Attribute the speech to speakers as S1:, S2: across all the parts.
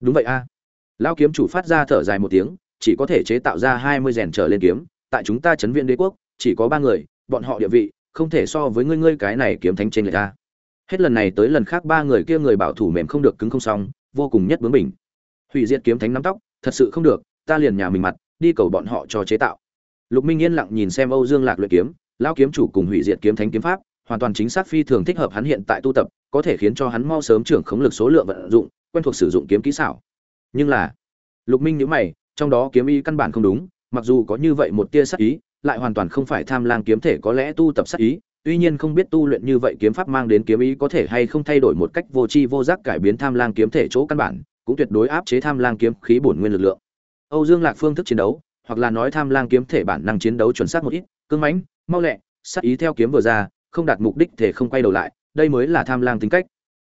S1: đúng vậy a. Lao kiếm chủ phát ra thở dài một tiếng, chỉ có thể chế tạo ra hai mươi rèn trở lên kiếm. Tại chúng ta chấn viện đế quốc, chỉ có ba người, bọn họ địa vị, không thể so với ngươi ngươi cái này kiếm thánh trên người ta. Hết lần này tới lần khác ba người kia người bảo thủ mềm không được, cứng không xong, vô cùng nhất bướng bỉnh. Hủy diệt kiếm thánh nắm tóc, thật sự không được, ta liền nhà mình mặt, đi cầu bọn họ cho chế tạo. Lục minh yên lặng nhìn xem âu dương lạc luyện kiếm lao kiếm chủ cùng hủy diệt kiếm thánh kiếm pháp, hoàn toàn chính xác phi thường thích hợp hắn hiện tại tu tập, có thể khiến cho hắn mau sớm trưởng khống lực số lượng vận dụng quen thuộc sử dụng kiếm kỹ xảo. Nhưng là, lục minh nhíu mày, trong đó kiếm ý căn bản không đúng, mặc dù có như vậy một tia sát ý, lại hoàn toàn không phải tham lang kiếm thể có lẽ tu tập sát ý, tuy nhiên không biết tu luyện như vậy kiếm pháp mang đến kiếm ý có thể hay không thay đổi một cách vô tri vô giác cải biến tham lang kiếm thể chỗ căn bản, cũng tuyệt đối áp chế tham lang kiếm khí bổn nguyên lực lượng. Âu dương lạc phương thức chiến đấu, hoặc là nói tham lang kiếm thể bản năng chiến đấu chuẩn xác một ít cương mãnh, mau lẹ, sát ý theo kiếm vừa ra, không đạt mục đích thể không quay đầu lại, đây mới là tham lang tính cách.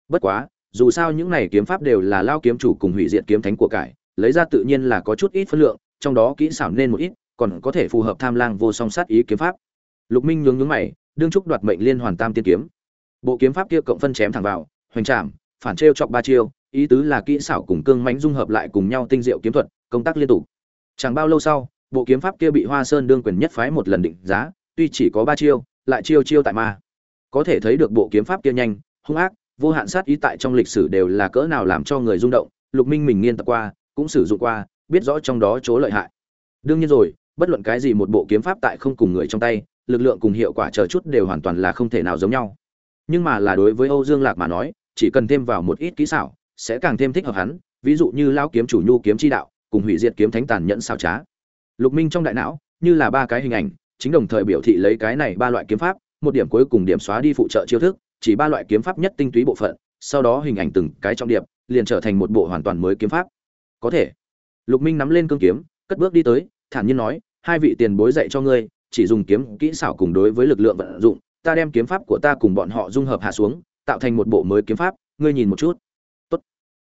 S1: Bất quá dù sao những này kiếm pháp đều là lao kiếm chủ cùng hủy diệt kiếm thánh của cải, lấy ra tự nhiên là có chút ít phân lượng, trong đó kỹ xảo nên một ít, còn có thể phù hợp tham lang vô song sát ý kiếm pháp. Lục minh nhướng nhướng mày, đương trúc đoạt mệnh liên hoàn tam tiên kiếm. Bộ kiếm pháp kia cộng phân chém thẳng vào, hoành trảm, phản trêu chọc ba chiêu, ý tứ là kỹ xảo cùng cương mãnh dung hợp lại cùng nhau tinh diệu kiếm thuật, công tác liên tục. Chẳng bao lâu sau, bộ kiếm pháp kia bị hoa sơn đương quyền nhất phái một lần định giá, tuy chỉ có ba chiêu, lại chiêu chiêu tại ma. Có thể thấy được bộ kiếm pháp kia nhanh, hung ác vô hạn sát ý tại trong lịch sử đều là cỡ nào làm cho người rung động, lục minh mình nghiên tập qua, cũng sử dụng qua, biết rõ trong đó chỗ lợi hại. Đương nhiên rồi, bất luận cái gì một bộ kiếm pháp tại không cùng người trong tay, lực lượng cùng hiệu quả chờ chút đều hoàn toàn là không thể nào giống nhau. Nhưng mà là đối với âu dương lạc mà nói, chỉ cần thêm vào một ít kỹ xảo, sẽ càng thêm thích hợp hắn, ví dụ như lao kiếm chủ nhu kiếm chi đạo, cùng hủy diệt kiếm thánh tàn nhẫn xảo trá. Lục minh trong đại não, như là ba cái hình ảnh, chính đồng thời biểu thị lấy cái này ba loại kiếm pháp, một điểm cuối cùng điểm xóa đi phụ trợ chiêu thức chỉ ba loại kiếm pháp nhất tinh túy bộ phận, sau đó hình ảnh từng cái trong điểm liền trở thành một bộ hoàn toàn mới kiếm pháp có thể, lục minh nắm lên cương kiếm, cất bước đi tới, thản nhiên nói, hai vị tiền bối dạy cho ngươi, chỉ dùng kiếm kỹ xảo cùng đối với lực lượng vận dụng, ta đem kiếm pháp của ta cùng bọn họ dung hợp hạ xuống, tạo thành một bộ mới kiếm pháp, ngươi nhìn một chút Tốt.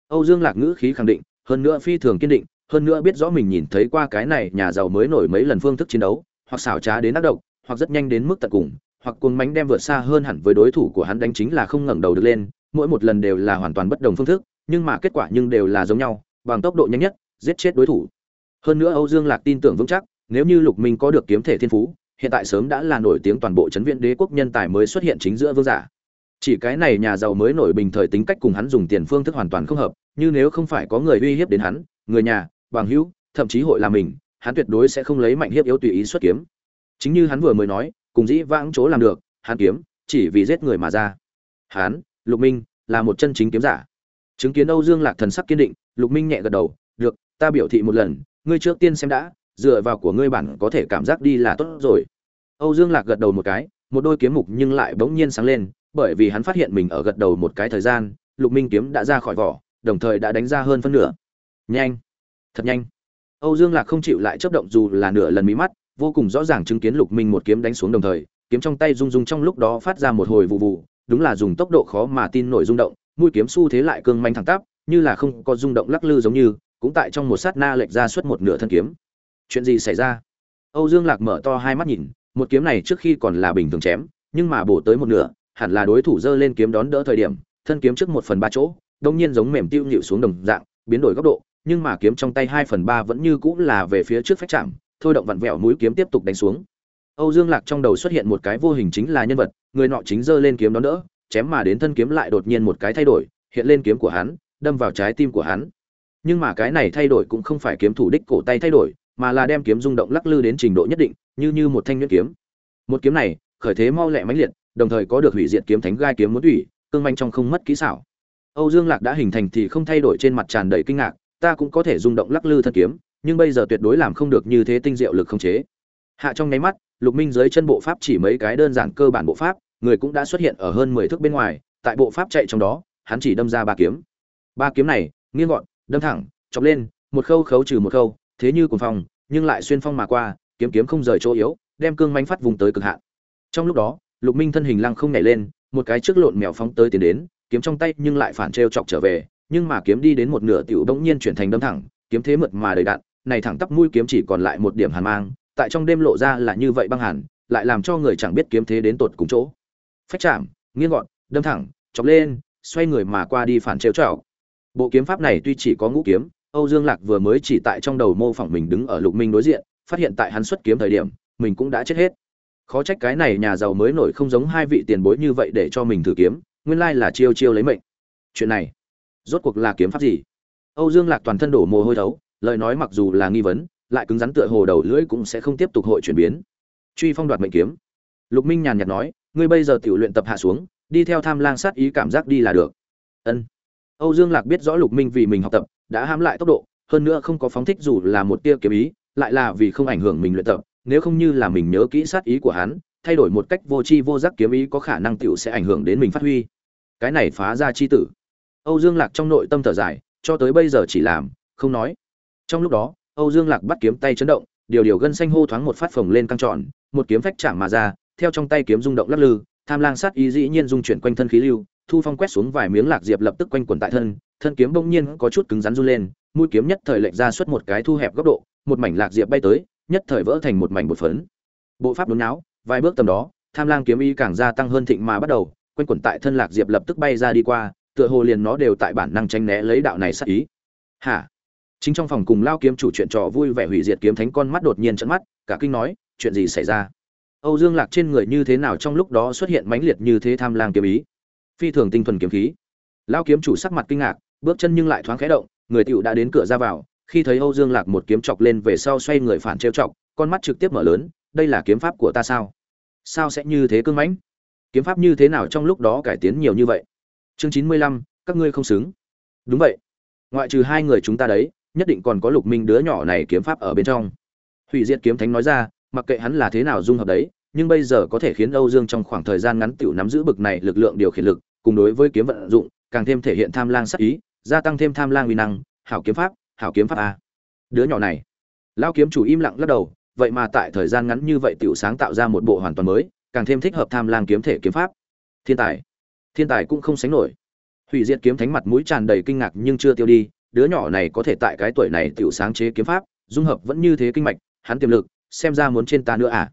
S1: âu dương lạc ngữ khí khẳng định, hơn nữa phi thường kiên định, hơn nữa biết rõ mình nhìn thấy qua cái này nhà giàu mới nổi mấy lần phương thức chiến đấu, hoặc xảo trá đến ác độc, hoặc rất nhanh đến mức tận cùng hoặc cuồng mánh đem vượt xa hơn hẳn với đối thủ của hắn đánh chính là không ngẩng đầu được lên, mỗi một lần đều là hoàn toàn bất đồng phương thức, nhưng mà kết quả nhưng đều là giống nhau, bằng tốc độ nhanh nhất, giết chết đối thủ. Hơn nữa âu dương lạc tin tưởng vững chắc, nếu như lục minh có được kiếm thể thiên phú, hiện tại sớm đã là nổi tiếng toàn bộ chấn viện đế quốc nhân tài mới xuất hiện chính giữa vương giả. Chỉ cái này nhà giàu mới nổi bình thời tính cách cùng hắn dùng tiền phương thức hoàn toàn không hợp, như nếu không phải có người uy hiếp đến hắn, người nhà, bằng hữu, thậm chí hội là mình, hắn tuyệt đối sẽ không lấy mạnh hiếp yếu tùy ý xuất kiếm. Chính như hắn vừa mới nói cùng dĩ vãng chỗ làm được, hắn kiếm, chỉ vì giết người mà ra. Hắn lục minh, là một chân chính kiếm giả. Chứng kiến âu dương lạc thần sắc kiên định, lục minh nhẹ gật đầu, được, ta biểu thị một lần, ngươi trước tiên xem đã, dựa vào của ngươi bản có thể cảm giác đi là tốt rồi. Âu dương lạc gật đầu một cái, một đôi kiếm mục nhưng lại bỗng nhiên sáng lên, bởi vì hắn phát hiện mình ở gật đầu một cái thời gian, lục minh kiếm đã ra khỏi vỏ, đồng thời đã đánh ra hơn phân nửa. Nhanh! Thật nhanh! Âu dương lạc không chịu lại chấp động dù là nửa lần mí mắt vô cùng rõ ràng chứng kiến lục minh một kiếm đánh xuống đồng thời, kiếm trong tay rung rung trong lúc đó phát ra một hồi vụ vụ, đúng là dùng tốc độ khó mà tin nổi rung động, mũi kiếm xu thế lại cương manh thẳng tắp, như là không có rung động lắc lư giống như, cũng tại trong một sát na lệch ra suốt một nửa thân kiếm. Chuyện gì xảy ra? Âu dương lạc mở to hai mắt nhìn, một kiếm này trước khi còn là bình thường chém, nhưng mà bổ tới một nửa, hẳn là đối thủ giơ lên kiếm đón đỡ thời điểm, thân kiếm trước một phần ba chỗ, đông nhiên giống mềm tiêu nhịu xuống đồng dạng, biến đổi góc độ, nhưng mà kiếm trong tay hai phần ba vẫn như cũng là về phía trước phách chạm thôi động vặn vẹo mũi kiếm tiếp tục đánh xuống. Âu dương lạc trong đầu xuất hiện một cái vô hình chính là nhân vật, người nọ chính giơ lên kiếm đón đỡ, chém mà đến thân kiếm lại đột nhiên một cái thay đổi, hiện lên kiếm của hắn, đâm vào trái tim của hắn. Nhưng mà cái này thay đổi cũng không phải kiếm thủ đích cổ tay thay đổi, mà là đem kiếm rung động lắc lư đến trình độ nhất định, như như một thanh nhuyễn kiếm. Một kiếm này, khởi thế mau lẹ mãnh liệt, đồng thời có được hủy diệt kiếm thánh gai kiếm muốn thủy, cương manh trong không mất kỹ xảo. Âu dương lạc đã hình thành thì không thay đổi trên mặt tràn đầy kinh ngạc, ta cũng có thể rung động lắc lư thân kiếm nhưng bây giờ tuyệt đối làm không được như thế tinh diệu lực không chế. Hạ trong nháy mắt, lục minh dưới chân bộ pháp chỉ mấy cái đơn giản cơ bản bộ pháp, người cũng đã xuất hiện ở hơn mười thước bên ngoài, tại bộ pháp chạy trong đó, hắn chỉ đâm ra ba kiếm. Ba kiếm này, nghiêng gọn, đâm thẳng, chọc lên, một khâu khấu trừ một khâu, thế như cuồng phong, nhưng lại xuyên phong mà qua, kiếm kiếm không rời chỗ yếu, đem cương manh phát vùng tới cực hạn. Trong lúc đó, lục minh thân hình lăng không nhảy lên, một cái trước lộn mèo phóng tới tiến đến, kiếm trong tay nhưng lại phản trêu chọc trở về, nhưng mà kiếm đi đến một nửa tiểu bỗng nhiên chuyển thành đâm thẳng, kiếm thế mượt mà đầy đạn này thẳng tắp mũi kiếm chỉ còn lại một điểm hàn mang, tại trong đêm lộ ra là như vậy băng hàn, lại làm cho người chẳng biết kiếm thế đến tột cùng chỗ. Phách chạm, nghiêng gọn, đâm thẳng, chọc lên, xoay người mà qua đi phản trêu chọc. Bộ kiếm pháp này tuy chỉ có ngũ kiếm, âu dương lạc vừa mới chỉ tại trong đầu mô phỏng mình đứng ở lục minh đối diện, phát hiện tại hắn xuất kiếm thời điểm, mình cũng đã chết hết. Khó trách cái này nhà giàu mới nổi không giống hai vị tiền bối như vậy để cho mình thử kiếm, nguyên lai là chiêu chiêu lấy mệnh. Chuyện này, rốt cuộc là kiếm pháp gì? Âu dương lạc toàn thân đổ mồ hôi thấu lời nói mặc dù là nghi vấn, lại cứng rắn tựa hồ đầu lưỡi cũng sẽ không tiếp tục hội chuyển biến. Truy phong đoạt mệnh kiếm. Lục minh nhàn nhạt nói, ngươi bây giờ tiểu luyện tập hạ xuống, đi theo tham lang sát ý cảm giác đi là được. Ân. Âu dương lạc biết rõ lục minh vì mình học tập, đã hãm lại tốc độ, hơn nữa không có phóng thích dù là một tia kiếm ý, lại là vì không ảnh hưởng mình luyện tập, nếu không như là mình nhớ kỹ sát ý của hắn, thay đổi một cách vô tri vô giác kiếm ý có khả năng tiểu sẽ ảnh hưởng đến mình phát huy. Cái này phá ra chi tử. Âu dương lạc trong nội tâm thở dài, cho tới bây giờ chỉ làm, không nói trong lúc đó, âu dương lạc bắt kiếm tay chấn động, điều điều gân xanh hô thoáng một phát phồng lên căng tròn, một kiếm phách chạm mà ra, theo trong tay kiếm rung động lắc lư, tham lang sát ý dĩ nhiên dung chuyển quanh thân khí lưu, thu phong quét xuống vài miếng lạc diệp lập tức quanh quẩn tại thân thân kiếm bỗng nhiên có chút cứng rắn run lên, mũi kiếm nhất thời lệch ra suốt một cái thu hẹp góc độ, một mảnh lạc diệp bay tới, nhất thời vỡ thành một mảnh bột phấn. Bộ pháp đốn não vài bước tầm đó, tham lang kiếm y càng gia tăng hơn thịnh mà bắt đầu, quanh quẩn tại thân lạc diệp lập tức bay ra đi qua, tựa hồ liền nó đều tại bản năng tranh né lấy đạo này sát ý. Hả? Chính trong phòng cùng lao kiếm chủ chuyện trò vui vẻ hủy diệt kiếm thánh con mắt đột nhiên trận mắt, cả kinh nói, chuyện gì xảy ra? Âu dương lạc trên người như thế nào trong lúc đó xuất hiện mãnh liệt như thế tham lang kiếm ý? Phi thường tinh thuần kiếm khí. Lao kiếm chủ sắc mặt kinh ngạc, bước chân nhưng lại thoáng khẽ động, người tựu đã đến cửa ra vào, khi thấy âu dương lạc một kiếm chọc lên về sau xoay người phản trêu chọc, con mắt trực tiếp mở lớn, đây là kiếm pháp của ta sao? Sao sẽ như thế cương mãnh? Kiếm pháp như thế nào trong lúc đó cải tiến nhiều như vậy? Chương chín mươi lăm, các ngươi không xứng. Đúng vậy. Ngoại trừ hai người chúng ta đấy nhất định còn có lục minh đứa nhỏ này kiếm pháp ở bên trong. Hủy diệt kiếm thánh nói ra, mặc kệ hắn là thế nào dung hợp đấy, nhưng bây giờ có thể khiến âu dương trong khoảng thời gian ngắn tiểu nắm giữ bực này lực lượng điều khiển lực, cùng đối với kiếm vận dụng, càng thêm thể hiện tham lang sắc ý, gia tăng thêm tham lang uy năng, hảo kiếm pháp, hảo kiếm pháp a. Đứa nhỏ này. Lao kiếm chủ im lặng lắc đầu, vậy mà tại thời gian ngắn như vậy tiểu sáng tạo ra một bộ hoàn toàn mới, càng thêm thích hợp tham lang kiếm thể kiếm pháp. Thiên tài. Thiên tài cũng không sánh nổi. Hủy diệt kiếm thánh mặt mũi tràn đầy kinh ngạc nhưng chưa tiêu đi đứa nhỏ này có thể tại cái tuổi này tiểu sáng chế kiếm pháp, dung hợp vẫn như thế kinh mạch, hắn tiềm lực, xem ra muốn trên ta nữa à.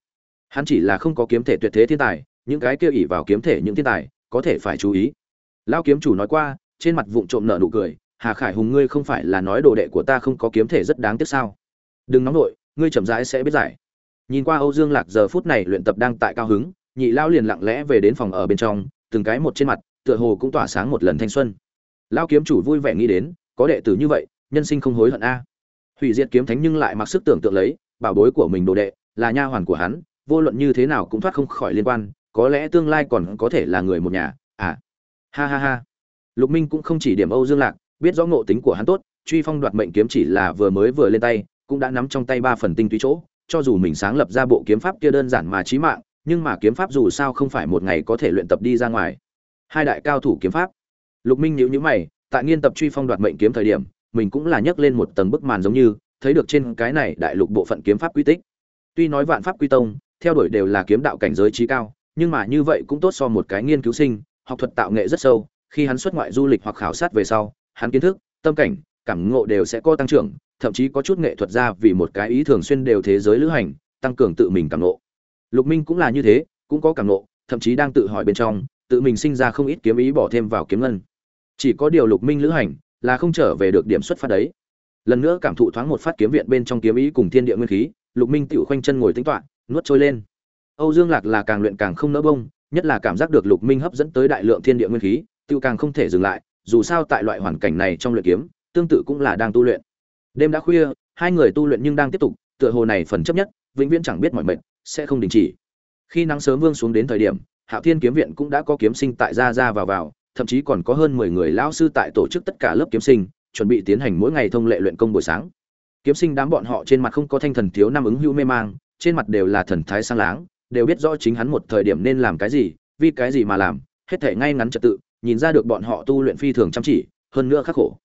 S1: Hắn chỉ là không có kiếm thể tuyệt thế thiên tài, những cái kia ỷ vào kiếm thể những thiên tài, có thể phải chú ý. Lão kiếm chủ nói qua, trên mặt vụng trộm nở nụ cười, hà khải hùng ngươi không phải là nói đồ đệ của ta không có kiếm thể rất đáng tiếc sao? Đừng nóng nổi ngươi chậm rãi sẽ biết giải. Nhìn qua âu dương lạc giờ phút này luyện tập đang tại cao hứng, nhị lao liền lặng lẽ về đến phòng ở bên trong, từng cái một trên mặt, tựa hồ cũng tỏa sáng một lần thanh xuân. Lão kiếm chủ vui vẻ nghĩ đến có đệ tử như vậy, nhân sinh không hối hận a. Hủy diệt kiếm thánh nhưng lại mặc sức tưởng tượng lấy, bảo bối của mình đồ đệ, là nha hoàn của hắn, vô luận như thế nào cũng thoát không khỏi liên quan, có lẽ tương lai còn có thể là người một nhà à. Ha ha ha. Lục minh cũng không chỉ điểm âu dương lạc, biết rõ ngộ tính của hắn tốt, truy phong đoạt mệnh kiếm chỉ là vừa mới vừa lên tay, cũng đã nắm trong tay ba phần tinh túy chỗ, cho dù mình sáng lập ra bộ kiếm pháp kia đơn giản mà chí mạng, nhưng mà kiếm pháp dù sao không phải một ngày có thể luyện tập đi ra ngoài. Hai đại cao thủ kiếm pháp. Lục minh nhíu nhíu mày tại nghiên tập truy phong đoạt mệnh kiếm thời điểm, mình cũng là nhấc lên một tầng bức màn giống như, thấy được trên cái này đại lục bộ phận kiếm pháp quy tích. Tuy nói vạn pháp quy tông, theo đuổi đều là kiếm đạo cảnh giới trí cao, nhưng mà như vậy cũng tốt so một cái nghiên cứu sinh, học thuật tạo nghệ rất sâu, khi hắn xuất ngoại du lịch hoặc khảo sát về sau, hắn kiến thức, tâm cảnh, cảm ngộ đều sẽ có tăng trưởng, thậm chí có chút nghệ thuật ra vì một cái ý thường xuyên đều thế giới lữ hành, tăng cường tự mình cảm ngộ. Lục minh cũng là như thế, cũng có cảm ngộ, thậm chí đang tự hỏi bên trong, tự mình sinh ra không ít kiếm ý bỏ thêm vào kiếm ngân chỉ có điều lục minh lữ hành, là không trở về được điểm xuất phát đấy. Lần nữa cảm thụ thoáng một phát kiếm viện bên trong kiếm ý cùng thiên địa nguyên khí, lục minh tựu khoanh chân ngồi tính toạ nuốt trôi lên. Âu dương lạc là càng luyện càng không nỡ bông, nhất là cảm giác được lục minh hấp dẫn tới đại lượng thiên địa nguyên khí tựu càng không thể dừng lại, dù sao tại loại hoàn cảnh này trong luyện kiếm, tương tự cũng là đang tu luyện. Đêm đã khuya, hai người tu luyện nhưng đang tiếp tục, tựa hồ này phần chấp nhất, vĩnh viễn chẳng biết mọi mệnh, sẽ không đình chỉ. Khi nắng sớm vương xuống đến thời điểm, hạo thiên kiếm viện cũng đã có kiếm sinh tại ra ra vào vào thậm chí còn có hơn mười người lão sư tại tổ chức tất cả lớp kiếm sinh, chuẩn bị tiến hành mỗi ngày thông lệ luyện công buổi sáng. Kiếm sinh đám bọn họ trên mặt không có thanh thần thiếu năm ứng hữu mê mang, trên mặt đều là thần thái sang láng, đều biết rõ chính hắn một thời điểm nên làm cái gì, vì cái gì mà làm, hết thảy ngay ngắn trật tự, nhìn ra được bọn họ tu luyện phi thường chăm chỉ, hơn nữa khắc khổ.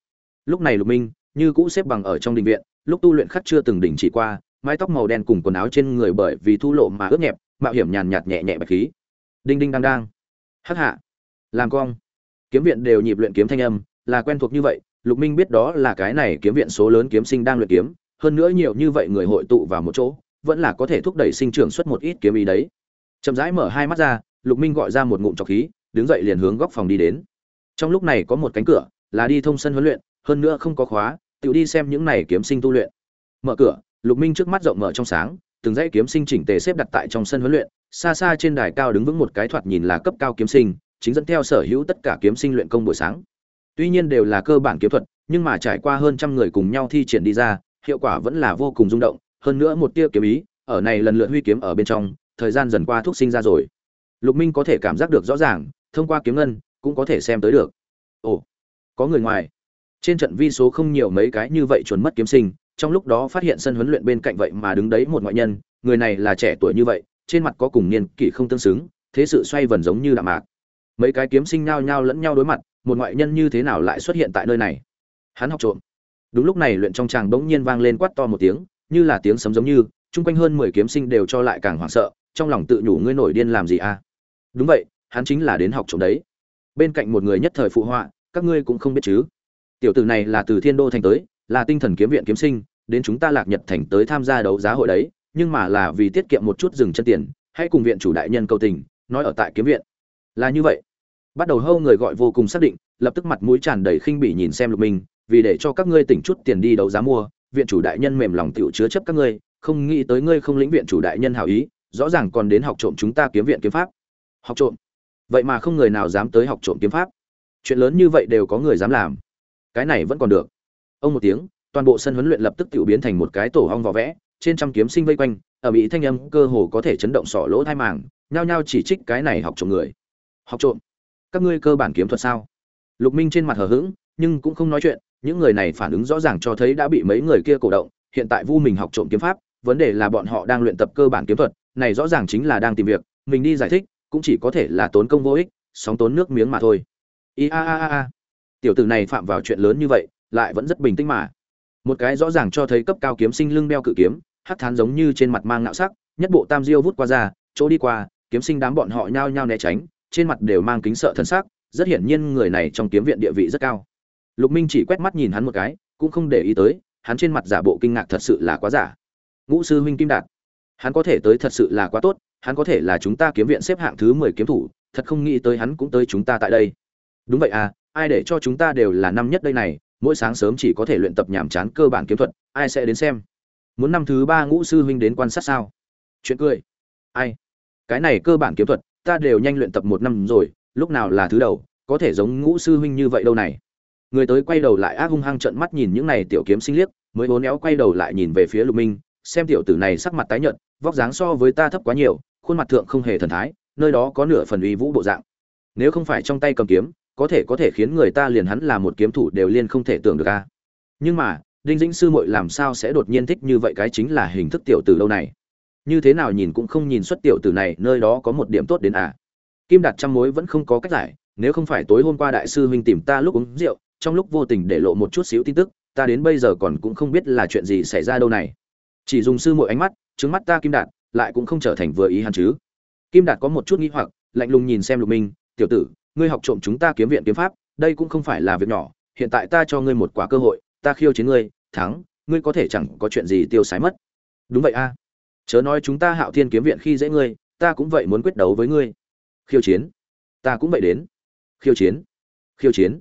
S1: Lúc này lục minh, như cũ xếp bằng ở trong đình viện, lúc tu luyện khắc chưa từng đỉnh chỉ qua, mái tóc màu đen cùng quần áo trên người bởi vì thu lộ mà ướt nhẹp, mạo hiểm nhàn nhạt nhẹ nhẹ bạch khí. Đinh đinh đang đang. Hắc hạ. Làm cong kiếm viện đều nhịp luyện kiếm thanh âm, là quen thuộc như vậy, lục minh biết đó là cái này kiếm viện số lớn kiếm sinh đang luyện kiếm, hơn nữa nhiều như vậy người hội tụ vào một chỗ, vẫn là có thể thúc đẩy sinh trưởng xuất một ít kiếm ý đấy. Chậm rãi mở hai mắt ra, lục minh gọi ra một ngụm trọc khí, đứng dậy liền hướng góc phòng đi đến. Trong lúc này có một cánh cửa, là đi thông sân huấn luyện, hơn nữa không có khóa, tự đi xem những này kiếm sinh tu luyện. Mở cửa, lục minh trước mắt rộng mở trong sáng, từng dãy kiếm sinh chỉnh tề xếp đặt tại trong sân huấn luyện, xa xa trên đài cao đứng vững một cái thoạt nhìn là cấp cao kiếm sinh chính dẫn theo sở hữu tất cả kiếm sinh luyện công buổi sáng. Tuy nhiên đều là cơ bản kiếm thuật, nhưng mà trải qua hơn trăm người cùng nhau thi triển đi ra, hiệu quả vẫn là vô cùng rung động. Hơn nữa một tia kiếm ý, ở này lần lượt huy kiếm ở bên trong, thời gian dần qua thuốc sinh ra rồi. Lục minh có thể cảm giác được rõ ràng, thông qua kiếm ngân, cũng có thể xem tới được. Ồ, có người ngoài. Trên trận vi số không nhiều mấy cái như vậy chuẩn mất kiếm sinh, trong lúc đó phát hiện sân huấn luyện bên cạnh vậy mà đứng đấy một ngoại nhân, người này là trẻ tuổi như vậy, trên mặt có cùng niên kỷ không tương xứng, thế sự xoay vần giống như đạm mạc mấy cái kiếm sinh nhao nhao lẫn nhau đối mặt, một ngoại nhân như thế nào lại xuất hiện tại nơi này? Hắn học trộm. Đúng lúc này luyện trong tràng bỗng nhiên vang lên quát to một tiếng, như là tiếng sấm giống như, chung quanh hơn mười kiếm sinh đều cho lại càng hoảng sợ, trong lòng tự nhủ ngươi nổi điên làm gì à? Đúng vậy, hắn chính là đến học trộm đấy. Bên cạnh một người nhất thời phụ họa, các ngươi cũng không biết chứ? Tiểu tử này là từ thiên đô thành tới, là tinh thần kiếm viện kiếm sinh, đến chúng ta lạc nhật thành tới tham gia đấu giá hội đấy, nhưng mà là vì tiết kiệm một chút dừng chân tiền, hãy cùng viện chủ đại nhân cầu tình, nói ở tại kiếm viện. Là như vậy bắt đầu hâu người gọi vô cùng xác định, lập tức mặt mũi tràn đầy khinh bỉ nhìn xem lục minh, vì để cho các ngươi tỉnh chút tiền đi đấu giá mua, viện chủ đại nhân mềm lòng tiểu chứa chấp các ngươi, không nghĩ tới ngươi không lĩnh viện chủ đại nhân hảo ý, rõ ràng còn đến học trộm chúng ta kiếm viện kiếm pháp. Học trộm? Vậy mà không người nào dám tới học trộm kiếm pháp. Chuyện lớn như vậy đều có người dám làm. Cái này vẫn còn được. Ông một tiếng, toàn bộ sân huấn luyện lập tức tự biến thành một cái tổ hong vỏ vẽ, trên trăm kiếm sinh vây quanh, ở mỹ thanh âm cơ hồ có thể chấn động sỏ lỗ thai màng, nhao nhao chỉ trích cái này học trộm người. Học trộm? Các ngươi cơ bản kiếm thuật sao? Lục minh trên mặt hờ hững, nhưng cũng không nói chuyện, những người này phản ứng rõ ràng cho thấy đã bị mấy người kia cổ động, hiện tại vu mình học trộm kiếm pháp, vấn đề là bọn họ đang luyện tập cơ bản kiếm thuật, này rõ ràng chính là đang tìm việc, mình đi giải thích, cũng chỉ có thể là tốn công vô ích, sóng tốn nước miếng mà thôi. I a a a tiểu tử này phạm vào chuyện lớn như vậy, lại vẫn rất bình tĩnh mà. Một cái rõ ràng cho thấy cấp cao kiếm sinh lưng đeo cự kiếm, hắc thán giống như trên mặt mang ngạo sắc, nhất bộ tam diêu vút qua ra, chỗ đi qua, kiếm sinh đám bọn họ nhao nhao né tránh trên mặt đều mang kính sợ thần sắc, rất hiển nhiên người này trong kiếm viện địa vị rất cao. Lục minh chỉ quét mắt nhìn hắn một cái, cũng không để ý tới, hắn trên mặt giả bộ kinh ngạc thật sự là quá giả. Ngũ sư huynh kim đạt, hắn có thể tới thật sự là quá tốt, hắn có thể là chúng ta kiếm viện xếp hạng thứ mười kiếm thủ, thật không nghĩ tới hắn cũng tới chúng ta tại đây. Đúng vậy à ai để cho chúng ta đều là năm nhất đây này, mỗi sáng sớm chỉ có thể luyện tập nhàm chán cơ bản kiếm thuật, ai sẽ đến xem? Muốn năm thứ ba ngũ sư huynh đến quan sát sao? Chuyện cười. Ai? Cái này cơ bản kiếm thuật ta đều nhanh luyện tập một năm rồi, lúc nào là thứ đầu, có thể giống ngũ sư huynh như vậy đâu này. Người tới quay đầu lại ác hung hăng trận mắt nhìn những này tiểu kiếm sinh liếc, mới bốn éo quay đầu lại nhìn về phía lục minh, xem tiểu tử này sắc mặt tái nhợt, vóc dáng so với ta thấp quá nhiều, khuôn mặt thượng không hề thần thái, nơi đó có nửa phần uy vũ bộ dạng. Nếu không phải trong tay cầm kiếm, có thể có thể khiến người ta liền hắn là một kiếm thủ đều liên không thể tưởng được a. Nhưng mà, đinh dĩnh sư muội làm sao sẽ đột nhiên thích như vậy cái chính là hình thức tiểu tử lâu này? Như thế nào nhìn cũng không nhìn xuất tiểu tử này, nơi đó có một điểm tốt đến à. Kim đạt trăm mối vẫn không có cách giải, nếu không phải tối hôm qua đại sư huynh tìm ta lúc uống rượu, trong lúc vô tình để lộ một chút xíu tin tức, ta đến bây giờ còn cũng không biết là chuyện gì xảy ra đâu này. Chỉ dùng sư muội ánh mắt trứng mắt ta kim đạt, lại cũng không trở thành vừa ý hắn chứ. Kim đạt có một chút nghi hoặc, lạnh lùng nhìn xem lục minh, tiểu tử, ngươi học trộm chúng ta kiếm viện kiếm pháp, đây cũng không phải là việc nhỏ, hiện tại ta cho ngươi một quả cơ hội, ta khiêu chiến ngươi, thắng, ngươi có thể chẳng có chuyện gì tiêu sái mất. Đúng vậy a chớ nói chúng ta hạo thiên kiếm viện khi dễ ngươi, ta cũng vậy muốn quyết đấu với ngươi. Khiêu chiến. Ta cũng vậy đến. Khiêu chiến. Khiêu chiến.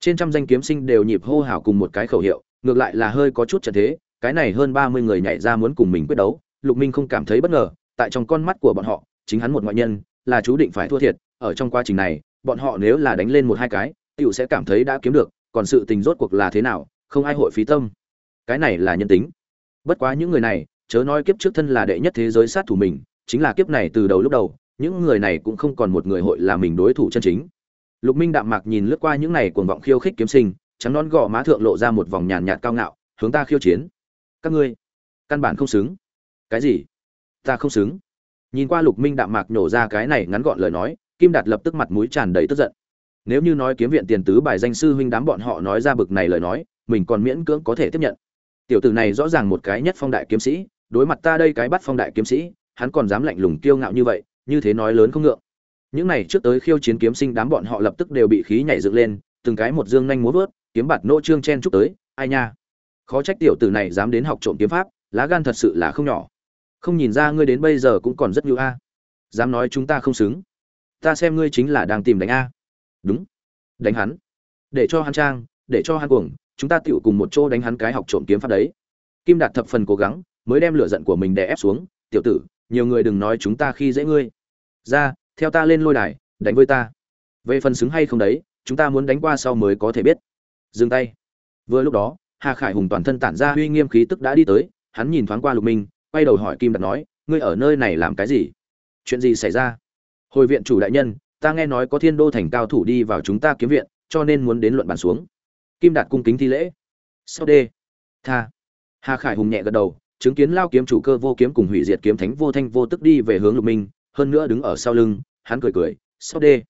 S1: Trên trăm danh kiếm sinh đều nhịp hô hào cùng một cái khẩu hiệu, ngược lại là hơi có chút trận thế, cái này hơn ba mươi người nhảy ra muốn cùng mình quyết đấu, lục minh không cảm thấy bất ngờ, tại trong con mắt của bọn họ, chính hắn một ngoại nhân, là chú định phải thua thiệt, ở trong quá trình này, bọn họ nếu là đánh lên một hai cái, tiểu sẽ cảm thấy đã kiếm được, còn sự tình rốt cuộc là thế nào, không ai hội phí tâm. Cái này là nhân tính. Bất quá những người này chớ nói kiếp trước thân là đệ nhất thế giới sát thủ mình, chính là kiếp này từ đầu lúc đầu, những người này cũng không còn một người hội là mình đối thủ chân chính. Lục minh đạm mạc nhìn lướt qua những này cuồng vọng khiêu khích kiếm sinh, trắng non gò má thượng lộ ra một vòng nhàn nhạt cao ngạo, hướng ta khiêu chiến. Các ngươi, căn bản không xứng. Cái gì? Ta không xứng. Nhìn qua lục minh đạm mạc nhổ ra cái này ngắn gọn lời nói, kim đạt lập tức mặt mũi tràn đầy tức giận. Nếu như nói kiếm viện tiền tứ bài danh sư huynh đám bọn họ nói ra bực này lời nói, mình còn miễn cưỡng có thể tiếp nhận. Tiểu tử này rõ ràng một cái nhất phong đại kiếm sĩ đối mặt ta đây cái bắt phong đại kiếm sĩ, hắn còn dám lạnh lùng kiêu ngạo như vậy, như thế nói lớn không ngượng. Những này trước tới khiêu chiến kiếm sinh đám bọn họ lập tức đều bị khí nhảy dựng lên, từng cái một dương nhanh múa vớt, kiếm bạt nỗ trương chen chúc tới, ai nha. Khó trách tiểu tử này dám đến học trộm kiếm pháp, lá gan thật sự là không nhỏ. Không nhìn ra ngươi đến bây giờ cũng còn rất nhu a. Dám nói chúng ta không xứng. Ta xem ngươi chính là đang tìm đánh a. Đúng. Đánh hắn. Để cho hắn trang, để cho hắn cuồng, chúng ta tựu cùng một chỗ đánh hắn cái học trộm kiếm pháp đấy. Kim đạt thập phần cố gắng mới đem lửa giận của mình đè ép xuống, tiểu tử, nhiều người đừng nói chúng ta khi dễ ngươi. Ra, theo ta lên lôi đài, đánh với ta. Về phần xứng hay không đấy, chúng ta muốn đánh qua sau mới có thể biết. Dừng tay. Vừa lúc đó, hà khải hùng toàn thân tản ra uy nghiêm khí tức đã đi tới, hắn nhìn thoáng qua lục minh, quay đầu hỏi kim đạt nói, ngươi ở nơi này làm cái gì? Chuyện gì xảy ra? Hồi viện chủ đại nhân, ta nghe nói có thiên đô thành cao thủ đi vào chúng ta kiếm viện, cho nên muốn đến luận bàn xuống. Kim đạt cung kính thi lễ. Sau đê? Tha. Hà khải hùng nhẹ gật đầu chứng kiến lao kiếm chủ cơ vô kiếm cùng hủy diệt kiếm thánh vô thanh vô tức đi về hướng lục minh, hơn nữa đứng ở sau lưng, hắn cười cười sau đê.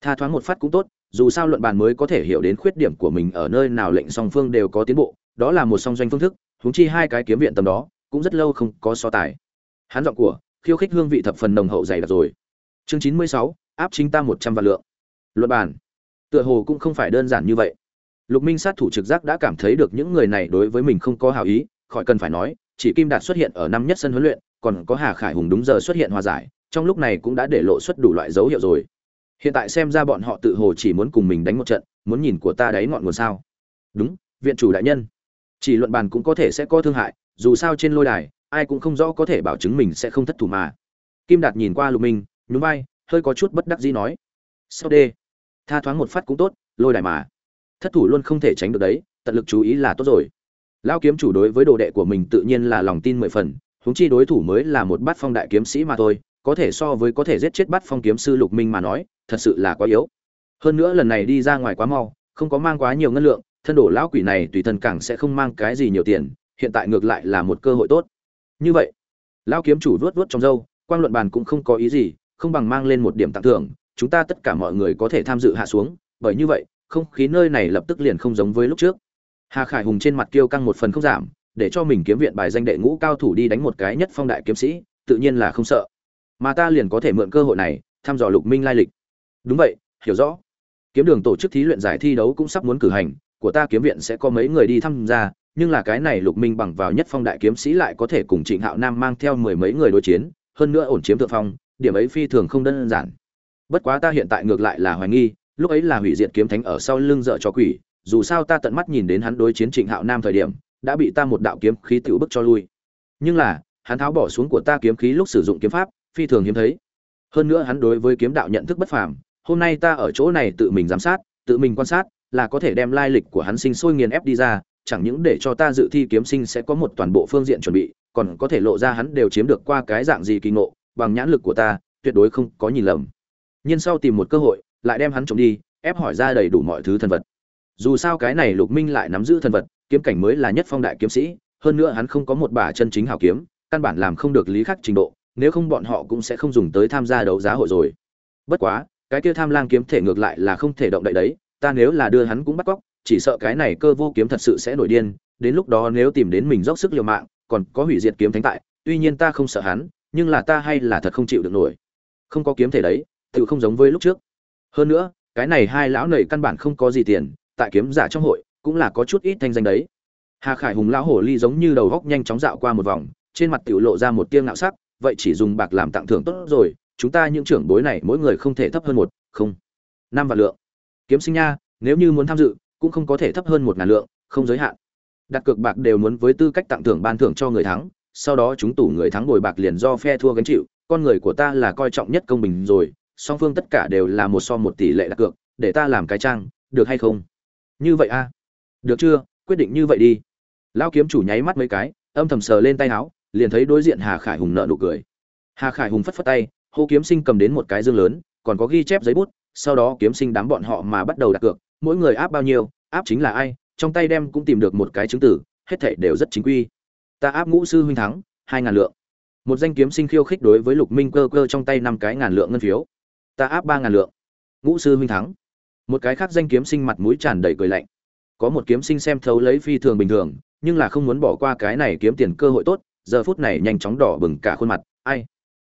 S1: Tha thoáng một phát cũng tốt, dù sao luận bàn mới có thể hiểu đến khuyết điểm của mình ở nơi nào lệnh song phương đều có tiến bộ, đó là một song doanh phương thức, huống chi hai cái kiếm viện tầm đó, cũng rất lâu không có so tài. Hắn giọng của, khiêu khích hương vị thập phần nồng hậu dày đặc rồi. Chương chín mươi sáu, áp chính ta một trăm vạn lượng. Luận bàn. Tựa hồ cũng không phải đơn giản như vậy. Lục minh sát thủ trực giác đã cảm thấy được những người này đối với mình không có hào ý, khỏi cần phải nói chỉ kim đạt xuất hiện ở năm nhất sân huấn luyện, còn có hà khải hùng đúng giờ xuất hiện hòa giải, trong lúc này cũng đã để lộ xuất đủ loại dấu hiệu rồi. Hiện tại xem ra bọn họ tự hồ chỉ muốn cùng mình đánh một trận, muốn nhìn của ta đấy ngọn nguồn sao? Đúng, viện chủ đại nhân. Chỉ luận bàn cũng có thể sẽ có thương hại, dù sao trên lôi đài, ai cũng không rõ có thể bảo chứng mình sẽ không thất thủ mà. Kim đạt nhìn qua lục minh, nhún vai, hơi có chút bất đắc dĩ nói. Sau đê? Tha thoáng một phát cũng tốt, lôi đài mà. Thất thủ luôn không thể tránh được đấy, tận lực chú ý là tốt rồi lao kiếm chủ đối với đồ đệ của mình tự nhiên là lòng tin mười phần, huống chi đối thủ mới là một bát phong đại kiếm sĩ mà thôi, có thể so với có thể giết chết bát phong kiếm sư lục minh mà nói, thật sự là quá yếu. Hơn nữa lần này đi ra ngoài quá mau, không có mang quá nhiều ngân lượng, thân đổ lão quỷ này tùy thân càng sẽ không mang cái gì nhiều tiền, hiện tại ngược lại là một cơ hội tốt. Như vậy lão kiếm chủ vuốt vuốt trong râu, quang luận bàn cũng không có ý gì, không bằng mang lên một điểm tặng thưởng, chúng ta tất cả mọi người có thể tham dự hạ xuống, bởi như vậy, không khí nơi này lập tức liền không giống với lúc trước hà khải hùng trên mặt kiêu căng một phần không giảm, để cho mình kiếm viện bài danh đệ ngũ cao thủ đi đánh một cái nhất phong đại kiếm sĩ, tự nhiên là không sợ. Mà ta liền có thể mượn cơ hội này, thăm dò lục minh lai lịch. Đúng vậy, hiểu rõ. Kiếm đường tổ chức thí luyện giải thi đấu cũng sắp muốn cử hành, của ta kiếm viện sẽ có mấy người đi tham gia nhưng là cái này lục minh bằng vào nhất phong đại kiếm sĩ lại có thể cùng trịnh hạo nam mang theo mười mấy người đối chiến, hơn nữa ổn chiếm thượng phong, điểm ấy phi thường không đơn giản. Bất quá ta hiện tại ngược lại là hoài nghi, lúc ấy là hủy diệt kiếm thánh ở sau lưng dở cho quỷ dù sao ta tận mắt nhìn đến hắn đối chiến trịnh hạo nam thời điểm, đã bị ta một đạo kiếm khí tiểu bức cho lui. Nhưng là, hắn tháo bỏ xuống của ta kiếm khí lúc sử dụng kiếm pháp, phi thường hiếm thấy. Hơn nữa hắn đối với kiếm đạo nhận thức bất phàm, hôm nay ta ở chỗ này tự mình giám sát, tự mình quan sát, là có thể đem lai lịch của hắn sinh sôi nghiền ép đi ra, chẳng những để cho ta dự thi kiếm sinh sẽ có một toàn bộ phương diện chuẩn bị, còn có thể lộ ra hắn đều chiếm được qua cái dạng gì kỳ ngộ, bằng nhãn lực của ta, tuyệt đối không có nhìn lầm. Nhưng sau tìm một cơ hội, lại đem hắn trộm đi, ép hỏi ra đầy đủ mọi thứ thân vật dù sao cái này lục minh lại nắm giữ thần vật, kiếm cảnh mới là nhất phong đại kiếm sĩ, hơn nữa hắn không có một bả chân chính hảo kiếm, căn bản làm không được lý khắc trình độ, nếu không bọn họ cũng sẽ không dùng tới tham gia đấu giá hội rồi. Bất quá, cái kia tham lang kiếm thể ngược lại là không thể động đậy đấy, ta nếu là đưa hắn cũng bắt cóc, chỉ sợ cái này cơ vô kiếm thật sự sẽ nổi điên, đến lúc đó nếu tìm đến mình dốc sức liều mạng, còn có hủy diệt kiếm thánh tại, tuy nhiên ta không sợ hắn, nhưng là ta hay là thật không chịu được nổi. Không có kiếm thể đấy, tự không giống với lúc trước. Hơn nữa, cái này hai lão nầy căn bản không có gì tiền tại kiếm giả trong hội, cũng là có chút ít thanh danh đấy. Hà khải hùng lão hổ ly giống như đầu góc nhanh chóng dạo qua một vòng, trên mặt tiểu lộ ra một tia ngạo sắc, vậy chỉ dùng bạc làm tặng thưởng tốt rồi, chúng ta những trưởng bối này mỗi người không thể thấp hơn một, không, năm vạn lượng. Kiếm sinh nha, nếu như muốn tham dự, cũng không có thể thấp hơn một ngàn lượng, không giới hạn. Đặt cược bạc đều muốn với tư cách tặng thưởng ban thưởng cho người thắng, sau đó chúng tủ người thắng bồi bạc liền do phe thua gánh chịu, con người của ta là coi trọng nhất công bình rồi, song phương tất cả đều là một so một tỷ lệ đặt cược, để ta làm cái trang, được hay không? Như vậy a? Được chưa? Quyết định như vậy đi. Lao kiếm chủ nháy mắt mấy cái, âm thầm sờ lên tay áo, liền thấy đối diện hà khải hùng nợ nụ cười. Hà khải hùng phất phất tay, hô kiếm sinh cầm đến một cái dương lớn, còn có ghi chép giấy bút, sau đó kiếm sinh đám bọn họ mà bắt đầu đặt cược, mỗi người áp bao nhiêu, áp chính là ai, trong tay đem cũng tìm được một cái chứng tử, hết thảy đều rất chính quy. Ta áp ngũ sư huynh thắng, hai ngàn lượng. Một danh kiếm sinh khiêu khích đối với lục minh cơ cơ trong tay năm cái ngàn lượng ngân phiếu. Ta áp ba ngàn lượng. Ngũ sư huynh thắng một cái khác danh kiếm sinh mặt mũi tràn đầy cười lạnh. Có một kiếm sinh xem thấu lấy phi thường bình thường, nhưng là không muốn bỏ qua cái này kiếm tiền cơ hội tốt, giờ phút này nhanh chóng đỏ bừng cả khuôn mặt. Ai?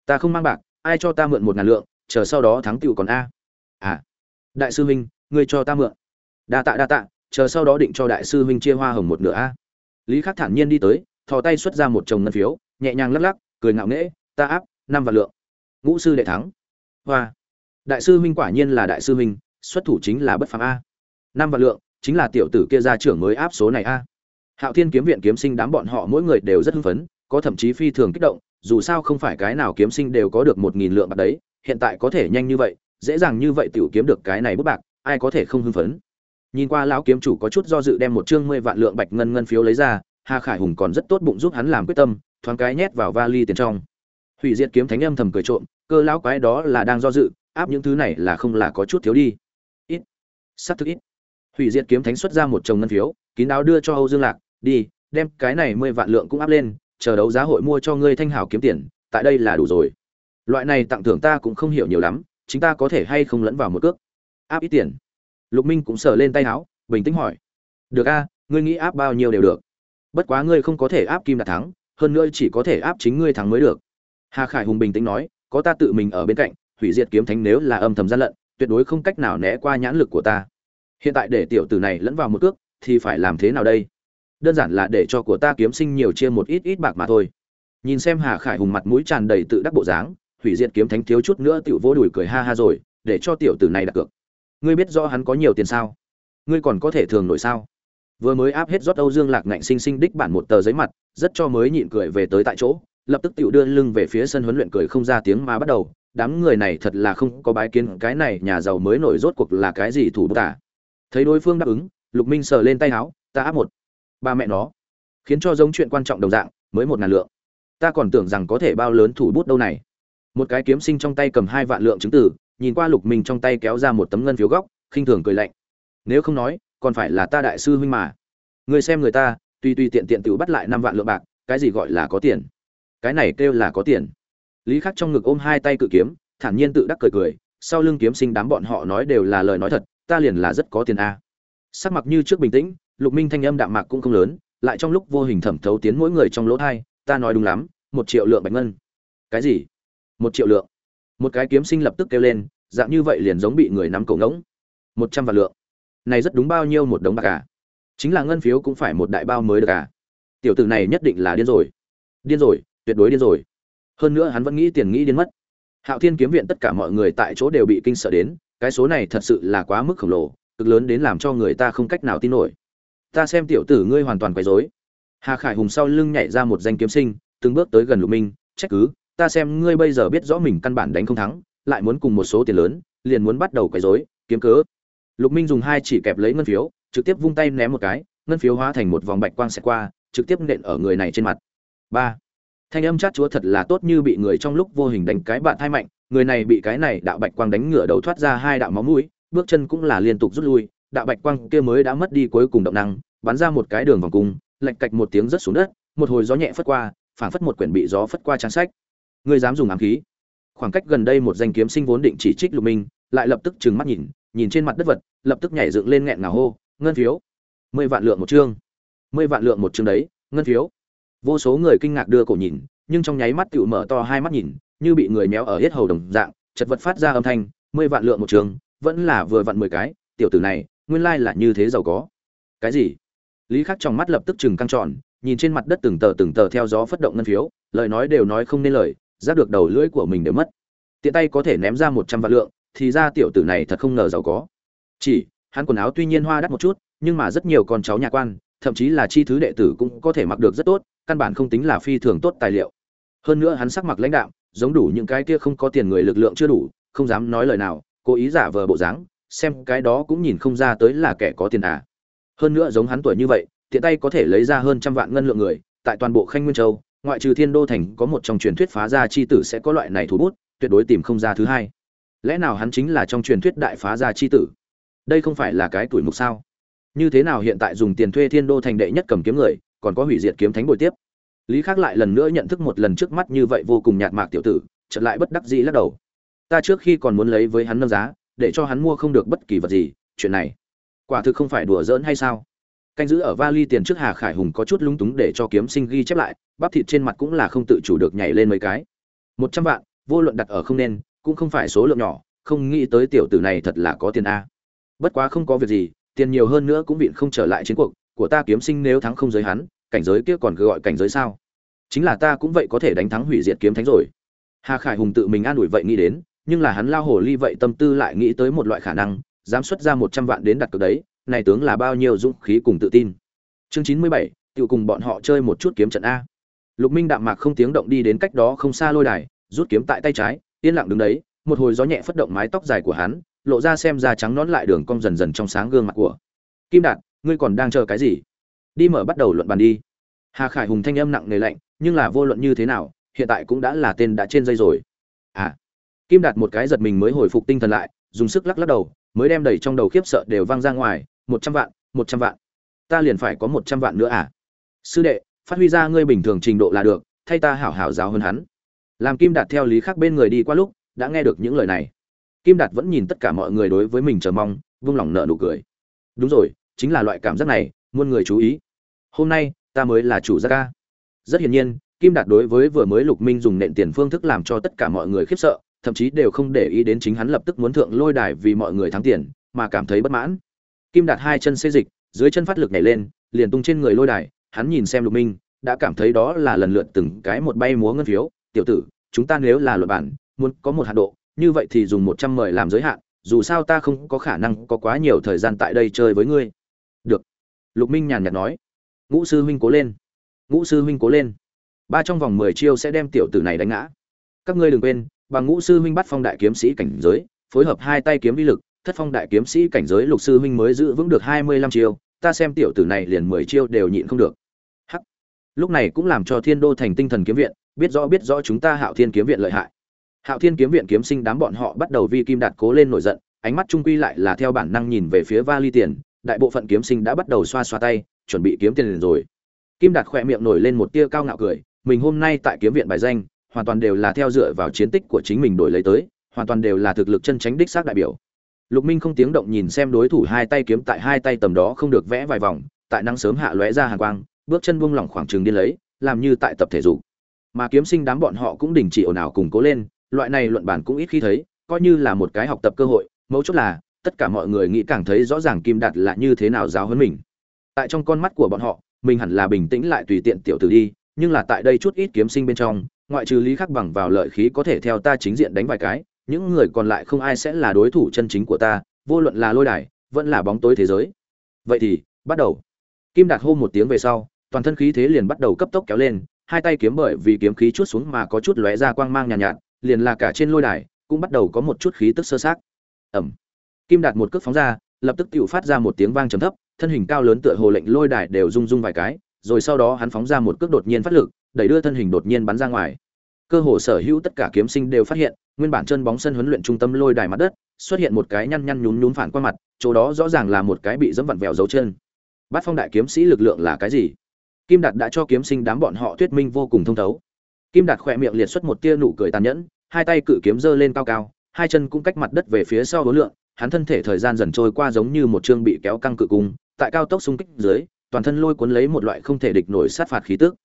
S1: Ta không mang bạc, ai cho ta mượn một ngàn lượng, chờ sau đó thắng tựu còn a. À. Đại sư huynh, ngươi cho ta mượn. Đa tạ đa tạ, chờ sau đó định cho đại sư huynh chia hoa hồng một nửa a. Lý khắc thản nhiên đi tới, thò tay xuất ra một chồng ngân phiếu, nhẹ nhàng lắc lắc, cười ngạo nghễ, ta áp năm vạn lượng. Ngũ sư đệ thắng. Hoa. Đại sư huynh quả nhiên là đại sư huynh xuất thủ chính là bất phàm a. Năm vạn lượng, chính là tiểu tử kia ra trưởng mới áp số này a. Hạo thiên kiếm viện kiếm sinh đám bọn họ mỗi người đều rất hưng phấn, có thậm chí phi thường kích động, dù sao không phải cái nào kiếm sinh đều có được một nghìn lượng bạc đấy, hiện tại có thể nhanh như vậy, dễ dàng như vậy tiểu kiếm được cái này bút bạc, ai có thể không hưng phấn? Nhìn qua lão kiếm chủ có chút do dự đem một chương mười vạn lượng bạch ngân ngân phiếu lấy ra, hà khải hùng còn rất tốt bụng giúp hắn làm quyết tâm, thoáng cái nhét vào vali tiền trong. Hủy diệt kiếm thánh âm thầm cười trộm, cơ lão quái đó là đang do dự, áp những thứ này là không là có chút thiếu đi sắp thực ít. Hủy diệt kiếm thánh xuất ra một chồng ngân phiếu, kín đáo đưa cho âu dương lạc, đi, đem cái này mười vạn lượng cũng áp lên, chờ đấu giá hội mua cho ngươi thanh hảo kiếm tiền, tại đây là đủ rồi. Loại này tặng thưởng ta cũng không hiểu nhiều lắm, chính ta có thể hay không lẫn vào một cước. Áp ít tiền. Lục minh cũng sờ lên tay áo, bình tĩnh hỏi, được a, ngươi nghĩ áp bao nhiêu đều được. Bất quá ngươi không có thể áp kim đạt thắng, hơn nữa chỉ có thể áp chính ngươi thắng mới được. Hà khải hùng bình tĩnh nói, có ta tự mình ở bên cạnh, hủy diệt kiếm thánh nếu là âm thầm gian lận tuyệt đối không cách nào né qua nhãn lực của ta. Hiện tại để tiểu tử này lẫn vào một cước, thì phải làm thế nào đây? Đơn giản là để cho của ta kiếm sinh nhiều chia một ít ít bạc mà thôi. Nhìn xem hà khải hùng mặt mũi tràn đầy tự đắc bộ dáng, hủy diệt kiếm thánh thiếu chút nữa tiểu vô đùi cười ha ha rồi, để cho tiểu tử này đặt cược. Ngươi biết rõ hắn có nhiều tiền sao? Ngươi còn có thể thường nổi sao? Vừa mới áp hết rót âu dương lạc ngạnh sinh sinh đích bản một tờ giấy mặt, rất cho mới nhịn cười về tới tại chỗ, lập tức tiểu đưa lưng về phía sân huấn luyện cười không ra tiếng mà bắt đầu đám người này thật là không có bái kiến cái này nhà giàu mới nổi rốt cuộc là cái gì thủ bút tả thấy đối phương đáp ứng, lục minh sờ lên tay áo, ta áp một. Ba mẹ nó. Khiến cho giống chuyện quan trọng đồng dạng, mới một ngàn lượng. Ta còn tưởng rằng có thể bao lớn thủ bút đâu này. Một cái kiếm sinh trong tay cầm hai vạn lượng chứng tử nhìn qua lục minh trong tay kéo ra một tấm ngân phiếu góc, khinh thường cười lạnh. Nếu không nói, còn phải là ta đại sư huynh mà. Người xem người ta tuy tuy tiện tiện tự bắt lại năm vạn lượng bạc, cái gì gọi là có tiền? Cái này kêu là có tiền lý khắc trong ngực ôm hai tay cự kiếm, thản nhiên tự đắc cười cười, sau lưng kiếm sinh đám bọn họ nói đều là lời nói thật, ta liền là rất có tiền a. Sắc mặt như trước bình tĩnh, lục minh thanh âm đạm mạc cũng không lớn, lại trong lúc vô hình thẩm thấu tiến mỗi người trong lỗ thai, ta nói đúng lắm, một triệu lượng bạch ngân. Cái gì? Một triệu lượng. Một cái kiếm sinh lập tức kêu lên, dạng như vậy liền giống bị người nắm cổ ngỗng. Một trăm vạn lượng. Này rất đúng bao nhiêu một đống bạc à? Chính là ngân phiếu cũng phải một đại bao mới được à? Tiểu tử này nhất định là điên rồi. Điên rồi, tuyệt đối điên rồi hơn nữa hắn vẫn nghĩ tiền nghĩ đến mất. Hạo thiên kiếm viện tất cả mọi người tại chỗ đều bị kinh sợ đến, cái số này thật sự là quá mức khổng lồ, cực lớn đến làm cho người ta không cách nào tin nổi. Ta xem tiểu tử ngươi hoàn toàn quấy rối. Hà khải hùng sau lưng nhảy ra một danh kiếm sinh, từng bước tới gần lục minh, trách cứ, ta xem ngươi bây giờ biết rõ mình căn bản đánh không thắng, lại muốn cùng một số tiền lớn, liền muốn bắt đầu quấy rối, kiếm cớ. Lục minh dùng hai chỉ kẹp lấy ngân phiếu, trực tiếp vung tay ném một cái, ngân phiếu hóa thành một vòng bạch quang xẹt qua, trực tiếp nện ở người này trên mặt. Ba thanh âm chát chúa thật là tốt như bị người trong lúc vô hình đánh cái bạn thai mạnh, người này bị cái này đạo bạch quang đánh ngửa đầu thoát ra hai đạo máu mũi, bước chân cũng là liên tục rút lui, đạo bạch quang kia mới đã mất đi cuối cùng động năng, bắn ra một cái đường vòng cung lạch cạch một tiếng rớt xuống đất, một hồi gió nhẹ phất qua, phảng phất một quyển bị gió phất qua trang sách. Người dám dùng ám khí? Khoảng cách gần đây một danh kiếm sinh vốn định chỉ trích lục minh, lại lập tức trừng mắt nhìn nhìn trên mặt đất vật, lập tức nhảy dựng lên nghẹn ngào hô, ngân phiếu. Mười vạn lượng một chương. Mười vạn lượng một chương đấy, ngân phiếu vô số người kinh ngạc đưa cổ nhìn nhưng trong nháy mắt tựu mở to hai mắt nhìn như bị người méo ở hết hầu đồng dạng chật vật phát ra âm thanh mười vạn lượng một trường, vẫn là vừa vặn mười cái tiểu tử này nguyên lai là như thế giàu có. Cái gì? Lý khắc trong mắt lập tức chừng căng tròn nhìn trên mặt đất từng tờ từng tờ theo gió phất động ngân phiếu lời nói đều nói không nên lời giáp được đầu lưỡi của mình đều mất. Tiện tay có thể ném ra một trăm vạn lượng thì ra tiểu tử này thật không ngờ giàu có. Chỉ hắn quần áo tuy nhiên hoa đắt một chút nhưng mà rất nhiều con cháu nhà quan thậm chí là chi thứ đệ tử cũng có thể mặc được rất tốt, căn bản không tính là phi thường tốt tài liệu. Hơn nữa hắn sắc mặc lãnh đạo giống đủ những cái kia không có tiền người lực lượng chưa đủ, không dám nói lời nào, cố ý giả vờ bộ dáng, xem cái đó cũng nhìn không ra tới là kẻ có tiền à. Hơn nữa giống hắn tuổi như vậy, tiện tay có thể lấy ra hơn trăm vạn ngân lượng người, tại toàn bộ khanh nguyên châu, ngoại trừ thiên đô thành có một trong truyền thuyết phá gia chi tử sẽ có loại này thủ bút, tuyệt đối tìm không ra thứ hai. Lẽ nào hắn chính là trong truyền thuyết đại phá gia chi tử? Đây không phải là cái tuổi mục sao? Như thế nào hiện tại dùng tiền thuê thiên đô thành đệ nhất cầm kiếm người, còn có hủy diệt kiếm thánh bồi tiếp? Lý khắc lại lần nữa nhận thức một lần trước mắt như vậy vô cùng nhạt mạc tiểu tử, chợt lại bất đắc dĩ lắc đầu. Ta trước khi còn muốn lấy với hắn nâng giá, để cho hắn mua không được bất kỳ vật gì, chuyện này, quả thực không phải đùa giỡn hay sao? Canh giữ ở vali tiền trước hà khải hùng có chút lúng túng để cho kiếm sinh ghi chép lại, bắp thịt trên mặt cũng là không tự chủ được nhảy lên mấy cái. Một trăm vạn, vô luận đặt ở không nên, cũng không phải số lượng nhỏ, không nghĩ tới tiểu tử này thật là có tiền a. Bất quá không có việc gì tiền nhiều hơn nữa cũng vịn không trở lại chiến cuộc, của ta kiếm sinh nếu thắng không giới hắn, cảnh giới kia còn cứ gọi cảnh giới sao? Chính là ta cũng vậy có thể đánh thắng hủy diệt kiếm thánh rồi. Hà khải hùng tự mình an ủi vậy nghĩ đến, nhưng là hắn lao hồ ly vậy tâm tư lại nghĩ tới một loại khả năng, dám xuất ra một trăm vạn đến đặt cược đấy, này tướng là bao nhiêu dũng khí cùng tự tin. Chương chín mươi bảy tự cùng bọn họ chơi một chút kiếm trận a. Lục minh đạm mạc không tiếng động đi đến cách đó không xa lôi đài, rút kiếm tại tay trái, yên lặng đứng đấy, một hồi gió nhẹ phất động mái tóc dài của hắn lộ ra xem da trắng nón lại đường cong dần dần trong sáng gương mặt của. Kim đạt, ngươi còn đang chờ cái gì? Đi mở bắt đầu luận bàn đi. Hà khải hùng thanh âm nặng nề lạnh, nhưng là vô luận như thế nào, hiện tại cũng đã là tên đã trên dây rồi. À. Kim đạt một cái giật mình mới hồi phục tinh thần lại, dùng sức lắc lắc đầu, mới đem đầy trong đầu khiếp sợ đều văng ra ngoài, một trăm vạn, một trăm vạn. Ta liền phải có một trăm vạn nữa à? Sư đệ, phát huy ra ngươi bình thường trình độ là được, thay ta hảo hảo giáo hơn hắn. Làm kim đạt theo lý khác bên người đi qua lúc, đã nghe được những lời này kim đạt vẫn nhìn tất cả mọi người đối với mình chờ mong, vung lòng nợ nụ cười. Đúng rồi, chính là loại cảm giác này, muôn người chú ý. Hôm nay, ta mới là chủ gia ca. Rất hiển nhiên, kim đạt đối với vừa mới lục minh dùng nện tiền phương thức làm cho tất cả mọi người khiếp sợ, thậm chí đều không để ý đến chính hắn lập tức muốn thượng lôi đài vì mọi người thắng tiền, mà cảm thấy bất mãn. Kim đạt hai chân xê dịch, dưới chân phát lực nhảy lên, liền tung trên người lôi đài, hắn nhìn xem lục minh, đã cảm thấy đó là lần lượt từng cái một bay múa ngân phiếu. Tiểu tử, chúng ta nếu là luật bản, muốn có một hạt độ như vậy thì dùng một trăm mười làm giới hạn, dù sao ta không có khả năng có quá nhiều thời gian tại đây chơi với ngươi. Được. Lục minh nhàn nhạt nói. Ngũ sư huynh cố lên. Ngũ sư huynh cố lên. Ba trong vòng mười chiêu sẽ đem tiểu tử này đánh ngã. Các ngươi đừng quên, bằng ngũ sư huynh bắt phong đại kiếm sĩ cảnh giới, phối hợp hai tay kiếm vi lực, thất phong đại kiếm sĩ cảnh giới lục sư huynh mới giữ vững được hai mươi lăm chiêu, ta xem tiểu tử này liền mười chiêu đều nhịn không được. Hắc. Lúc này cũng làm cho thiên đô thành tinh thần kiếm viện, biết rõ biết rõ chúng ta hạo thiên kiếm viện lợi hại hạo thiên kiếm viện kiếm sinh đám bọn họ bắt đầu vi kim đạt cố lên nổi giận, ánh mắt trung quy lại là theo bản năng nhìn về phía vali tiền, đại bộ phận kiếm sinh đã bắt đầu xoa xoa tay, chuẩn bị kiếm tiền rồi. Kim đạt khỏe miệng nổi lên một tia cao ngạo cười, mình hôm nay tại kiếm viện bài danh, hoàn toàn đều là theo dựa vào chiến tích của chính mình đổi lấy tới, hoàn toàn đều là thực lực chân tránh đích xác đại biểu. Lục minh không tiếng động nhìn xem đối thủ hai tay kiếm tại hai tay tầm đó không được vẽ vài vòng, tại nắng sớm hạ lóe ra hàng quang, bước chân buông lỏng khoảng trường đi lấy, làm như tại tập thể dục. Mà kiếm sinh đám bọn họ cũng đình chỉ ồn ào cùng cố lên loại này luận bản cũng ít khi thấy coi như là một cái học tập cơ hội mấu chốt là tất cả mọi người nghĩ càng thấy rõ ràng kim đạt là như thế nào giáo hơn mình. Tại trong con mắt của bọn họ mình hẳn là bình tĩnh lại tùy tiện tiểu tử đi nhưng là tại đây chút ít kiếm sinh bên trong ngoại trừ lý khắc bằng vào lợi khí có thể theo ta chính diện đánh vài cái những người còn lại không ai sẽ là đối thủ chân chính của ta vô luận là lôi đài vẫn là bóng tối thế giới. Vậy thì bắt đầu. Kim đạt hô một tiếng về sau toàn thân khí thế liền bắt đầu cấp tốc kéo lên hai tay kiếm bởi vì kiếm khí chút xuống mà có chút lóe ra quang mang nhàn nhạt, nhạt liền là cả trên lôi đài, cũng bắt đầu có một chút khí tức sơ sát ẩm. Kim đạt một cước phóng ra, lập tức tự phát ra một tiếng vang trầm thấp, thân hình cao lớn tựa hồ lệnh lôi đài đều rung rung vài cái, rồi sau đó hắn phóng ra một cước đột nhiên phát lực, đẩy đưa thân hình đột nhiên bắn ra ngoài. Cơ hồ sở hữu tất cả kiếm sinh đều phát hiện, nguyên bản chân bóng sân huấn luyện trung tâm lôi đài mặt đất, xuất hiện một cái nhăn nhăn nhún nhún phản qua mặt, chỗ đó rõ ràng là một cái bị dẫm vặn vẹo dấu chân. Bát phong đại kiếm sĩ lực lượng là cái gì? Kim đạt đã cho kiếm sinh đám bọn họ thuyết minh vô cùng thông thấu. Kim đạt khỏe miệng liệt xuất một tia nụ cười tàn nhẫn hai tay cự kiếm giơ lên cao cao hai chân cũng cách mặt đất về phía sau đối lượng hắn thân thể thời gian dần trôi qua giống như một chương bị kéo căng cự cung tại cao tốc xung kích dưới toàn thân lôi cuốn lấy một loại không thể địch nổi sát phạt khí tức.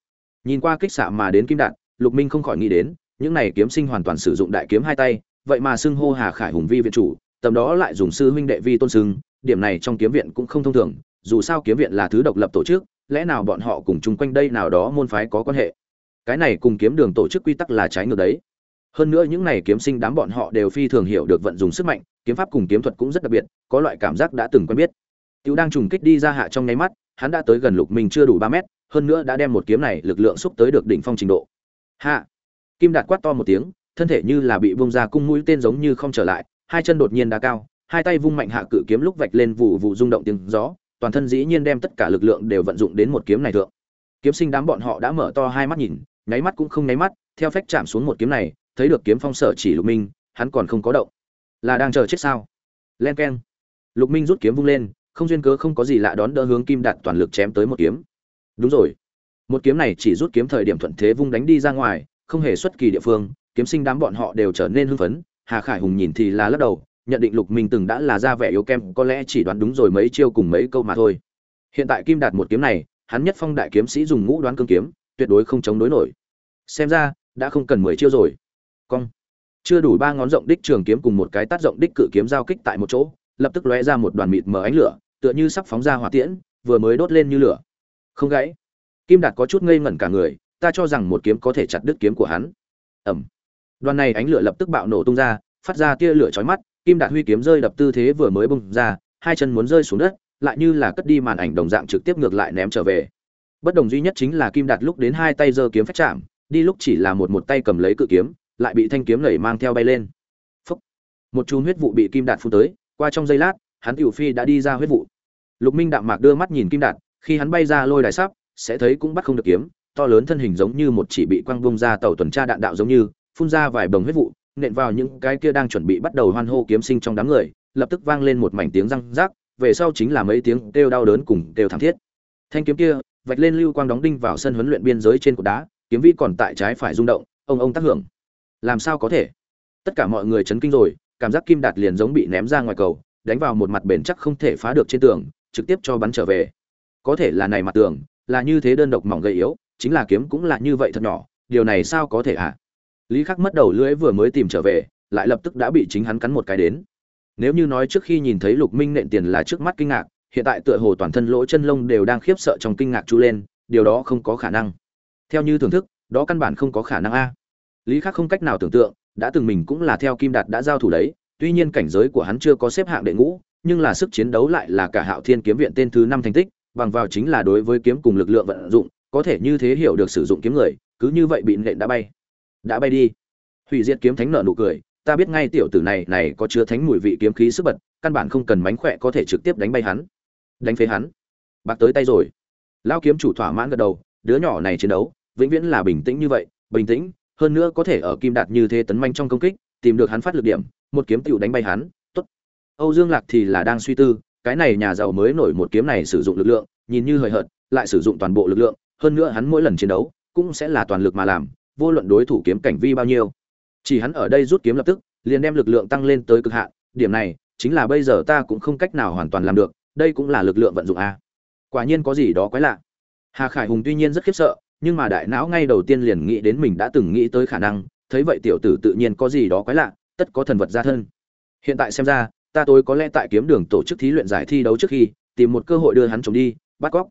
S1: Nhìn qua kích xạ mà đến kim đạn, lục minh không khỏi nghĩ đến những này kiếm sinh hoàn toàn sử dụng đại kiếm hai tay vậy mà xưng hô hà khải hùng vi viện chủ tầm đó lại dùng sư huynh đệ vi tôn xưng điểm này trong kiếm viện cũng không thông thường dù sao kiếm viện là thứ độc lập tổ chức lẽ nào bọn họ cùng chung quanh đây nào đó môn phái có quan hệ? Cái này cùng kiếm đường tổ chức quy tắc là trái ngược đấy hơn nữa những này kiếm sinh đám bọn họ đều phi thường hiểu được vận dụng sức mạnh kiếm pháp cùng kiếm thuật cũng rất đặc biệt có loại cảm giác đã từng quen biết Tiểu đang trùng kích đi ra hạ trong nháy mắt, hắn đã tới gần Lục Minh chưa đủ ba mét, hơn nữa đã đem một kiếm này lực lượng xúc tới được đỉnh phong trình độ. Hạ. Kim Đạt quát to một tiếng, thân thể như là bị vung ra cung mũi tên giống như không trở lại, hai chân đột nhiên đá cao, hai tay vung mạnh hạ cự kiếm lúc vạch lên vụ vụ rung động tiếng gió, toàn thân dĩ nhiên đem tất cả lực lượng đều vận dụng đến một kiếm này thượng. Kiếm sinh đám bọn họ đã mở to hai mắt nhìn, nháy mắt cũng không nháy mắt, theo phách chạm xuống một kiếm này, thấy được kiếm phong sở chỉ Lục Minh, hắn còn không có động. Là đang chờ chết sao? Len keng. Lục Minh rút kiếm vung lên, không duyên cớ không có gì lạ đón đỡ hướng kim đạt toàn lực chém tới một kiếm đúng rồi một kiếm này chỉ rút kiếm thời điểm thuận thế vung đánh đi ra ngoài không hề xuất kỳ địa phương kiếm sinh đám bọn họ đều trở nên hưng phấn hà khải hùng nhìn thì là lắc đầu nhận định lục minh từng đã là ra vẻ yếu kem có lẽ chỉ đoán đúng rồi mấy chiêu cùng mấy câu mà thôi hiện tại kim đạt một kiếm này hắn nhất phong đại kiếm sĩ dùng ngũ đoán cương kiếm tuyệt đối không chống đối nổi xem ra đã không cần mười chiêu rồi cong. Chưa đủ ba ngón rộng đích trường kiếm cùng một cái tát rộng đích cự kiếm giao kích tại một chỗ, lập tức lóe ra một đoàn mịt mờ ánh lửa, tựa như sắp phóng ra hỏa tiễn, vừa mới đốt lên như lửa. Không gãy. Kim đạt có chút ngây ngẩn cả người, ta cho rằng một kiếm có thể chặt đứt kiếm của hắn. Ẩm đoàn này ánh lửa lập tức bạo nổ tung ra, phát ra tia lửa chói mắt, kim đạt huy kiếm rơi đập tư thế vừa mới bung ra, hai chân muốn rơi xuống đất, lại như là cất đi màn ảnh đồng dạng trực tiếp ngược lại ném trở về. Bất đồng duy nhất chính là kim đạt lúc đến hai tay giơ kiếm phách chạm, đi lúc chỉ là một một tay cầm lấy cự kiếm lại bị thanh kiếm nảy mang theo bay lên. Phúc. một chùm huyết vụ bị kim đạt phun tới, qua trong giây lát, hắn tiểu phi đã đi ra huyết vụ. Lục minh đạm mạc đưa mắt nhìn kim đạt khi hắn bay ra lôi đài sắp, sẽ thấy cũng bắt không được kiếm, to lớn thân hình giống như một chỉ bị quăng vung ra tàu tuần tra đạn đạo giống như, phun ra vài bồng huyết vụ, nện vào những cái kia đang chuẩn bị bắt đầu hoan hô kiếm sinh trong đám người, lập tức vang lên một mảnh tiếng răng rác về sau chính là mấy tiếng kêu đau đớn cùng kêu thảm thiết. Thanh kiếm kia, vạch lên lưu quang đóng đinh vào sân huấn luyện biên giới trên cột đá, kiếm vi còn tại trái phải rung động, ông ông tác hưởng làm sao có thể? Tất cả mọi người chấn kinh rồi, cảm giác kim đạt liền giống bị ném ra ngoài cầu, đánh vào một mặt bền chắc không thể phá được trên tường, trực tiếp cho bắn trở về. Có thể là này mặt tường, là như thế đơn độc mỏng gầy yếu, chính là kiếm cũng là như vậy thật nhỏ, điều này sao có thể ạ à? lý khắc mất đầu lưỡi vừa mới tìm trở về, lại lập tức đã bị chính hắn cắn một cái đến. Nếu như nói trước khi nhìn thấy lục minh nện tiền là trước mắt kinh ngạc, hiện tại tựa hồ toàn thân lỗ chân lông đều đang khiếp sợ trong kinh ngạc chú lên, điều đó không có khả năng. Theo như thưởng thức, đó căn bản không có khả năng a lý khắc không cách nào tưởng tượng, đã từng mình cũng là theo kim đạt đã giao thủ đấy, tuy nhiên cảnh giới của hắn chưa có xếp hạng đệ ngũ, nhưng là sức chiến đấu lại là cả hạo thiên kiếm viện tên thứ năm thành tích, bằng vào chính là đối với kiếm cùng lực lượng vận dụng, có thể như thế hiểu được sử dụng kiếm người, cứ như vậy bị nện đã bay. Đã bay đi. Hủy diệt kiếm thánh nợ nụ cười, ta biết ngay tiểu tử này này có chứa thánh mùi vị kiếm khí sức bật, căn bản không cần mánh khỏe có thể trực tiếp đánh bay hắn. Đánh phế hắn. Bạc tới tay rồi. Lao kiếm chủ thỏa mãn gật đầu, đứa nhỏ này chiến đấu, vĩnh viễn là bình tĩnh như vậy, bình tĩnh hơn nữa có thể ở kim đạt như thế tấn manh trong công kích, tìm được hắn phát lực điểm, một kiếm tựu đánh bay hắn, tốt. Âu dương lạc thì là đang suy tư, cái này nhà giàu mới nổi một kiếm này sử dụng lực lượng, nhìn như hời hợt, lại sử dụng toàn bộ lực lượng, hơn nữa hắn mỗi lần chiến đấu, cũng sẽ là toàn lực mà làm, vô luận đối thủ kiếm cảnh vi bao nhiêu. Chỉ hắn ở đây rút kiếm lập tức, liền đem lực lượng tăng lên tới cực hạn, điểm này, chính là bây giờ ta cũng không cách nào hoàn toàn làm được, đây cũng là lực lượng vận dụng a. Quả nhiên có gì đó quái lạ. Hà khải hùng tuy nhiên rất khiếp sợ nhưng mà đại não ngay đầu tiên liền nghĩ đến mình đã từng nghĩ tới khả năng, thấy vậy tiểu tử tự nhiên có gì đó quái lạ, tất có thần vật ra thân. Hiện tại xem ra, ta tối có lẽ tại kiếm đường tổ chức thí luyện giải thi đấu trước khi, tìm một cơ hội đưa hắn trốn đi, bắt cóc.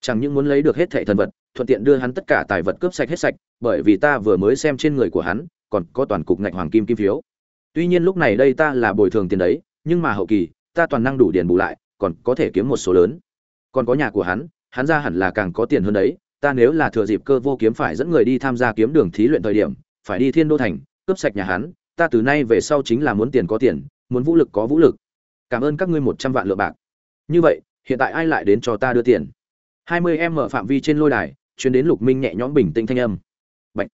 S1: Chẳng những muốn lấy được hết thẻ thần vật, thuận tiện đưa hắn tất cả tài vật cướp sạch hết sạch, bởi vì ta vừa mới xem trên người của hắn, còn có toàn cục ngạch hoàng kim kim phiếu. Tuy nhiên lúc này đây ta là bồi thường tiền đấy, nhưng mà hậu kỳ, ta toàn năng đủ điền bù lại, còn có thể kiếm một số lớn. Còn có nhà của hắn hắn ra hẳn là càng có tiền hơn đấy ta nếu là thừa dịp cơ vô kiếm phải dẫn người đi tham gia kiếm đường thí luyện thời điểm, phải đi thiên đô thành, cướp sạch nhà hắn, ta từ nay về sau chính là muốn tiền có tiền, muốn vũ lực có vũ lực. Cảm ơn các ngươi một trăm vạn lượng bạc. Như vậy, hiện tại ai lại đến cho ta đưa tiền? Hai mươi em mở phạm vi trên lôi đài chuyến đến lục minh nhẹ nhõm bình tĩnh thanh âm. Bạch.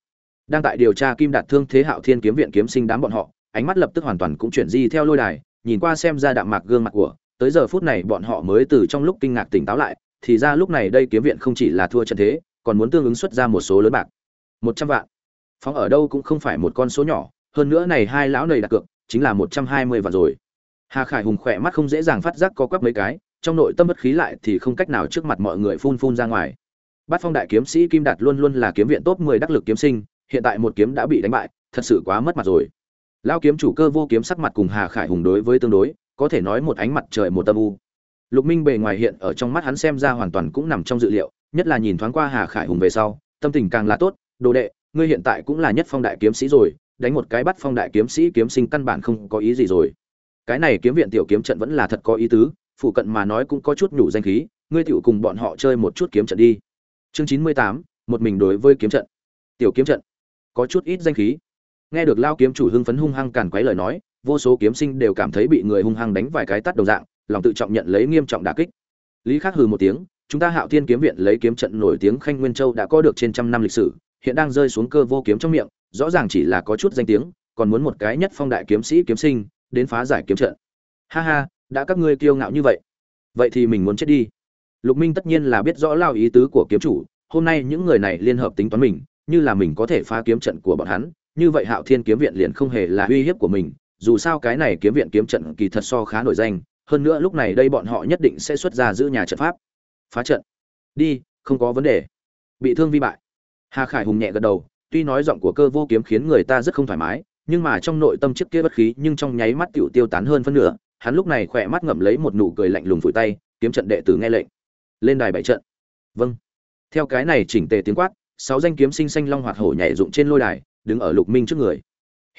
S1: đang tại điều tra kim đạt thương thế hạo thiên kiếm viện kiếm sinh đám bọn họ, ánh mắt lập tức hoàn toàn cũng chuyển di theo lôi đài, nhìn qua xem ra đạm mạc gương mặt của, tới giờ phút này bọn họ mới từ trong lúc kinh ngạc tỉnh táo lại thì ra lúc này đây kiếm viện không chỉ là thua trận thế, còn muốn tương ứng xuất ra một số lớn bạc. Một trăm vạn. Phóng ở đâu cũng không phải một con số nhỏ, hơn nữa này hai lão này đặt cược, chính là một trăm hai mươi vạn rồi. Hà khải hùng khỏe mắt không dễ dàng phát giác có quắp mấy cái, trong nội tâm bất khí lại thì không cách nào trước mặt mọi người phun phun ra ngoài. Bát phong đại kiếm sĩ kim đạt luôn luôn là kiếm viện top mười đắc lực kiếm sinh, hiện tại một kiếm đã bị đánh bại, thật sự quá mất mặt rồi. Lão kiếm chủ cơ vô kiếm sắc mặt cùng hà khải hùng đối với tương đối, có thể nói một ánh mặt trời một tâm u lục minh bề ngoài hiện ở trong mắt hắn xem ra hoàn toàn cũng nằm trong dự liệu, nhất là nhìn thoáng qua hà khải hùng về sau, tâm tình càng là tốt, đồ đệ, ngươi hiện tại cũng là nhất phong đại kiếm sĩ rồi, đánh một cái bắt phong đại kiếm sĩ kiếm sinh căn bản không có ý gì rồi. Cái này kiếm viện tiểu kiếm trận vẫn là thật có ý tứ, phụ cận mà nói cũng có chút nhủ danh khí, ngươi tiểu cùng bọn họ chơi một chút kiếm trận đi. Chương chín mươi tám, một mình đối với kiếm trận. Tiểu kiếm trận, có chút ít danh khí. Nghe được lao kiếm chủ hưng phấn hung hăng càn quấy lời nói, vô số kiếm sinh đều cảm thấy bị người hung hăng đánh vài cái tắt đầu dạng lòng tự trọng nhận lấy nghiêm trọng đả kích. Lý khắc hừ một tiếng, chúng ta hạo thiên kiếm viện lấy kiếm trận nổi tiếng khanh nguyên châu đã có được trên trăm năm lịch sử, hiện đang rơi xuống cơ vô kiếm trong miệng, rõ ràng chỉ là có chút danh tiếng, còn muốn một cái nhất phong đại kiếm sĩ kiếm sinh, đến phá giải kiếm trận. Ha ha, đã các ngươi kiêu ngạo như vậy vậy thì mình muốn chết đi. Lục minh tất nhiên là biết rõ lao ý tứ của kiếm chủ, hôm nay những người này liên hợp tính toán mình, như là mình có thể phá kiếm trận của bọn hắn, như vậy hạo thiên kiếm viện liền không hề là uy hiếp của mình, dù sao cái này kiếm viện kiếm trận kỳ thật so khá nổi danh hơn nữa lúc này đây bọn họ nhất định sẽ xuất ra giữ nhà trận pháp. Phá trận. Đi, không có vấn đề. Bị thương vi bại. Hà khải hùng nhẹ gật đầu, tuy nói giọng của cơ vô kiếm khiến người ta rất không thoải mái, nhưng mà trong nội tâm chiếc kia bất khí, nhưng trong nháy mắt tiểu tiêu tán hơn phân nửa, hắn lúc này khỏe mắt ngậm lấy một nụ cười lạnh lùng phủi tay, kiếm trận đệ tử nghe lệnh. Lên đài bảy trận. Vâng. Theo cái này chỉnh tề tiếng quát, sáu danh kiếm sinh xanh long hoạt hổ nhảy dụng trên lôi đài, đứng ở lục minh trước người.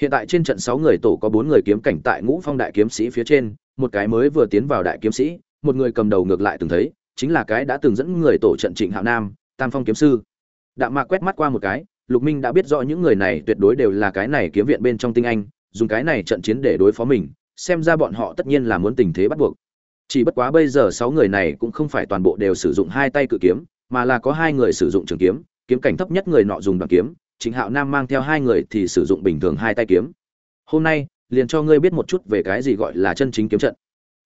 S1: Hiện tại trên trận sáu người tổ có bốn người kiếm cảnh tại ngũ phong đại kiếm sĩ phía trên một cái mới vừa tiến vào đại kiếm sĩ, một người cầm đầu ngược lại từng thấy, chính là cái đã từng dẫn người tổ trận trịnh hạo nam, tam phong kiếm sư. Đạm mạc quét mắt qua một cái, lục minh đã biết rõ những người này tuyệt đối đều là cái này kiếm viện bên trong tinh anh, dùng cái này trận chiến để đối phó mình, xem ra bọn họ tất nhiên là muốn tình thế bắt buộc. Chỉ bất quá bây giờ sáu người này cũng không phải toàn bộ đều sử dụng hai tay cự kiếm, mà là có hai người sử dụng trường kiếm kiếm cảnh thấp nhất người nọ dùng đoàn kiếm, trịnh hạo nam mang theo hai người thì sử dụng bình thường hai tay kiếm. Hôm nay liền cho ngươi biết một chút về cái gì gọi là chân chính kiếm trận.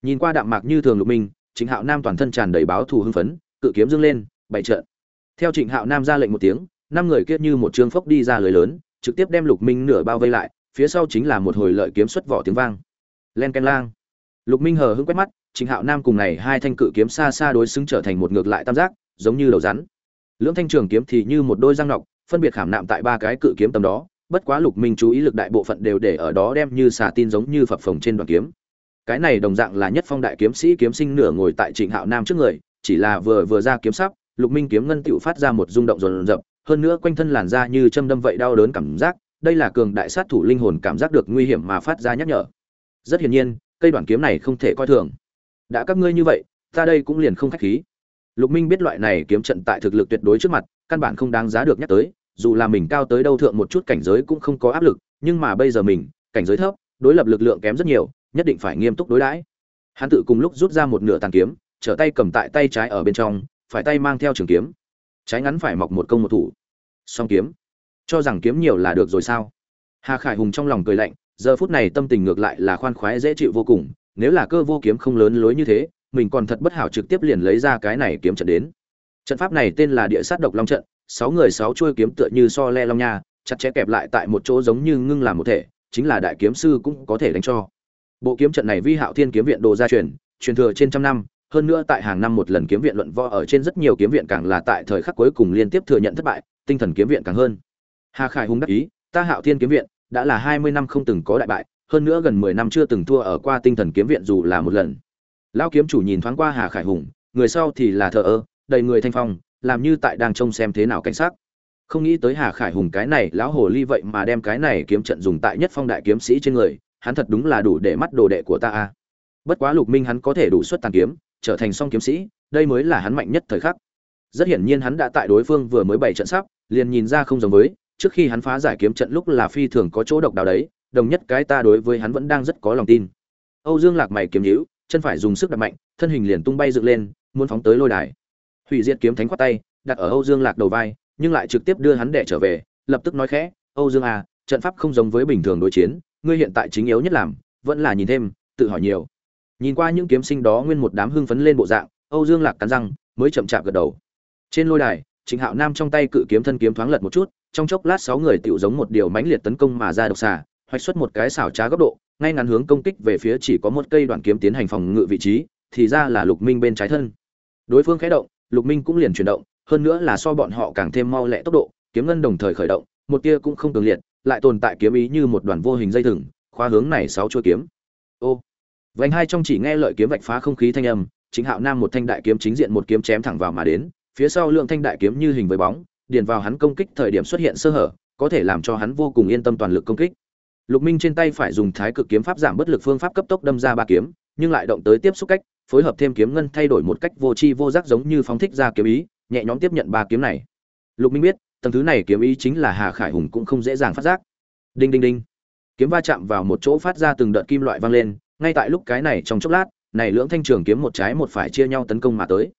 S1: Nhìn qua đạm mạc như thường lục minh, trịnh hạo nam toàn thân tràn đầy báo thù hưng phấn, cự kiếm dâng lên, bày trận. Theo trịnh hạo nam ra lệnh một tiếng, năm người kia như một trương phốc đi ra lưới lớn, trực tiếp đem lục minh nửa bao vây lại, phía sau chính là một hồi lợi kiếm xuất vỏ tiếng vang. Len ken lang. Lục minh hờ hững quét mắt, trịnh hạo nam cùng này hai thanh cự kiếm xa xa đối xứng trở thành một ngược lại tam giác, giống như đầu rắn. Lưỡng thanh trường kiếm thì như một đôi răng nọc, phân biệt khảm nạm tại ba cái cự kiếm tầm đó bất quá lục minh chú ý lực đại bộ phận đều để ở đó đem như xà tin giống như phập phồng trên đoàn kiếm. Cái này đồng dạng là nhất phong đại kiếm sĩ kiếm sinh nửa ngồi tại trịnh hạo nam trước người, chỉ là vừa vừa ra kiếm sắp, lục minh kiếm ngân tựu phát ra một rung động rồn rập, hơn nữa quanh thân làn da như châm đâm vậy đau đớn cảm giác, đây là cường đại sát thủ linh hồn cảm giác được nguy hiểm mà phát ra nhắc nhở. Rất hiển nhiên, cây đoạn kiếm này không thể coi thường. Đã các ngươi như vậy, ta đây cũng liền không khách khí. Lục minh biết loại này kiếm trận tại thực lực tuyệt đối trước mặt, căn bản không đáng giá được nhắc tới dù là mình cao tới đâu thượng một chút cảnh giới cũng không có áp lực, nhưng mà bây giờ mình, cảnh giới thấp, đối lập lực lượng kém rất nhiều, nhất định phải nghiêm túc đối đãi. Hắn tự cùng lúc rút ra một nửa tàn kiếm, trở tay cầm tại tay trái ở bên trong, phải tay mang theo trường kiếm. Trái ngắn phải mọc một công một thủ. Song kiếm. Cho rằng kiếm nhiều là được rồi sao? Hà khải hùng trong lòng cười lạnh, giờ phút này tâm tình ngược lại là khoan khoái dễ chịu vô cùng, nếu là cơ vô kiếm không lớn lối như thế, mình còn thật bất hảo trực tiếp liền lấy ra cái này kiếm trận đến. Trận pháp này tên là địa sát độc long trận sáu người sáu chuôi kiếm tựa như so le long nha, chặt chẽ kẹp lại tại một chỗ giống như ngưng làm một thể, chính là đại kiếm sư cũng có thể đánh cho. Bộ kiếm trận này vi hạo thiên kiếm viện đồ gia truyền truyền thừa trên trăm năm, hơn nữa tại hàng năm một lần kiếm viện luận võ ở trên rất nhiều kiếm viện càng là tại thời khắc cuối cùng liên tiếp thừa nhận thất bại, tinh thần kiếm viện càng hơn. Hà khải hùng đắc ý, ta hạo thiên kiếm viện đã là hai mươi năm không từng có đại bại, hơn nữa gần mười năm chưa từng thua ở qua tinh thần kiếm viện dù là một lần. Lão kiếm chủ nhìn thoáng qua hà khải hùng, người sau thì là thợ ơ, đầy người thanh phong làm như tại đang trông xem thế nào cảnh sát không nghĩ tới hà khải hùng cái này lão hồ ly vậy mà đem cái này kiếm trận dùng tại nhất phong đại kiếm sĩ trên người, hắn thật đúng là đủ để mắt đồ đệ của ta a. Bất quá lục minh hắn có thể đủ xuất tàn kiếm, trở thành song kiếm sĩ, đây mới là hắn mạnh nhất thời khắc. Rất hiển nhiên hắn đã tại đối phương vừa mới bày trận sắp, liền nhìn ra không giống với, trước khi hắn phá giải kiếm trận lúc là phi thường có chỗ độc đáo đấy, đồng nhất cái ta đối với hắn vẫn đang rất có lòng tin. Âu dương lạc mày kiếm nhíu, chân phải dùng sức đập mạnh, thân hình liền tung bay dựng lên, muốn phóng tới lôi đài hủy diệt kiếm thánh khoát tay, đặt ở âu dương lạc đầu vai, nhưng lại trực tiếp đưa hắn đẻ trở về, lập tức nói khẽ, âu dương à trận pháp không giống với bình thường đối chiến, ngươi hiện tại chính yếu nhất làm, vẫn là nhìn thêm, tự hỏi nhiều. Nhìn qua những kiếm sinh đó nguyên một đám hưng phấn lên bộ dạng, âu dương lạc cắn răng, mới chậm chạp gật đầu. Trên lôi đài, trịnh hạo nam trong tay cự kiếm thân kiếm thoáng lật một chút, trong chốc lát sáu người tựu giống một điều mãnh liệt tấn công mà ra độc xà, hoạch xuất một cái xảo trá góc độ, ngay ngắn hướng công kích về phía chỉ có một cây đoạn kiếm tiến hành phòng ngự vị trí, thì ra là lục minh bên trái thân. Đối phương khẽ động lục minh cũng liền chuyển động, hơn nữa là so bọn họ càng thêm mau lẹ tốc độ, kiếm ngân đồng thời khởi động, một tia cũng không cường liệt, lại tồn tại kiếm ý như một đoàn vô hình dây thừng khoa hướng này sáu chuôi kiếm. Ô, vành hai trong chỉ nghe lợi kiếm vạch phá không khí thanh âm, chính hạo nam một thanh đại kiếm chính diện một kiếm chém thẳng vào mà đến, phía sau lượng thanh đại kiếm như hình với bóng, điền vào hắn công kích thời điểm xuất hiện sơ hở, có thể làm cho hắn vô cùng yên tâm toàn lực công kích. Lục minh trên tay phải dùng thái cực kiếm pháp giảm bất lực phương pháp cấp tốc đâm ra ba kiếm, nhưng lại động tới tiếp xúc cách phối hợp thêm kiếm ngân thay đổi một cách vô tri vô giác giống như phóng thích ra kiếm ý, nhẹ nhõm tiếp nhận ba kiếm này. Lục minh biết, tầng thứ này kiếm ý chính là hà khải hùng cũng không dễ dàng phát giác. Đinh đinh đinh. Kiếm va chạm vào một chỗ phát ra từng đợt kim loại vang lên, ngay tại lúc cái này trong chốc lát, này lưỡng thanh trường kiếm một trái một phải chia nhau tấn công mà tới.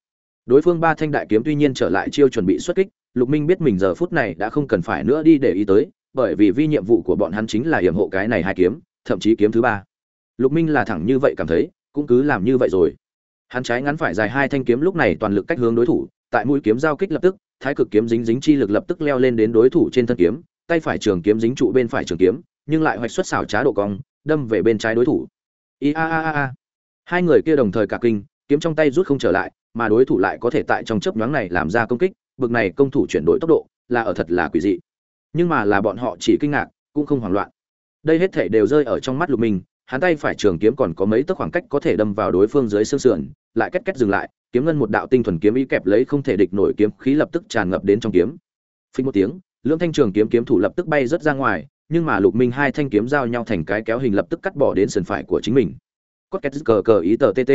S1: Đối phương ba thanh đại kiếm tuy nhiên trở lại chiêu chuẩn bị xuất kích, lục minh biết mình giờ phút này đã không cần phải nữa đi để ý tới, bởi vì vi nhiệm vụ của bọn hắn chính là yểm hộ cái này hai kiếm, thậm chí kiếm thứ ba. Lục minh là thẳng như vậy cảm thấy, cũng cứ làm như vậy rồi hắn trái ngắn phải dài hai thanh kiếm lúc này toàn lực cách hướng đối thủ, tại mũi kiếm giao kích lập tức, thái cực kiếm dính dính chi lực lập tức leo lên đến đối thủ trên thân kiếm, tay phải trường kiếm dính trụ bên phải trường kiếm, nhưng lại hoạch xuất xảo trá độ cong, đâm về bên trái đối thủ. I a a a a. Hai người kia đồng thời cả kinh, kiếm trong tay rút không trở lại, mà đối thủ lại có thể tại trong chớp nhoáng này làm ra công kích, bực này công thủ chuyển đổi tốc độ, là ở thật là quỷ dị. Nhưng mà là bọn họ chỉ kinh ngạc, cũng không hoảng loạn. Đây hết thể đều rơi ở trong mắt lục minh hắn tay phải trường kiếm còn có mấy tấc khoảng cách có thể đâm vào đối phương dưới xương sườn, lại kết kết dừng lại, kiếm ngân một đạo tinh thuần kiếm ý kẹp lấy không thể địch nổi kiếm khí lập tức tràn ngập đến trong kiếm. Phình một tiếng, lưỡng thanh trường kiếm kiếm thủ lập tức bay rất ra ngoài, nhưng mà lục minh hai thanh kiếm giao nhau thành cái kéo hình lập tức cắt bỏ đến sườn phải của chính mình. Cốt két cờ cờ ý tờ tt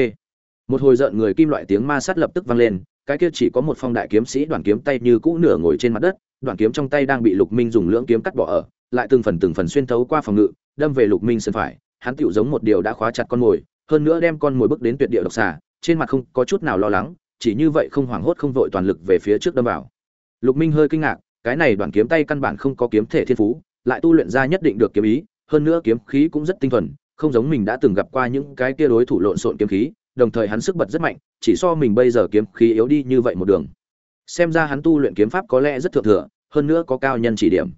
S1: một hồi giận người kim loại tiếng ma sát lập tức vang lên, cái kia chỉ có một phong đại kiếm sĩ đoàn kiếm tay như cũ nửa ngồi trên mặt đất đoàn kiếm trong tay đang bị lục minh dùng lưỡng kiếm cắt bỏ ở, lại từng phần từng phần xuyên thấu qua phòng ngự, đâm về lục minh sườn phải hắn tựu giống một điều đã khóa chặt con mồi, hơn nữa đem con mồi bước đến tuyệt địa độc xà, trên mặt không có chút nào lo lắng, chỉ như vậy không hoảng hốt không vội toàn lực về phía trước đâm vào. Lục minh hơi kinh ngạc, cái này Đoạn kiếm tay căn bản không có kiếm thể thiên phú, lại tu luyện ra nhất định được kiếm ý, hơn nữa kiếm khí cũng rất tinh thuần, không giống mình đã từng gặp qua những cái kia đối thủ lộn xộn kiếm khí, đồng thời hắn sức bật rất mạnh, chỉ so mình bây giờ kiếm khí yếu đi như vậy một đường. Xem ra hắn tu luyện kiếm pháp có lẽ rất thượng thừa, hơn nữa có cao nhân chỉ điểm.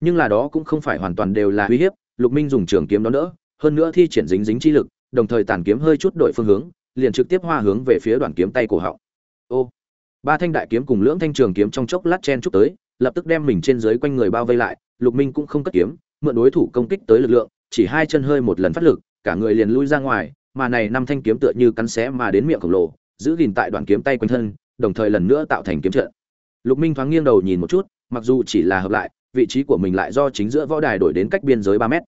S1: Nhưng là đó cũng không phải hoàn toàn đều là uy hiếp, lục minh dùng trường kiếm đó nữa hơn nữa thi triển dính dính chi lực, đồng thời tàn kiếm hơi chút đổi phương hướng, liền trực tiếp hoa hướng về phía đoạn kiếm tay cổ họng. Ô, ba thanh đại kiếm cùng lưỡng thanh trường kiếm trong chốc lát chen chúc tới, lập tức đem mình trên dưới quanh người bao vây lại, lục minh cũng không cất kiếm, mượn đối thủ công kích tới lực lượng, chỉ hai chân hơi một lần phát lực, cả người liền lui ra ngoài, mà này năm thanh kiếm tựa như cắn xé mà đến miệng khổng lồ, giữ gìn tại đoạn kiếm tay quanh thân, đồng thời lần nữa tạo thành kiếm trận. Lục minh thoáng nghiêng đầu nhìn một chút, mặc dù chỉ là hợp lại, vị trí của mình lại do chính giữa võ đài đổi đến cách biên giới ba mét.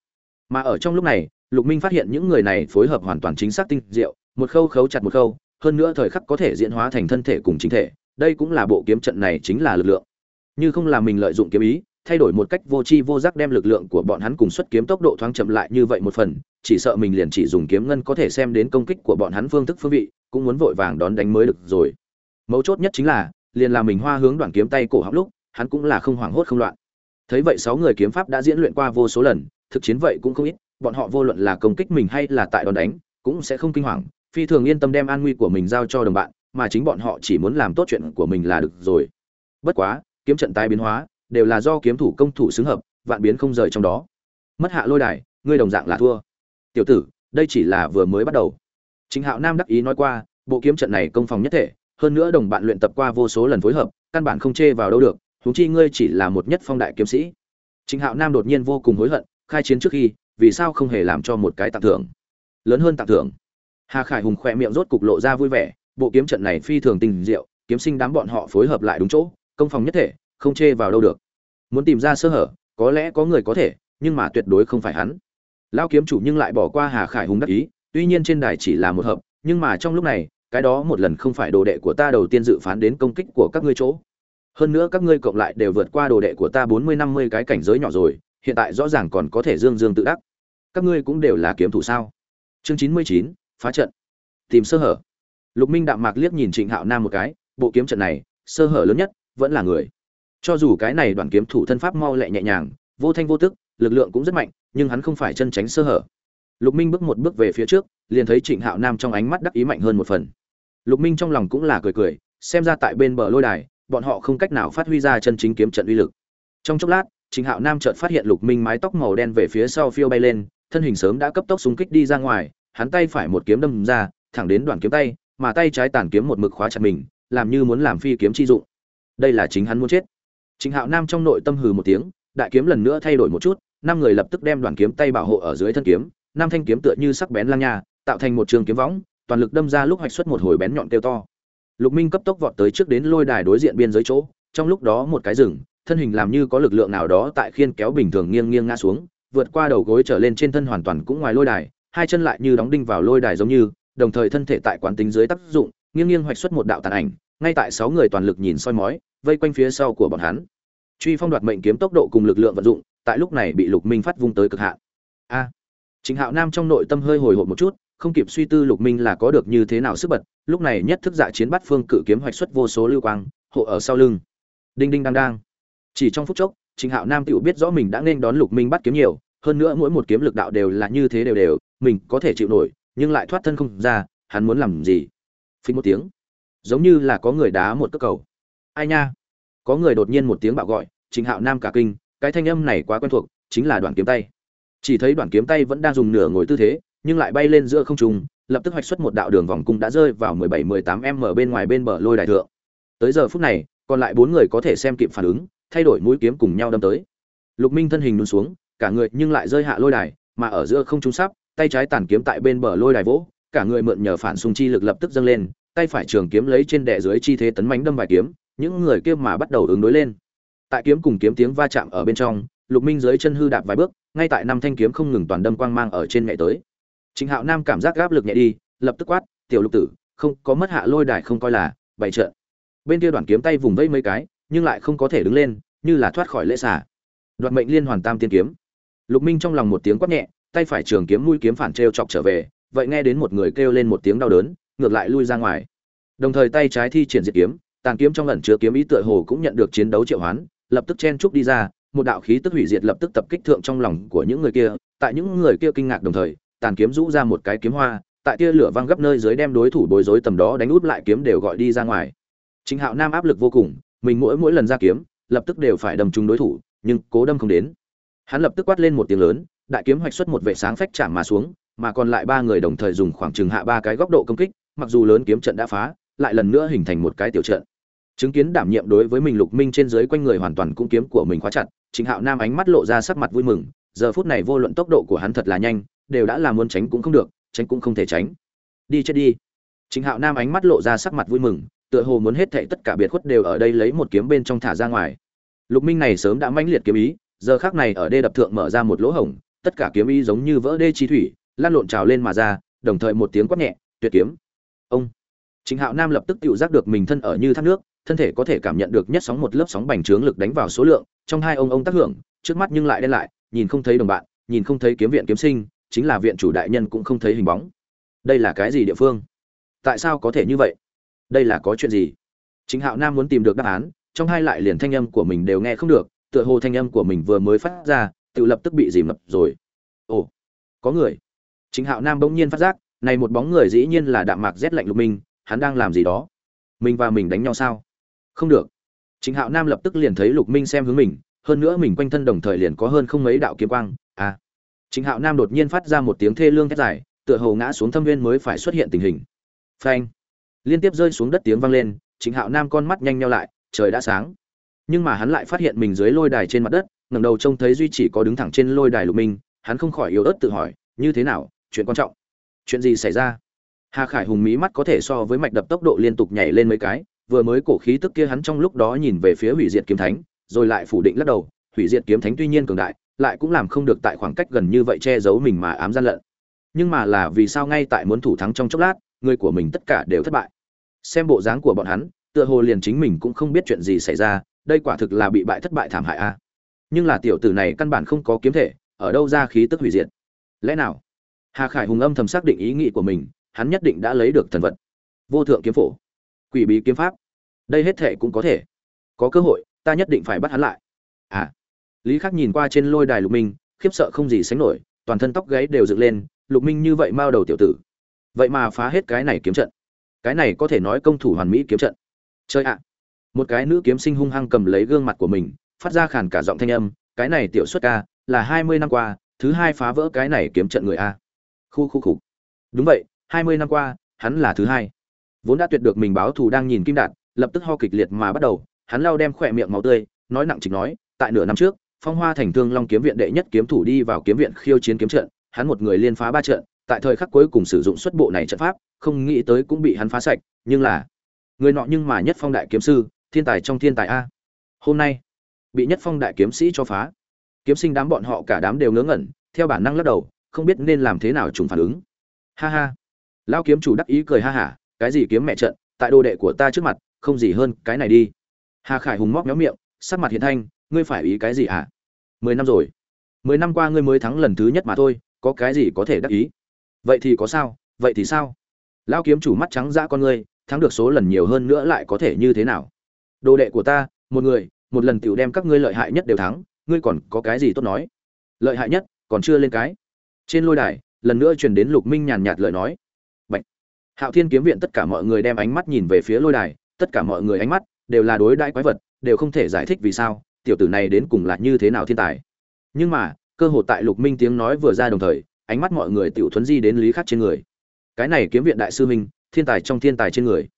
S1: Mà ở trong lúc này lục minh phát hiện những người này phối hợp hoàn toàn chính xác tinh diệu, một khâu khấu chặt một khâu, hơn nữa thời khắc có thể diễn hóa thành thân thể cùng chính thể, đây cũng là bộ kiếm trận này chính là lực lượng. Như không là mình lợi dụng kiếm ý, thay đổi một cách vô tri vô giác đem lực lượng của bọn hắn cùng xuất kiếm tốc độ thoáng chậm lại như vậy một phần, chỉ sợ mình liền chỉ dùng kiếm ngân có thể xem đến công kích của bọn hắn phương thức phương vị, cũng muốn vội vàng đón đánh mới được rồi. Mấu chốt nhất chính là, liền là mình hoa hướng đoạn kiếm tay cổ họng lúc, hắn cũng là không hoảng hốt không loạn. Thấy vậy sáu người kiếm pháp đã diễn luyện qua vô số lần, thực chiến vậy cũng không ít bọn họ vô luận là công kích mình hay là tại đòn đánh, cũng sẽ không kinh hoàng, phi thường yên tâm đem an nguy của mình giao cho đồng bạn, mà chính bọn họ chỉ muốn làm tốt chuyện của mình là được rồi. Bất quá, kiếm trận tái biến hóa, đều là do kiếm thủ công thủ xứng hợp, vạn biến không rời trong đó. Mất hạ lôi đài, ngươi đồng dạng là thua. Tiểu tử, đây chỉ là vừa mới bắt đầu. Chính hạo nam đắc ý nói qua, bộ kiếm trận này công phòng nhất thể, hơn nữa đồng bạn luyện tập qua vô số lần phối hợp, căn bản không chê vào đâu được, huống chi ngươi chỉ là một nhất phong đại kiếm sĩ. Chính hạo nam đột nhiên vô cùng hối hận, khai chiến trước khi vì sao không hề làm cho một cái tặng thưởng? Lớn hơn tặng thưởng. Hà khải hùng khỏe miệng rốt cục lộ ra vui vẻ, bộ kiếm trận này phi thường tình diệu, kiếm sinh đám bọn họ phối hợp lại đúng chỗ, công phòng nhất thể, không chê vào đâu được. Muốn tìm ra sơ hở, có lẽ có người có thể, nhưng mà tuyệt đối không phải hắn. Lao kiếm chủ nhưng lại bỏ qua hà khải hùng đắc ý, tuy nhiên trên đài chỉ là một hợp, nhưng mà trong lúc này, cái đó một lần không phải đồ đệ của ta đầu tiên dự phán đến công kích của các ngươi chỗ. Hơn nữa các ngươi cộng lại đều vượt qua đồ đệ của ta bốn mươi năm mươi cái cảnh giới nhỏ rồi hiện tại rõ ràng còn có thể dương dương tự đắc. Các ngươi cũng đều là kiếm thủ sao? Chương chín mươi chín, phá trận. Tìm sơ hở. Lục minh đạm mạc liếc nhìn trịnh hạo nam một cái, bộ kiếm trận này, sơ hở lớn nhất, vẫn là người. Cho dù cái này đoàn kiếm thủ thân pháp mau lẹ nhẹ nhàng, vô thanh vô tức, lực lượng cũng rất mạnh, nhưng hắn không phải chân tránh sơ hở. Lục minh bước một bước về phía trước, liền thấy trịnh hạo nam trong ánh mắt đắc ý mạnh hơn một phần. Lục minh trong lòng cũng là cười cười, xem ra tại bên bờ lôi đài, bọn họ không cách nào phát huy ra chân chính kiếm trận uy lực. Trong chốc lát Trình hạo nam chợt phát hiện lục minh mái tóc màu đen về phía sau phiêu bay lên thân hình sớm đã cấp tốc xung kích đi ra ngoài hắn tay phải một kiếm đâm ra thẳng đến đoạn kiếm tay mà tay trái tàn kiếm một mực khóa chặt mình làm như muốn làm phi kiếm chi dụng đây là chính hắn muốn chết Trình Hạo Nam trong nội tâm hừ một tiếng, đại kiếm lần nữa thay đổi một chút, năm người lập tức đem đoàn kiếm tay bảo hộ ở dưới thân kiếm, năm thanh kiếm tựa như sắc bén lang nha, tạo thành một trường kiếm võng, toàn lực đâm ra lúc hoạch xuất một hồi bén nhọn kêu to. Lục Minh cấp tốc vọt tới trước đến lôi đài đối diện biên giới chỗ, trong lúc đó một cái rừng, thân hình làm như có lực lượng nào đó tại khiên kéo bình thường nghiêng nghiêng ngã xuống, vượt qua đầu gối trở lên trên thân hoàn toàn cũng ngoài lôi đài, hai chân lại như đóng đinh vào lôi đài giống như, đồng thời thân thể tại quán tính dưới tác dụng, nghiêng nghiêng hoạch xuất một đạo tàn ảnh, ngay tại sáu người toàn lực nhìn soi mói, vây quanh phía sau của bọn hắn. Truy phong đoạt mệnh kiếm tốc độ cùng lực lượng vận dụng tại lúc này bị lục minh phát vung tới cực hạn. A! À, chính hạo nam trong nội tâm hơi hồi hộp một chút không kịp suy tư lục minh là có được như thế nào sức bật lúc này nhất thức dạ chiến bắt phương cự kiếm hoạch xuất vô số lưu quang hộ ở sau lưng. Đinh đinh đang đang chỉ trong phút chốc trịnh hạo nam tự biết rõ mình đã nên đón lục minh bắt kiếm nhiều hơn nữa mỗi một kiếm lực đạo đều là như thế đều đều mình có thể chịu nổi nhưng lại thoát thân không ra hắn muốn làm gì phình một tiếng giống như là có người đá một cước cầu ai nha có người đột nhiên một tiếng bạo gọi Trình Hạo Nam cả kinh, cái thanh âm này quá quen thuộc, chính là đoạn kiếm tay. Chỉ thấy đoạn kiếm tay vẫn đang dùng nửa ngồi tư thế, nhưng lại bay lên giữa không trung, lập tức hoạch xuất một đạo đường vòng cung đã rơi vào 17-18m bên ngoài bên bờ lôi đài thượng. Tới giờ phút này, còn lại bốn người có thể xem kịp phản ứng, thay đổi mũi kiếm cùng nhau đâm tới. Lục Minh thân hình nhún xuống, cả người nhưng lại rơi hạ lôi đài, mà ở giữa không trung sắp, tay trái tản kiếm tại bên bờ lôi đài vỗ, cả người mượn nhờ phản xung chi lực lập tức dâng lên, tay phải trường kiếm lấy trên đè dưới chi thế tấn mãnh đâm vài kiếm, những người kia mà bắt đầu ứng đối lên. Tại kiếm cùng kiếm tiếng va chạm ở bên trong lục minh dưới chân hư đạp vài bước ngay tại năm thanh kiếm không ngừng toàn đâm quang mang ở trên mẹ tới. Trịnh hạo nam cảm giác gáp lực nhẹ đi lập tức quát tiểu lục tử không có mất hạ lôi đài không coi là bày trận. Bên kia đoàn kiếm tay vùng vây mấy cái nhưng lại không có thể đứng lên, như là thoát khỏi lễ xả đoạt mệnh liên hoàn tam tiên kiếm. Lục minh trong lòng một tiếng quát nhẹ, tay phải trường kiếm mũi kiếm phản treo chọc trở về, vậy nghe đến một người kêu lên một tiếng đau đớn, ngược lại lui ra ngoài. Đồng thời tay trái thi triển diệt kiếm tàn kiếm trong lần chứa kiếm ý tựa hồ cũng nhận được chiến đấu triệu hoán, lập tức chen trúc đi ra, một đạo khí tức hủy diệt lập tức tập kích thượng trong lòng của những người kia, tại những người kia kinh ngạc đồng thời tàn kiếm rũ ra một cái kiếm hoa, tại tia lửa văng gấp nơi dưới đem đối thủ bối rối tầm đó đánh út lại kiếm đều gọi đi ra ngoài. Chính hạo nam áp lực vô cùng mình mỗi mỗi lần ra kiếm, lập tức đều phải đâm trúng đối thủ, nhưng cố đâm không đến. Hắn lập tức quát lên một tiếng lớn, đại kiếm hoạch xuất một vệ sáng phách chạm mà xuống, mà còn lại ba người đồng thời dùng khoảng chừng hạ ba cái góc độ công kích, mặc dù lớn kiếm trận đã phá, lại lần nữa hình thành một cái tiểu trận. Chứng kiến đảm nhiệm đối với mình lục minh trên dưới quanh người hoàn toàn cũng kiếm của mình khóa chặt chính hạo nam ánh mắt lộ ra sắc mặt vui mừng, giờ phút này vô luận tốc độ của hắn thật là nhanh, đều đã là muốn tránh cũng không được, tránh cũng không thể tránh. Đi chết đi. Chính hạo nam ánh mắt lộ ra sắc mặt vui mừng tựa hồ muốn hết thảy tất cả biệt khuất đều ở đây lấy một kiếm bên trong thả ra ngoài. Lục minh này sớm đã mãnh liệt kiếm ý, giờ khắc này ở đê đập thượng mở ra một lỗ hổng, tất cả kiếm ý giống như vỡ đê chi thủy, lan lộn trào lên mà ra, đồng thời một tiếng quát nhẹ, tuyệt kiếm! Ông! Chính hạo nam lập tức tự giác được mình thân ở như thác nước, thân thể có thể cảm nhận được nhất sóng một lớp sóng bành trướng lực đánh vào số lượng, trong hai ông ông tác hưởng, trước mắt nhưng lại đen lại, nhìn không thấy đồng bạn, nhìn không thấy kiếm viện kiếm sinh, chính là viện chủ đại nhân cũng không thấy hình bóng. Đây là cái gì địa phương? Tại sao có thể như vậy? Đây là có chuyện gì? Chính hạo nam muốn tìm được đáp án, trong hai lại liền thanh âm của mình đều nghe không được, tựa hồ thanh âm của mình vừa mới phát ra, tự lập tức bị dìm ngập rồi. Ồ, có người. Chính hạo nam bỗng nhiên phát giác, này một bóng người dĩ nhiên là đạm mạc rét lạnh lục minh, hắn đang làm gì đó? Mình và mình đánh nhau sao? Không được. Chính hạo nam lập tức liền thấy lục minh xem hướng mình, hơn nữa mình quanh thân đồng thời liền có hơn không mấy đạo kiếm quang. À. Chính hạo nam đột nhiên phát ra một tiếng thê lương thét dài, tựa hồ ngã xuống thâm viên mới phải xuất hiện tình hình. Phanh liên tiếp rơi xuống đất tiếng vang lên chính hạo nam con mắt nhanh nhau lại, trời đã sáng. Nhưng mà hắn lại phát hiện mình dưới lôi đài trên mặt đất, ngẩng đầu trông thấy duy chỉ có đứng thẳng trên lôi đài lục minh, hắn không khỏi yếu ớt tự hỏi, như thế nào, chuyện quan trọng? Chuyện gì xảy ra? Hà khải hùng mí mắt có thể so với mạch đập tốc độ liên tục nhảy lên mấy cái, vừa mới cổ khí tức kia hắn trong lúc đó nhìn về phía hủy diệt kiếm thánh, rồi lại phủ định lắc đầu, hủy diệt kiếm thánh tuy nhiên cường đại, lại cũng làm không được tại khoảng cách gần như vậy che giấu mình mà ám gian lận. Nhưng mà là vì sao ngay tại muốn thủ thắng trong chốc lát? Người của mình tất cả đều thất bại. Xem bộ dáng của bọn hắn, tựa hồ liền chính mình cũng không biết chuyện gì xảy ra, đây quả thực là bị bại thất bại thảm hại a. Nhưng là tiểu tử này căn bản không có kiếm thể, ở đâu ra khí tức hủy diệt? Lẽ nào? Hà khải hùng âm thầm xác định ý nghĩ của mình, hắn nhất định đã lấy được thần vật. Vô thượng kiếm phổ. Quỷ bí kiếm pháp. Đây hết thể cũng có thể. Có cơ hội, ta nhất định phải bắt hắn lại. À. Lý khắc nhìn qua trên lôi đài lục minh, khiếp sợ không gì sánh nổi, toàn thân tóc gáy đều dựng lên, lục minh như vậy mao đầu tiểu tử vậy mà phá hết cái này kiếm trận. Cái này có thể nói công thủ hoàn mỹ kiếm trận. Chơi ạ. À. Một cái nữ kiếm sinh hung hăng cầm lấy gương mặt của mình, phát ra khàn cả giọng thanh âm, cái này tiểu xuất ca, là hai mươi năm qua, thứ hai phá vỡ cái này kiếm trận người a. Khu khu khục đúng vậy, hai mươi năm qua, hắn là thứ hai. Vốn đã tuyệt được mình báo thù đang nhìn kim đạt, lập tức ho kịch liệt mà bắt đầu, hắn lau đem khỏe miệng máu tươi, nói nặng trịch nói, tại nửa năm trước, phong hoa thành thương long kiếm viện đệ nhất kiếm thủ đi vào kiếm viện khiêu chiến kiếm trận, hắn một người liên phá ba trận tại thời khắc cuối cùng sử dụng xuất bộ này trận pháp, không nghĩ tới cũng bị hắn phá sạch, nhưng là, người nọ nhưng mà nhất phong đại kiếm sư, thiên tài trong thiên tài a. Hôm nay, bị nhất phong đại kiếm sĩ cho phá. Kiếm sinh đám bọn họ cả đám đều ngớ ngẩn, theo bản năng lắc đầu, không biết nên làm thế nào trùng phản ứng. Ha ha. Lao kiếm chủ đắc ý cười ha hả, cái gì kiếm mẹ trận, tại đồ đệ của ta trước mặt, không gì hơn cái này đi. Hà khải hùng móc méo miệng, sắc mặt hiện thanh, ngươi phải ý cái gì hả? Mười năm rồi. Mười năm qua ngươi mới thắng lần thứ nhất mà thôi, có cái gì có thể đắc ý? Vậy thì có sao, vậy thì sao? Lão kiếm chủ mắt trắng dã con ngươi, thắng được số lần nhiều hơn nữa lại có thể như thế nào? Đồ đệ của ta, một người, một lần tiểu đem các ngươi lợi hại nhất đều thắng, ngươi còn có cái gì tốt nói? Lợi hại nhất, còn chưa lên cái. Trên lôi đài, lần nữa truyền đến lục minh nhàn nhạt lời nói. Bạch. hạo thiên kiếm viện tất cả mọi người đem ánh mắt nhìn về phía lôi đài, tất cả mọi người ánh mắt đều là đối đãi quái vật, đều không thể giải thích vì sao, tiểu tử này đến cùng là như thế nào thiên tài. Nhưng mà, cơ hội tại lục minh tiếng nói vừa ra đồng thời ánh mắt mọi người tiểu thuấn di đến lý khắc trên người. Cái này kiếm viện đại sư minh thiên tài trong thiên tài trên người.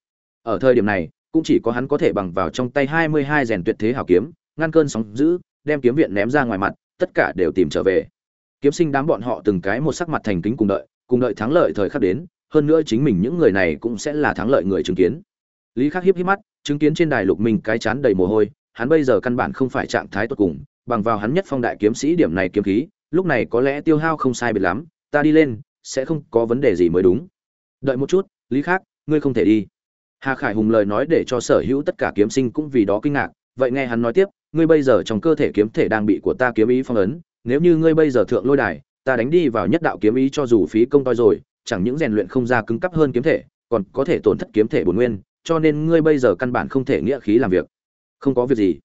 S1: Ở thời điểm này, cũng chỉ có hắn có thể bằng vào trong tay hai mươi hai rèn tuyệt thế hảo kiếm, ngăn cơn sóng dữ, đem kiếm viện ném ra ngoài mặt, tất cả đều tìm trở về. Kiếm sinh đám bọn họ từng cái một sắc mặt thành kính cùng đợi cùng đợi thắng lợi thời khắc đến, hơn nữa chính mình những người này cũng sẽ là thắng lợi người chứng kiến. Lý khắc hiếp hiếp mắt, chứng kiến trên đài lục minh cái chán đầy mồ hôi, hắn bây giờ căn bản không phải trạng thái tốt cùng, bằng vào hắn nhất phong đại kiếm sĩ điểm này kiếm khí lúc này có lẽ tiêu hao không sai biệt lắm, ta đi lên, sẽ không có vấn đề gì mới đúng. Đợi một chút, lý khác ngươi không thể đi. Hà khải hùng lời nói để cho sở hữu tất cả kiếm sinh cũng vì đó kinh ngạc, vậy nghe hắn nói tiếp, ngươi bây giờ trong cơ thể kiếm thể đang bị của ta kiếm ý phong ấn, nếu như ngươi bây giờ thượng lôi đài, ta đánh đi vào nhất đạo kiếm ý cho dù phí công toi rồi, chẳng những rèn luyện không ra cứng cắp hơn kiếm thể, còn có thể tổn thất kiếm thể bổn nguyên, cho nên ngươi bây giờ căn bản không thể nghĩa khí làm việc. Không có việc gì.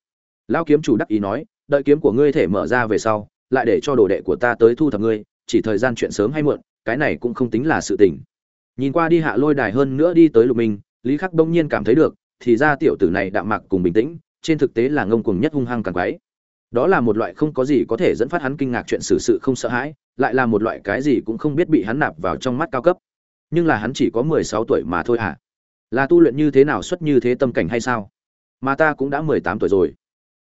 S1: Lão kiếm chủ đắc ý nói, đợi kiếm của ngươi thể mở ra về sau lại để cho đồ đệ của ta tới thu thập ngươi, chỉ thời gian chuyện sớm hay muộn, cái này cũng không tính là sự tình. Nhìn qua đi hạ lôi đài hơn nữa đi tới lục minh, lý khắc đông nhiên cảm thấy được, thì ra tiểu tử này đạm mạc cùng bình tĩnh, trên thực tế là ngông cuồng nhất hung hăng càng quái. Đó là một loại không có gì có thể dẫn phát hắn kinh ngạc chuyện xử sự không sợ hãi, lại là một loại cái gì cũng không biết bị hắn nạp vào trong mắt cao cấp. Nhưng là hắn chỉ có mười sáu tuổi mà thôi à là tu luyện như thế nào xuất như thế tâm cảnh hay sao? Mà ta cũng đã mười tám tuổi rồi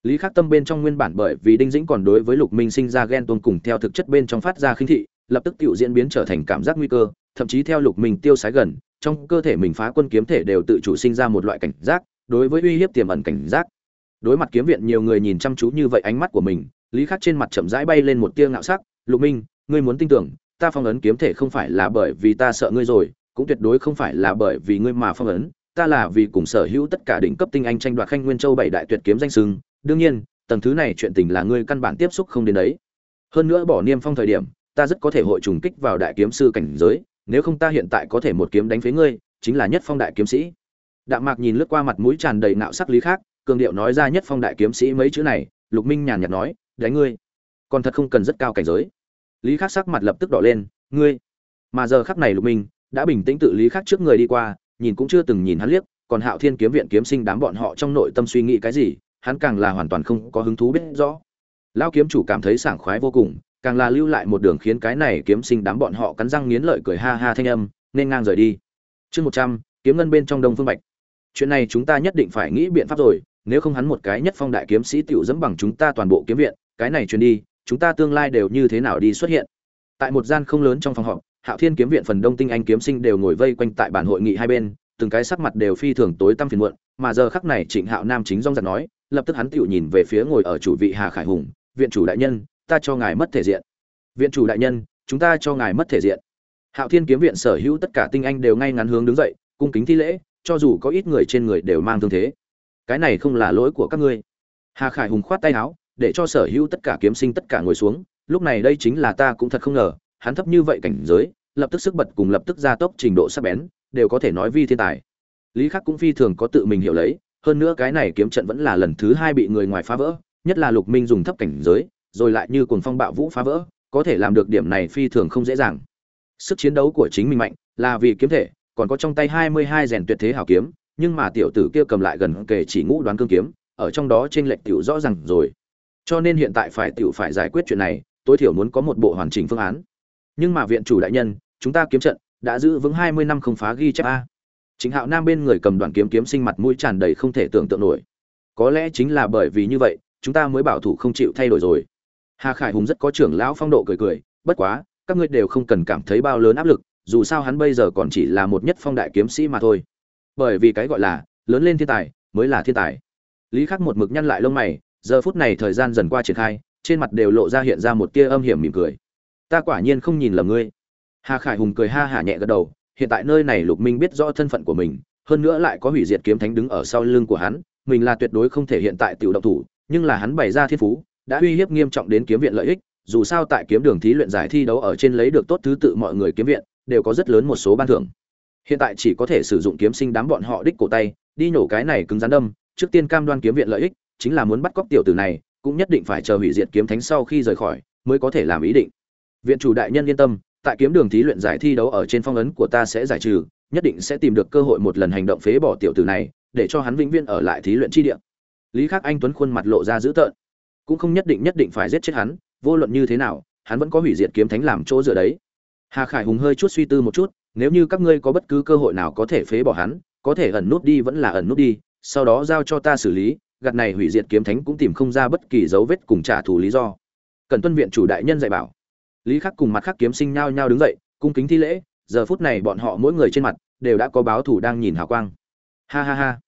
S1: lý khắc tâm bên trong nguyên bản bởi vì đinh dĩnh còn đối với lục minh sinh ra ghen tuông cùng theo thực chất bên trong phát ra khinh thị, lập tức tự diễn biến trở thành cảm giác nguy cơ, thậm chí theo lục minh tiêu sái gần, trong cơ thể mình phá quân kiếm thể đều tự chủ sinh ra một loại cảnh giác, đối với uy hiếp tiềm ẩn cảnh giác. Đối mặt kiếm viện nhiều người nhìn chăm chú như vậy ánh mắt của mình, lý khắc trên mặt chậm rãi bay lên một tia ngạo sắc, lục minh, ngươi muốn tin tưởng, ta phong ấn kiếm thể không phải là bởi vì ta sợ ngươi rồi, cũng tuyệt đối không phải là bởi vì ngươi mà phong ấn, ta là vì cùng sở hữu tất cả đỉnh cấp tinh anh tranh đoạt khanh nguyên châu bảy đại tuyệt kiếm danh sưng đương nhiên, tầng thứ này chuyện tình là ngươi căn bản tiếp xúc không đến đấy. Hơn nữa bỏ niêm phong thời điểm, ta rất có thể hội trùng kích vào đại kiếm sư cảnh giới, nếu không ta hiện tại có thể một kiếm đánh phế ngươi, chính là nhất phong đại kiếm sĩ. Đạm mạc nhìn lướt qua mặt mũi tràn đầy nạo sắc lý khác, cường điệu nói ra nhất phong đại kiếm sĩ mấy chữ này, lục minh nhàn nhạt nói, đánh ngươi, còn thật không cần rất cao cảnh giới. Lý khắc sắc mặt lập tức đỏ lên, ngươi? Mà giờ khắc này lục minh đã bình tĩnh tự lý khắc trước người đi qua, nhìn cũng chưa từng nhìn hắn liếc, còn hạo thiên kiếm viện kiếm sinh đám bọn họ trong nội tâm suy nghĩ cái gì? Hắn càng là hoàn toàn không có hứng thú biết rõ. Lao kiếm chủ cảm thấy sảng khoái vô cùng, càng là lưu lại một đường khiến cái này kiếm sinh đám bọn họ cắn răng nghiến lợi cười ha ha thanh âm, nên ngang rời đi. Chương một trăm, kiếm ngân bên trong đông phương bạch. Chuyện này chúng ta nhất định phải nghĩ biện pháp rồi, nếu không hắn một cái nhất phong đại kiếm sĩ tiểu dẫm bằng chúng ta toàn bộ kiếm viện, cái này truyền đi, chúng ta tương lai đều như thế nào đi xuất hiện? Tại một gian không lớn trong phòng họp, hạo thiên kiếm viện phần đông tinh anh kiếm sinh đều ngồi vây quanh tại bản hội nghị hai bên, từng cái sắc mặt đều phi thường tối tăm phiền muộn, mà giờ khắc này trịnh hạo nam chính rong giặc nói lập tức hắn tựu nhìn về phía ngồi ở chủ vị hà khải hùng, viện chủ đại nhân, ta cho ngài mất thể diện. Viện chủ đại nhân, chúng ta cho ngài mất thể diện. Hạo thiên kiếm viện sở hữu tất cả tinh anh đều ngay ngắn hướng đứng dậy, cung kính thi lễ, cho dù có ít người trên người đều mang thương thế. Cái này không là lỗi của các ngươi. Hà khải hùng khoát tay áo, để cho sở hữu tất cả kiếm sinh tất cả ngồi xuống, lúc này đây chính là ta cũng thật không ngờ, hắn thấp như vậy cảnh giới, lập tức sức bật cùng lập tức gia tốc trình độ sắc bén, đều có thể nói vi thiên tài. Lý khắc cũng phi thường có tự mình hiểu lấy hơn nữa cái này kiếm trận vẫn là lần thứ hai bị người ngoài phá vỡ, nhất là lục minh dùng thấp cảnh giới, rồi lại như cuồng phong bạo vũ phá vỡ, có thể làm được điểm này phi thường không dễ dàng. Sức chiến đấu của chính mình mạnh, là vì kiếm thể, còn có trong tay hai mươi hai rèn tuyệt thế hảo kiếm, nhưng mà tiểu tử kia cầm lại gần kề chỉ ngũ đoán cương kiếm, ở trong đó trên lệnh tiểu rõ ràng rồi. Cho nên hiện tại phải tiểu phải giải quyết chuyện này, tối thiểu muốn có một bộ hoàn chỉnh phương án. Nhưng mà viện chủ đại nhân, chúng ta kiếm trận đã giữ vững hai mươi năm không phá ghi chép a chính hạo nam bên người cầm đoàn kiếm kiếm sinh mặt mũi tràn đầy không thể tưởng tượng nổi. Có lẽ chính là bởi vì như vậy, chúng ta mới bảo thủ không chịu thay đổi rồi. Hà khải hùng rất có trưởng lão phong độ cười cười, bất quá, các ngươi đều không cần cảm thấy bao lớn áp lực, dù sao hắn bây giờ còn chỉ là một nhất phong đại kiếm sĩ mà thôi. Bởi vì cái gọi là, lớn lên thiên tài, mới là thiên tài. Lý khắc một mực nhăn lại lông mày, giờ phút này thời gian dần qua triển khai, trên mặt đều lộ ra hiện ra một tia âm hiểm mỉm cười. Ta quả nhiên không nhìn lầm ngươi. Hà khải hùng cười ha hả nhẹ gật đầu hiện tại nơi này lục minh biết rõ thân phận của mình, hơn nữa lại có hủy diệt kiếm thánh đứng ở sau lưng của hắn, mình là tuyệt đối không thể hiện tại tiểu động thủ, nhưng là hắn bày ra thiên phú, đã uy hiếp nghiêm trọng đến kiếm viện lợi ích, dù sao tại kiếm đường thí luyện giải thi đấu ở trên lấy được tốt thứ tự mọi người kiếm viện, đều có rất lớn một số ban thưởng. Hiện tại chỉ có thể sử dụng kiếm sinh đám bọn họ đích cổ tay, đi nổ cái này cứng rắn đâm, trước tiên cam đoan kiếm viện lợi ích, chính là muốn bắt cóc tiểu tử này, cũng nhất định phải chờ hủy diệt kiếm thánh sau khi rời khỏi, mới có thể làm ý định. Viện chủ đại nhân yên tâm tại kiếm đường thí luyện giải thi đấu ở trên phong ấn của ta sẽ giải trừ, nhất định sẽ tìm được cơ hội một lần hành động phế bỏ tiểu tử này, để cho hắn vĩnh viễn ở lại thí luyện chi địa. Lý khắc anh tuấn khuôn mặt lộ ra dữ tợn. Cũng không nhất định nhất định phải giết chết hắn, vô luận như thế nào, hắn vẫn có hủy diệt kiếm thánh làm chỗ dựa đấy. Hà khải hùng hơi chút suy tư một chút, nếu như các ngươi có bất cứ cơ hội nào có thể phế bỏ hắn, có thể ẩn nút đi vẫn là ẩn nút đi, sau đó giao cho ta xử lý, gạt này hủy diệt kiếm thánh cũng tìm không ra bất kỳ dấu vết cùng trả thù lý do. Cần tuân viện chủ đại nhân dạy bảo lý khắc cùng mặt khắc kiếm sinh nhao nhao đứng dậy, cung kính thi lễ, giờ phút này bọn họ mỗi người trên mặt đều đã có báo thủ đang nhìn hào quang. Ha ha ha.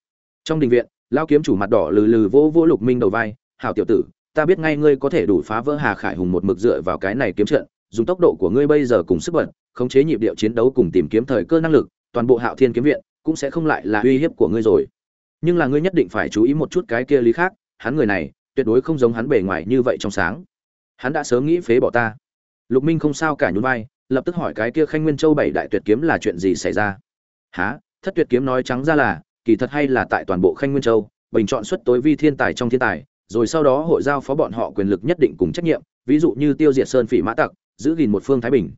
S1: Trong đình viện lao kiếm chủ mặt đỏ lừ lừ vỗ vỗ lục minh đầu vai, hảo tiểu tử, ta biết ngay ngươi có thể đủ phá vỡ hà khải hùng một mực dựa vào cái này kiếm trận, dùng tốc độ của ngươi bây giờ cùng sức bật, khống chế nhịp điệu chiến đấu cùng tìm kiếm thời cơ năng lực, toàn bộ hạo thiên kiếm viện cũng sẽ không lại là uy hiếp của ngươi rồi. Nhưng là ngươi nhất định phải chú ý một chút cái kia lý khác hắn người này tuyệt đối không giống hắn bề ngoài như vậy trong sáng. Hắn đã sớm nghĩ phế bỏ ta lục minh không sao cả nhún vai, lập tức hỏi cái kia khanh nguyên châu bảy đại tuyệt kiếm là chuyện gì xảy ra? Há thất tuyệt kiếm nói trắng ra là, kỳ thật hay là tại toàn bộ khanh nguyên châu, bình chọn xuất tối vi thiên tài trong thiên tài, rồi sau đó hội giao phó bọn họ quyền lực nhất định cùng trách nhiệm, ví dụ như tiêu diệt sơn phỉ mã tặc, giữ gìn một phương thái bình.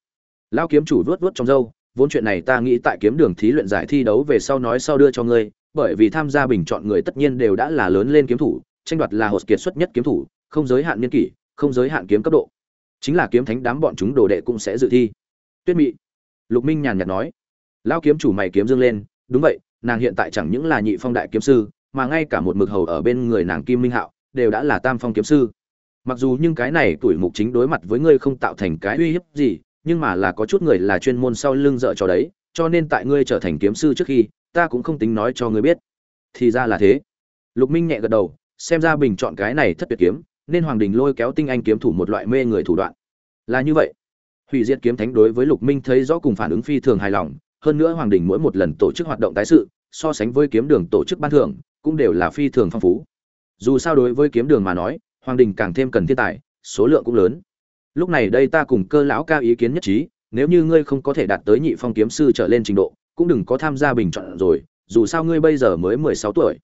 S1: Lao kiếm chủ vuốt vuốt trong dâu vốn chuyện này ta nghĩ tại kiếm đường thí luyện giải thi đấu về sau nói sau đưa cho ngươi, bởi vì tham gia bình chọn người tất nhiên đều đã là lớn lên kiếm thủ, tranh đoạt là hột kiệt xuất nhất kiếm thủ, không giới hạn niên kỷ, không giới hạn kiếm cấp độ chính là kiếm thánh đám bọn chúng đồ đệ cũng sẽ dự thi. Tuyết mị, lục minh nhàn nhạt nói lao kiếm chủ mày kiếm dương lên, đúng vậy, nàng hiện tại chẳng những là nhị phong đại kiếm sư, mà ngay cả một mực hầu ở bên người nàng kim minh hạo đều đã là tam phong kiếm sư. Mặc dù nhưng cái này tuổi mục chính đối mặt với ngươi không tạo thành cái uy hiếp gì, nhưng mà là có chút người là chuyên môn sau lưng dợ cho đấy, cho nên tại ngươi trở thành kiếm sư trước khi, ta cũng không tính nói cho ngươi biết. Thì ra là thế. Lục minh nhẹ gật đầu, xem ra bình chọn cái này thất tuyệt kiếm nên hoàng đình lôi kéo tinh anh kiếm thủ một loại mê người thủ đoạn. Là như vậy. Hủy diệt kiếm thánh đối với lục minh thấy rõ cùng phản ứng phi thường hài lòng, hơn nữa hoàng đình mỗi một lần tổ chức hoạt động tái sự, so sánh với kiếm đường tổ chức ban thưởng, cũng đều là phi thường phong phú. Dù sao đối với kiếm đường mà nói, hoàng đình càng thêm cần thiên tài, số lượng cũng lớn. Lúc này đây ta cùng cơ lão ca ý kiến nhất trí, nếu như ngươi không có thể đạt tới nhị phong kiếm sư trở lên trình độ, cũng đừng có tham gia bình chọn rồi, dù sao ngươi bây giờ mới mười sáu tuổi.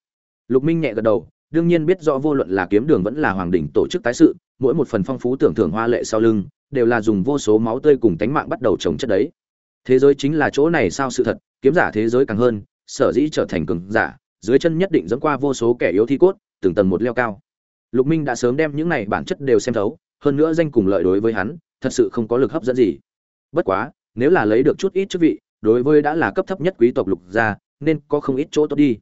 S1: Lục minh nhẹ gật đầu đương nhiên biết rõ vô luận là kiếm đường vẫn là hoàng đỉnh tổ chức tái sự, mỗi một phần phong phú tưởng thưởng hoa lệ sau lưng, đều là dùng vô số máu tươi cùng tánh mạng bắt đầu trồng chất đấy. Thế giới chính là chỗ này sao sự thật, kiếm giả thế giới càng hơn, sở dĩ trở thành cường giả, dưới chân nhất định dẫn qua vô số kẻ yếu thi cốt, từng tầng một leo cao. Lục minh đã sớm đem những này bản chất đều xem thấu, hơn nữa danh cùng lợi đối với hắn, thật sự không có lực hấp dẫn gì. Bất quá, nếu là lấy được chút ít chức vị, đối với đã là cấp thấp nhất quý tộc lục gia, nên có không ít chỗ tốt đi.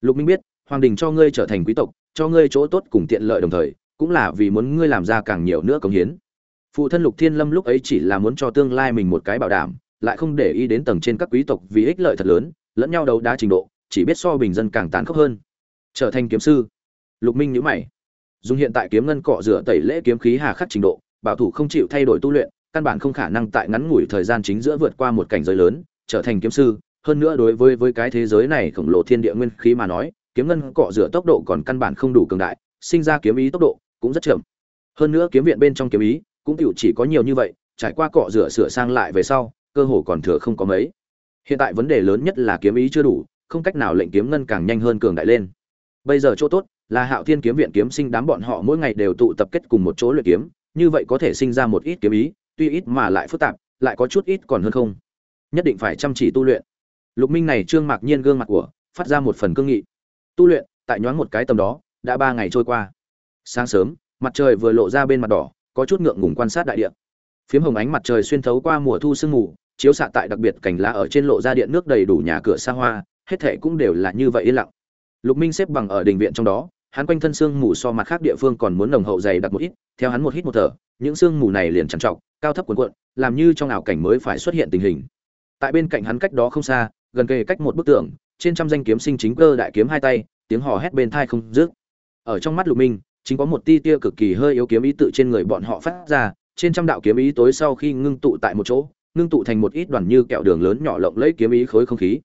S1: Lục minh biết hoàng đình cho ngươi trở thành quý tộc, cho ngươi chỗ tốt cùng tiện lợi đồng thời, cũng là vì muốn ngươi làm ra càng nhiều nữa công hiến. Phụ thân lục thiên lâm lúc ấy chỉ là muốn cho tương lai mình một cái bảo đảm, lại không để ý đến tầng trên các quý tộc vì ích lợi thật lớn, lẫn nhau đấu đá trình độ, chỉ biết so bình dân càng tàn khốc hơn. Trở thành kiếm sư. Lục minh nhữ mày. Dùng hiện tại kiếm ngân cọ rửa tẩy lễ kiếm khí hà khắc trình độ, bảo thủ không chịu thay đổi tu luyện, căn bản không khả năng tại ngắn ngủi thời gian chính giữa vượt qua một cảnh giới lớn, trở thành kiếm sư. Hơn nữa đối với với cái thế giới này khổng lồ thiên địa nguyên khí mà nói kiếm ngân cọ rửa tốc độ còn căn bản không đủ cường đại, sinh ra kiếm ý tốc độ cũng rất chậm. Hơn nữa kiếm viện bên trong kiếm ý cũng tiểu chỉ có nhiều như vậy, trải qua cọ rửa sửa sang lại về sau, cơ hồ còn thừa không có mấy. Hiện tại vấn đề lớn nhất là kiếm ý chưa đủ, không cách nào lệnh kiếm ngân càng nhanh hơn cường đại lên. Bây giờ chỗ tốt là hạo thiên kiếm viện kiếm sinh đám bọn họ mỗi ngày đều tụ tập kết cùng một chỗ luyện kiếm, như vậy có thể sinh ra một ít kiếm ý, tuy ít mà lại phức tạp, lại có chút ít còn hơn không. Nhất định phải chăm chỉ tu luyện. Lục minh này trương mạc nhiên gương mặt của, phát ra một phần cương nghị tu luyện, tại nhoáng một cái tầm đó, đã ba ngày trôi qua. Sáng sớm, mặt trời vừa lộ ra bên mặt đỏ, có chút ngượng ngùng quan sát đại địa. Phiếm hồng ánh mặt trời xuyên thấu qua mùa thu sương mù, chiếu xạ tại đặc biệt cảnh lá ở trên lộ ra điện nước đầy đủ nhà cửa xa hoa, hết thệ cũng đều là như vậy yên lặng. Lục minh xếp bằng ở đình viện trong đó, hắn quanh thân xương mù so mặt khác địa phương còn muốn nồng hậu dày đặc một ít, theo hắn một hít một thở, những xương mù này liền trằn trọc, cao thấp cuộn cuộn, làm như trong ảo cảnh mới phải xuất hiện tình hình. Tại bên cạnh hắn cách đó không xa, gần kề cách một bức tường trên trăm danh kiếm sinh chính cơ đại kiếm hai tay, tiếng hò hét bên tai không dứt. Ở trong mắt lục minh, chính có một tia tia cực kỳ hơi yếu kiếm ý tự trên người bọn họ phát ra, trên trăm đạo kiếm ý tối sau khi ngưng tụ tại một chỗ, ngưng tụ thành một ít đoàn như kẹo đường lớn nhỏ lộng lấy kiếm ý khối không khí.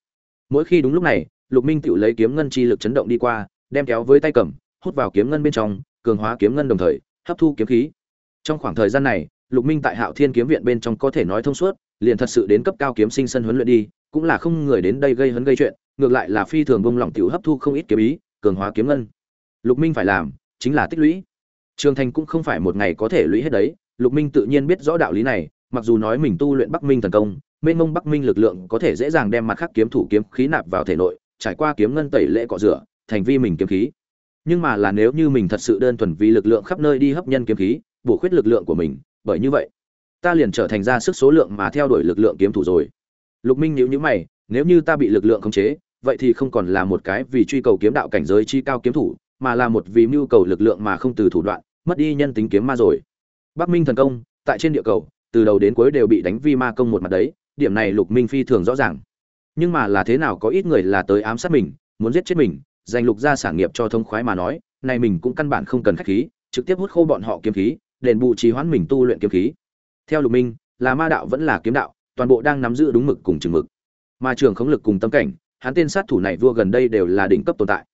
S1: Mỗi khi đúng lúc này, lục minh tiểu lấy kiếm ngân chi lực chấn động đi qua, đem kéo với tay cầm, hút vào kiếm ngân bên trong, cường hóa kiếm ngân đồng thời, hấp thu kiếm khí. Trong khoảng thời gian này, lục minh tại hạo thiên kiếm viện bên trong có thể nói thông suốt, liền thật sự đến cấp cao kiếm sinh sân huấn luyện đi, cũng là không người đến đây gây hấn gây chuyện ngược lại là phi thường bông lỏng tiểu hấp thu không ít kiếm ý, cường hóa kiếm ngân. Lục minh phải làm, chính là tích lũy. Trường thành cũng không phải một ngày có thể lũy hết đấy, lục minh tự nhiên biết rõ đạo lý này, mặc dù nói mình tu luyện bắc minh thần công, mênh mông bắc minh lực lượng có thể dễ dàng đem mặt khắc kiếm thủ kiếm khí nạp vào thể nội, trải qua kiếm ngân tẩy lễ cọ rửa, thành vi mình kiếm khí. Nhưng mà là nếu như mình thật sự đơn thuần vì lực lượng khắp nơi đi hấp nhân kiếm khí, bổ khuyết lực lượng của mình, bởi như vậy, ta liền trở thành ra sức số lượng mà theo đuổi lực lượng kiếm thủ rồi. Lục minh nhíu nhíu mày, nếu như ta bị lực lượng khống chế vậy thì không còn là một cái vì truy cầu kiếm đạo cảnh giới chi cao kiếm thủ, mà là một vì mưu cầu lực lượng mà không từ thủ đoạn, mất đi nhân tính kiếm ma rồi. Bắc minh thần công, tại trên địa cầu, từ đầu đến cuối đều bị đánh vi ma công một mặt đấy, điểm này lục minh phi thường rõ ràng. Nhưng mà là thế nào có ít người là tới ám sát mình, muốn giết chết mình dành lục ra sản nghiệp cho thông khoái mà nói, này mình cũng căn bản không cần khách khí, trực tiếp hút khô bọn họ kiếm khí, đền bù trì hoãn mình tu luyện kiếm khí. Theo lục minh, là ma đạo vẫn là kiếm đạo, toàn bộ đang nắm giữ đúng mực cùng chừng mực. Mà trường khống lực cùng tâm cảnh hắn tên sát thủ này vua gần đây đều là đỉnh cấp tồn tại.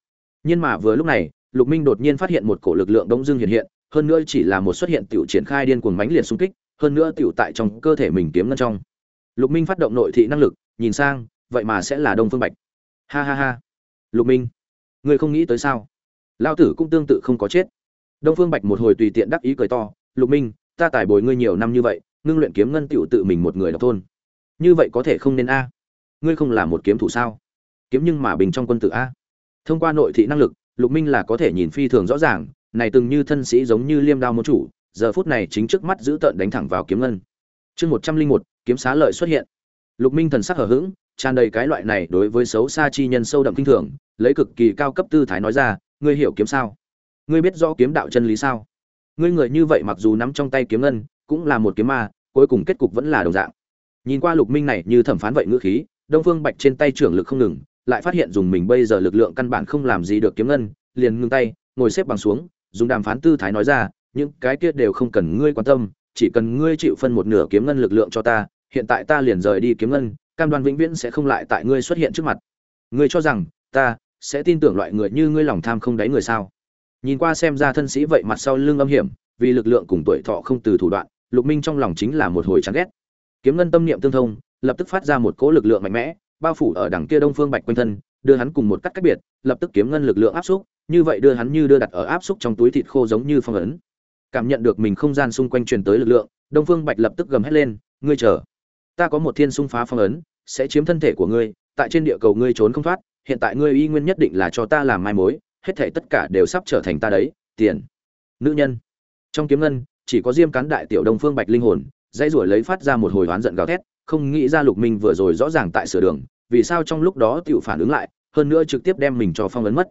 S1: Nhưng mà vừa lúc này, lục minh đột nhiên phát hiện một cổ lực lượng đông dương hiện hiện, hơn nữa chỉ là một xuất hiện tiểu triển khai điên cuồng mãnh liệt xung kích, hơn nữa tiểu tại trong cơ thể mình kiếm ngân trong. Lục minh phát động nội thị năng lực, nhìn sang, vậy mà sẽ là đông phương bạch. Ha ha ha. Lục minh, ngươi không nghĩ tới sao? Lao tử cũng tương tự không có chết. Đông phương bạch một hồi tùy tiện đắc ý cười to, lục minh, ta tài bồi ngươi nhiều năm như vậy, ngưng luyện kiếm ngân tiểu tự mình một người độc thôn như vậy có thể không nên a? Ngươi không là một kiếm thủ sao? Kiếm nhưng mà bình trong quân tử a. Thông qua nội thị năng lực, lục minh là có thể nhìn phi thường rõ ràng, này từng như thân sĩ giống như liêm đao môn chủ, giờ phút này chính trước mắt giữ tợn đánh thẳng vào kiếm ngân. Chương một trăm linh một, kiếm xá lợi xuất hiện. Lục minh thần sắc hở h ữ g tràn đầy cái loại này đối với xấu xa chi nhân sâu đậm kinh thường, lấy cực kỳ cao cấp tư thái nói ra, ngươi hiểu kiếm sao? Ngươi biết rõ kiếm đạo chân lý sao? Ngươi người như vậy mặc dù nắm trong tay kiếm ngân, cũng là một kiếm ma, cuối cùng kết cục vẫn là đồng dạng. Nhìn qua lục minh này như thẩm phán vậy ngữ khí, đông phương bạch trên tay trưởng lực không ngừng lại phát hiện dùng mình bây giờ lực lượng căn bản không làm gì được kiếm ngân, liền ngưng tay, ngồi xếp bằng xuống, dùng đàm phán tư thái nói ra, những cái kia đều không cần ngươi quan tâm, chỉ cần ngươi chịu phân một nửa kiếm ngân lực lượng cho ta, hiện tại ta liền rời đi kiếm ngân, cam đoan vĩnh viễn sẽ không lại tại ngươi xuất hiện trước mặt. Ngươi cho rằng ta sẽ tin tưởng loại người như ngươi lòng tham không đáy người sao? Nhìn qua xem ra thân sĩ vậy mặt sau lưng âm hiểm, vì lực lượng cùng tuổi thọ không từ thủ đoạn, lục minh trong lòng chính là một hồi chán ghét. Kiếm ngân tâm niệm tương thông, lập tức phát ra một cỗ lực lượng mạnh mẽ bao phủ ở đằng kia đông phương bạch quanh thân, đưa hắn cùng một cách cách biệt, lập tức kiếm ngân lực lượng áp xúc, như vậy đưa hắn như đưa đặt ở áp xúc trong túi thịt khô giống như phong ấn. Cảm nhận được mình không gian xung quanh truyền tới lực lượng, đông phương bạch lập tức gầm hét lên, ngươi chờ, ta có một thiên xung phá phong ấn, sẽ chiếm thân thể của ngươi, tại trên địa cầu ngươi trốn không thoát, hiện tại ngươi y nguyên nhất định là cho ta làm mai mối, hết thể tất cả đều sắp trở thành ta đấy, tiền. Nữ nhân, trong kiếm ngân, chỉ có diêm cán đại tiểu đông phương bạch linh hồn, dãy ruổi lấy phát ra một hồi oán giận gào thét không nghĩ ra lục minh vừa rồi rõ ràng tại sửa đường, vì sao trong lúc đó tiểu phản ứng lại, hơn nữa trực tiếp đem mình cho phong ấn mất.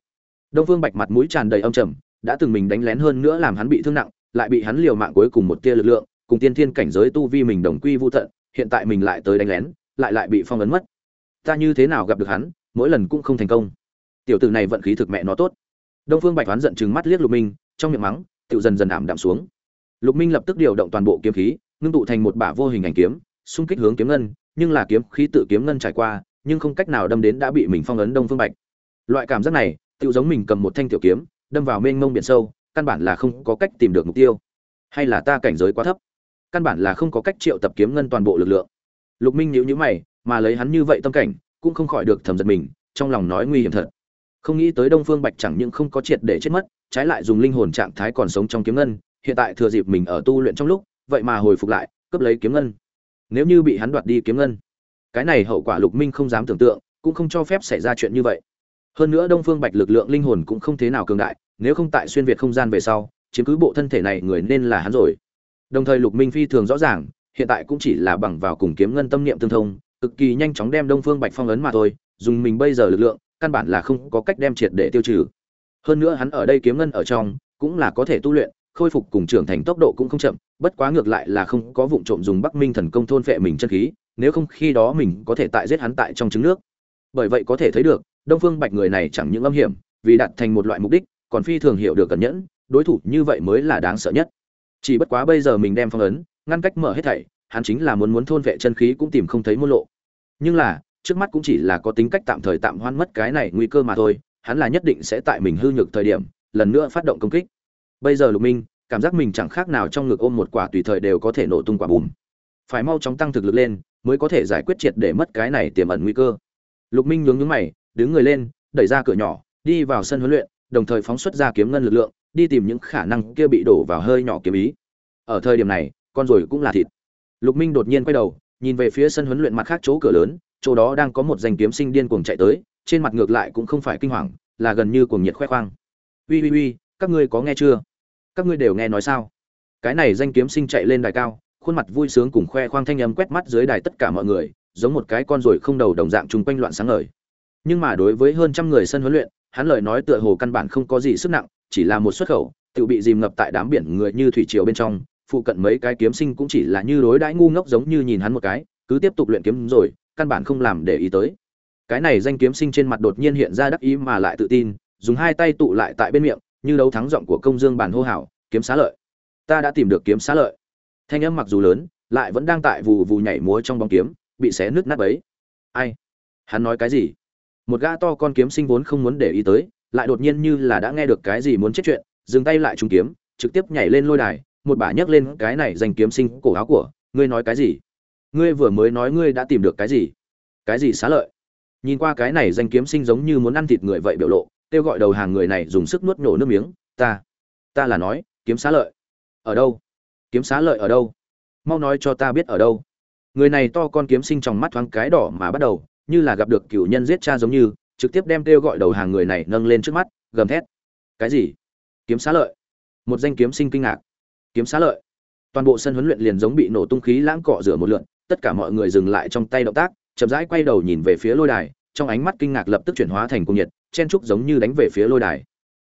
S1: Đông phương bạch mặt mũi tràn đầy âm trầm, đã từng mình đánh lén hơn nữa làm hắn bị thương nặng, lại bị hắn liều mạng cuối cùng một tia lực lượng, cùng tiên thiên cảnh giới tu vi mình đồng quy vu tận, hiện tại mình lại tới đánh lén, lại lại bị phong ấn mất. Ta như thế nào gặp được hắn, mỗi lần cũng không thành công. Tiểu tử này vận khí thực mẹ nó tốt. Đông phương bạch oán giận chừng mắt liếc lục minh, trong miệng mắng tự dần dần ảm đạm xuống. Lục minh lập tức điều động toàn bộ kiếm khí, ngưng tụ thành một bả vô hình ảnh kiếm xung kích hướng kiếm ngân, nhưng là kiếm khí tự kiếm ngân trải qua, nhưng không cách nào đâm đến đã bị mình phong ấn đông phương bạch. Loại cảm giác này tự giống mình cầm một thanh tiểu kiếm, đâm vào mênh mông biển sâu, căn bản là không có cách tìm được mục tiêu. Hay là ta cảnh giới quá thấp, căn bản là không có cách triệu tập kiếm ngân toàn bộ lực lượng. Lục minh nhíu nhíu mày, mà lấy hắn như vậy tâm cảnh, cũng không khỏi được thầm giật mình, trong lòng nói nguy hiểm thật. Không nghĩ tới đông phương bạch chẳng những không có triệt để chết mất, trái lại dùng linh hồn trạng thái còn sống trong kiếm ngân, hiện tại thừa dịp mình ở tu luyện trong lúc, vậy mà hồi phục lại, cướp lấy kiếm ngân nếu như bị hắn đoạt đi kiếm ngân. Cái này hậu quả lục minh không dám tưởng tượng, cũng không cho phép xảy ra chuyện như vậy. Hơn nữa đông phương bạch lực lượng linh hồn cũng không thế nào cường đại, nếu không tại xuyên việt không gian về sau, chiếm cứ bộ thân thể này người nên là hắn rồi. Đồng thời lục minh phi thường rõ ràng, hiện tại cũng chỉ là bằng vào cùng kiếm ngân tâm niệm tương thông, cực kỳ nhanh chóng đem đông phương bạch phong ấn mà thôi, dùng mình bây giờ lực lượng, căn bản là không có cách đem triệt để tiêu trừ. Hơn nữa hắn ở đây kiếm ngân ở trong, cũng là có thể tu luyện, khôi phục cùng trưởng thành tốc độ cũng không chậm bất quá ngược lại là không có vụng trộm dùng bắc minh thần công thôn phệ mình chân khí, nếu không khi đó mình có thể tại giết hắn tại trong trứng nước. Bởi vậy có thể thấy được, đông phương bạch người này chẳng những âm hiểm, vì đạt thành một loại mục đích, còn phi thường hiểu được cẩn nhẫn, đối thủ như vậy mới là đáng sợ nhất. Chỉ bất quá bây giờ mình đem phong ấn, ngăn cách mở hết thảy, hắn chính là muốn muốn thôn vệ chân khí cũng tìm không thấy môn lộ. Nhưng là, trước mắt cũng chỉ là có tính cách tạm thời tạm hoãn mất cái này nguy cơ mà thôi, hắn là nhất định sẽ tại mình hư nhược thời điểm, lần nữa phát động công kích. Bây giờ lục minh cảm giác mình chẳng khác nào trong ngực ôm một quả tùy thời đều có thể nổ tung quả bùm. Phải mau chóng tăng thực lực lên, mới có thể giải quyết triệt để mất cái này tiềm ẩn nguy cơ. Lục minh nhướng nhướng mày, đứng người lên, đẩy ra cửa nhỏ, đi vào sân huấn luyện, đồng thời phóng xuất ra kiếm ngân lực lượng, đi tìm những khả năng kia bị đổ vào hơi nhỏ kiếm ý. Ở thời điểm này, con rồi cũng là thịt. Lục minh đột nhiên quay đầu, nhìn về phía sân huấn luyện mặt khác chỗ cửa lớn, chỗ đó đang có một danh kiếm sinh điên cuồng chạy tới, trên mặt ngược lại cũng không phải kinh hoàng, là gần như cuồng nhiệt khoe khoang. Uy uy uy, các ngươi có nghe chưa? Các ngươi đều nghe nói sao? Cái này danh kiếm sinh chạy lên đài cao, khuôn mặt vui sướng cùng khoe khoang thanh âm quét mắt dưới đài tất cả mọi người, giống một cái con ruồi không đầu đồng dạng chung quanh loạn sáng ngời. Nhưng mà đối với hơn trăm người sân huấn luyện, hắn lời nói tựa hồ căn bản không có gì sức nặng, chỉ là một xuất khẩu, tự bị dìm ngập tại đám biển người như thủy triều bên trong, phụ cận mấy cái kiếm sinh cũng chỉ là như đối đãi ngu ngốc giống như nhìn hắn một cái, cứ tiếp tục luyện kiếm rồi, căn bản không làm để ý tới. Cái này danh kiếm sinh trên mặt đột nhiên hiện ra đắc ý mà lại tự tin, dùng hai tay tụ lại tại bên miệng như đấu thắng giọng của công dương bản hô hào, kiếm xá lợi. Ta đã tìm được kiếm xá lợi. Thanh âm mặc dù lớn, lại vẫn đang tại vù vù nhảy múa trong bóng kiếm, bị xé nứt nát ấy. ai? Hắn nói cái gì? Một gã to con kiếm sinh vốn không muốn để ý tới, lại đột nhiên như là đã nghe được cái gì muốn chết chuyện, dừng tay lại trúng kiếm, trực tiếp nhảy lên lôi đài, một bả nhấc lên cái này danh kiếm sinh cổ áo của, ngươi nói cái gì? Ngươi vừa mới nói ngươi đã tìm được cái gì? Cái gì xá lợi? Nhìn qua cái này danh kiếm sinh giống như muốn ăn thịt người vậy biểu lộ kêu gọi đầu hàng người này dùng sức nuốt nổ nước miếng, ta ta là nói, kiếm xá lợi. Ở đâu? Kiếm xá lợi ở đâu? Mau nói cho ta biết ở đâu. Người này to con kiếm sinh trong mắt thoáng cái đỏ mà bắt đầu, như là gặp được cựu nhân giết cha giống như, trực tiếp đem kêu gọi đầu hàng người này nâng lên trước mắt, gầm thét. Cái gì? Kiếm xá lợi? Một danh kiếm sinh kinh ngạc. Kiếm xá lợi? Toàn bộ sân huấn luyện liền giống bị nổ tung khí lãng cọ rửa một lượn, tất cả mọi người dừng lại trong tay động tác, chậm rãi quay đầu nhìn về phía lôi đài, trong ánh mắt kinh ngạc lập tức chuyển hóa thành cung nhiệt chen trúc giống như đánh về phía lôi đài.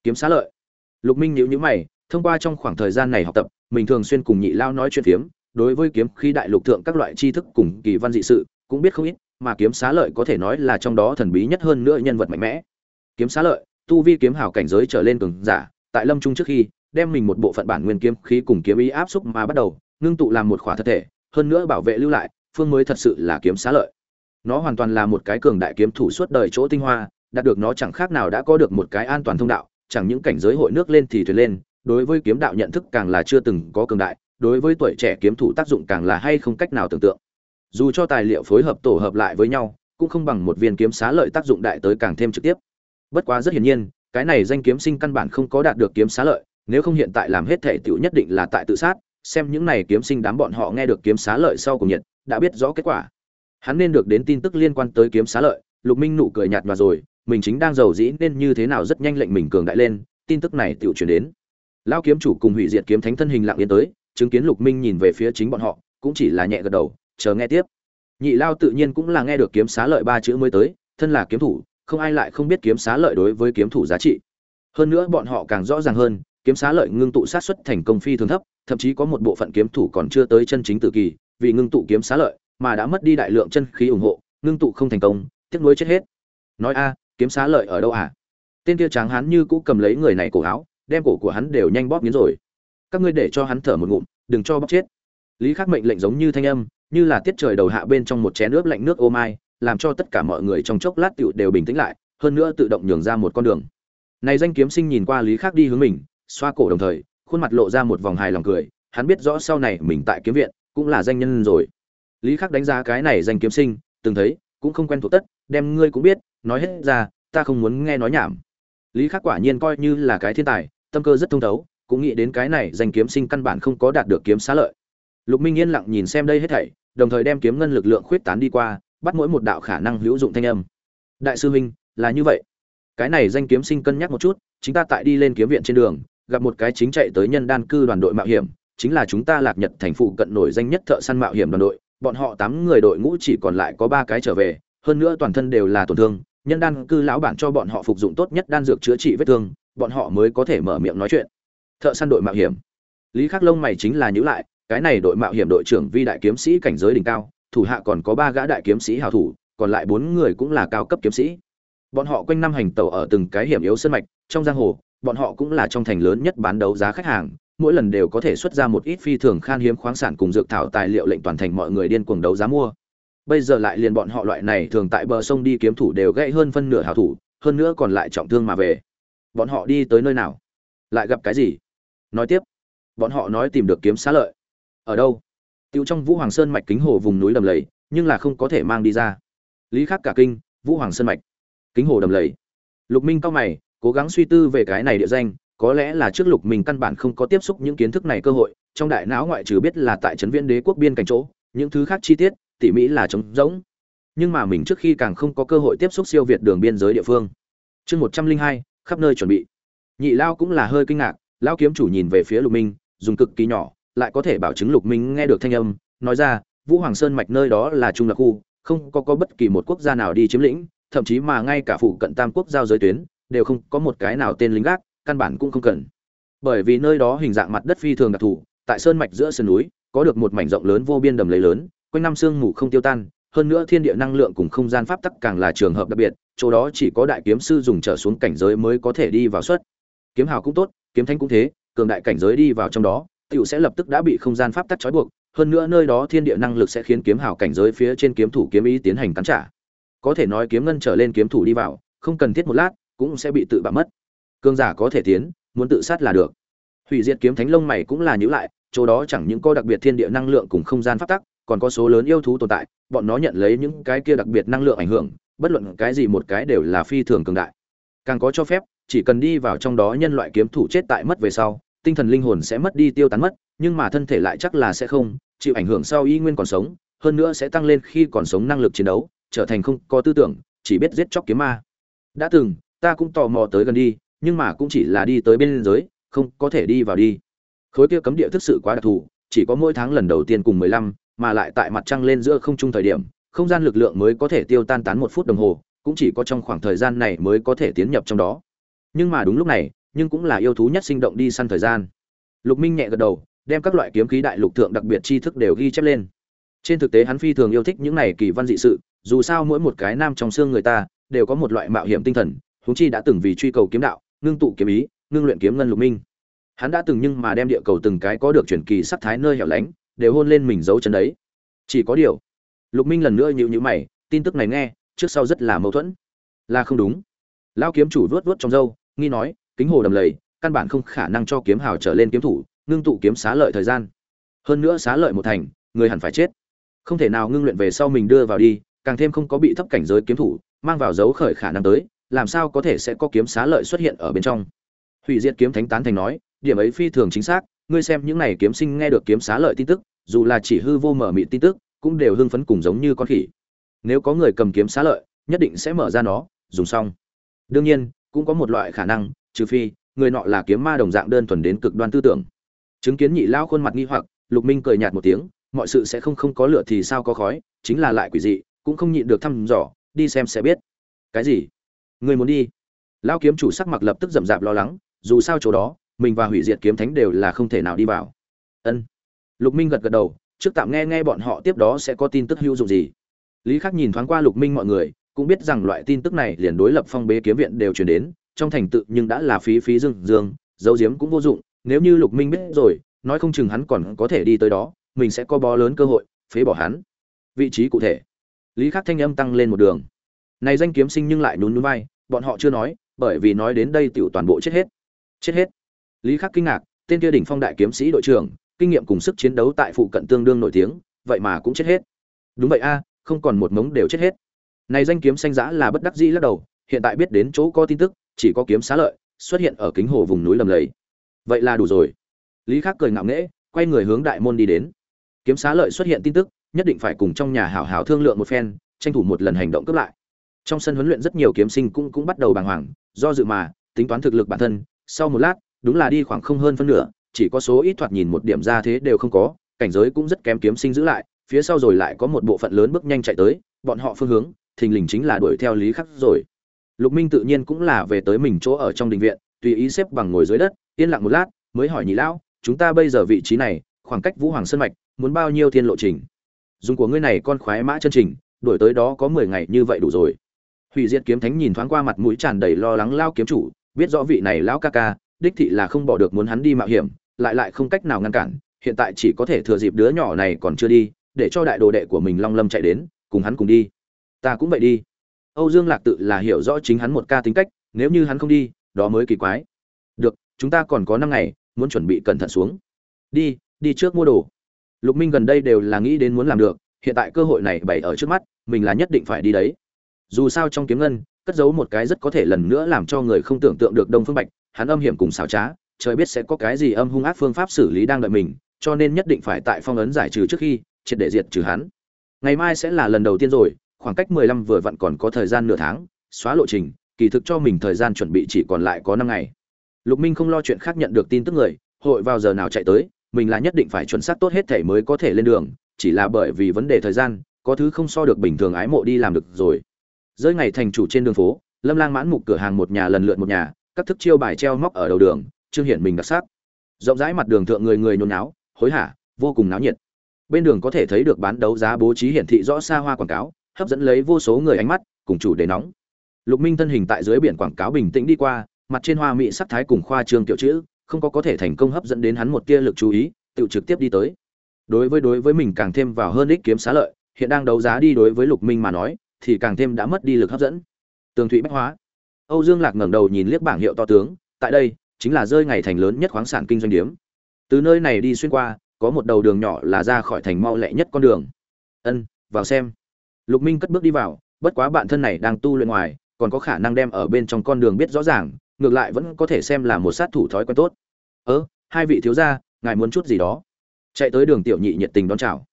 S1: Kiếm xá lợi. Lục minh nhíu nhíu mày, thông qua trong khoảng thời gian này học tập, mình thường xuyên cùng nhị lao nói chuyện phiếm, đối với kiếm khí đại lục thượng các loại tri thức cùng kỳ văn dị sự, cũng biết không ít, mà kiếm xá lợi có thể nói là trong đó thần bí nhất hơn nữa nhân vật mạnh mẽ. Kiếm xá lợi, tu vi kiếm hào cảnh giới trở lên cường giả, tại lâm trung trước khi, đem mình một bộ phận bản nguyên kiếm khí cùng kiếm ý áp xúc mà bắt đầu, ngưng tụ làm một khỏa thật thể, hơn nữa bảo vệ lưu lại, phương mới thật sự là kiếm xá lợi. Nó hoàn toàn là một cái cường đại kiếm thủ suốt đời chỗ tinh hoa đạt được nó chẳng khác nào đã có được một cái an toàn thông đạo, chẳng những cảnh giới hội nước lên thì thuyền lên, đối với kiếm đạo nhận thức càng là chưa từng có cường đại, đối với tuổi trẻ kiếm thủ tác dụng càng là hay không cách nào tưởng tượng. Dù cho tài liệu phối hợp tổ hợp lại với nhau, cũng không bằng một viên kiếm xá lợi tác dụng đại tới càng thêm trực tiếp. Bất quá rất hiển nhiên, cái này danh kiếm sinh căn bản không có đạt được kiếm xá lợi, nếu không hiện tại làm hết thể tiểu nhất định là tại tự sát, xem những này kiếm sinh đám bọn họ nghe được kiếm xá lợi sau cùng nhiệt, đã biết rõ kết quả. Hắn nên được đến tin tức liên quan tới kiếm xá lợi, lục minh nụ cười nhạt nhòa rồi mình chính đang giàu dĩ nên như thế nào rất nhanh lệnh mình cường đại lên, tin tức này tiểu truyền đến. Lao kiếm chủ cùng hủy diệt kiếm thánh thân hình lặng yên tới, chứng kiến lục minh nhìn về phía chính bọn họ, cũng chỉ là nhẹ gật đầu, chờ nghe tiếp. Nhị lao tự nhiên cũng là nghe được kiếm xá lợi ba chữ mới tới, thân là kiếm thủ, không ai lại không biết kiếm xá lợi đối với kiếm thủ giá trị. Hơn nữa bọn họ càng rõ ràng hơn, kiếm xá lợi ngưng tụ sát xuất thành công phi thường thấp, thậm chí có một bộ phận kiếm thủ còn chưa tới chân chính tự kỳ, vì ngưng tụ kiếm xá lợi, mà đã mất đi đại lượng chân khí ủng hộ, ngưng tụ không thành công, tiếc nuối chết hết. Nói a kiếm xá lợi ở đâu à? Tên kia tráng hán như cũ cầm lấy người này cổ áo, đem cổ của hắn đều nhanh bóp nghiến rồi. Các ngươi để cho hắn thở một ngụm, đừng cho bóp chết. Lý khắc mệnh lệnh giống như thanh âm, như là tiết trời đầu hạ bên trong một chén nước lạnh nước ô mai, làm cho tất cả mọi người trong chốc lát tựu đều bình tĩnh lại, hơn nữa tự động nhường ra một con đường. Này danh kiếm sinh nhìn qua lý khắc đi hướng mình, xoa cổ đồng thời, khuôn mặt lộ ra một vòng hài lòng cười, hắn biết rõ sau này mình tại kiếm viện cũng là danh nhân rồi. Lý khắc đánh giá cái này danh kiếm sinh, từng thấy, cũng không quen thuộc tất, đem ngươi cũng biết nói hết ra, ta không muốn nghe nói nhảm. Lý khắc quả nhiên coi như là cái thiên tài, tâm cơ rất thông thấu, cũng nghĩ đến cái này danh kiếm sinh căn bản không có đạt được kiếm xá lợi. Lục minh yên lặng nhìn xem đây hết thảy, đồng thời đem kiếm ngân lực lượng khuyết tán đi qua, bắt mỗi một đạo khả năng hữu dụng thanh âm. Đại sư huynh, là như vậy. Cái này danh kiếm sinh cân nhắc một chút, chúng ta tại đi lên kiếm viện trên đường, gặp một cái chính chạy tới nhân đan cư đoàn đội mạo hiểm, chính là chúng ta lạc nhật thành phụ cận nổi danh nhất thợ săn mạo hiểm đoàn đội, bọn họ tám người đội ngũ chỉ còn lại có ba cái trở về, hơn nữa toàn thân đều là tổn thương nhân đan cư lão bản cho bọn họ phục dụng tốt nhất đan dược chữa trị vết thương, bọn họ mới có thể mở miệng nói chuyện. Thợ săn đội mạo hiểm. Lý khắc lông mày chính là nhữ lại, cái này đội mạo hiểm đội trưởng vi đại kiếm sĩ cảnh giới đỉnh cao, thủ hạ còn có ba gã đại kiếm sĩ hào thủ, còn lại bốn người cũng là cao cấp kiếm sĩ. Bọn họ quanh năm hành tẩu ở từng cái hiểm yếu sân mạch, trong giang hồ, bọn họ cũng là trong thành lớn nhất bán đấu giá khách hàng, mỗi lần đều có thể xuất ra một ít phi thường khan hiếm khoáng sản cùng dược thảo tài liệu lệnh toàn thành mọi người điên cuồng đấu giá mua bây giờ lại liền bọn họ loại này thường tại bờ sông đi kiếm thủ đều gãy hơn phân nửa hảo thủ, hơn nữa còn lại trọng thương mà về. Bọn họ đi tới nơi nào? Lại gặp cái gì? Nói tiếp. Bọn họ nói tìm được kiếm xá lợi. Ở đâu? Tiêu trong vũ hoàng sơn mạch kính hồ vùng núi đầm lầy, nhưng là không có thể mang đi ra. Lý khắc cả kinh, vũ hoàng sơn mạch. Kính hồ đầm lầy. Lục minh cao mày, cố gắng suy tư về cái này địa danh, có lẽ là trước lục minh căn bản không có tiếp xúc những kiến thức này cơ hội, trong đại não ngoại trừ biết là tại trấn viễn đế quốc biên cảnh chỗ, những thứ khác chi tiết tỉ mỹ là trống rỗng. Nhưng mà mình trước khi càng không có cơ hội tiếp xúc siêu việt đường biên giới địa phương. Chương một trăm linh hai, khắp nơi chuẩn bị. Nhị lao cũng là hơi kinh ngạc, lao kiếm chủ nhìn về phía lục minh, dùng cực kỳ nhỏ, lại có thể bảo chứng lục minh nghe được thanh âm, nói ra, vũ hoàng sơn mạch nơi đó là trung lập khu, không có có bất kỳ một quốc gia nào đi chiếm lĩnh, thậm chí mà ngay cả phụ cận tam quốc giao giới tuyến, đều không có một cái nào tên lính gác, căn bản cũng không cần. Bởi vì nơi đó hình dạng mặt đất phi thường đặc thù, tại sơn mạch giữa sườn núi, có được một mảnh rộng lớn vô biên đầm lầy lớn quanh năm sương mù không tiêu tan, hơn nữa thiên địa năng lượng cùng không gian pháp tắc càng là trường hợp đặc biệt, chỗ đó chỉ có đại kiếm sư dùng trở xuống cảnh giới mới có thể đi vào xuất. Kiếm hào cũng tốt, kiếm thanh cũng thế, cường đại cảnh giới đi vào trong đó, tiểu sẽ lập tức đã bị không gian pháp tắc trói buộc, hơn nữa nơi đó thiên địa năng lực sẽ khiến kiếm hào cảnh giới phía trên kiếm thủ kiếm ý tiến hành cắn trả. Có thể nói kiếm ngân trở lên kiếm thủ đi vào, không cần thiết một lát, cũng sẽ bị tự bạo mất. Cương giả có thể tiến, muốn tự sát là được. Hủy diệt kiếm thánh lông mày cũng là nhữ lại, chỗ đó chẳng những có đặc biệt thiên địa năng lượng cùng không gian pháp tắc còn có số lớn yêu thú tồn tại, bọn nó nhận lấy những cái kia đặc biệt năng lượng ảnh hưởng, bất luận cái gì một cái đều là phi thường cường đại. Càng có cho phép, chỉ cần đi vào trong đó nhân loại kiếm thủ chết tại mất về sau, tinh thần linh hồn sẽ mất đi tiêu tán mất, nhưng mà thân thể lại chắc là sẽ không, chịu ảnh hưởng sau y nguyên còn sống, hơn nữa sẽ tăng lên khi còn sống năng lực chiến đấu, trở thành không có tư tưởng, chỉ biết giết chóc kiếm ma. Đã từng, ta cũng tò mò tới gần đi, nhưng mà cũng chỉ là đi tới bên giới, không có thể đi vào đi. Khối kia cấm địa thực sự quá đặc thù, chỉ có mỗi tháng lần đầu tiên cùng mười lăm mà lại tại mặt trăng lên giữa không trung thời điểm, không gian lực lượng mới có thể tiêu tan tán một phút đồng hồ, cũng chỉ có trong khoảng thời gian này mới có thể tiến nhập trong đó. Nhưng mà đúng lúc này, nhưng cũng là yêu thú nhất sinh động đi săn thời gian. Lục minh nhẹ gật đầu, đem các loại kiếm khí đại lục thượng đặc biệt tri thức đều ghi chép lên. Trên thực tế hắn phi thường yêu thích những này kỳ văn dị sự, dù sao mỗi một cái nam trong xương người ta đều có một loại mạo hiểm tinh thần, huống chi đã từng vì truy cầu kiếm đạo, ngưng tụ kiếm ý, ngưng luyện kiếm ngân lục minh. Hắn đã từng nhưng mà đem địa cầu từng cái có được truyền kỳ sắc thái nơi hẻo lánh đều hôn lên mình giấu chân đấy. Chỉ có điều, lục minh lần nữa nhịu nhữ mày, tin tức này nghe, trước sau rất là mâu thuẫn. Là không đúng. Lao kiếm chủ vuốt vuốt trong râu, nghi nói, kính hồ đầm lầy, căn bản không khả năng cho kiếm hào trở lên kiếm thủ, ngưng tụ kiếm xá lợi thời gian. Hơn nữa xá lợi một thành, người hẳn phải chết. Không thể nào ngưng luyện về sau mình đưa vào đi, càng thêm không có bị thấp cảnh giới kiếm thủ, mang vào dấu khởi khả năng tới, làm sao có thể sẽ có kiếm xá lợi xuất hiện ở bên trong. Hủy diệt kiếm thánh tán thành nói, điểm ấy phi thường chính xác ngươi xem những này kiếm sinh nghe được kiếm xá lợi tin tức, dù là chỉ hư vô mở mịt tin tức, cũng đều hưng phấn cùng giống như con khỉ. Nếu có người cầm kiếm xá lợi, nhất định sẽ mở ra nó, dùng xong. Đương nhiên, cũng có một loại khả năng, trừ phi, người nọ là kiếm ma đồng dạng đơn thuần đến cực đoan tư tưởng. Chứng kiến nhị lao khuôn mặt nghi hoặc, lục minh cười nhạt một tiếng, mọi sự sẽ không không có lửa thì sao có khói, chính là lại quỷ dị, cũng không nhịn được thăm dò, đi xem sẽ biết. Cái gì? Người muốn đi? Lao kiếm chủ sắc mặt lập tức rậm rạp lo lắng, dù sao chỗ đó mình và hủy diệt kiếm thánh đều là không thể nào đi vào. Ân. Lục minh gật gật đầu, trước tạm nghe nghe bọn họ tiếp đó sẽ có tin tức hữu dụng gì. Lý khắc nhìn thoáng qua lục minh mọi người, cũng biết rằng loại tin tức này liền đối lập phong bế kiếm viện đều truyền đến, trong thành tự nhưng đã là phí phí dương dương, dấu diếm cũng vô dụng, nếu như lục minh biết rồi, nói không chừng hắn còn có thể đi tới đó, mình sẽ có bó lớn cơ hội, phế bỏ hắn. Vị trí cụ thể. Lý khắc thanh âm tăng lên một đường. Này danh kiếm sinh nhưng lại nhún nhún vai, bọn họ chưa nói, bởi vì nói đến đây tiểu toàn bộ chết hết. Chết hết lý khắc kinh ngạc, tên kia đỉnh phong đại kiếm sĩ đội trưởng, kinh nghiệm cùng sức chiến đấu tại phụ cận tương đương nổi tiếng, vậy mà cũng chết hết. Đúng vậy a, không còn một mống đều chết hết. Này danh kiếm xanh giã là bất đắc dĩ lắc đầu, hiện tại biết đến chỗ có tin tức, chỉ có kiếm xá lợi, xuất hiện ở kính hồ vùng núi lầm lầy. Vậy là đủ rồi. Lý khắc cười ngạo nghễ, quay người hướng đại môn đi đến. Kiếm xá lợi xuất hiện tin tức, nhất định phải cùng trong nhà hảo hảo thương lượng một phen, tranh thủ một lần hành động cướp lại. Trong sân huấn luyện rất nhiều kiếm sinh cũng cũng bắt đầu bàng hoàng, do dự mà, tính toán thực lực bản thân, sau một lát đúng là đi khoảng không hơn phân nửa, chỉ có số ít thoạt nhìn một điểm ra thế đều không có, cảnh giới cũng rất kém kiếm sinh giữ lại, phía sau rồi lại có một bộ phận lớn bước nhanh chạy tới, bọn họ phương hướng, thình lình chính là đuổi theo lý khắc rồi. Lục minh tự nhiên cũng là về tới mình chỗ ở trong đình viện, tùy ý xếp bằng ngồi dưới đất, yên lặng một lát, mới hỏi nhị lão, chúng ta bây giờ vị trí này, khoảng cách vũ hoàng sơn mạch, muốn bao nhiêu thiên lộ trình? Dùng của ngươi này con khoái mã chân trình, đuổi tới đó có mười ngày như vậy đủ rồi. Hủy diệt kiếm thánh nhìn thoáng qua mặt mũi tràn đầy lo lắng lao kiếm chủ, biết rõ vị này lão ca ca đích thị là không bỏ được muốn hắn đi mạo hiểm, lại lại không cách nào ngăn cản, hiện tại chỉ có thể thừa dịp đứa nhỏ này còn chưa đi, để cho đại đồ đệ của mình long lâm chạy đến, cùng hắn cùng đi. Ta cũng vậy đi. Âu dương lạc tự là hiểu rõ chính hắn một ca tính cách, nếu như hắn không đi, đó mới kỳ quái. Được, chúng ta còn có năm ngày, muốn chuẩn bị cẩn thận xuống. Đi đi trước mua đồ. Lục minh gần đây đều là nghĩ đến muốn làm được, hiện tại cơ hội này bày ở trước mắt, mình là nhất định phải đi đấy. Dù sao trong kiếm ngân, cất giấu một cái rất có thể lần nữa làm cho người không tưởng tượng được đông phương bạch hắn âm hiểm cùng xảo trá, trời biết sẽ có cái gì âm hung ác phương pháp xử lý đang đợi mình, cho nên nhất định phải tại phong ấn giải trừ trước khi, triệt để diệt trừ hắn. Ngày mai sẽ là lần đầu tiên rồi, khoảng cách mười lăm vừa vặn còn có thời gian nửa tháng, xóa lộ trình, kỳ thực cho mình thời gian chuẩn bị chỉ còn lại có năm ngày. Lục minh không lo chuyện khác nhận được tin tức người, hội vào giờ nào chạy tới, mình là nhất định phải chuẩn xác tốt hết thể mới có thể lên đường, chỉ là bởi vì vấn đề thời gian, có thứ không so được bình thường ái mộ đi làm được rồi. Rơi ngày thành chủ trên đường phố, lâm lang mãn mục cửa hàng một nhà lần lượt một nhà các thức chiêu bài treo móc ở đầu đường, trương hiển mình đặc sắc. Rộng rãi mặt đường thượng người người nhôn náo, hối hả, vô cùng náo nhiệt. Bên đường có thể thấy được bán đấu giá bố trí hiển thị rõ xa hoa quảng cáo, hấp dẫn lấy vô số người ánh mắt, cùng chủ đề nóng. Lục minh thân hình tại dưới biển quảng cáo bình tĩnh đi qua, mặt trên hoa mỹ sắc thái cùng khoa trương tiểu chữ, không có có thể thành công hấp dẫn đến hắn một tia lực chú ý, tự trực tiếp đi tới. Đối với đối với mình càng thêm vào hơn ích kiếm xá lợi, hiện đang đấu giá đi đối với lục minh mà nói, thì càng thêm đã mất đi lực hấp dẫn. Tường thụy bách hóa âu dương lạc ngẩng đầu nhìn liếc bảng hiệu to tướng, tại đây chính là rơi ngày thành lớn nhất khoáng sản kinh doanh điểm. từ nơi này đi xuyên qua, có một đầu đường nhỏ là ra khỏi thành mau lẹ nhất con đường. Ân, vào xem. Lục minh cất bước đi vào, bất quá bạn thân này đang tu luyện ngoài, còn có khả năng đem ở bên trong con đường biết rõ ràng, ngược lại vẫn có thể xem là một sát thủ thói quen tốt. Ớ hai vị thiếu gia, ngài muốn chút gì đó? Chạy tới đường tiểu nhị nhiệt tình đón chào.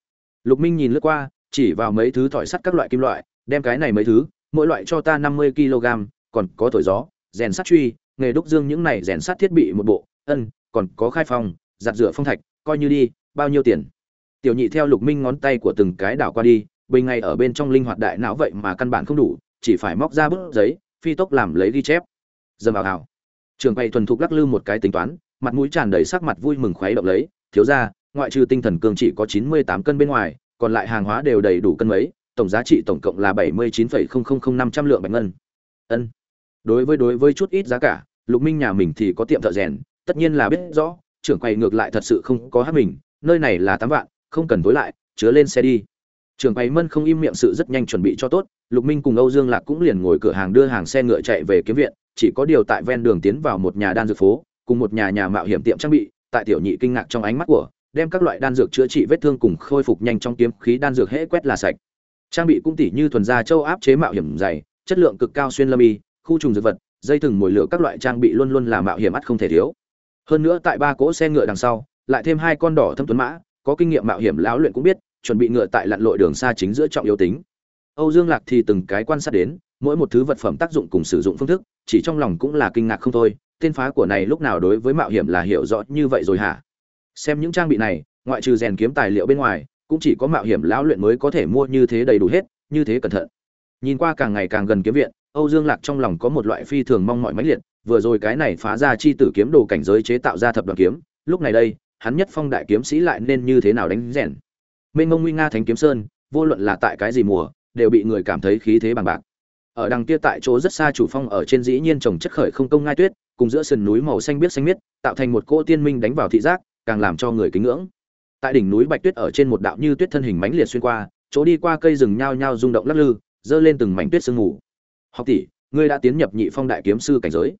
S1: Lục minh nhìn lướt qua, chỉ vào mấy thứ thỏi sắt các loại kim loại, đem cái này mấy thứ, mỗi loại cho ta năm mươi kg còn có thổi gió, rèn sắt truy, nghề đúc dương những này rèn sắt thiết bị một bộ, ân, còn có khai phong, giặt rửa phong thạch, coi như đi, bao nhiêu tiền? Tiểu nhị theo lục minh ngón tay của từng cái đảo qua đi, bình ngày ở bên trong linh hoạt đại não vậy mà căn bản không đủ, chỉ phải móc ra bức giấy, phi tốc làm lấy ghi chép. Dầm vào hào. Trường quay thuần thục lắc lư một cái tính toán, mặt mũi tràn đầy sắc mặt vui mừng khoái động lấy, thiếu ra, ngoại trừ tinh thần cường chỉ có chín mươi tám cân bên ngoài, còn lại hàng hóa đều đầy đủ cân mấy, tổng giá trị tổng cộng là bảy mươi chín năm trăm lượng bạch ngân. Ân đối với đối với chút ít giá cả, lục minh nhà mình thì có tiệm thợ rèn, tất nhiên là biết rõ, trưởng quầy ngược lại thật sự không có hát mình, nơi này là tám vạn, không cần tối lại, chứa lên xe đi. Trưởng quầy mân không im miệng sự rất nhanh chuẩn bị cho tốt, lục minh cùng âu dương lạc cũng liền ngồi cửa hàng đưa hàng xe ngựa chạy về kiếm viện, chỉ có điều tại ven đường tiến vào một nhà đan dược phố, cùng một nhà nhà mạo hiểm tiệm trang bị, tại tiểu nhị kinh ngạc trong ánh mắt của, đem các loại đan dược chữa trị vết thương cùng khôi phục nhanh trong kiếm khí đan dược hễ quét là sạch. Trang bị cũng tỉ như thuần gia châu áp chế mạo hiểm dày, chất lượng cực cao xuyên lâm y khu trùng dược vật, dây thừng mồi lửa các loại trang bị luôn luôn là mạo hiểm ắt không thể thiếu. Hơn nữa tại ba cỗ xe ngựa đằng sau, lại thêm hai con đỏ thâm tuấn mã, có kinh nghiệm mạo hiểm lão luyện cũng biết, chuẩn bị ngựa tại lặn lội đường xa chính giữa trọng yếu tính. Âu dương lạc thì từng cái quan sát đến, mỗi một thứ vật phẩm tác dụng cùng sử dụng phương thức, chỉ trong lòng cũng là kinh ngạc không thôi, tên phá của này lúc nào đối với mạo hiểm là hiểu rõ như vậy rồi hả? Xem những trang bị này, ngoại trừ rèn kiếm tài liệu bên ngoài, cũng chỉ có mạo hiểm lão luyện mới có thể mua như thế đầy đủ hết, như thế cẩn thận. Nhìn qua càng ngày càng gần kiếm viện âu dương lạc trong lòng có một loại phi thường mong mọi mãnh liệt, vừa rồi cái này phá ra chi tử kiếm đồ cảnh giới chế tạo ra thập đoàn kiếm, lúc này đây, hắn nhất phong đại kiếm sĩ lại nên như thế nào đánh rèn? Mên mông nguy nga thánh kiếm sơn, vô luận là tại cái gì mùa, đều bị người cảm thấy khí thế bằng bạc. Ở đằng kia tại chỗ rất xa chủ phong ở trên dĩ nhiên trồng chất khởi không công ngai tuyết, cùng giữa sườn núi màu xanh biếc xanh miết, tạo thành một cỗ tiên minh đánh vào thị giác, càng làm cho người kính ngưỡng. Tại đỉnh núi bạch tuyết ở trên một đạo như tuyết thân hình mãnh liệt xuyên qua, chỗ đi qua cây rừng nhao nhao rung động lắc lư, dơ lên từng mảnh tuyết sương mù học tỷ, ngươi đã tiến nhập nhị phong đại kiếm sư cảnh giới.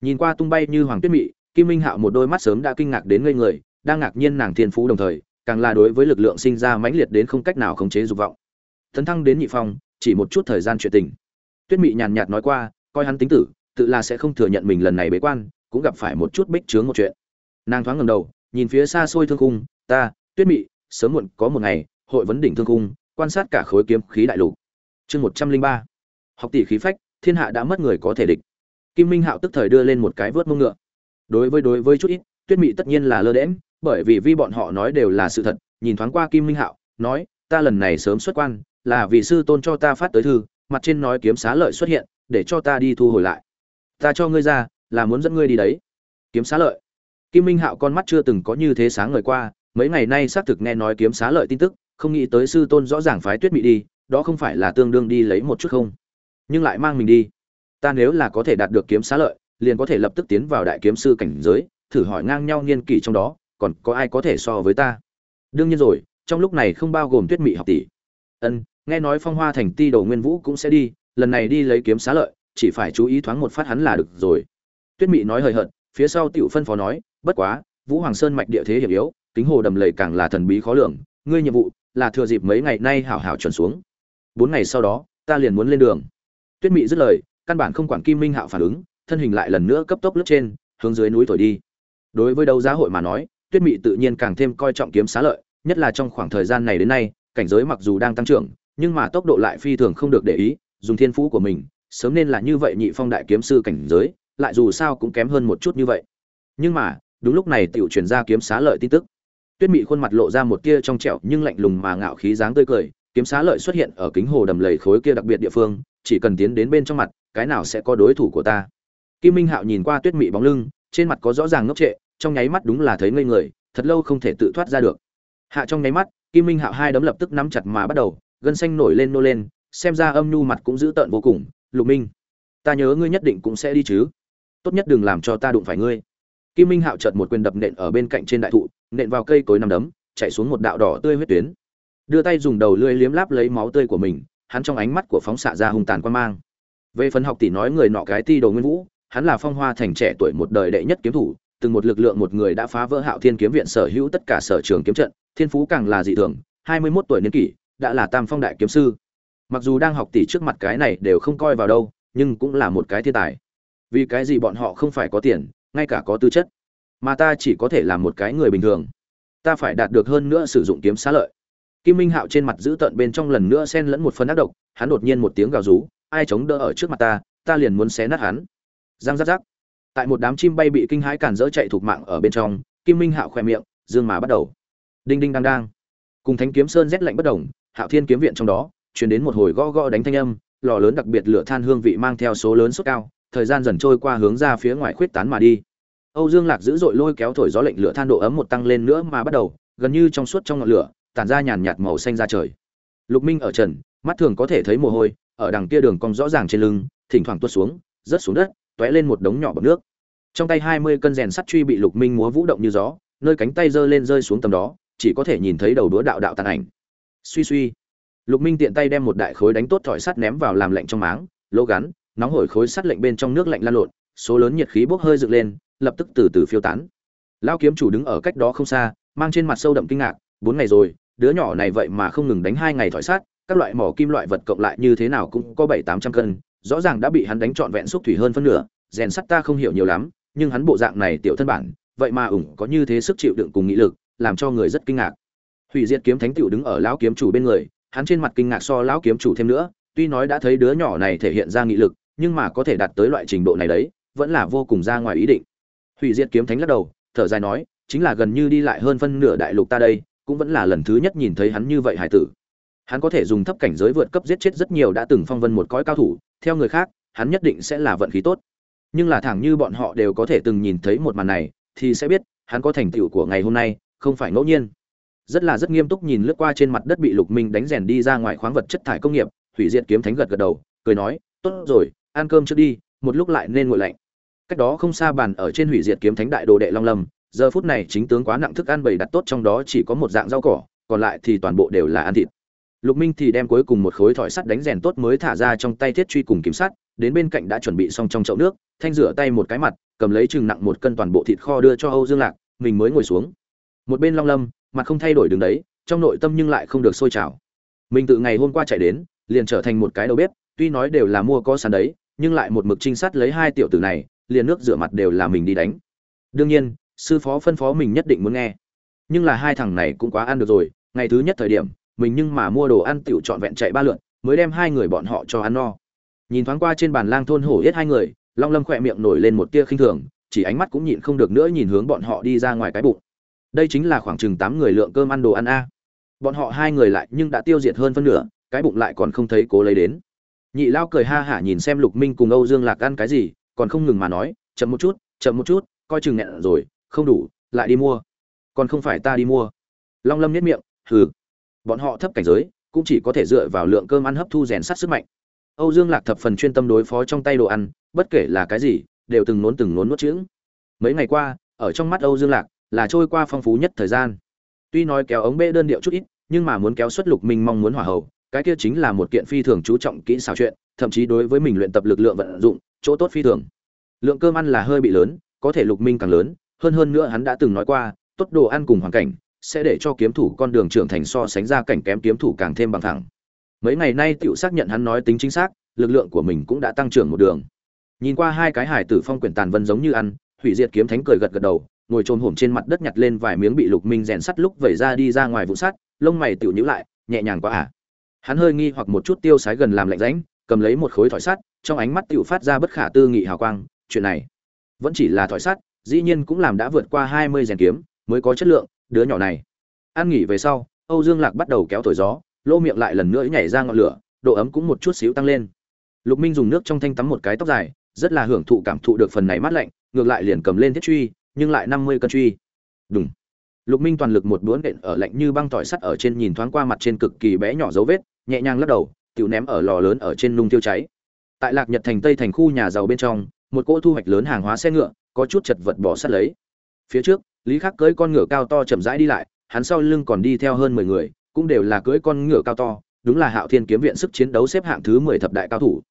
S1: Nhìn qua tung bay như hoàng tuyết mị, kim minh hạo một đôi mắt sớm đã kinh ngạc đến ngây người, đang ngạc nhiên nàng thiên phú đồng thời, càng là đối với lực lượng sinh ra mãnh liệt đến không cách nào khống chế dục vọng. Tấn thăng đến nhị phong, chỉ một chút thời gian chuyện tình. Tuyết mị nhàn nhạt nói qua, coi hắn tính tử, tự là sẽ không thừa nhận mình lần này bế quan, cũng gặp phải một chút bích chướng một chuyện. Nàng thoáng ngầm đầu, nhìn phía xa xôi thương khung, ta, tuyết mị, sớm muộn có một ngày, hội vấn đỉnh thương khung, quan sát cả khối kiếm khí đại lục. Chương một trăm linh ba học tỷ khí phách, thiên hạ đã mất người có thể địch. Kim minh hạo tức thời đưa lên một cái vớt mông ngựa. Đối với đối với chút ít, tuyết mị tất nhiên là lơ đễm bởi vì vi bọn họ nói đều là sự thật, nhìn thoáng qua kim minh hạo, nói, ta lần này sớm xuất quan, là vì sư tôn cho ta phát tới thư, mặt trên nói kiếm xá lợi xuất hiện, để cho ta đi thu hồi lại. Ta cho ngươi ra, là muốn dẫn ngươi đi đấy. Kiếm xá lợi. Kim minh hạo con mắt chưa từng có như thế sáng ngời qua, mấy ngày nay xác thực nghe nói kiếm xá lợi tin tức, không nghĩ tới sư tôn rõ ràng phái tuyết mị đi, đó không phải là tương đương đi lấy một chút không? Nhưng lại mang mình đi. Ta nếu là có thể đạt được kiếm xá lợi, liền có thể lập tức tiến vào đại kiếm sư cảnh giới, thử hỏi ngang nhau niên kỷ trong đó, còn có ai có thể so với ta? Đương nhiên rồi, trong lúc này không bao gồm tuyết mị học tỷ. Ân, nghe nói phong hoa thành ti đầu nguyên vũ cũng sẽ đi, lần này đi lấy kiếm xá lợi, chỉ phải chú ý thoáng một phát hắn là được rồi. Tuyết mị nói hời hợt, phía sau tiểu phân phó nói, bất quá, vũ hoàng sơn mạch địa thế hiểm yếu, kính hồ đầm lầy càng là thần bí khó lường, ngươi nhiệm vụ là thừa dịp mấy ngày nay hảo hảo chuẩn xuống. Bốn ngày sau đó, ta liền muốn lên đường tuyết mị dứt lời, căn bản không quản kim minh hạo phản ứng, thân hình lại lần nữa cấp tốc lướt trên, hướng dưới núi thổi đi. Đối với đấu giá hội mà nói, tuyết mị tự nhiên càng thêm coi trọng kiếm xá lợi, nhất là trong khoảng thời gian này đến nay, cảnh giới mặc dù đang tăng trưởng, nhưng mà tốc độ lại phi thường không được để ý, dùng thiên phú của mình, sớm nên là như vậy nhị phong đại kiếm sư cảnh giới, lại dù sao cũng kém hơn một chút như vậy. Nhưng mà, đúng lúc này tiểu truyền ra kiếm xá lợi tin tức. Tuyết mị khuôn mặt lộ ra một tia trong trẻo nhưng lạnh lùng mà ngạo khí dáng tươi cười, kiếm xá lợi xuất hiện ở kính hồ đầm lầy khối kia đặc biệt địa phương chỉ cần tiến đến bên trong mặt, cái nào sẽ có đối thủ của ta? Kim minh hạo nhìn qua tuyết mị bóng lưng, trên mặt có rõ ràng ngốc trệ, trong nháy mắt đúng là thấy ngây người, thật lâu không thể tự thoát ra được. Hạ trong nháy mắt, kim minh hạo hai đấm lập tức nắm chặt mà bắt đầu, gân xanh nổi lên nô lên, xem ra âm nhu mặt cũng dữ tợn vô cùng. Lục minh, ta nhớ ngươi nhất định cũng sẽ đi chứ. Tốt nhất đừng làm cho ta đụng phải ngươi. Kim minh hạo chợt một quyền đập nện ở bên cạnh trên đại thụ, nện vào cây cối nằm đấm, chạy xuống một đạo đỏ tươi huyết tuyến. Đưa tay dùng đầu lưỡi liếm láp lấy máu tươi của mình hắn trong ánh mắt của phóng xạ ra hung tàn quan mang. Về phần học tỷ nói người nọ cái ti đồ nguyên vũ, hắn là phong hoa thành trẻ tuổi một đời đệ nhất kiếm thủ, từng một lực lượng một người đã phá vỡ hạo thiên kiếm viện sở hữu tất cả sở trường kiếm trận, thiên phú càng là dị thường, hai mươi 21 tuổi niên kỷ, đã là tam phong đại kiếm sư. Mặc dù đang học tỷ trước mặt cái này đều không coi vào đâu, nhưng cũng là một cái thiên tài. Vì cái gì bọn họ không phải có tiền, ngay cả có tư chất, mà ta chỉ có thể là một cái người bình thường. Ta phải đạt được hơn nữa sử dụng kiếm xá lợi kim minh hạo trên mặt giữ tợn bên trong lần nữa xen lẫn một phần ác độc hắn đột nhiên một tiếng gào rú ai chống đỡ ở trước mặt ta ta liền muốn xé nát hắn. Răng rắc rắc. Tại một đám chim bay bị kinh hãi cản rỡ chạy thục mạng ở bên trong kim minh hạo khẽ miệng dương mà bắt đầu. Đinh đinh đang đang. Cùng thánh kiếm sơn rét lạnh bất động, hạo thiên kiếm viện trong đó truyền đến một hồi gõ gõ đánh thanh âm lò lớn đặc biệt lửa than hương vị mang theo số lớn sốt cao thời gian dần trôi qua hướng ra phía ngoài khuyết tán mà đi. Âu dương lạc dữ dội lôi kéo thổi gió lệnh lửa than độ ấm một tăng lên nữa mà bắt đầu gần như trong suốt trong ngọn lửa tản ra nhàn nhạt màu xanh ra trời. Lục minh ở trần, mắt thường có thể thấy mồ hôi, ở đằng kia đường cong rõ ràng trên lưng, thỉnh thoảng tuốt xuống, rớt xuống đất, tóe lên một đống nhỏ bọt nước. Trong tay hai mươi cân rèn sắt truy bị lục minh múa vũ động như gió, nơi cánh tay giơ lên rơi xuống tầm đó, chỉ có thể nhìn thấy đầu đũa đạo đạo tàn ảnh. Suy suy. Lục minh tiện tay đem một đại khối đánh tốt thỏi sắt ném vào làm lạnh trong máng, lỗ gắn, nóng hổi khối sắt lạnh bên trong nước lạnh lan lộn, số lớn nhiệt khí bốc hơi dựng lên, lập tức từ từ phiêu tán. Lão kiếm chủ đứng ở cách đó không xa, mang trên mặt sâu đậm kinh ngạc, bốn ngày rồi đứa nhỏ này vậy mà không ngừng đánh hai ngày thỏi sát, các loại mỏ kim loại vật cộng lại như thế nào cũng có bảy tám trăm cân rõ ràng đã bị hắn đánh trọn vẹn xúc thủy hơn phân nửa rèn sắt ta không hiểu nhiều lắm nhưng hắn bộ dạng này tiểu thân bản vậy mà ủng có như thế sức chịu đựng cùng nghị lực làm cho người rất kinh ngạc. Hủy diệt kiếm thánh tiểu đứng ở lão kiếm chủ bên người hắn trên mặt kinh ngạc so lão kiếm chủ thêm nữa tuy nói đã thấy đứa nhỏ này thể hiện ra nghị lực nhưng mà có thể đạt tới loại trình độ này đấy vẫn là vô cùng ra ngoài ý định. Hủy diệt kiếm thánh lắc đầu thở dài nói chính là gần như đi lại hơn phân nửa đại lục ta đây cũng vẫn là lần thứ nhất nhìn thấy hắn như vậy hải tử. Hắn có thể dùng thấp cảnh giới vượt cấp giết chết rất nhiều đã từng phong vân một cõi cao thủ, theo người khác, hắn nhất định sẽ là vận khí tốt. Nhưng là thẳng như bọn họ đều có thể từng nhìn thấy một màn này, thì sẽ biết, hắn có thành tựu của ngày hôm nay, không phải ngẫu nhiên. Rất là rất nghiêm túc nhìn lướt qua trên mặt đất bị lục minh đánh rèn đi ra ngoài khoáng vật chất thải công nghiệp, hủy diệt kiếm thánh gật gật đầu, cười nói, tốt rồi, ăn cơm trước đi, một lúc lại nên nguội lạnh. Cách đó không xa bàn ở trên hủy diệt kiếm thánh đại đồ đệ long lâm giờ phút này chính tướng quá nặng thức ăn bày đặt tốt trong đó chỉ có một dạng rau cỏ, còn lại thì toàn bộ đều là ăn thịt. Lục minh thì đem cuối cùng một khối thỏi sắt đánh rèn tốt mới thả ra trong tay thiết truy cùng kiếm sắt, đến bên cạnh đã chuẩn bị xong trong chậu nước, thanh rửa tay một cái mặt, cầm lấy chừng nặng một cân toàn bộ thịt kho đưa cho âu dương lạc, mình mới ngồi xuống. Một bên long lâm, mặt không thay đổi đường đấy, trong nội tâm nhưng lại không được sôi trào. Mình từ ngày hôm qua chạy đến, liền trở thành một cái đầu bếp, tuy nói đều là mua có sẵn đấy, nhưng lại một mực trinh sát lấy hai tiểu tử này, liền nước rửa mặt đều là mình đi đánh. Đương nhiên sư phó phân phó mình nhất định muốn nghe. Nhưng là hai thằng này cũng quá ăn được rồi, ngày thứ nhất thời điểm, mình nhưng mà mua đồ ăn tiểu trọn vẹn chạy ba lượn, mới đem hai người bọn họ cho ăn no. Nhìn thoáng qua trên bàn lang thôn hổ yết hai người, long lâm khỏe miệng nổi lên một tia khinh thường, chỉ ánh mắt cũng nhịn không được nữa nhìn hướng bọn họ đi ra ngoài cái bụng. Đây chính là khoảng chừng tám người lượng cơm ăn đồ ăn a. Bọn họ hai người lại nhưng đã tiêu diệt hơn phân nửa, cái bụng lại còn không thấy cố lấy đến. Nhị lao cười ha hả nhìn xem lục minh cùng âu dương lạc ăn cái gì, còn không ngừng mà nói, chậm một chút, chậm một chút, coi chừng nghẹn rồi không đủ, lại đi mua. Còn không phải ta đi mua. Long lâm nhất miệng, hừ. Bọn họ thấp cảnh giới, cũng chỉ có thể dựa vào lượng cơm ăn hấp thu rèn sát sức mạnh. Âu dương lạc thập phần chuyên tâm đối phó trong tay đồ ăn, bất kể là cái gì, đều từng nốn từng nốn nuốt chữ mấy ngày qua, ở trong mắt âu dương lạc, là trôi qua phong phú nhất thời gian. Tuy nói kéo ống bê đơn điệu chút ít, nhưng mà muốn kéo xuất lục minh mong muốn hỏa hậu cái kia chính là một kiện phi thường chú trọng kỹ xảo chuyện, thậm chí đối với mình luyện tập lực lượng vận dụng, chỗ tốt phi thường. Lượng cơm ăn là hơi bị lớn, có thể lục minh càng lớn hơn hơn nữa hắn đã từng nói qua, tốt đồ ăn cùng hoàn cảnh, sẽ để cho kiếm thủ con đường trưởng thành so sánh ra cảnh kém kiếm thủ càng thêm bằng thẳng. Mấy ngày nay tiểu xác nhận hắn nói tính chính xác, lực lượng của mình cũng đã tăng trưởng một đường. Nhìn qua hai cái hải tử phong quyển tàn vân giống như ăn, hủy diệt kiếm thánh cười gật gật đầu, ngồi trôn hổm trên mặt đất nhặt lên vài miếng bị lục minh rèn sắt lúc vẩy ra đi ra ngoài vụ sắt, lông mày tiểu nhíu lại, nhẹ nhàng quá à. Hắn hơi nghi hoặc một chút tiêu sái gần làm lạnh rãnh, cầm lấy một khối thỏi sắt, trong ánh mắt tiểu phát ra bất khả tư nghị hào quang, chuyện này vẫn chỉ là thỏi sắt dĩ nhiên cũng làm đã vượt qua hai mươi rèn kiếm, mới có chất lượng, đứa nhỏ này. Ăn nghỉ về sau, âu dương lạc bắt đầu kéo thổi gió, lỗ miệng lại lần nữa nhảy ra ngọn lửa, độ ấm cũng một chút xíu tăng lên. Lục minh dùng nước trong thanh tắm một cái tóc dài, rất là hưởng thụ cảm thụ được phần này mát lạnh, ngược lại liền cầm lên thiết truy, nhưng lại năm mươi cân truy. Đúng lục minh toàn lực một đũa đện ở lạnh như băng tỏi sắt ở trên nhìn thoáng qua mặt trên cực kỳ bé nhỏ dấu vết, nhẹ nhàng lắc đầu, tiểu ném ở lò lớn ở trên nung tiêu cháy. Tại lạc nhật thành tây thành khu nhà giàu bên trong, một cỗ thu hoạch lớn hàng hóa xe ngựa có chút chật vật bỏ sát lấy. Phía trước, lý khắc cưỡi con ngựa cao to chậm rãi đi lại, hắn sau lưng còn đi theo hơn mười người, cũng đều là cưỡi con ngựa cao to, đúng là hạo thiên kiếm viện sức chiến đấu xếp hạng thứ mười thập đại cao thủ.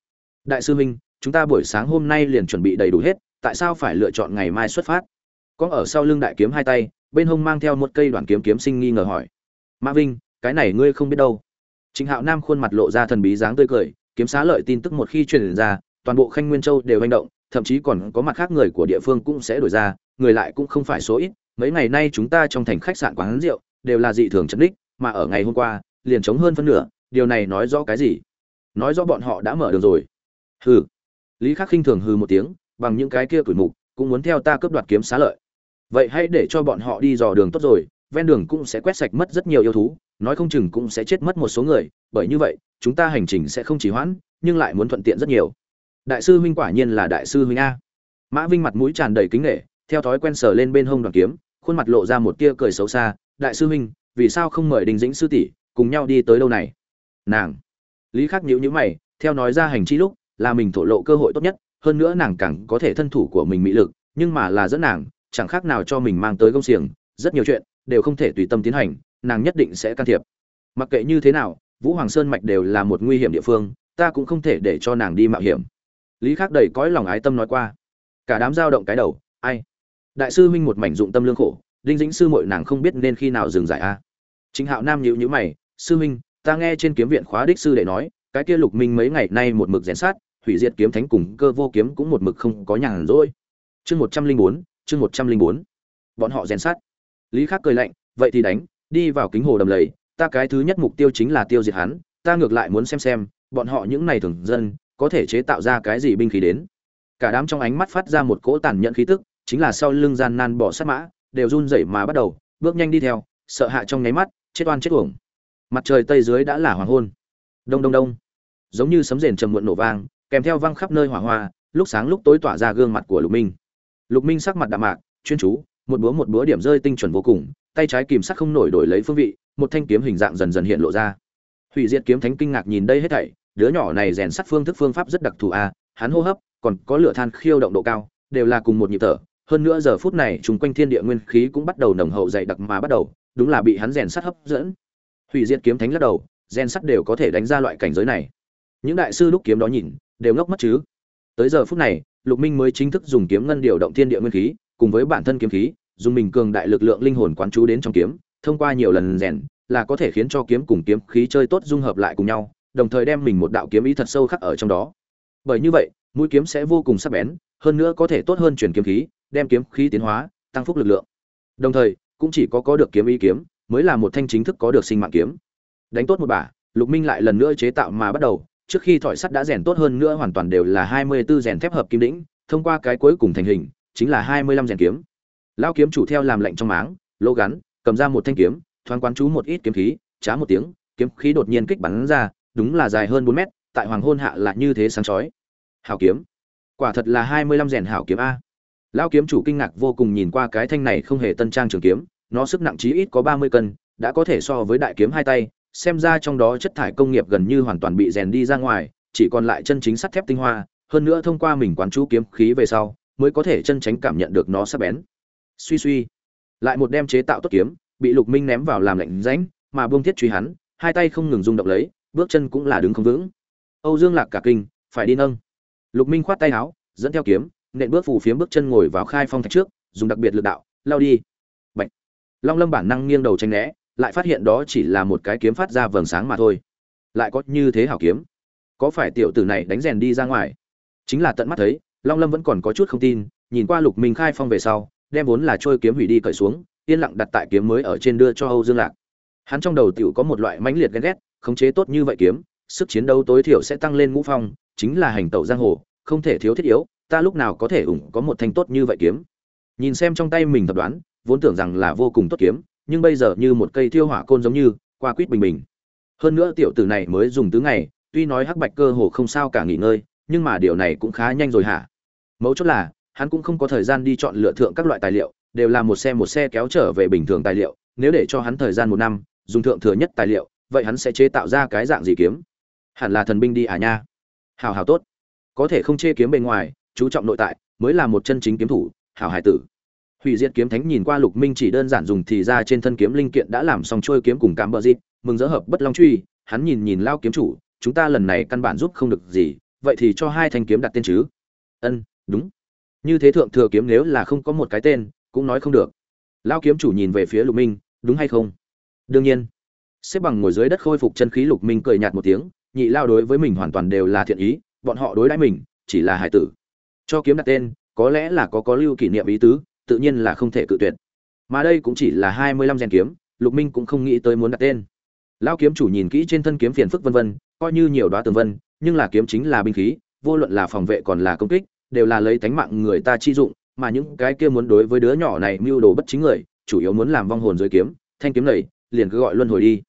S1: Đại sư huynh chúng ta buổi sáng hôm nay liền chuẩn bị đầy đủ hết, tại sao phải lựa chọn ngày mai xuất phát? Có ở sau lưng đại kiếm hai tay, bên hông mang theo một cây đoạn kiếm kiếm sinh nghi ngờ hỏi. Mã vinh, cái này ngươi không biết đâu. Trịnh hạo nam khuôn mặt lộ ra thần bí dáng tươi cười, kiếm xá lợi tin tức một khi truyền ra, toàn bộ khanh nguyên châu đều hành động thậm chí còn có mặt khác người của địa phương cũng sẽ đổi ra, người lại cũng không phải số ít. Mấy ngày nay chúng ta trong thành khách sạn quán rượu đều là dị thường chấn đích mà ở ngày hôm qua, liền chống hơn phân nửa. Điều này nói rõ cái gì? Nói rõ bọn họ đã mở đường rồi. Hừ. Lý khắc khinh thường hừ một tiếng, bằng những cái kia tuổi mục, cũng muốn theo ta cướp đoạt kiếm xá lợi. Vậy hãy để cho bọn họ đi dò đường tốt rồi, ven đường cũng sẽ quét sạch mất rất nhiều yêu thú, nói không chừng cũng sẽ chết mất một số người. Bởi như vậy, chúng ta hành trình sẽ không chỉ hoãn, nhưng lại muốn thuận tiện rất nhiều đại sư huynh quả nhiên là đại sư huynh a. Mã vinh mặt mũi tràn đầy kính nghệ theo thói quen sờ lên bên hông đoàn kiếm, khuôn mặt lộ ra một tia cười xấu xa, đại sư huynh, vì sao không mời đình dĩnh sư tỷ cùng nhau đi tới đâu này? Nàng. Lý khắc nhữ nhữ mày, theo nói ra hành chi lúc, là mình thổ lộ cơ hội tốt nhất, hơn nữa nàng càng có thể thân thủ của mình mỹ lực, nhưng mà là dẫn nàng, chẳng khác nào cho mình mang tới công xiềng, rất nhiều chuyện đều không thể tùy tâm tiến hành, nàng nhất định sẽ can thiệp. Mặc kệ như thế nào, vũ hoàng sơn mạch đều là một nguy hiểm địa phương, ta cũng không thể để cho nàng đi mạo hiểm lý khắc đầy cõi lòng ái tâm nói qua. Cả đám dao động cái đầu, ai? Đại sư huynh một mảnh dụng tâm lương khổ, đinh dĩnh sư muội nàng không biết nên khi nào dừng giải a. Chính hạo nam nhíu nhữ mày, sư huynh, ta nghe trên kiếm viện khóa đích sư để nói, cái kia lục minh mấy ngày nay một mực rèn sát, hủy diệt kiếm thánh cùng cơ vô kiếm cũng một mực không có nhàn rỗi. Chương một trăm linh bốn, chương một trăm linh bốn. Bọn họ rèn sát. Lý khắc cười lạnh, vậy thì đánh, đi vào kính hồ đầm lầy, ta cái thứ nhất mục tiêu chính là tiêu diệt hắn, ta ngược lại muốn xem xem, bọn họ những này thường dân có thể chế tạo ra cái gì binh khí đến. Cả đám trong ánh mắt phát ra một cỗ tàn nhẫn khí tức, chính là sau lưng gian nan bỏ sát mã, đều run rẩy mà bắt đầu, bước nhanh đi theo, sợ hạ trong nháy mắt, chết oan chết uổng. Mặt trời tây dưới đã là hoàng hôn. Đông đông đông. Giống như sấm rền trầm muộn nổ vang, kèm theo văng khắp nơi hỏa hoa, lúc sáng lúc tối tỏa ra gương mặt của lục minh. Lục minh sắc mặt đạm mạc, chuyên chú, một búa một búa điểm rơi tinh chuẩn vô cùng, tay trái kìm sắc không nổi đổi lấy phương vị, một thanh kiếm hình dạng dần dần hiện lộ ra. Hủy diệt kiếm thánh kinh ngạc nhìn đây hết thảy đứa nhỏ này rèn sắt phương thức phương pháp rất đặc thù a hắn hô hấp còn có lửa than khiêu động độ cao, đều là cùng một nhịp thở. Hơn nữa giờ phút này chúng quanh thiên địa nguyên khí cũng bắt đầu nồng hậu dày đặc mà bắt đầu, đúng là bị hắn rèn sắt hấp dẫn. Hủy diệt kiếm thánh lắc đầu, rèn sắt đều có thể đánh ra loại cảnh giới này. Những đại sư lúc kiếm đó nhìn, đều ngốc mất chứ. Tới giờ phút này, lục minh mới chính thức dùng kiếm ngân điều động thiên địa nguyên khí, cùng với bản thân kiếm khí, dùng mình cường đại lực lượng linh hồn quán chú đến trong kiếm, thông qua nhiều lần rèn, là có thể khiến cho kiếm cùng kiếm khí chơi tốt dung hợp lại cùng nhau đồng thời đem mình một đạo kiếm ý thật sâu khắc ở trong đó. Bởi như vậy, mũi kiếm sẽ vô cùng sắc bén, hơn nữa có thể tốt hơn truyền kiếm khí, đem kiếm khí tiến hóa, tăng phúc lực lượng. Đồng thời, cũng chỉ có có được kiếm ý kiếm, mới là một thanh chính thức có được sinh mạng kiếm. Đánh tốt một bả, lục minh lại lần nữa chế tạo mà bắt đầu, trước khi thỏi sắt đã rèn tốt hơn nữa hoàn toàn đều là hai mươi 24 rèn thép hợp kim đỉnh thông qua cái cuối cùng thành hình, chính là hai mươi lăm rèn kiếm. Lão kiếm chủ theo làm lệnh trong máng lỗ gắn, cầm ra một thanh kiếm, thoáng quán chú một ít kiếm khí chá một tiếng, kiếm khí đột nhiên kích bắn ra đúng là dài hơn bốn mét, tại hoàng hôn hạ là như thế sáng chói. Hảo kiếm. Quả thật là hai mươi lăm rèn hảo kiếm a. Lão kiếm chủ kinh ngạc vô cùng nhìn qua cái thanh này không hề tân trang trường kiếm, nó sức nặng chí ít có ba mươi cân, đã có thể so với đại kiếm hai tay, xem ra trong đó chất thải công nghiệp gần như hoàn toàn bị rèn đi ra ngoài, chỉ còn lại chân chính sắt thép tinh hoa, hơn nữa thông qua mình quán chú kiếm khí về sau, mới có thể chân tránh cảm nhận được nó sắc bén. Suy suy. Lại một đem chế tạo tốt kiếm, bị lục minh ném vào làm lạnh rãnh mà buông thiết truy hắn, hai tay không ngừng rung động lấy bước chân cũng là đứng không vững. Âu dương lạc cả kinh, phải đi nâng. Lục minh khoát tay áo, dẫn theo kiếm, nện bước phủ phiếm bước chân ngồi vào khai phong thạch trước, dùng đặc biệt lực đạo, lao đi. Bạch. long lâm bản năng nghiêng đầu tránh né, lại phát hiện đó chỉ là một cái kiếm phát ra vầng sáng mà thôi. Lại có như thế hảo kiếm. Có phải tiểu tử này đánh rèn đi ra ngoài? Chính là tận mắt thấy, long lâm vẫn còn có chút không tin, nhìn qua lục minh khai phong về sau, đem vốn là trôi kiếm hủy đi cởi xuống, yên lặng đặt tại kiếm mới ở trên đưa cho âu dương lạc. Hắn trong đầu tiểu có một loại mãnh liệt ghen ghét khống chế tốt như vậy kiếm, sức chiến đấu tối thiểu sẽ tăng lên ngũ phong, chính là hành tẩu giang hồ, không thể thiếu thiết yếu, ta lúc nào có thể ủng có một thanh tốt như vậy kiếm. Nhìn xem trong tay mình tập đoán, vốn tưởng rằng là vô cùng tốt kiếm, nhưng bây giờ như một cây thiêu hỏa côn giống như, qua quýt bình bình. Hơn nữa tiểu tử này mới dùng tứ ngày, tuy nói hắc bạch cơ hồ không sao cả nghỉ ngơi, nhưng mà điều này cũng khá nhanh rồi hả? Mấu chốt là, hắn cũng không có thời gian đi chọn lựa thượng các loại tài liệu, đều là một xe một xe kéo trở về bình thường tài liệu, nếu để cho hắn thời gian một năm, dùng thượng thừa nhất tài liệu vậy hắn sẽ chế tạo ra cái dạng gì kiếm? Hẳn là thần binh đi à nha. Hào hào tốt. Có thể không chê kiếm bề ngoài, chú trọng nội tại, mới là một chân chính kiếm thủ, hảo hải tử. Hủy diệt kiếm thánh nhìn qua lục minh chỉ đơn giản dùng thì ra trên thân kiếm linh kiện đã làm xong trôi kiếm cùng cám bờ dịt mừng dỡ hợp bất long truy, hắn nhìn nhìn lao kiếm chủ, chúng ta lần này căn bản giúp không được gì, vậy thì cho hai thanh kiếm đặt tên chứ? Ân, đúng. Như thế thượng thừa kiếm nếu là không có một cái tên, cũng nói không được. Lao kiếm chủ nhìn về phía lục minh, đúng hay không? Đương nhiên xếp bằng ngồi dưới đất khôi phục chân khí lục minh cười nhạt một tiếng, nhị lao đối với mình hoàn toàn đều là thiện ý, bọn họ đối đãi mình, chỉ là hải tử. Cho kiếm đặt tên, có lẽ là có có lưu kỷ niệm ý tứ, tự nhiên là không thể cự tuyệt. Mà đây cũng chỉ là hai mươi lăm rèn kiếm, lục minh cũng không nghĩ tới muốn đặt tên. Lao kiếm chủ nhìn kỹ trên thân kiếm phiền phức vân vân, coi như nhiều đoá tường vân, nhưng là kiếm chính là binh khí, vô luận là phòng vệ còn là công kích, đều là lấy tánh mạng người ta chi dụng, mà những cái kia muốn đối với đứa nhỏ này mưu đồ bất chính người, chủ yếu muốn làm vong hồn dưới kiếm, thanh kiếm này, liền cứ gọi luân hồi đi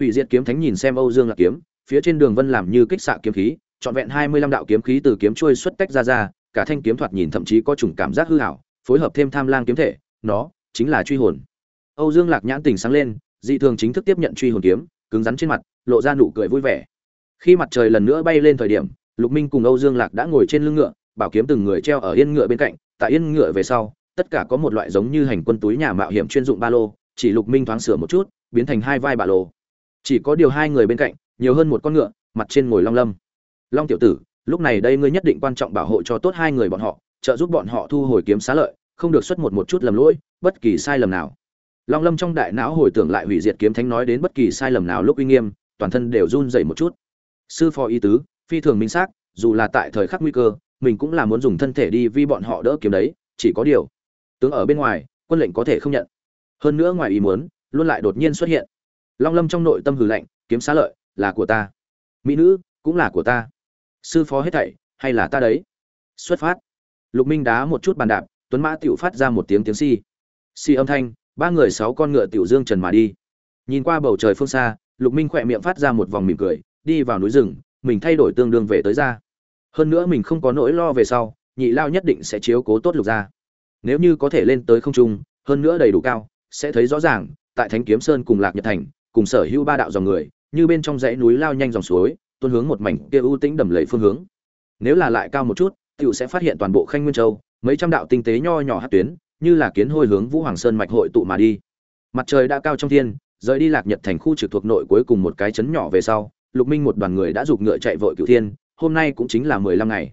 S1: hủy diệt kiếm thánh nhìn xem âu dương Lạc kiếm, phía trên đường vân làm như kích xạ kiếm khí, trọn vẹn hai mươi lăm đạo kiếm khí từ kiếm trôi xuất tách ra ra, cả thanh kiếm thoạt nhìn thậm chí có chủng cảm giác hư hảo phối hợp thêm tham lang kiếm thể, nó chính là truy hồn. Âu dương lạc nhãn tỉnh sáng lên, dị thường chính thức tiếp nhận truy hồn kiếm, cứng rắn trên mặt, lộ ra nụ cười vui vẻ. Khi mặt trời lần nữa bay lên thời điểm, lục minh cùng âu dương lạc đã ngồi trên lưng ngựa, bảo kiếm từng người treo ở yên ngựa bên cạnh, tại yên ngựa về sau, tất cả có một loại giống như hành quân túi nhà mạo hiểm chuyên dụng ba lô, chỉ lục minh thoáng sửa một chút, biến thành hai vai ba lô chỉ có điều hai người bên cạnh, nhiều hơn một con ngựa, mặt trên ngồi long lâm. Long tiểu tử, lúc này đây ngươi nhất định quan trọng bảo hộ cho tốt hai người bọn họ, trợ giúp bọn họ thu hồi kiếm xá lợi, không được xuất một một chút lầm lỗi, bất kỳ sai lầm nào. Long lâm trong đại não hồi tưởng lại hủy diệt kiếm thánh nói đến bất kỳ sai lầm nào lúc uy nghiêm, toàn thân đều run dậy một chút. Sư phó y tứ, phi thường minh xác, dù là tại thời khắc nguy cơ, mình cũng là muốn dùng thân thể đi vì bọn họ đỡ kiếm đấy, chỉ có điều, tướng ở bên ngoài, quân lệnh có thể không nhận. Hơn nữa ngoài ý muốn, luôn lại đột nhiên xuất hiện long lâm trong nội tâm hừ lạnh, kiếm xá lợi, là của ta. Mỹ nữ, cũng là của ta. Sư phó hết thảy, hay là ta đấy? Xuất phát. Lục minh đá một chút bàn đạp, tuấn mã tiểu phát ra một tiếng tiếng si. Si âm thanh, ba người sáu con ngựa tiểu dương trần mà đi. Nhìn qua bầu trời phương xa, lục minh khỏe miệng phát ra một vòng mỉm cười, đi vào núi rừng, mình thay đổi tương đương về tới ra. Hơn nữa mình không có nỗi lo về sau, nhị lao nhất định sẽ chiếu cố tốt lục ra nếu như có thể lên tới không trung, hơn nữa đầy đủ cao, sẽ thấy rõ ràng, tại thánh kiếm sơn cùng lạc nhật thành cùng sở hữu ba đạo dòng người, như bên trong dãy núi lao nhanh dòng suối, tuôn hướng một mảnh kia ưu tĩnh đầm lầy phương hướng. Nếu là lại cao một chút tựu sẽ phát hiện toàn bộ khanh nguyên châu, mấy trăm đạo tinh tế nho nhỏ hát tuyến, như là kiến hôi hướng vũ hoàng sơn mạch hội tụ mà đi. Mặt trời đã cao trong thiên, rời đi lạc nhật thành khu trực thuộc nội cuối cùng một cái chấn nhỏ về sau, lục minh một đoàn người đã giục ngựa chạy vội cựu thiên, hôm nay cũng chính là mười lăm ngày.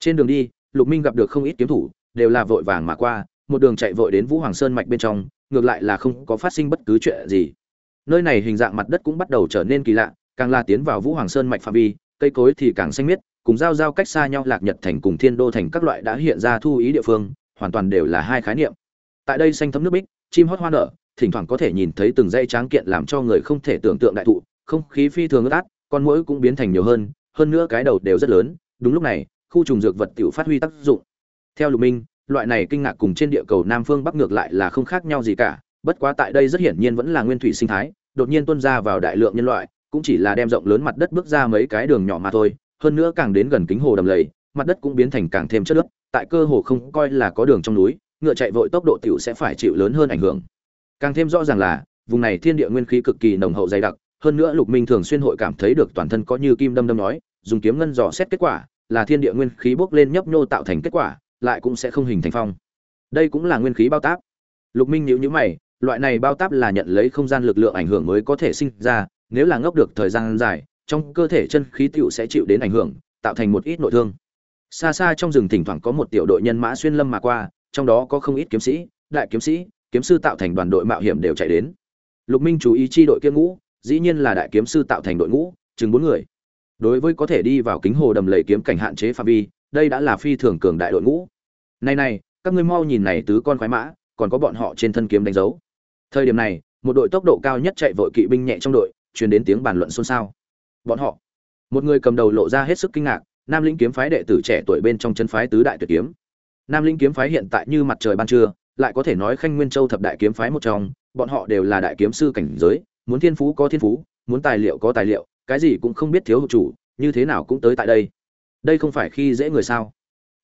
S1: Trên đường đi, lục minh gặp được không ít kiếm thủ, đều là vội vàng mà qua, một đường chạy vội đến vũ hoàng sơn mạch bên trong, ngược lại là không có phát sinh bất cứ chuyện gì nơi này hình dạng mặt đất cũng bắt đầu trở nên kỳ lạ, càng la tiến vào vũ hoàng sơn mạch phạm vi, cây cối thì càng xanh miết, cùng giao giao cách xa nhau lạc nhật thành cùng thiên đô thành các loại đã hiện ra thu ý địa phương, hoàn toàn đều là hai khái niệm. Tại đây xanh thấm nước bích, chim hót hoa nở, thỉnh thoảng có thể nhìn thấy từng dây tráng kiện làm cho người không thể tưởng tượng đại thụ, không khí phi thường ướt át, con mũi cũng biến thành nhiều hơn hơn nữa cái đầu đều rất lớn, đúng lúc này, khu trùng dược vật tiểu phát huy tác dụng. Theo lục minh, loại này kinh ngạc cùng trên địa cầu nam phương bắc ngược lại là không khác nhau gì cả bất quá tại đây rất hiển nhiên vẫn là nguyên thủy sinh thái, đột nhiên tuôn ra vào đại lượng nhân loại, cũng chỉ là đem rộng lớn mặt đất bước ra mấy cái đường nhỏ mà thôi, hơn nữa càng đến gần kính hồ đầm lầy, mặt đất cũng biến thành càng thêm chất nước tại cơ hồ không coi là có đường trong núi, ngựa chạy vội tốc độ tiểu sẽ phải chịu lớn hơn ảnh hưởng. Càng thêm rõ ràng là, vùng này thiên địa nguyên khí cực kỳ nồng hậu dày đặc, hơn nữa lục minh thường xuyên hội cảm thấy được toàn thân có như kim đâm đâm nói, dùng kiếm ngân dò xét kết quả, là thiên địa nguyên khí bốc lên nhấp nhô tạo thành kết quả, lại cũng sẽ không hình thành phong. Đây cũng là nguyên khí bao táp lục minh nhíu nhíu mày loại này bao táp là nhận lấy không gian lực lượng ảnh hưởng mới có thể sinh ra, nếu là ngốc được thời gian dài, trong cơ thể chân khí tựu sẽ chịu đến ảnh hưởng, tạo thành một ít nội thương. Xa xa trong rừng thỉnh thoảng có một tiểu đội nhân mã xuyên lâm mà qua, trong đó có không ít kiếm sĩ, đại kiếm sĩ, kiếm sư tạo thành đoàn đội mạo hiểm đều chạy đến. Lục minh chú ý chi đội kiếm ngũ, dĩ nhiên là đại kiếm sư tạo thành đội ngũ, chừng bốn người. Đối với có thể đi vào kính hồ đầm lầy kiếm cảnh hạn chế phạm vi, đây đã là phi thường cường đại đội ngũ. Này này, các ngươi mau nhìn này tứ con khoái mã, còn có bọn họ trên thân kiếm đánh dấu thời điểm này, một đội tốc độ cao nhất chạy vội kỵ binh nhẹ trong đội, truyền đến tiếng bàn luận xôn xao. Bọn họ. Một người cầm đầu lộ ra hết sức kinh ngạc, nam linh kiếm phái đệ tử trẻ tuổi bên trong chân phái tứ đại tuyệt kiếm. Nam linh kiếm phái hiện tại như mặt trời ban trưa, lại có thể nói khanh nguyên châu thập đại kiếm phái một trong, bọn họ đều là đại kiếm sư cảnh giới, muốn thiên phú có thiên phú, muốn tài liệu có tài liệu, cái gì cũng không biết thiếu hụt chủ, như thế nào cũng tới tại đây. Đây không phải khi dễ người sao?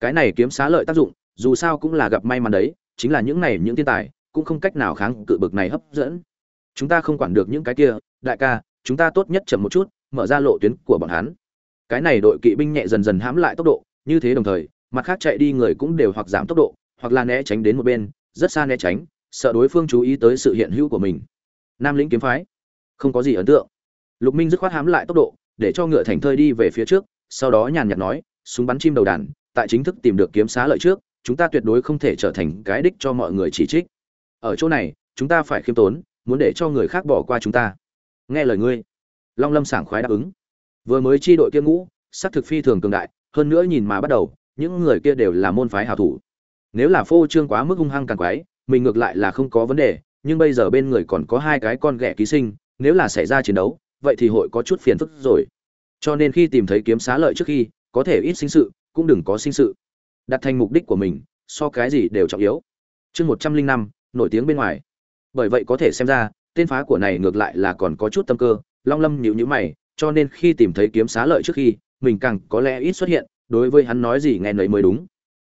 S1: Cái này kiếm xá lợi tác dụng, dù sao cũng là gặp may mắn đấy, chính là những này những thiên tài cũng không cách nào kháng cự bực này hấp dẫn. Chúng ta không quản được những cái kia, đại ca, chúng ta tốt nhất chậm một chút, mở ra lộ tuyến của bọn hắn. Cái này đội kỵ binh nhẹ dần dần hãm lại tốc độ, như thế đồng thời, mặt khác chạy đi người cũng đều hoặc giảm tốc độ, hoặc là né tránh đến một bên, rất xa né tránh, sợ đối phương chú ý tới sự hiện hữu của mình. Nam lĩnh kiếm phái, không có gì ấn tượng. Lục minh dứt khoát hãm lại tốc độ, để cho ngựa thành thơi đi về phía trước, sau đó nhàn nhạt nói, súng bắn chim đầu đàn, tại chính thức tìm được kiếm xá lợi trước, chúng ta tuyệt đối không thể trở thành cái đích cho mọi người chỉ trích ở chỗ này, chúng ta phải khiêm tốn, muốn để cho người khác bỏ qua chúng ta. Nghe lời ngươi. Long lâm sảng khoái đáp ứng. Vừa mới chi đội kia ngũ, sắc thực phi thường cường đại, hơn nữa nhìn mà bắt đầu, những người kia đều là môn phái hào thủ. Nếu là phô trương quá mức hung hăng càng quái, mình ngược lại là không có vấn đề, nhưng bây giờ bên người còn có hai cái con ghẻ ký sinh, nếu là xảy ra chiến đấu, vậy thì hội có chút phiền phức rồi. Cho nên khi tìm thấy kiếm xá lợi trước khi, có thể ít sinh sự, cũng đừng có sinh sự. Đặt thành mục đích của mình, so cái gì đều trọng yếu. Chương một trăm linh năm nổi tiếng bên ngoài. Bởi vậy có thể xem ra, tên phá của này ngược lại là còn có chút tâm cơ, long lâm nhịu nhữ mày, cho nên khi tìm thấy kiếm xá lợi trước khi, mình càng có lẽ ít xuất hiện, đối với hắn nói gì nghe nấy mới đúng.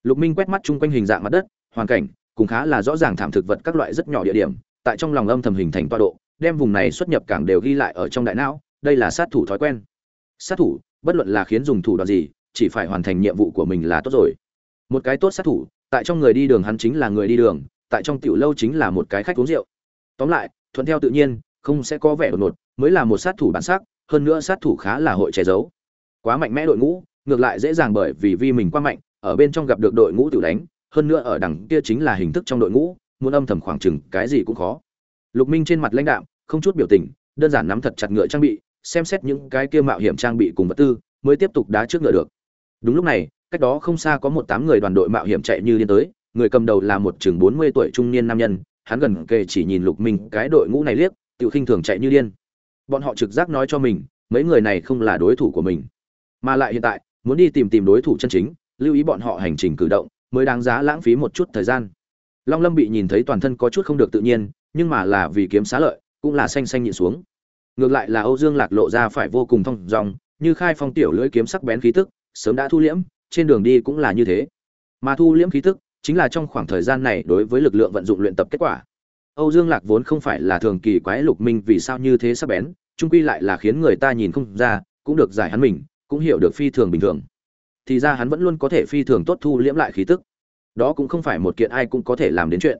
S1: Lục minh quét mắt chung quanh hình dạng mặt đất, hoàn cảnh cũng khá là rõ ràng thảm thực vật các loại rất nhỏ địa điểm, tại trong lòng âm thầm hình thành toa độ, đem vùng này xuất nhập cảng đều ghi lại ở trong đại não, đây là sát thủ thói quen. Sát thủ, bất luận là khiến dùng thủ đoạn gì, chỉ phải hoàn thành nhiệm vụ của mình là tốt rồi. Một cái tốt sát thủ, tại trong người đi đường hắn chính là người đi đường tại trong tiểu lâu chính là một cái khách uống rượu. Tóm lại, thuận theo tự nhiên, không sẽ có vẻ đột ngột, mới là một sát thủ bản sắc, hơn nữa sát thủ khá là hội che giấu. Quá mạnh mẽ đội ngũ, ngược lại dễ dàng bởi vì vi mình quá mạnh, ở bên trong gặp được đội ngũ tự đánh, hơn nữa ở đằng kia chính là hình thức trong đội ngũ, muốn âm thầm khoảng chừng, cái gì cũng khó. Lục minh trên mặt lãnh đạm, không chút biểu tình, đơn giản nắm thật chặt ngựa trang bị, xem xét những cái kia mạo hiểm trang bị cùng vật tư, mới tiếp tục đá trước ngựa được. Đúng lúc này, cách đó không xa có một tám người đoàn đội mạo hiểm chạy như điên tới người cầm đầu là một chừng bốn mươi tuổi trung niên nam nhân, hắn gần kề chỉ nhìn lục minh cái đội ngũ này liếc, tiểu khinh thường chạy như điên. Bọn họ trực giác nói cho mình, mấy người này không là đối thủ của mình, mà lại hiện tại, muốn đi tìm tìm đối thủ chân chính, lưu ý bọn họ hành trình cử động, mới đáng giá lãng phí một chút thời gian. Long lâm bị nhìn thấy toàn thân có chút không được tự nhiên, nhưng mà là vì kiếm xá lợi, cũng là xanh xanh nhịn xuống. Ngược lại là âu dương lạc lộ ra phải vô cùng thông dong, như khai phong tiểu lưỡi kiếm sắc bén khí tức, sớm đã thu liễm, trên đường đi cũng là như thế. Mà thu liễm khí tức chính là trong khoảng thời gian này đối với lực lượng vận dụng luyện tập kết quả. Âu dương lạc vốn không phải là thường kỳ quái lục minh vì sao như thế sắc bén, trung quy lại là khiến người ta nhìn không ra, cũng được giải hắn mình, cũng hiểu được phi thường bình thường. Thì ra hắn vẫn luôn có thể phi thường tốt thu liễm lại khí tức. Đó cũng không phải một kiện ai cũng có thể làm đến chuyện.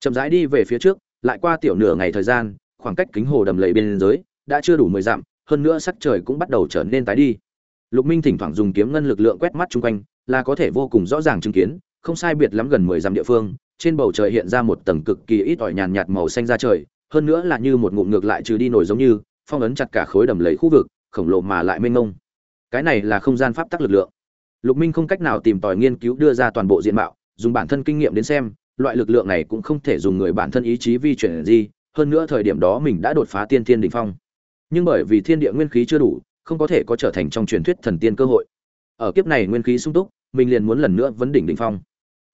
S1: Chậm rãi đi về phía trước, lại qua tiểu nửa ngày thời gian, khoảng cách kính hồ đầm lầy bên dưới, đã chưa đủ mười dặm, hơn nữa sắc trời cũng bắt đầu trở nên tái đi. Lục minh thỉnh thoảng dùng kiếm ngân lực lượng quét mắt xung quanh, là có thể vô cùng rõ ràng chứng kiến không sai biệt lắm gần mười dặm địa phương, trên bầu trời hiện ra một tầng cực kỳ ít ỏi nhàn nhạt màu xanh ra trời, hơn nữa là như một ngụm ngược lại trừ đi nổi giống như, phong ấn chặt cả khối đầm lầy khu vực, khổng lồ mà lại mênh mông. Cái này là không gian pháp tắc lực lượng. Lục minh không cách nào tìm tòi nghiên cứu đưa ra toàn bộ diện mạo, dùng bản thân kinh nghiệm đến xem, loại lực lượng này cũng không thể dùng người bản thân ý chí vi chuyển gì, hơn nữa thời điểm đó mình đã đột phá tiên thiên đỉnh phong. Nhưng bởi vì thiên địa nguyên khí chưa đủ, không có thể có trở thành trong truyền thuyết thần tiên cơ hội. Ở kiếp này nguyên khí sung túc, mình liền muốn lần nữa vấn đỉnh đỉnh phong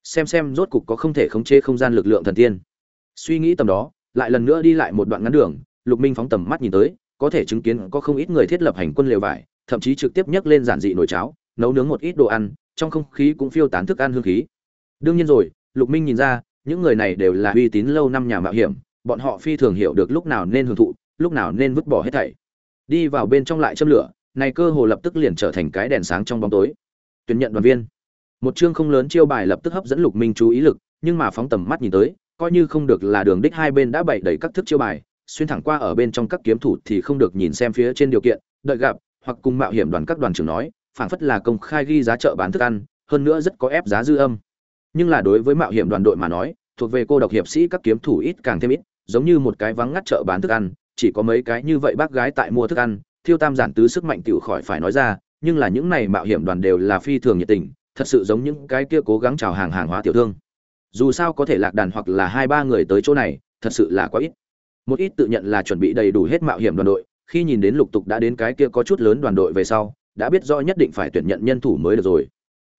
S1: xem xem rốt cục có không thể khống chế không gian lực lượng thần tiên. Suy nghĩ tầm đó, lại lần nữa đi lại một đoạn ngắn đường, lục minh phóng tầm mắt nhìn tới, có thể chứng kiến có không ít người thiết lập hành quân lều vải, thậm chí trực tiếp nhấc lên giản dị nồi cháo, nấu nướng một ít đồ ăn, trong không khí cũng phiêu tán thức ăn hương khí. Đương nhiên rồi, lục minh nhìn ra, những người này đều là uy tín lâu năm nhà mạo hiểm, bọn họ phi thường hiểu được lúc nào nên hưởng thụ, lúc nào nên vứt bỏ hết thảy. Đi vào bên trong lại châm lửa, này cơ hồ lập tức liền trở thành cái đèn sáng trong bóng tối. Tuyển nhận đoàn viên một chương không lớn chiêu bài lập tức hấp dẫn lục minh chú ý lực, nhưng mà phóng tầm mắt nhìn tới, coi như không được là đường đích hai bên đã bày đầy các thức chiêu bài, xuyên thẳng qua ở bên trong các kiếm thủ thì không được nhìn xem phía trên điều kiện, đợi gặp, hoặc cùng mạo hiểm đoàn các đoàn trưởng nói, phảng phất là công khai ghi giá chợ bán thức ăn, hơn nữa rất có ép giá dư âm. Nhưng là đối với mạo hiểm đoàn đội mà nói, thuộc về cô độc hiệp sĩ các kiếm thủ ít càng thêm ít, giống như một cái vắng ngắt chợ bán thức ăn, chỉ có mấy cái như vậy bác gái tại mua thức ăn, thiêu tam giản tứ sức mạnh tiểu khỏi phải nói ra, nhưng là những này mạo hiểm đoàn đều là phi thường nhiệt tình thật sự giống những cái kia cố gắng chào hàng hàng hóa tiểu thương. Dù sao có thể lạc đàn hoặc là hai ba người tới chỗ này, thật sự là quá ít. Một ít tự nhận là chuẩn bị đầy đủ hết mạo hiểm đoàn đội, khi nhìn đến lục tục đã đến cái kia có chút lớn đoàn đội về sau, đã biết rõ nhất định phải tuyển nhận nhân thủ mới được rồi.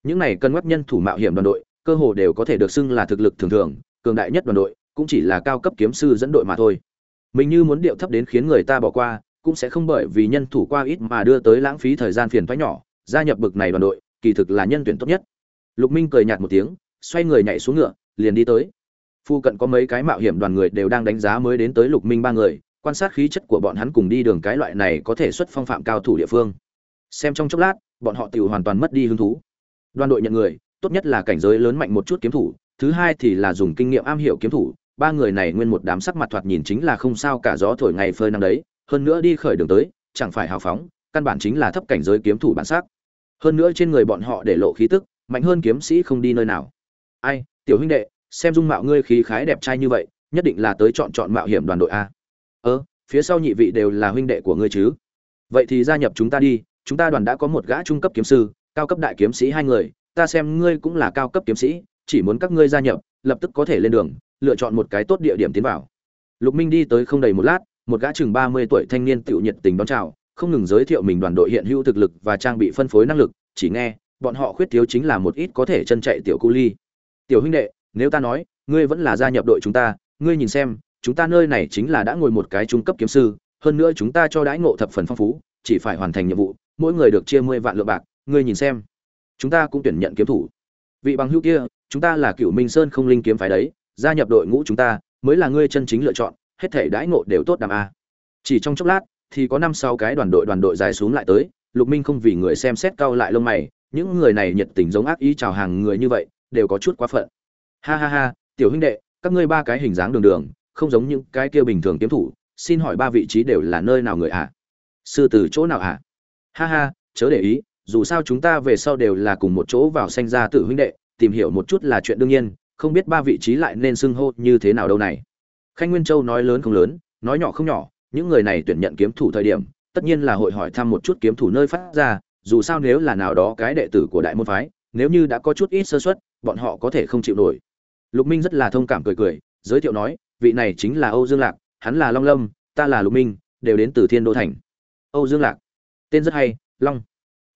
S1: Những này cân nhắc nhân thủ mạo hiểm đoàn đội, cơ hồ đều có thể được xưng là thực lực thường thường, cường đại nhất đoàn đội, cũng chỉ là cao cấp kiếm sư dẫn đội mà thôi. Mình như muốn điệu thấp đến khiến người ta bỏ qua, cũng sẽ không bởi vì nhân thủ qua ít mà đưa tới lãng phí thời gian phiền thoái nhỏ, gia nhập bực này đoàn đội kỳ thực là nhân tuyển tốt nhất. Lục minh cười nhạt một tiếng, xoay người nhảy xuống ngựa, liền đi tới. Phu cận có mấy cái mạo hiểm đoàn người đều đang đánh giá mới đến tới lục minh ba người, quan sát khí chất của bọn hắn cùng đi đường cái loại này có thể xuất phong phạm cao thủ địa phương. Xem trong chốc lát, bọn họ tự hoàn toàn mất đi hứng thú. Đoàn đội nhận người, tốt nhất là cảnh giới lớn mạnh một chút kiếm thủ, thứ hai thì là dùng kinh nghiệm am hiểu kiếm thủ, ba người này nguyên một đám sắc mặt thoạt nhìn chính là không sao cả gió thổi ngày phơi nắng đấy, hơn nữa đi khởi đường tới, chẳng phải hào phóng, căn bản chính là thấp cảnh giới kiếm thủ bản sắc hơn nữa trên người bọn họ để lộ khí tức, mạnh hơn kiếm sĩ không đi nơi nào. Ai, tiểu huynh đệ, xem dung mạo ngươi khí khái đẹp trai như vậy, nhất định là tới chọn chọn mạo hiểm đoàn đội a. Ơ, phía sau nhị vị đều là huynh đệ của ngươi chứ? Vậy thì gia nhập chúng ta đi, chúng ta đoàn đã có một gã trung cấp kiếm sư, cao cấp đại kiếm sĩ hai người, ta xem ngươi cũng là cao cấp kiếm sĩ, chỉ muốn các ngươi gia nhập, lập tức có thể lên đường, lựa chọn một cái tốt địa điểm tiến vào. Lục minh đi tới không đầy một lát, một gã chừng ba mươi tuổi thanh niên tiểu nhiệt tình đón chào không ngừng giới thiệu mình đoàn đội hiện hữu thực lực và trang bị phân phối năng lực, chỉ nghe, bọn họ khuyết thiếu chính là một ít có thể chân chạy tiểu cu ly. Tiểu huynh đệ, nếu ta nói, ngươi vẫn là gia nhập đội chúng ta, ngươi nhìn xem, chúng ta nơi này chính là đã ngồi một cái trung cấp kiếm sư, hơn nữa chúng ta cho đãi ngộ thập phần phong phú, chỉ phải hoàn thành nhiệm vụ, mỗi người được chia mười vạn lượng bạc, ngươi nhìn xem. Chúng ta cũng tuyển nhận kiếm thủ. Vị bằng hữu kia, chúng ta là cựu minh sơn không linh kiếm phái đấy, gia nhập đội ngũ chúng ta, mới là ngươi chân chính lựa chọn, hết thể đãi ngộ đều tốt đàm a. Chỉ trong chốc lát thì có năm sáu cái đoàn đội đoàn đội dài xuống lại tới, lục minh không vì người xem xét cao lại lông mày, những người này nhiệt tình giống ác ý chào hàng người như vậy, đều có chút quá phận ha ha ha, tiểu huynh đệ, các ngươi ba cái hình dáng đường đường, không giống những cái kia bình thường kiếm thủ, xin hỏi ba vị trí đều là nơi nào người ạ à? sư từ chỗ nào ạ à? ha ha, chớ để ý, dù sao chúng ta về sau đều là cùng một chỗ vào sanh ra tử huynh đệ, tìm hiểu một chút là chuyện đương nhiên, không biết ba vị trí lại nên xưng hô như thế nào đâu này khanh nguyên châu nói lớn không lớn, nói nhỏ không nhỏ những người này tuyển nhận kiếm thủ thời điểm, tất nhiên là hội hỏi thăm một chút kiếm thủ nơi phát ra, dù sao nếu là nào đó cái đệ tử của đại môn phái, nếu như đã có chút ít sơ suất, bọn họ có thể không chịu nổi. Lục minh rất là thông cảm cười cười, giới thiệu nói, vị này chính là âu dương lạc, hắn là long lâm, ta là lục minh, đều đến từ thiên đô thành. Âu dương lạc, tên rất hay, long.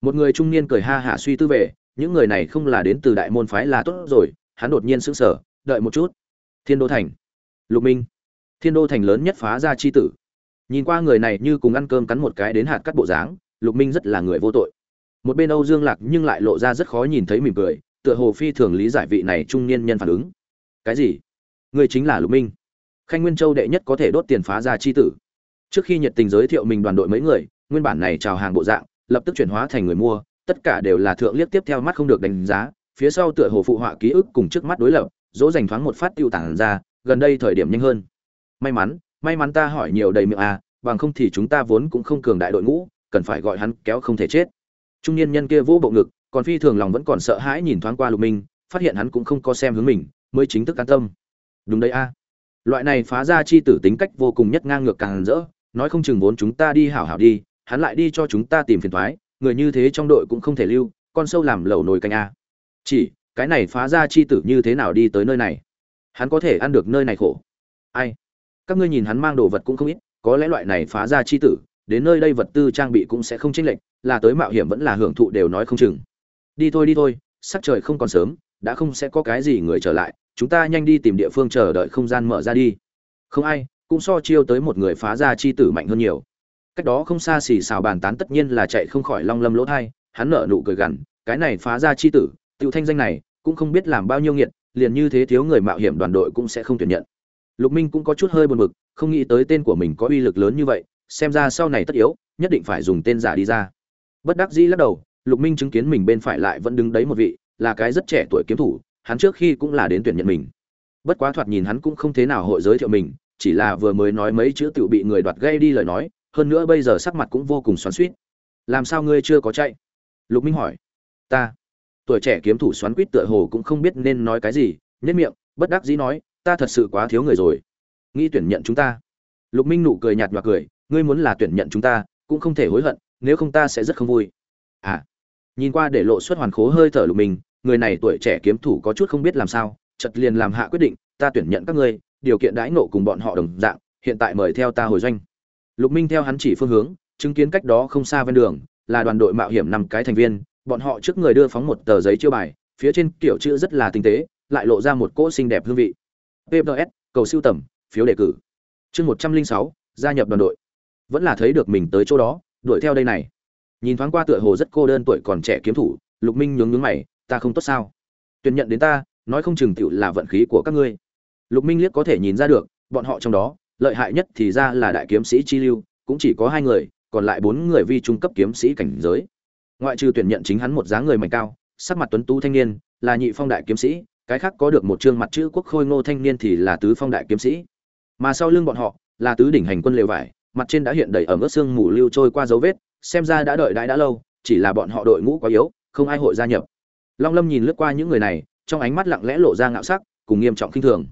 S1: Một người trung niên cười ha hả suy tư về, những người này không là đến từ đại môn phái là tốt rồi, hắn đột nhiên sững sờ, đợi một chút. Thiên đô thành, lục minh. Thiên đô thành lớn nhất phá ra chi tử nhìn qua người này như cùng ăn cơm cắn một cái đến hạt cắt bộ dáng, lục minh rất là người vô tội. Một bên âu dương lạc nhưng lại lộ ra rất khó nhìn thấy mỉm cười, tựa hồ phi thường lý giải vị này trung niên nhân phản ứng. Cái gì? Người chính là lục minh. Khanh nguyên châu đệ nhất có thể đốt tiền phá ra chi tử. Trước khi nhiệt tình giới thiệu mình đoàn đội mấy người, nguyên bản này chào hàng bộ dạng, lập tức chuyển hóa thành người mua, tất cả đều là thượng liếc tiếp theo mắt không được đánh giá, phía sau tựa hồ phụ họa ký ức cùng trước mắt đối lập, dỗ dành thoáng một phát tiêu tản ra, gần đây thời điểm nhanh hơn. May mắn may mắn ta hỏi nhiều đầy miệng à bằng không thì chúng ta vốn cũng không cường đại đội ngũ, cần phải gọi hắn kéo không thể chết. Trung niên nhân kia vỗ bộ ngực, còn phi thường lòng vẫn còn sợ hãi nhìn thoáng qua lục minh, phát hiện hắn cũng không có xem hướng mình, mới chính thức an tâm. Đúng đấy a. Loại này phá ra chi tử tính cách vô cùng nhất ngang ngược càng rỡ, nói không chừng vốn chúng ta đi hảo hảo đi, hắn lại đi cho chúng ta tìm phiền thoái người như thế trong đội cũng không thể lưu, con sâu làm lẩu nồi canh a. Chỉ, cái này phá ra chi tử như thế nào đi tới nơi này? Hắn có thể ăn được nơi này khổ? Ai? Các ngươi nhìn hắn mang đồ vật cũng không ít, có lẽ loại này phá ra chi tử, đến nơi đây vật tư trang bị cũng sẽ không chênh lệch, là tới mạo hiểm vẫn là hưởng thụ đều nói không chừng. Đi thôi đi thôi, sắc trời không còn sớm, đã không sẽ có cái gì người trở lại, chúng ta nhanh đi tìm địa phương chờ đợi không gian mở ra đi. Không ai, cũng so chiêu tới một người phá ra chi tử mạnh hơn nhiều. Cách đó không xa xì xào bàn tán tất nhiên là chạy không khỏi long lâm lỗ thai, hắn nở nụ cười gằn, cái này phá ra chi tử tiêu thanh danh này, cũng không biết làm bao nhiêu nghiệt, liền như thế thiếu người mạo hiểm đoàn đội cũng sẽ không tuyển nhận lục minh cũng có chút hơi buồn bực, không nghĩ tới tên của mình có uy lực lớn như vậy, xem ra sau này tất yếu, nhất định phải dùng tên giả đi ra. Bất đắc dĩ lắc đầu, lục minh chứng kiến mình bên phải lại vẫn đứng đấy một vị, là cái rất trẻ tuổi kiếm thủ, hắn trước khi cũng là đến tuyển nhận mình. Bất quá thoạt nhìn hắn cũng không thế nào hội giới thiệu mình, chỉ là vừa mới nói mấy chữ tự bị người đoạt gây đi lời nói, hơn nữa bây giờ sắc mặt cũng vô cùng xoắn xuýt. Làm sao ngươi chưa có chạy? Lục minh hỏi. Ta. Tuổi trẻ kiếm thủ xoắn quýt tựa hồ cũng không biết nên nói cái gì nhất miệng, bất đắc dĩ nói ta thật sự quá thiếu người rồi. Nghĩ tuyển nhận chúng ta. Lục minh nụ cười nhạt nhòa cười, ngươi muốn là tuyển nhận chúng ta, cũng không thể hối hận, nếu không ta sẽ rất không vui. À nhìn qua để lộ xuất hoàn khố hơi thở lục minh, người này tuổi trẻ kiếm thủ có chút không biết làm sao chật liền làm hạ quyết định, ta tuyển nhận các ngươi, điều kiện đãi nộ cùng bọn họ đồng dạng, hiện tại mời theo ta hồi doanh. Lục minh theo hắn chỉ phương hướng, chứng kiến cách đó không xa ven đường, là đoàn đội mạo hiểm năm cái thành viên, bọn họ trước người đưa phóng một tờ giấy chiêu bài, phía trên kiểu chữ rất là tinh tế, lại lộ ra một cỗ xinh đẹp hương vị pps cầu siêu tầm, phiếu đề cử. Chương một trăm linh sáu, gia nhập đoàn đội. Vẫn là thấy được mình tới chỗ đó, đuổi theo đây này. Nhìn thoáng qua tựa hồ rất cô đơn tuổi còn trẻ kiếm thủ, lục minh nhướng nhướng mày, ta không tốt sao? Tuyển nhận đến ta, nói không chừng tựu là vận khí của các ngươi. Lục minh liếc có thể nhìn ra được, bọn họ trong đó, lợi hại nhất thì ra là đại kiếm sĩ chi lưu, cũng chỉ có hai người, còn lại bốn người vi trung cấp kiếm sĩ cảnh giới. Ngoại trừ tuyển nhận chính hắn một dáng người mạnh cao, sắc mặt tuấn tú thanh niên, là nhị phong đại kiếm sĩ cái khác có được một chương mặt chữ quốc khôi ngô thanh niên thì là tứ phong đại kiếm sĩ. Mà sau lưng bọn họ, là tứ đỉnh hành quân lều vải, mặt trên đã hiện đầy ở ướt xương mù lưu trôi qua dấu vết, xem ra đã đợi đãi đã lâu, chỉ là bọn họ đội ngũ quá yếu, không ai hội gia nhập. Long lâm nhìn lướt qua những người này, trong ánh mắt lặng lẽ lộ ra ngạo sắc, cùng nghiêm trọng khinh thường.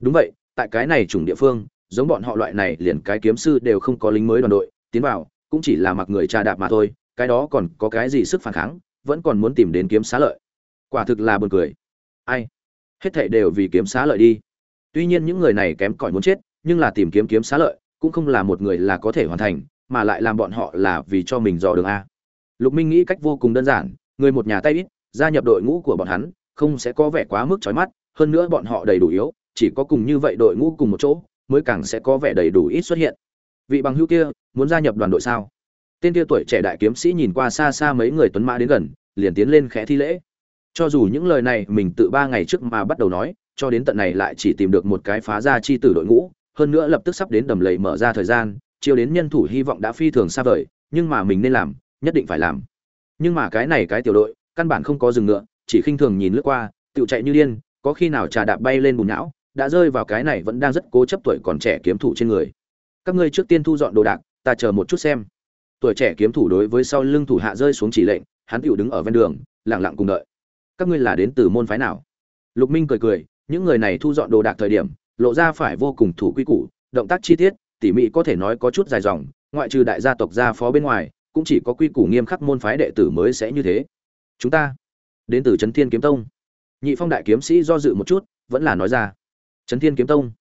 S1: Đúng vậy, tại cái này chủng địa phương, giống bọn họ loại này liền cái kiếm sư đều không có lính mới đoàn đội, tiến vào, cũng chỉ là mặc người trà đạp mà thôi, cái đó còn có cái gì sức phản kháng, vẫn còn muốn tìm đến kiếm xá lợi. Quả thực là buồn cười ai? Hết thảy đều vì kiếm xá lợi đi. Tuy nhiên những người này kém cỏi muốn chết, nhưng là tìm kiếm kiếm xá lợi, cũng không là một người là có thể hoàn thành, mà lại làm bọn họ là vì cho mình dò đường a. Lục minh nghĩ cách vô cùng đơn giản, người một nhà tay ít, gia nhập đội ngũ của bọn hắn, không sẽ có vẻ quá mức chói mắt, hơn nữa bọn họ đầy đủ yếu, chỉ có cùng như vậy đội ngũ cùng một chỗ, mới càng sẽ có vẻ đầy đủ ít xuất hiện. Vị bằng hữu kia, muốn gia nhập đoàn đội sao? Tên kia tuổi trẻ đại kiếm sĩ nhìn qua xa xa mấy người tuấn mã đến gần, liền tiến lên khẽ thi lễ cho dù những lời này mình tự ba ngày trước mà bắt đầu nói, cho đến tận này lại chỉ tìm được một cái phá ra chi tử đội ngũ, hơn nữa lập tức sắp đến đầm lầy mở ra thời gian chiều đến nhân thủ hy vọng đã phi thường xa vời, nhưng mà mình nên làm, nhất định phải làm. Nhưng mà cái này cái tiểu đội, căn bản không có dừng ngựa, chỉ khinh thường nhìn lướt qua tự chạy như điên, có khi nào trà đạp bay lên bùn não, đã rơi vào cái này vẫn đang rất cố chấp tuổi còn trẻ kiếm thủ trên người. Các ngươi trước tiên thu dọn đồ đạc, ta chờ một chút xem. Tuổi trẻ kiếm thủ đối với sau lưng thủ hạ rơi xuống chỉ lệnh, hắn tựu đứng ở ven đường, lặng lặng cùng đợi các ngươi là đến từ môn phái nào? Lục minh cười cười, những người này thu dọn đồ đạc thời điểm, lộ ra phải vô cùng thủ quy củ, động tác chi tiết, tỉ mỉ có thể nói có chút dài dòng, ngoại trừ đại gia tộc gia phó bên ngoài, cũng chỉ có quy củ nghiêm khắc môn phái đệ tử mới sẽ như thế. Chúng ta đến từ trấn thiên kiếm tông. Nhị phong đại kiếm sĩ do dự một chút, vẫn là nói ra. Trấn thiên kiếm tông.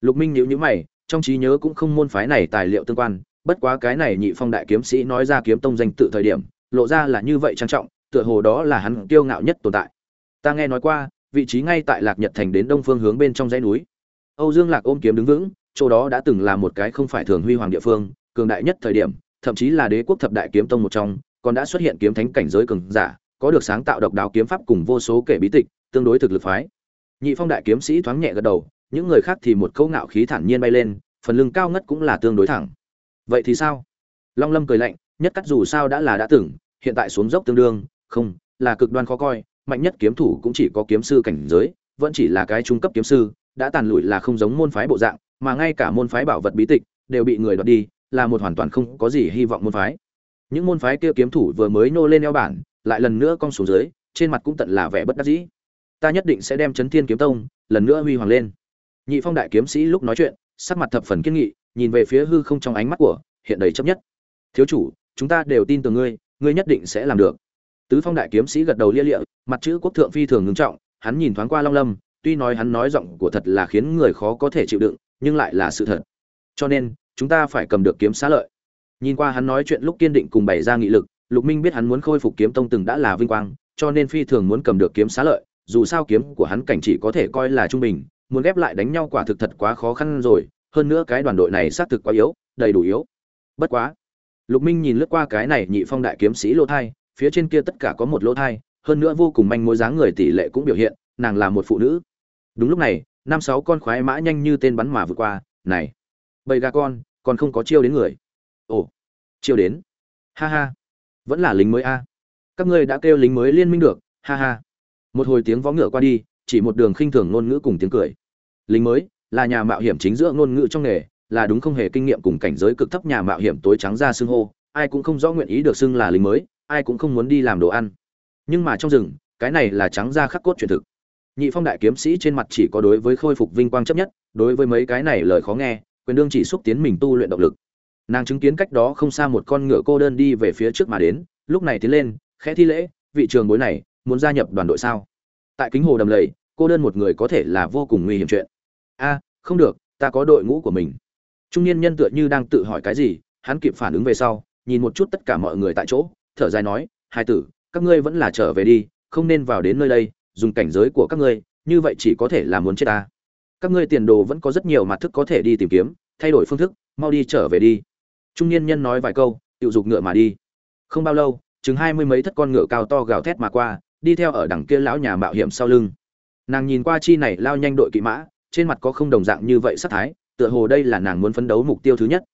S1: Lục minh nhíu nhíu mày, trong trí nhớ cũng không môn phái này tài liệu tương quan, bất quá cái này nhị phong đại kiếm sĩ nói ra kiếm tông danh tự thời điểm, lộ ra là như vậy trang trọng tựa hồ đó là hắn kiêu ngạo nhất tồn tại. Ta nghe nói qua, vị trí ngay tại lạc nhật thành đến đông phương hướng bên trong dãy núi. Âu dương lạc ôm kiếm đứng vững, chỗ đó đã từng là một cái không phải thường huy hoàng địa phương, cường đại nhất thời điểm, thậm chí là đế quốc thập đại kiếm tông một trong, còn đã xuất hiện kiếm thánh cảnh giới cường giả, có được sáng tạo độc đáo kiếm pháp cùng vô số kể bí tịch, tương đối thực lực phái. Nhị phong đại kiếm sĩ thoáng nhẹ gật đầu, những người khác thì một câu ngạo khí thản nhiên bay lên, phần lưng cao ngất cũng là tương đối thẳng. Vậy thì sao? Long lâm cười lạnh, nhất cắt dù sao đã là đã từng, hiện tại xuống dốc tương đương không, là cực đoan khó coi, mạnh nhất kiếm thủ cũng chỉ có kiếm sư cảnh giới, vẫn chỉ là cái trung cấp kiếm sư, đã tàn lụi là không giống môn phái bộ dạng, mà ngay cả môn phái bảo vật bí tịch đều bị người đoạt đi, là một hoàn toàn không có gì hy vọng môn phái. Những môn phái kia kiếm thủ vừa mới nô lên eo bản, lại lần nữa cong xuống dưới, trên mặt cũng tận là vẻ bất đắc dĩ. Ta nhất định sẽ đem chấn thiên kiếm tông lần nữa huy hoàng lên. Nhị phong đại kiếm sĩ lúc nói chuyện, sắc mặt thập phần kiên nghị, nhìn về phía hư không trong ánh mắt của hiện đầy chấp nhất. Thiếu chủ, chúng ta đều tin tưởng ngươi ngươi nhất định sẽ làm được tứ phong đại kiếm sĩ gật đầu lia lịa, mặt chữ quốc thượng phi thường ngưng trọng, hắn nhìn thoáng qua long lâm, tuy nói hắn nói giọng của thật là khiến người khó có thể chịu đựng, nhưng lại là sự thật. Cho nên, chúng ta phải cầm được kiếm xá lợi. Nhìn qua hắn nói chuyện lúc kiên định cùng bày ra nghị lực, lục minh biết hắn muốn khôi phục kiếm tông từng đã là vinh quang, cho nên phi thường muốn cầm được kiếm xá lợi, dù sao kiếm của hắn cảnh chỉ có thể coi là trung bình, muốn ghép lại đánh nhau quả thực thật quá khó khăn rồi, hơn nữa cái đoàn đội này xác thực quá yếu, đầy đủ yếu. Bất quá, lục minh nhìn lướt qua cái này nhị phong đại kiếm sĩ lỗ thai phía trên kia tất cả có một lỗ thai, hơn nữa vô cùng manh mối dáng người tỷ lệ cũng biểu hiện, nàng là một phụ nữ. Đúng lúc này, năm sáu con khoái mã nhanh như tên bắn mà vượt qua, này, bầy gà con, còn không có chiêu đến người. Ồ, chiêu đến. Ha ha, vẫn là lính mới a. Các ngươi đã kêu lính mới liên minh được, ha ha. Một hồi tiếng vó ngựa qua đi, chỉ một đường khinh thường ngôn ngữ cùng tiếng cười. Lính mới, là nhà mạo hiểm chính giữa ngôn ngữ trong nghề, là đúng không hề kinh nghiệm cùng cảnh giới cực thấp nhà mạo hiểm tối trắng ra xưng hô, ai cũng không rõ nguyện ý được xưng là lính mới ai cũng không muốn đi làm đồ ăn. Nhưng mà trong rừng, cái này là trắng ra khắc cốt truyền thực. Nhị phong đại kiếm sĩ trên mặt chỉ có đối với khôi phục vinh quang chấp nhất, đối với mấy cái này lời khó nghe, quyền đương chỉ xúc tiến mình tu luyện động lực. Nàng chứng kiến cách đó không xa một con ngựa cô đơn đi về phía trước mà đến, lúc này tiến lên, khẽ thi lễ, vị trường bối này, muốn gia nhập đoàn đội sao? Tại kính hồ đầm lầy, cô đơn một người có thể là vô cùng nguy hiểm chuyện. A, không được, ta có đội ngũ của mình. Trung niên nhân tựa như đang tự hỏi cái gì, hắn kịp phản ứng về sau, nhìn một chút tất cả mọi người tại chỗ thở dài nói, hai tử, các ngươi vẫn là trở về đi, không nên vào đến nơi đây, dùng cảnh giới của các ngươi, như vậy chỉ có thể là muốn chết ta. Các ngươi tiền đồ vẫn có rất nhiều mặt thức có thể đi tìm kiếm, thay đổi phương thức, mau đi trở về đi. Trung niên nhân nói vài câu tự dục ngựa mà đi. Không bao lâu, chừng hai mươi mấy thất con ngựa cao to gào thét mà qua, đi theo ở đằng kia lão nhà mạo hiểm sau lưng. Nàng nhìn qua chi này lao nhanh đội kỵ mã, trên mặt có không đồng dạng như vậy sắc thái, tựa hồ đây là nàng muốn phấn đấu mục tiêu thứ nhất.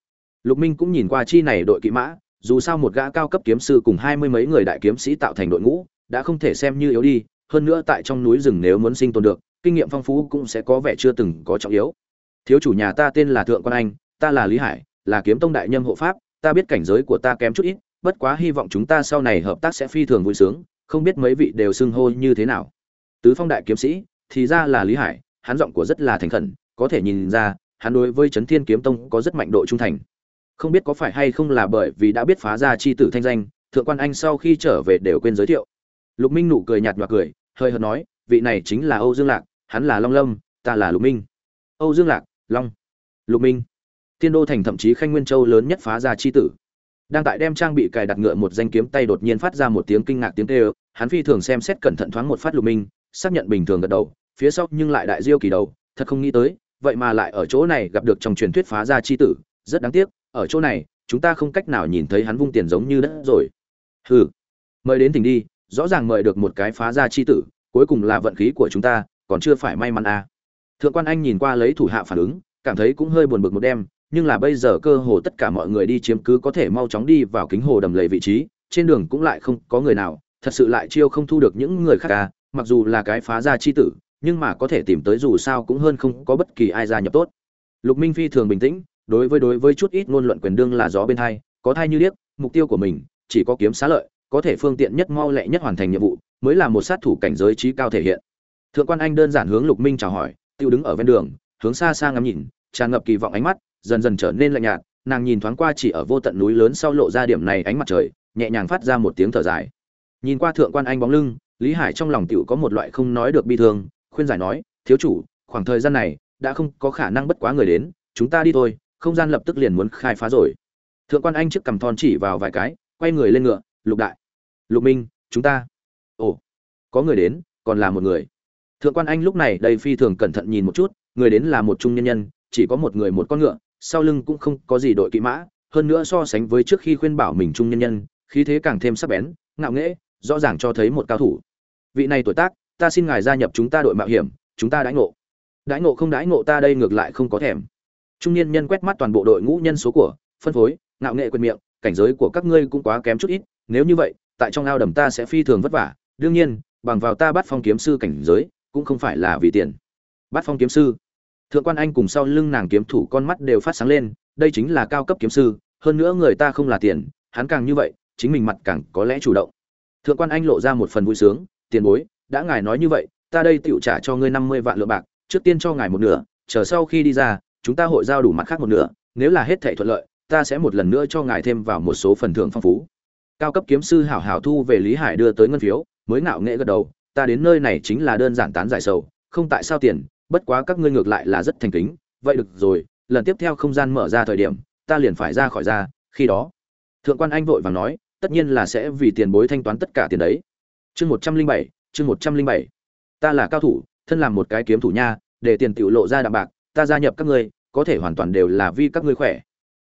S1: Lục minh cũng nhìn qua chi này đội kỵ mã dù sao một gã cao cấp kiếm sư cùng hai mươi mấy người đại kiếm sĩ tạo thành đội ngũ, đã không thể xem như yếu đi, hơn nữa tại trong núi rừng nếu muốn sinh tồn được, kinh nghiệm phong phú cũng sẽ có vẻ chưa từng có trọng yếu. Thiếu chủ nhà ta tên là thượng quan anh, ta là lý hải, là kiếm tông đại nhân hộ pháp, ta biết cảnh giới của ta kém chút ít, bất quá hy vọng chúng ta sau này hợp tác sẽ phi thường vui sướng, không biết mấy vị đều xưng hô như thế nào. Tứ phong đại kiếm sĩ, thì ra là lý hải, hắn giọng của rất là thành khẩn, có thể nhìn ra, hắn đối với trấn thiên kiếm tông có rất mạnh độ trung thành không biết có phải hay không là bởi vì đã biết phá ra chi tử thanh danh, thượng quan anh sau khi trở về đều quên giới thiệu. Lục minh nụ cười nhạt nhòa cười, hơi hợt nói, vị này chính là âu dương lạc, hắn là long lâm, ta là lục minh. Âu dương lạc, long, lục minh. Tiên đô thành thậm chí khanh nguyên châu lớn nhất phá ra chi tử. Đang tại đem trang bị cài đặt ngựa một danh kiếm tay đột nhiên phát ra một tiếng kinh ngạc tiếng kêu, hắn phi thường xem xét cẩn thận thoáng một phát lục minh, xác nhận bình thường gật đầu, phía sau nhưng lại đại diêu kỳ đầu, thật không nghĩ tới, vậy mà lại ở chỗ này gặp được trong truyền thuyết phá ra chi tử, rất đáng tiếc ở chỗ này, chúng ta không cách nào nhìn thấy hắn vung tiền giống như đất rồi hừ, mời đến tỉnh đi, rõ ràng mời được một cái phá ra chi tử, cuối cùng là vận khí của chúng ta, còn chưa phải may mắn à. thượng quan anh nhìn qua lấy thủ hạ phản ứng, cảm thấy cũng hơi buồn bực một đêm, nhưng là bây giờ cơ hồ tất cả mọi người đi chiếm cứ có thể mau chóng đi vào kính hồ đầm lầy vị trí, trên đường cũng lại không có người nào, thật sự lại chiêu không thu được những người khác à mặc dù là cái phá ra chi tử, nhưng mà có thể tìm tới dù sao cũng hơn không có bất kỳ ai gia nhập tốt lục minh phi thường bình tĩnh đối với đối với chút ít ngôn luận quyền đương là gió bên thai, có thai như điếc, mục tiêu của mình chỉ có kiếm xá lợi, có thể phương tiện nhất mau lẹ nhất hoàn thành nhiệm vụ, mới là một sát thủ cảnh giới trí cao thể hiện. Thượng quan anh đơn giản hướng lục minh chào hỏi, tiêu đứng ở ven đường, hướng xa xa ngắm nhìn, tràn ngập kỳ vọng ánh mắt, dần dần trở nên lạnh nhạt, nàng nhìn thoáng qua chỉ ở vô tận núi lớn sau lộ ra điểm này ánh mặt trời, nhẹ nhàng phát ra một tiếng thở dài. Nhìn qua thượng quan anh bóng lưng, lý hải trong lòng tiểu có một loại không nói được bi thương, khuyên giải nói, thiếu chủ, khoảng thời gian này, đã không có khả năng bất quá người đến, chúng ta đi thôi không gian lập tức liền muốn khai phá rồi. Thượng quan anh trước cầm thon chỉ vào vài cái, quay người lên ngựa, lục đại, lục minh, chúng ta. Ồ, có người đến, còn là một người. Thượng quan anh lúc này đây phi thường cẩn thận nhìn một chút, người đến là một trung nhân nhân, chỉ có một người một con ngựa, sau lưng cũng không có gì đội kỵ mã, hơn nữa so sánh với trước khi khuyên bảo mình trung nhân nhân, khí thế càng thêm sắc bén, ngạo nghễ, rõ ràng cho thấy một cao thủ. Vị này tuổi tác, ta xin ngài gia nhập chúng ta đội mạo hiểm, chúng ta đãi ngộ. Đãi ngộ không đãi ngộ ta đây ngược lại không có thèm trung niên nhân quét mắt toàn bộ đội ngũ nhân số của, phân phối, ngạo nghệ quyền miệng, cảnh giới của các ngươi cũng quá kém chút ít, nếu như vậy, tại trong ao đầm ta sẽ phi thường vất vả. Đương nhiên, bằng vào ta bắt phong kiếm sư cảnh giới, cũng không phải là vì tiền. Bắt phong kiếm sư. Thượng quan anh cùng sau lưng nàng kiếm thủ con mắt đều phát sáng lên, đây chính là cao cấp kiếm sư, hơn nữa người ta không là tiền, hắn càng như vậy, chính mình mặt càng có lẽ chủ động. Thượng quan anh lộ ra một phần vui sướng, tiền bối, đã ngài nói như vậy, ta đây tựu trả cho ngươi năm mươi vạn lượng bạc, trước tiên cho ngài một nửa, chờ sau khi đi ra chúng ta hội giao đủ mặt khác một nửa, nếu là hết thảy thuận lợi, ta sẽ một lần nữa cho ngài thêm vào một số phần thưởng phong phú. Cao cấp kiếm sư hảo hảo thu về lý hải đưa tới ngân phiếu, mới ngạo nghệ gật đầu, ta đến nơi này chính là đơn giản tán giải sầu, không tại sao tiền, bất quá các ngươi ngược lại là rất thành kính, vậy được rồi, lần tiếp theo không gian mở ra thời điểm, ta liền phải ra khỏi ra, khi đó. Thượng quan anh vội vàng nói, tất nhiên là sẽ vì tiền bối thanh toán tất cả tiền đấy. Chương một trăm linh bảy, chương một trăm linh bảy. Ta là cao thủ, thân làm một cái kiếm thủ nha, để tiền tiểu lộ ra đạm bạc ta gia nhập các ngươi, có thể hoàn toàn đều là vì các ngươi khỏe.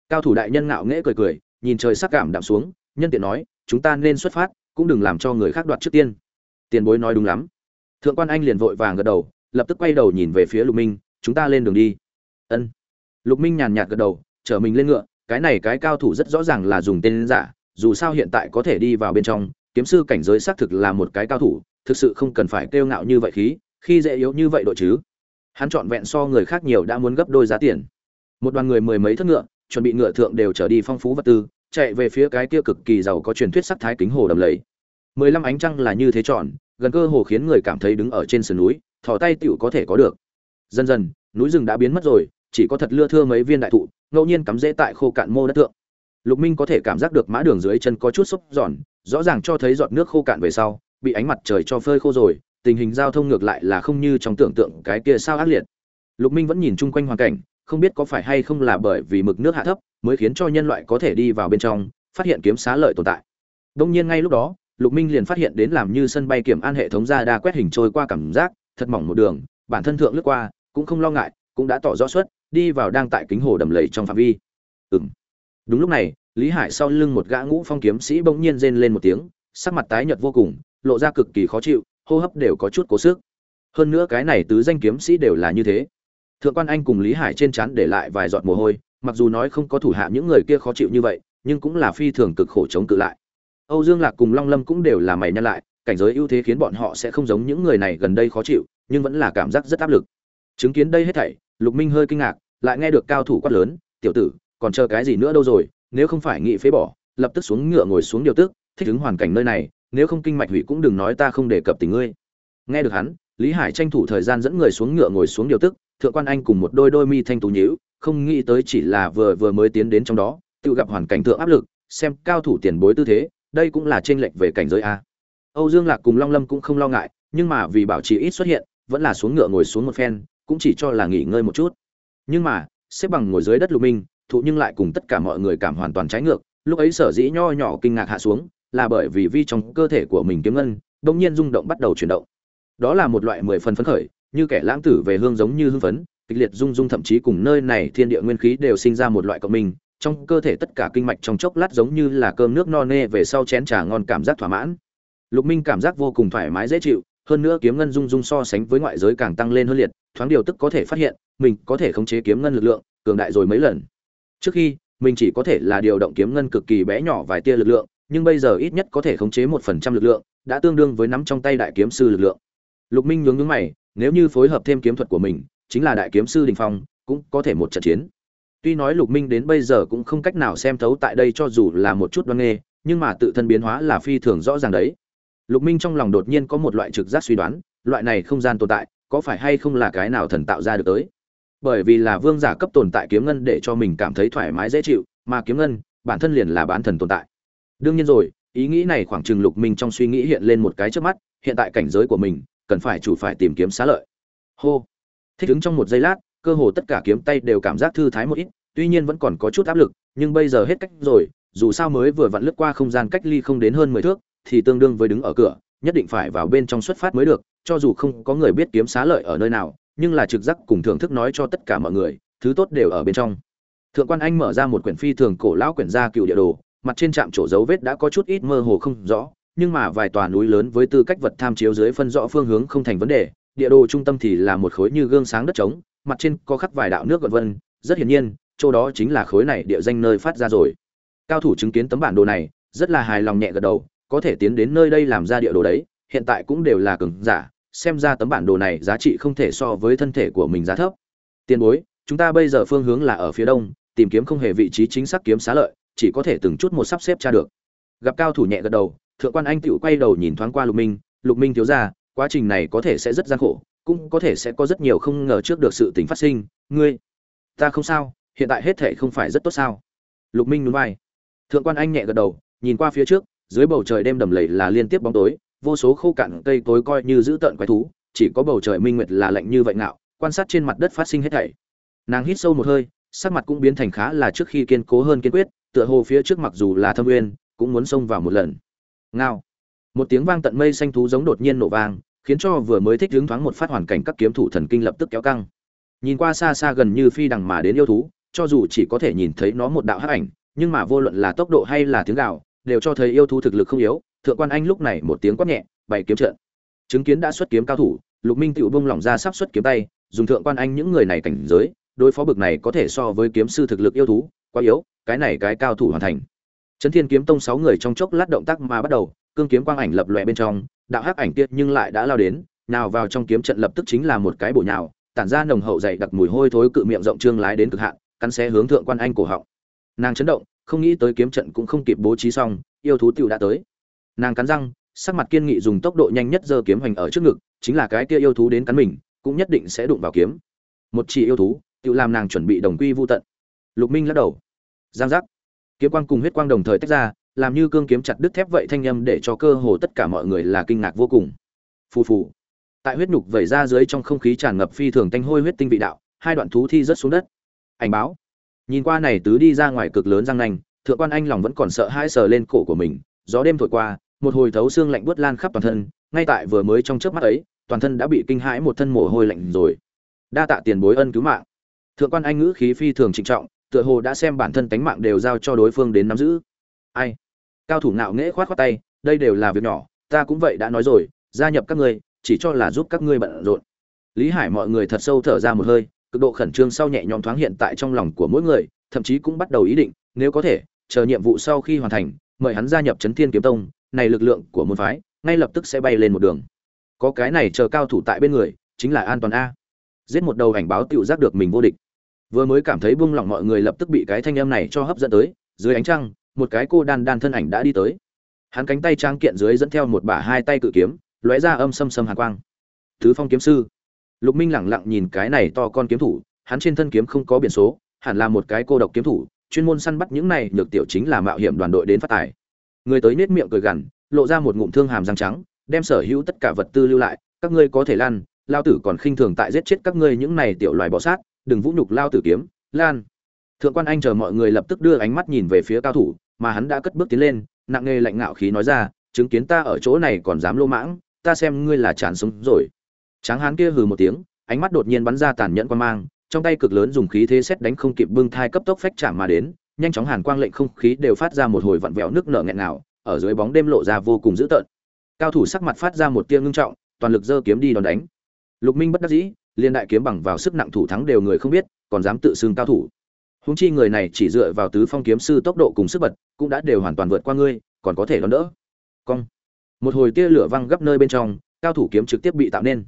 S1: Cao thủ đại nhân ngạo nghễ cười cười, nhìn trời sắc cảm đạm xuống, nhân tiện nói, chúng ta nên xuất phát, cũng đừng làm cho người khác đoạt trước tiên. Tiền bối nói đúng lắm. Thượng quan anh liền vội vàng gật đầu, lập tức quay đầu nhìn về phía lục minh, chúng ta lên đường đi. Ân. Lục minh nhàn nhạt gật đầu, chở mình lên ngựa, cái này cái cao thủ rất rõ ràng là dùng tên giả, dù sao hiện tại có thể đi vào bên trong, kiếm sư cảnh giới xác thực là một cái cao thủ, thực sự không cần phải kêu ngạo như vậy khí, khi dễ yếu như vậy đội chứ hắn chọn vẹn so người khác nhiều đã muốn gấp đôi giá tiền. Một đoàn người mười mấy thất ngựa, chuẩn bị ngựa thượng đều trở đi phong phú vật tư, chạy về phía cái kia cực kỳ giàu có truyền thuyết sắc thái kính hồ đầm lầy. Mười lăm ánh trăng là như thế tròn, gần cơ hồ khiến người cảm thấy đứng ở trên sườn núi, thò tay tựu có thể có được. Dần dần, núi rừng đã biến mất rồi, chỉ có thật lưa thưa mấy viên đại thụ, ngẫu nhiên cắm rễ tại khô cạn mô đất thượng. Lục minh có thể cảm giác được mã đường dưới chân có chút xúc giòn, rõ ràng cho thấy giọt nước khô cạn về sau, bị ánh mặt trời cho phơi khô rồi tình hình giao thông ngược lại là không như trong tưởng tượng cái kia sao ác liệt. Lục minh vẫn nhìn chung quanh hoàn cảnh, không biết có phải hay không là bởi vì mực nước hạ thấp mới khiến cho nhân loại có thể đi vào bên trong, phát hiện kiếm xá lợi tồn tại. Đông nhiên ngay lúc đó, lục minh liền phát hiện đến làm như sân bay kiểm an hệ thống ra đa quét hình trôi qua cảm giác, thật mỏng một đường, bản thân thượng lướt qua, cũng không lo ngại, cũng đã tỏ rõ suất, đi vào đang tại kính hồ đầm lầy trong phạm vi. Ừng đúng lúc này, lý hải sau lưng một gã ngũ phong kiếm sĩ bỗng nhiên rên lên một tiếng, sắc mặt tái nhợt vô cùng, lộ ra cực kỳ khó chịu hô hấp đều có chút cố sức. Hơn nữa cái này tứ danh kiếm sĩ đều là như thế. Thượng quan anh cùng lý hải trên trán để lại vài giọt mồ hôi, mặc dù nói không có thủ hạ những người kia khó chịu như vậy, nhưng cũng là phi thường cực khổ chống cự lại. Âu dương lạc cùng long lâm cũng đều là mày nhăn lại, cảnh giới ưu thế khiến bọn họ sẽ không giống những người này gần đây khó chịu, nhưng vẫn là cảm giác rất áp lực. Chứng kiến đây hết thảy, lục minh hơi kinh ngạc, lại nghe được cao thủ quát lớn, tiểu tử, còn chờ cái gì nữa đâu rồi? Nếu không phải nghị phế bỏ, lập tức xuống ngựa ngồi xuống điều tức, thích ứng hoàn cảnh nơi này nếu không kinh mạch hủy cũng đừng nói ta không đề cập tình ngươi. Nghe được hắn, lý hải tranh thủ thời gian dẫn người xuống ngựa ngồi xuống điều tức, thượng quan anh cùng một đôi đôi mi thanh tú nhíu, không nghĩ tới chỉ là vừa vừa mới tiến đến trong đó, tự gặp hoàn cảnh thượng áp lực, xem cao thủ tiền bối tư thế, đây cũng là chênh lệch về cảnh giới a. Âu dương lạc cùng long lâm cũng không lo ngại, nhưng mà vì bảo trì ít xuất hiện, vẫn là xuống ngựa ngồi xuống một phen, cũng chỉ cho là nghỉ ngơi một chút. Nhưng mà, xếp bằng ngồi dưới đất lục minh, thụ nhưng lại cùng tất cả mọi người cảm hoàn toàn trái ngược, lúc ấy sở dĩ nho nhỏ kinh ngạc hạ xuống là bởi vì vi trong cơ thể của mình kiếm ngân đông nhiên rung động bắt đầu chuyển động. Đó là một loại mười phần phấn khởi, như kẻ lãng tử về hương giống như hưng phấn, kịch liệt rung rung thậm chí cùng nơi này thiên địa nguyên khí đều sinh ra một loại cộng minh, trong cơ thể tất cả kinh mạch trong chốc lát giống như là cơm nước no nê về sau chén trà ngon cảm giác thỏa mãn. Lục minh cảm giác vô cùng thoải mái dễ chịu, hơn nữa kiếm ngân rung rung so sánh với ngoại giới càng tăng lên hơn liệt, thoáng điều tức có thể phát hiện, mình có thể khống chế kiếm ngân lực lượng, cường đại rồi mấy lần. Trước khi, mình chỉ có thể là điều động kiếm ngân cực kỳ bé nhỏ vài tia lực lượng nhưng bây giờ ít nhất có thể khống chế một phần trăm lực lượng, đã tương đương với nắm trong tay đại kiếm sư lực lượng. Lục minh nhướng nhướng mày, nếu như phối hợp thêm kiếm thuật của mình, chính là đại kiếm sư đình phong, cũng có thể một trận chiến. Tuy nói lục minh đến bây giờ cũng không cách nào xem thấu tại đây cho dù là một chút đoan nghê, nhưng mà tự thân biến hóa là phi thường rõ ràng đấy. Lục minh trong lòng đột nhiên có một loại trực giác suy đoán, loại này không gian tồn tại, có phải hay không là cái nào thần tạo ra được tới? Bởi vì là vương giả cấp tồn tại kiếm ngân để cho mình cảm thấy thoải mái dễ chịu, mà kiếm ngân, bản thân liền là bán thần tồn tại đương nhiên rồi, ý nghĩ này khoảng chừng lục minh trong suy nghĩ hiện lên một cái trước mắt, hiện tại cảnh giới của mình, cần phải chủ phải tìm kiếm xá lợi. Hô. Thích ứng trong một giây lát, cơ hồ tất cả kiếm tay đều cảm giác thư thái một ít, tuy nhiên vẫn còn có chút áp lực, nhưng bây giờ hết cách rồi, dù sao mới vừa vặn lướt qua không gian cách ly không đến hơn mười thước, thì tương đương với đứng ở cửa, nhất định phải vào bên trong xuất phát mới được, cho dù không có người biết kiếm xá lợi ở nơi nào, nhưng là trực giác cùng thưởng thức nói cho tất cả mọi người, thứ tốt đều ở bên trong. Thượng quan anh mở ra một quyển phi thường cổ lão quyển gia cựu địa đồ mặt trên trạm chỗ dấu vết đã có chút ít mơ hồ không rõ, nhưng mà vài tòa núi lớn với tư cách vật tham chiếu dưới phân rõ phương hướng không thành vấn đề. Địa đồ trung tâm thì là một khối như gương sáng đất trống, mặt trên có khắc vài đạo nước gợn vân. Rất hiển nhiên, chỗ đó chính là khối này địa danh nơi phát ra rồi. Cao thủ chứng kiến tấm bản đồ này, rất là hài lòng nhẹ gật đầu, có thể tiến đến nơi đây làm ra địa đồ đấy, hiện tại cũng đều là cường giả, xem ra tấm bản đồ này giá trị không thể so với thân thể của mình giá thấp. Tiền bối, chúng ta bây giờ phương hướng là ở phía đông, tìm kiếm không hề vị trí chính xác kiếm xá lợi chỉ có thể từng chút một sắp xếp tra được. Gặp cao thủ nhẹ gật đầu, thượng quan anh tựu quay đầu nhìn thoáng qua lục minh lục minh thiếu ra quá trình này có thể sẽ rất gian khổ, cũng có thể sẽ có rất nhiều không ngờ trước được sự tình phát sinh. Ngươi, ta không sao, hiện tại hết thể không phải rất tốt sao? Lục minh núi vai. Thượng quan anh nhẹ gật đầu, nhìn qua phía trước, dưới bầu trời đêm đầm lầy là liên tiếp bóng tối, vô số khô cạn cây tối coi như giữ tợn quái thú, chỉ có bầu trời minh nguyệt là lạnh như vậy ngạo, quan sát trên mặt đất phát sinh hết thảy. Nàng hít sâu một hơi, sắc mặt cũng biến thành khá là trước khi kiên cố hơn kiên quyết tựa hồ phía trước mặc dù là thâm uyên, cũng muốn xông vào một lần. Ngao. Một tiếng vang tận mây xanh thú giống đột nhiên nổ vang, khiến cho vừa mới thích hướng thoáng một phát hoàn cảnh các kiếm thủ thần kinh lập tức kéo căng. Nhìn qua xa xa gần như phi đằng mà đến yêu thú, cho dù chỉ có thể nhìn thấy nó một đạo hắc ảnh, nhưng mà vô luận là tốc độ hay là tiếng gào, đều cho thấy yêu thú thực lực không yếu. Thượng quan anh lúc này một tiếng quát nhẹ bày kiếm trận. Chứng kiến đã xuất kiếm cao thủ, lục minh tựu bông lỏng ra sắp xuất kiếm tay, dùng thượng quan anh những người này cảnh giới, đối phó bực này có thể so với kiếm sư thực lực yêu thú quá yếu, cái này cái cao thủ hoàn thành. Trấn thiên kiếm tông sáu người trong chốc lát động tác mà bắt đầu, cương kiếm quang ảnh lập lòe bên trong, đạo hắc ảnh tiết nhưng lại đã lao đến, nào vào trong kiếm trận lập tức chính là một cái bổ nhào, tản ra nồng hậu dày đặc mùi hôi thối cự miệng rộng trương lái đến cực hạn, cắn xé hướng thượng quan anh cổ họng. Nàng chấn động, không nghĩ tới kiếm trận cũng không kịp bố trí xong, yêu thú tiểu đã tới. Nàng cắn răng, sắc mặt kiên nghị dùng tốc độ nhanh nhất giơ kiếm hành ở trước ngực, chính là cái kia yêu thú đến cắn mình, cũng nhất định sẽ đụng vào kiếm. Một chỉ yêu thú tự làm nàng chuẩn bị đồng quy vô tận. Lục minh lắc đầu giang giác. Kiếm quang cùng huyết quang đồng thời tách ra, làm như cương kiếm chặt đứt thép vậy thanh âm để cho cơ hồ tất cả mọi người là kinh ngạc vô cùng. Phù phù. Tại huyết nhục vẩy ra dưới trong không khí tràn ngập phi thường tanh hôi huyết tinh vị đạo, hai đoạn thú thi rớt xuống đất. Ảnh báo. Nhìn qua này tứ đi ra ngoài cực lớn răng nanh, thượng quan anh lòng vẫn còn sợ hai sờ lên cổ của mình, gió đêm thổi qua, một hồi thấu xương lạnh buốt lan khắp toàn thân, ngay tại vừa mới trong chớp mắt ấy, toàn thân đã bị kinh hãi một thân mồ hôi lạnh rồi. Đa tạ tiền bối ân cứu mạng. Thượng quan anh ngữ khí phi thường trịnh trọng tựa hồ đã xem bản thân tánh mạng đều giao cho đối phương đến nắm giữ. Ai? Cao thủ ngạo nghễ khoát khoát tay, đây đều là việc nhỏ, ta cũng vậy đã nói rồi, gia nhập các ngươi, chỉ cho là giúp các ngươi bận rộn. Lý hải mọi người thật sâu thở ra một hơi, cực độ khẩn trương sau nhẹ nhõm thoáng hiện tại trong lòng của mỗi người, thậm chí cũng bắt đầu ý định, nếu có thể, chờ nhiệm vụ sau khi hoàn thành, mời hắn gia nhập chấn thiên kiếm tông, này lực lượng của môn phái, ngay lập tức sẽ bay lên một đường. Có cái này chờ cao thủ tại bên người, chính là an toàn a. Giết một đầu ảnh báo tựu giác được mình vô địch vừa mới cảm thấy buông lỏng mọi người lập tức bị cái thanh âm này cho hấp dẫn tới, dưới ánh trăng, một cái cô đan đan thân ảnh đã đi tới. Hắn cánh tay trang kiện dưới dẫn theo một bả hai tay cự kiếm, lóe ra âm xâm xâm hàn quang. Thứ phong kiếm sư. Lục minh lẳng lặng nhìn cái này to con kiếm thủ, hắn trên thân kiếm không có biển số, hẳn là một cái cô độc kiếm thủ, chuyên môn săn bắt những này, nhược tiểu chính là mạo hiểm đoàn đội đến phát tài. Người tới nết miệng cười gằn, lộ ra một ngụm thương hàm răng trắng, đem sở hữu tất cả vật tư lưu lại, các ngươi có thể lăn, lao tử còn khinh thường tại giết chết các ngươi những này tiểu loài bọ sát đừng vũ nhục lao tử kiếm, lan. Thượng quan anh chờ mọi người lập tức đưa ánh mắt nhìn về phía cao thủ, mà hắn đã cất bước tiến lên, nặng nề lạnh ngạo khí nói ra, chứng kiến ta ở chỗ này còn dám lô mãng, ta xem ngươi là chán sống rồi. Tráng hán kia hừ một tiếng, ánh mắt đột nhiên bắn ra tàn nhẫn quan mang, trong tay cực lớn dùng khí thế xét đánh không kịp bưng thai cấp tốc phách chạm mà đến, nhanh chóng hàn quang lệnh không khí đều phát ra một hồi vặn vẹo nước nở nghẹn nào ở dưới bóng đêm lộ ra vô cùng dữ tợn. Cao thủ sắc mặt phát ra một tia ngưng trọng, toàn lực giơ kiếm đi đòn đánh. Lục minh bất đắc dĩ liên đại kiếm bằng vào sức nặng thủ thắng đều người không biết, còn dám tự xưng cao thủ. Húng chi người này chỉ dựa vào tứ phong kiếm sư tốc độ cùng sức bật, cũng đã đều hoàn toàn vượt qua ngươi, còn có thể đón đỡ. Cong. Một hồi tia lửa văng gấp nơi bên trong, cao thủ kiếm trực tiếp bị tạo nên.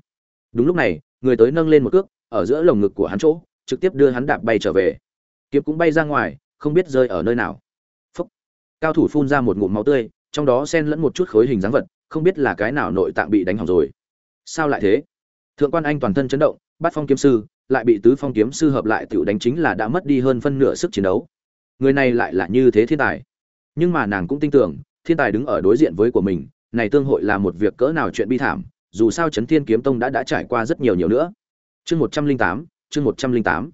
S1: Đúng lúc này, người tới nâng lên một cước, ở giữa lồng ngực của hắn chỗ, trực tiếp đưa hắn đạp bay trở về. Kiếm cũng bay ra ngoài, không biết rơi ở nơi nào. Phúc. cao thủ phun ra một ngụm máu tươi, trong đó xen lẫn một chút khối hình dáng vật, không biết là cái nào nội tạng bị đánh hỏng rồi. Sao lại thế? Thượng quan anh toàn thân chấn động, bắt phong kiếm sư, lại bị tứ phong kiếm sư hợp lại tự đánh chính là đã mất đi hơn phân nửa sức chiến đấu. Người này lại là như thế thiên tài. Nhưng mà nàng cũng tin tưởng, thiên tài đứng ở đối diện với của mình, này tương hội là một việc cỡ nào chuyện bi thảm, dù sao chấn thiên kiếm tông đã đã trải qua rất nhiều nhiều nữa. Chương một trăm linh tám, chương một trăm linh tám.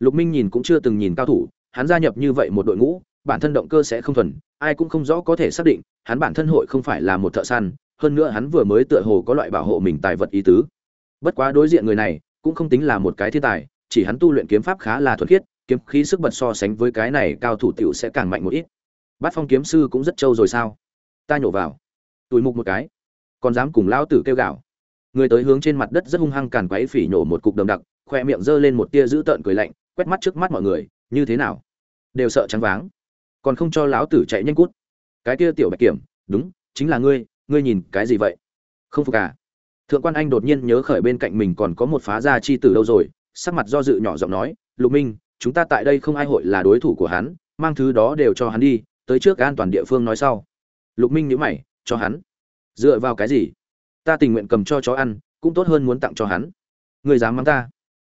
S1: Lục minh nhìn cũng chưa từng nhìn cao thủ, hắn gia nhập như vậy một đội ngũ, bản thân động cơ sẽ không thuần, ai cũng không rõ có thể xác định, hắn bản thân hội không phải là một thợ săn, hơn nữa hắn vừa mới tựa hồ có loại bảo hộ mình tài vật ý tứ bất quá đối diện người này, cũng không tính là một cái thiên tài, chỉ hắn tu luyện kiếm pháp khá là thuật khiết, kiếm khí sức bật so sánh với cái này cao thủ tiểu sẽ càng mạnh một ít. Bát phong kiếm sư cũng rất trâu rồi sao? Ta nhổ vào. Tùi mục một cái. Còn dám cùng lão tử kêu gạo người tới hướng trên mặt đất rất hung hăng càn quấy phỉ nhổ một cục đầm đặc, khoe miệng giơ lên một tia dữ tợn cười lạnh, quét mắt trước mắt mọi người, như thế nào? Đều sợ trắng váng. Còn không cho lão tử chạy nhanh cút. Cái kia tiểu bạch kiểm, đúng, chính là ngươi ngươi nhìn cái gì vậy? Không phục à? Thượng quan anh đột nhiên nhớ khởi bên cạnh mình còn có một phá gia chi tử đâu rồi, sắc mặt do dự nhỏ giọng nói, lục minh, chúng ta tại đây không ai hội là đối thủ của hắn, mang thứ đó đều cho hắn đi, tới trước an toàn địa phương nói sau. Lục minh nhíu mày, cho hắn? Dựa vào cái gì? Ta tình nguyện cầm cho chó ăn, cũng tốt hơn muốn tặng cho hắn. Người dám mắng ta?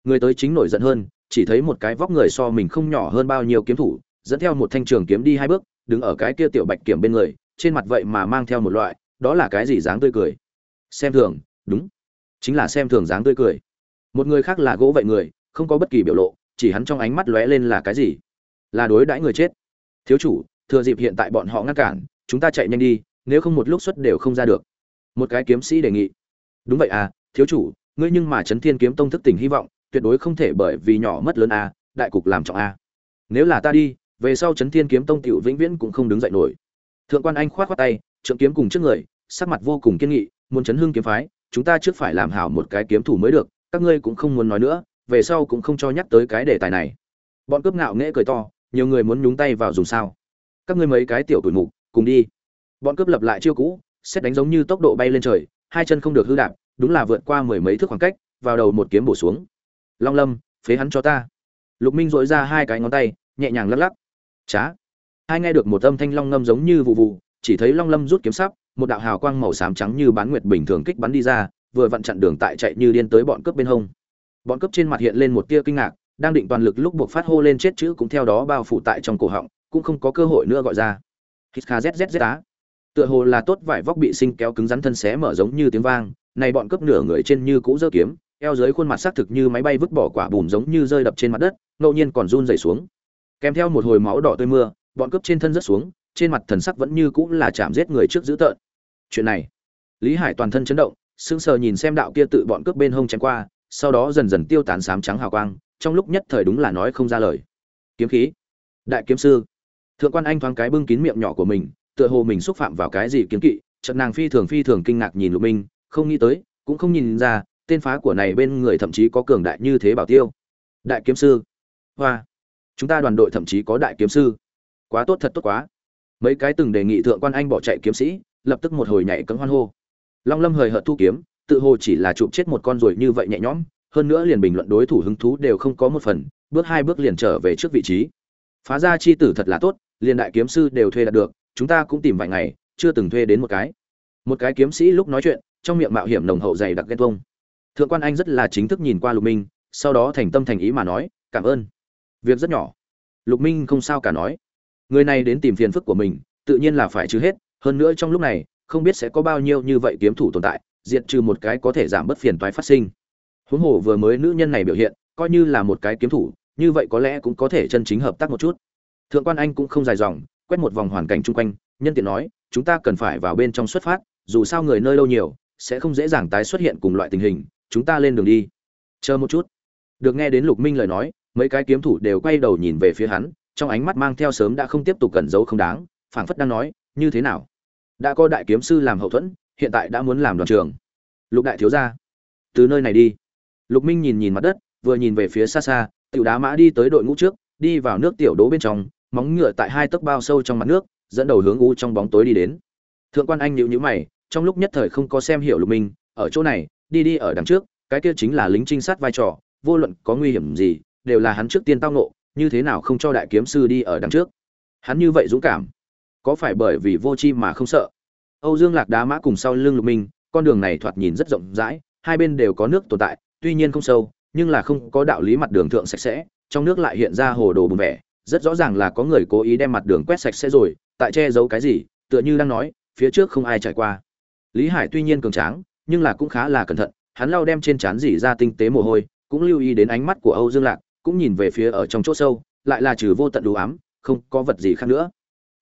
S1: Người tới chính nổi giận hơn, chỉ thấy một cái vóc người so mình không nhỏ hơn bao nhiêu kiếm thủ, dẫn theo một thanh trường kiếm đi hai bước, đứng ở cái kia tiểu bạch kiểm bên người, trên mặt vậy mà mang theo một loại, đó là cái gì dáng tươi cười? Xem thường đúng. Chính là xem thường dáng tươi cười. Một người khác là gỗ vậy người, không có bất kỳ biểu lộ, chỉ hắn trong ánh mắt lóe lên là cái gì? Là đối đãi người chết. Thiếu chủ, thừa dịp hiện tại bọn họ ngăn cản, chúng ta chạy nhanh đi, nếu không một lúc xuất đều không ra được. Một cái kiếm sĩ đề nghị. Đúng vậy à thiếu chủ, ngươi nhưng mà chấn thiên kiếm tông thức tỉnh hy vọng, tuyệt đối không thể bởi vì nhỏ mất lớn a, đại cục làm trọng a. Nếu là ta đi, về sau chấn thiên kiếm tông tiểu vĩnh viễn cũng không đứng dậy nổi. Thượng quan anh khoát khoát tay, trượng kiếm cùng trước người, sắc mặt vô cùng kiên nghị, muốn chấn hưng kiếm phái chúng ta trước phải làm hảo một cái kiếm thủ mới được, các ngươi cũng không muốn nói nữa, về sau cũng không cho nhắc tới cái đề tài này. Bọn cướp ngạo nghễ cười to, nhiều người muốn nhúng tay vào dùng sao? Các ngươi mấy cái tiểu tuổi mục, cùng đi. Bọn cướp lập lại chiêu cũ, xét đánh giống như tốc độ bay lên trời, hai chân không được hư đạp, đúng là vượt qua mười mấy thước khoảng cách, vào đầu một kiếm bổ xuống. Long lâm, phế hắn cho ta. Lục minh dội ra hai cái ngón tay, nhẹ nhàng lắc lắc. Chá. Hai nghe được một âm thanh long ngâm giống như vụ vụ, chỉ thấy long lâm rút kiếm sắp một đạo hào quang màu xám trắng như bán nguyệt bình thường kích bắn đi ra, vừa vặn chặn đường tại chạy như điên tới bọn cướp bên hông. Bọn cướp trên mặt hiện lên một tia kinh ngạc, đang định toàn lực lúc buộc phát hô lên chết chữ cũng theo đó bao phủ tại trong cổ họng, cũng không có cơ hội nữa gọi ra. Hít kha zzz á. Tựa hồ là tốt vải vóc bị sinh kéo cứng rắn thân xé mở giống như tiếng vang, này bọn cướp nửa người trên như cũ giơ kiếm, eo dưới khuôn mặt sắc thực như máy bay vứt bỏ quả bùm giống như rơi đập trên mặt đất, ngẫu nhiên còn run rẩy xuống. Kèm theo một hồi máu đỏ tươi mưa, bọn cướp trên thân rớt xuống, trên mặt thần sắc vẫn như cũ là chạm giết người trước dữ tợn chuyện này. Lý hải toàn thân chấn động, sững sờ nhìn xem đạo kia tự bọn cướp bên hông chém qua, sau đó dần dần tiêu tán sám trắng hào quang, trong lúc nhất thời đúng là nói không ra lời. Kiếm khí. Đại kiếm sư. Thượng quan anh thoáng cái bưng kín miệng nhỏ của mình, tựa hồ mình xúc phạm vào cái gì kiếm kỵ trận nàng phi thường phi thường kinh ngạc nhìn lục minh, không nghĩ tới, cũng không nhìn ra, tên phá của này bên người thậm chí có cường đại như thế bảo tiêu. Đại kiếm sư. Hoa. Chúng ta đoàn đội thậm chí có đại kiếm sư. Quá tốt thật tốt quá. Mấy cái từng đề nghị thượng quan anh bỏ chạy kiếm sĩ lập tức một hồi nhảy cấm hoan hô. Long lâm hời hợt thu kiếm, tự hồ chỉ là chụp chết một con rồi như vậy nhẹ nhõm, hơn nữa liền bình luận đối thủ hứng thú đều không có một phần, bước hai bước liền trở về trước vị trí. Phá ra chi tử thật là tốt, liền đại kiếm sư đều thuê đạt được, chúng ta cũng tìm vài ngày, chưa từng thuê đến một cái. Một cái kiếm sĩ lúc nói chuyện, trong miệng mạo hiểm nồng hậu dày đặc ghen tuông. Thượng quan anh rất là chính thức nhìn qua lục minh, sau đó thành tâm thành ý mà nói, cảm ơn. Việc rất nhỏ. Lục minh không sao cả nói. Người này đến tìm phiền phức của mình, tự nhiên là phải trừ hết hơn nữa trong lúc này, không biết sẽ có bao nhiêu như vậy kiếm thủ tồn tại, diệt trừ một cái có thể giảm bớt phiền toái phát sinh. Huống hồ vừa mới nữ nhân này biểu hiện, coi như là một cái kiếm thủ, như vậy có lẽ cũng có thể chân chính hợp tác một chút. Thượng quan anh cũng không dài dòng, quét một vòng hoàn cảnh chung quanh, nhân tiện nói, chúng ta cần phải vào bên trong xuất phát, dù sao người nơi lâu nhiều, sẽ không dễ dàng tái xuất hiện cùng loại tình hình, chúng ta lên đường đi. Chờ một chút. Được nghe đến lục minh lời nói, mấy cái kiếm thủ đều quay đầu nhìn về phía hắn, trong ánh mắt mang theo sớm đã không tiếp tục cẩn giấu không đáng, phảng phất đang nói, như thế nào? Đã có đại kiếm sư làm hậu thuẫn, hiện tại đã muốn làm đoàn trường lục đại thiếu gia, từ nơi này đi. Lục minh nhìn nhìn mặt đất, vừa nhìn về phía xa xa, tiểu đá mã đi tới đội ngũ trước, đi vào nước tiểu đố bên trong, móng ngựa tại hai tấc bao sâu trong mặt nước, dẫn đầu hướng u trong bóng tối đi đến. Thượng quan anh nhịu nhữ mày, trong lúc nhất thời không có xem hiểu lục minh, ở chỗ này, đi đi ở đằng trước, cái kia chính là lính trinh sát vai trò, vô luận có nguy hiểm gì, đều là hắn trước tiên tao nộ như thế nào không cho đại kiếm sư đi ở đằng trước. Hắn như vậy dũng cảm có phải bởi vì vô chi mà không sợ? Âu dương lạc đá mã cùng sau lưng lục minh, con đường này thoạt nhìn rất rộng rãi, hai bên đều có nước tồn tại, tuy nhiên không sâu, nhưng là không có đạo lý mặt đường thượng sạch sẽ, trong nước lại hiện ra hồ đồ bùn vẻ rất rõ ràng là có người cố ý đem mặt đường quét sạch sẽ rồi, tại che giấu cái gì, tựa như đang nói, phía trước không ai trải qua. Lý hải tuy nhiên cường tráng, nhưng là cũng khá là cẩn thận, hắn lau đem trên trán dỉ ra tinh tế mồ hôi, cũng lưu ý đến ánh mắt của âu dương lạc, cũng nhìn về phía ở trong chỗ sâu, lại là trừ vô tận đủ ám, không có vật gì khác nữa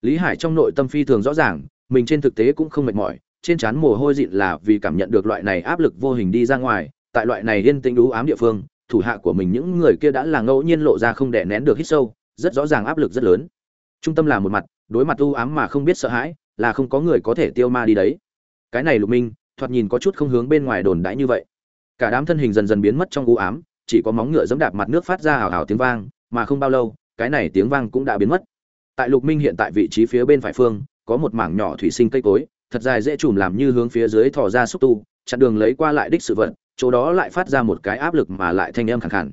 S1: lý hải trong nội tâm phi thường rõ ràng, mình trên thực tế cũng không mệt mỏi, trên trán mồ hôi dịn là vì cảm nhận được loại này áp lực vô hình đi ra ngoài, tại loại này yên tĩnh đú ám địa phương, thủ hạ của mình những người kia đã là ngẫu nhiên lộ ra không đè nén được hít sâu, rất rõ ràng áp lực rất lớn. Trung tâm là một mặt, đối mặt u ám mà không biết sợ hãi, là không có người có thể tiêu ma đi đấy. Cái này lục minh, thoạt nhìn có chút không hướng bên ngoài đồn đãi như vậy. Cả đám thân hình dần dần biến mất trong u ám, chỉ có móng ngựa giẫm đạp mặt nước phát ra hào hào tiếng vang, mà không bao lâu, cái này tiếng vang cũng đã biến mất tại lục minh hiện tại vị trí phía bên phải phương, có một mảng nhỏ thủy sinh cây cối, thật dài dễ chùm làm như hướng phía dưới thò ra xúc tu, chặn đường lấy qua lại đích sự vật, chỗ đó lại phát ra một cái áp lực mà lại thanh âm khẳng khẳng.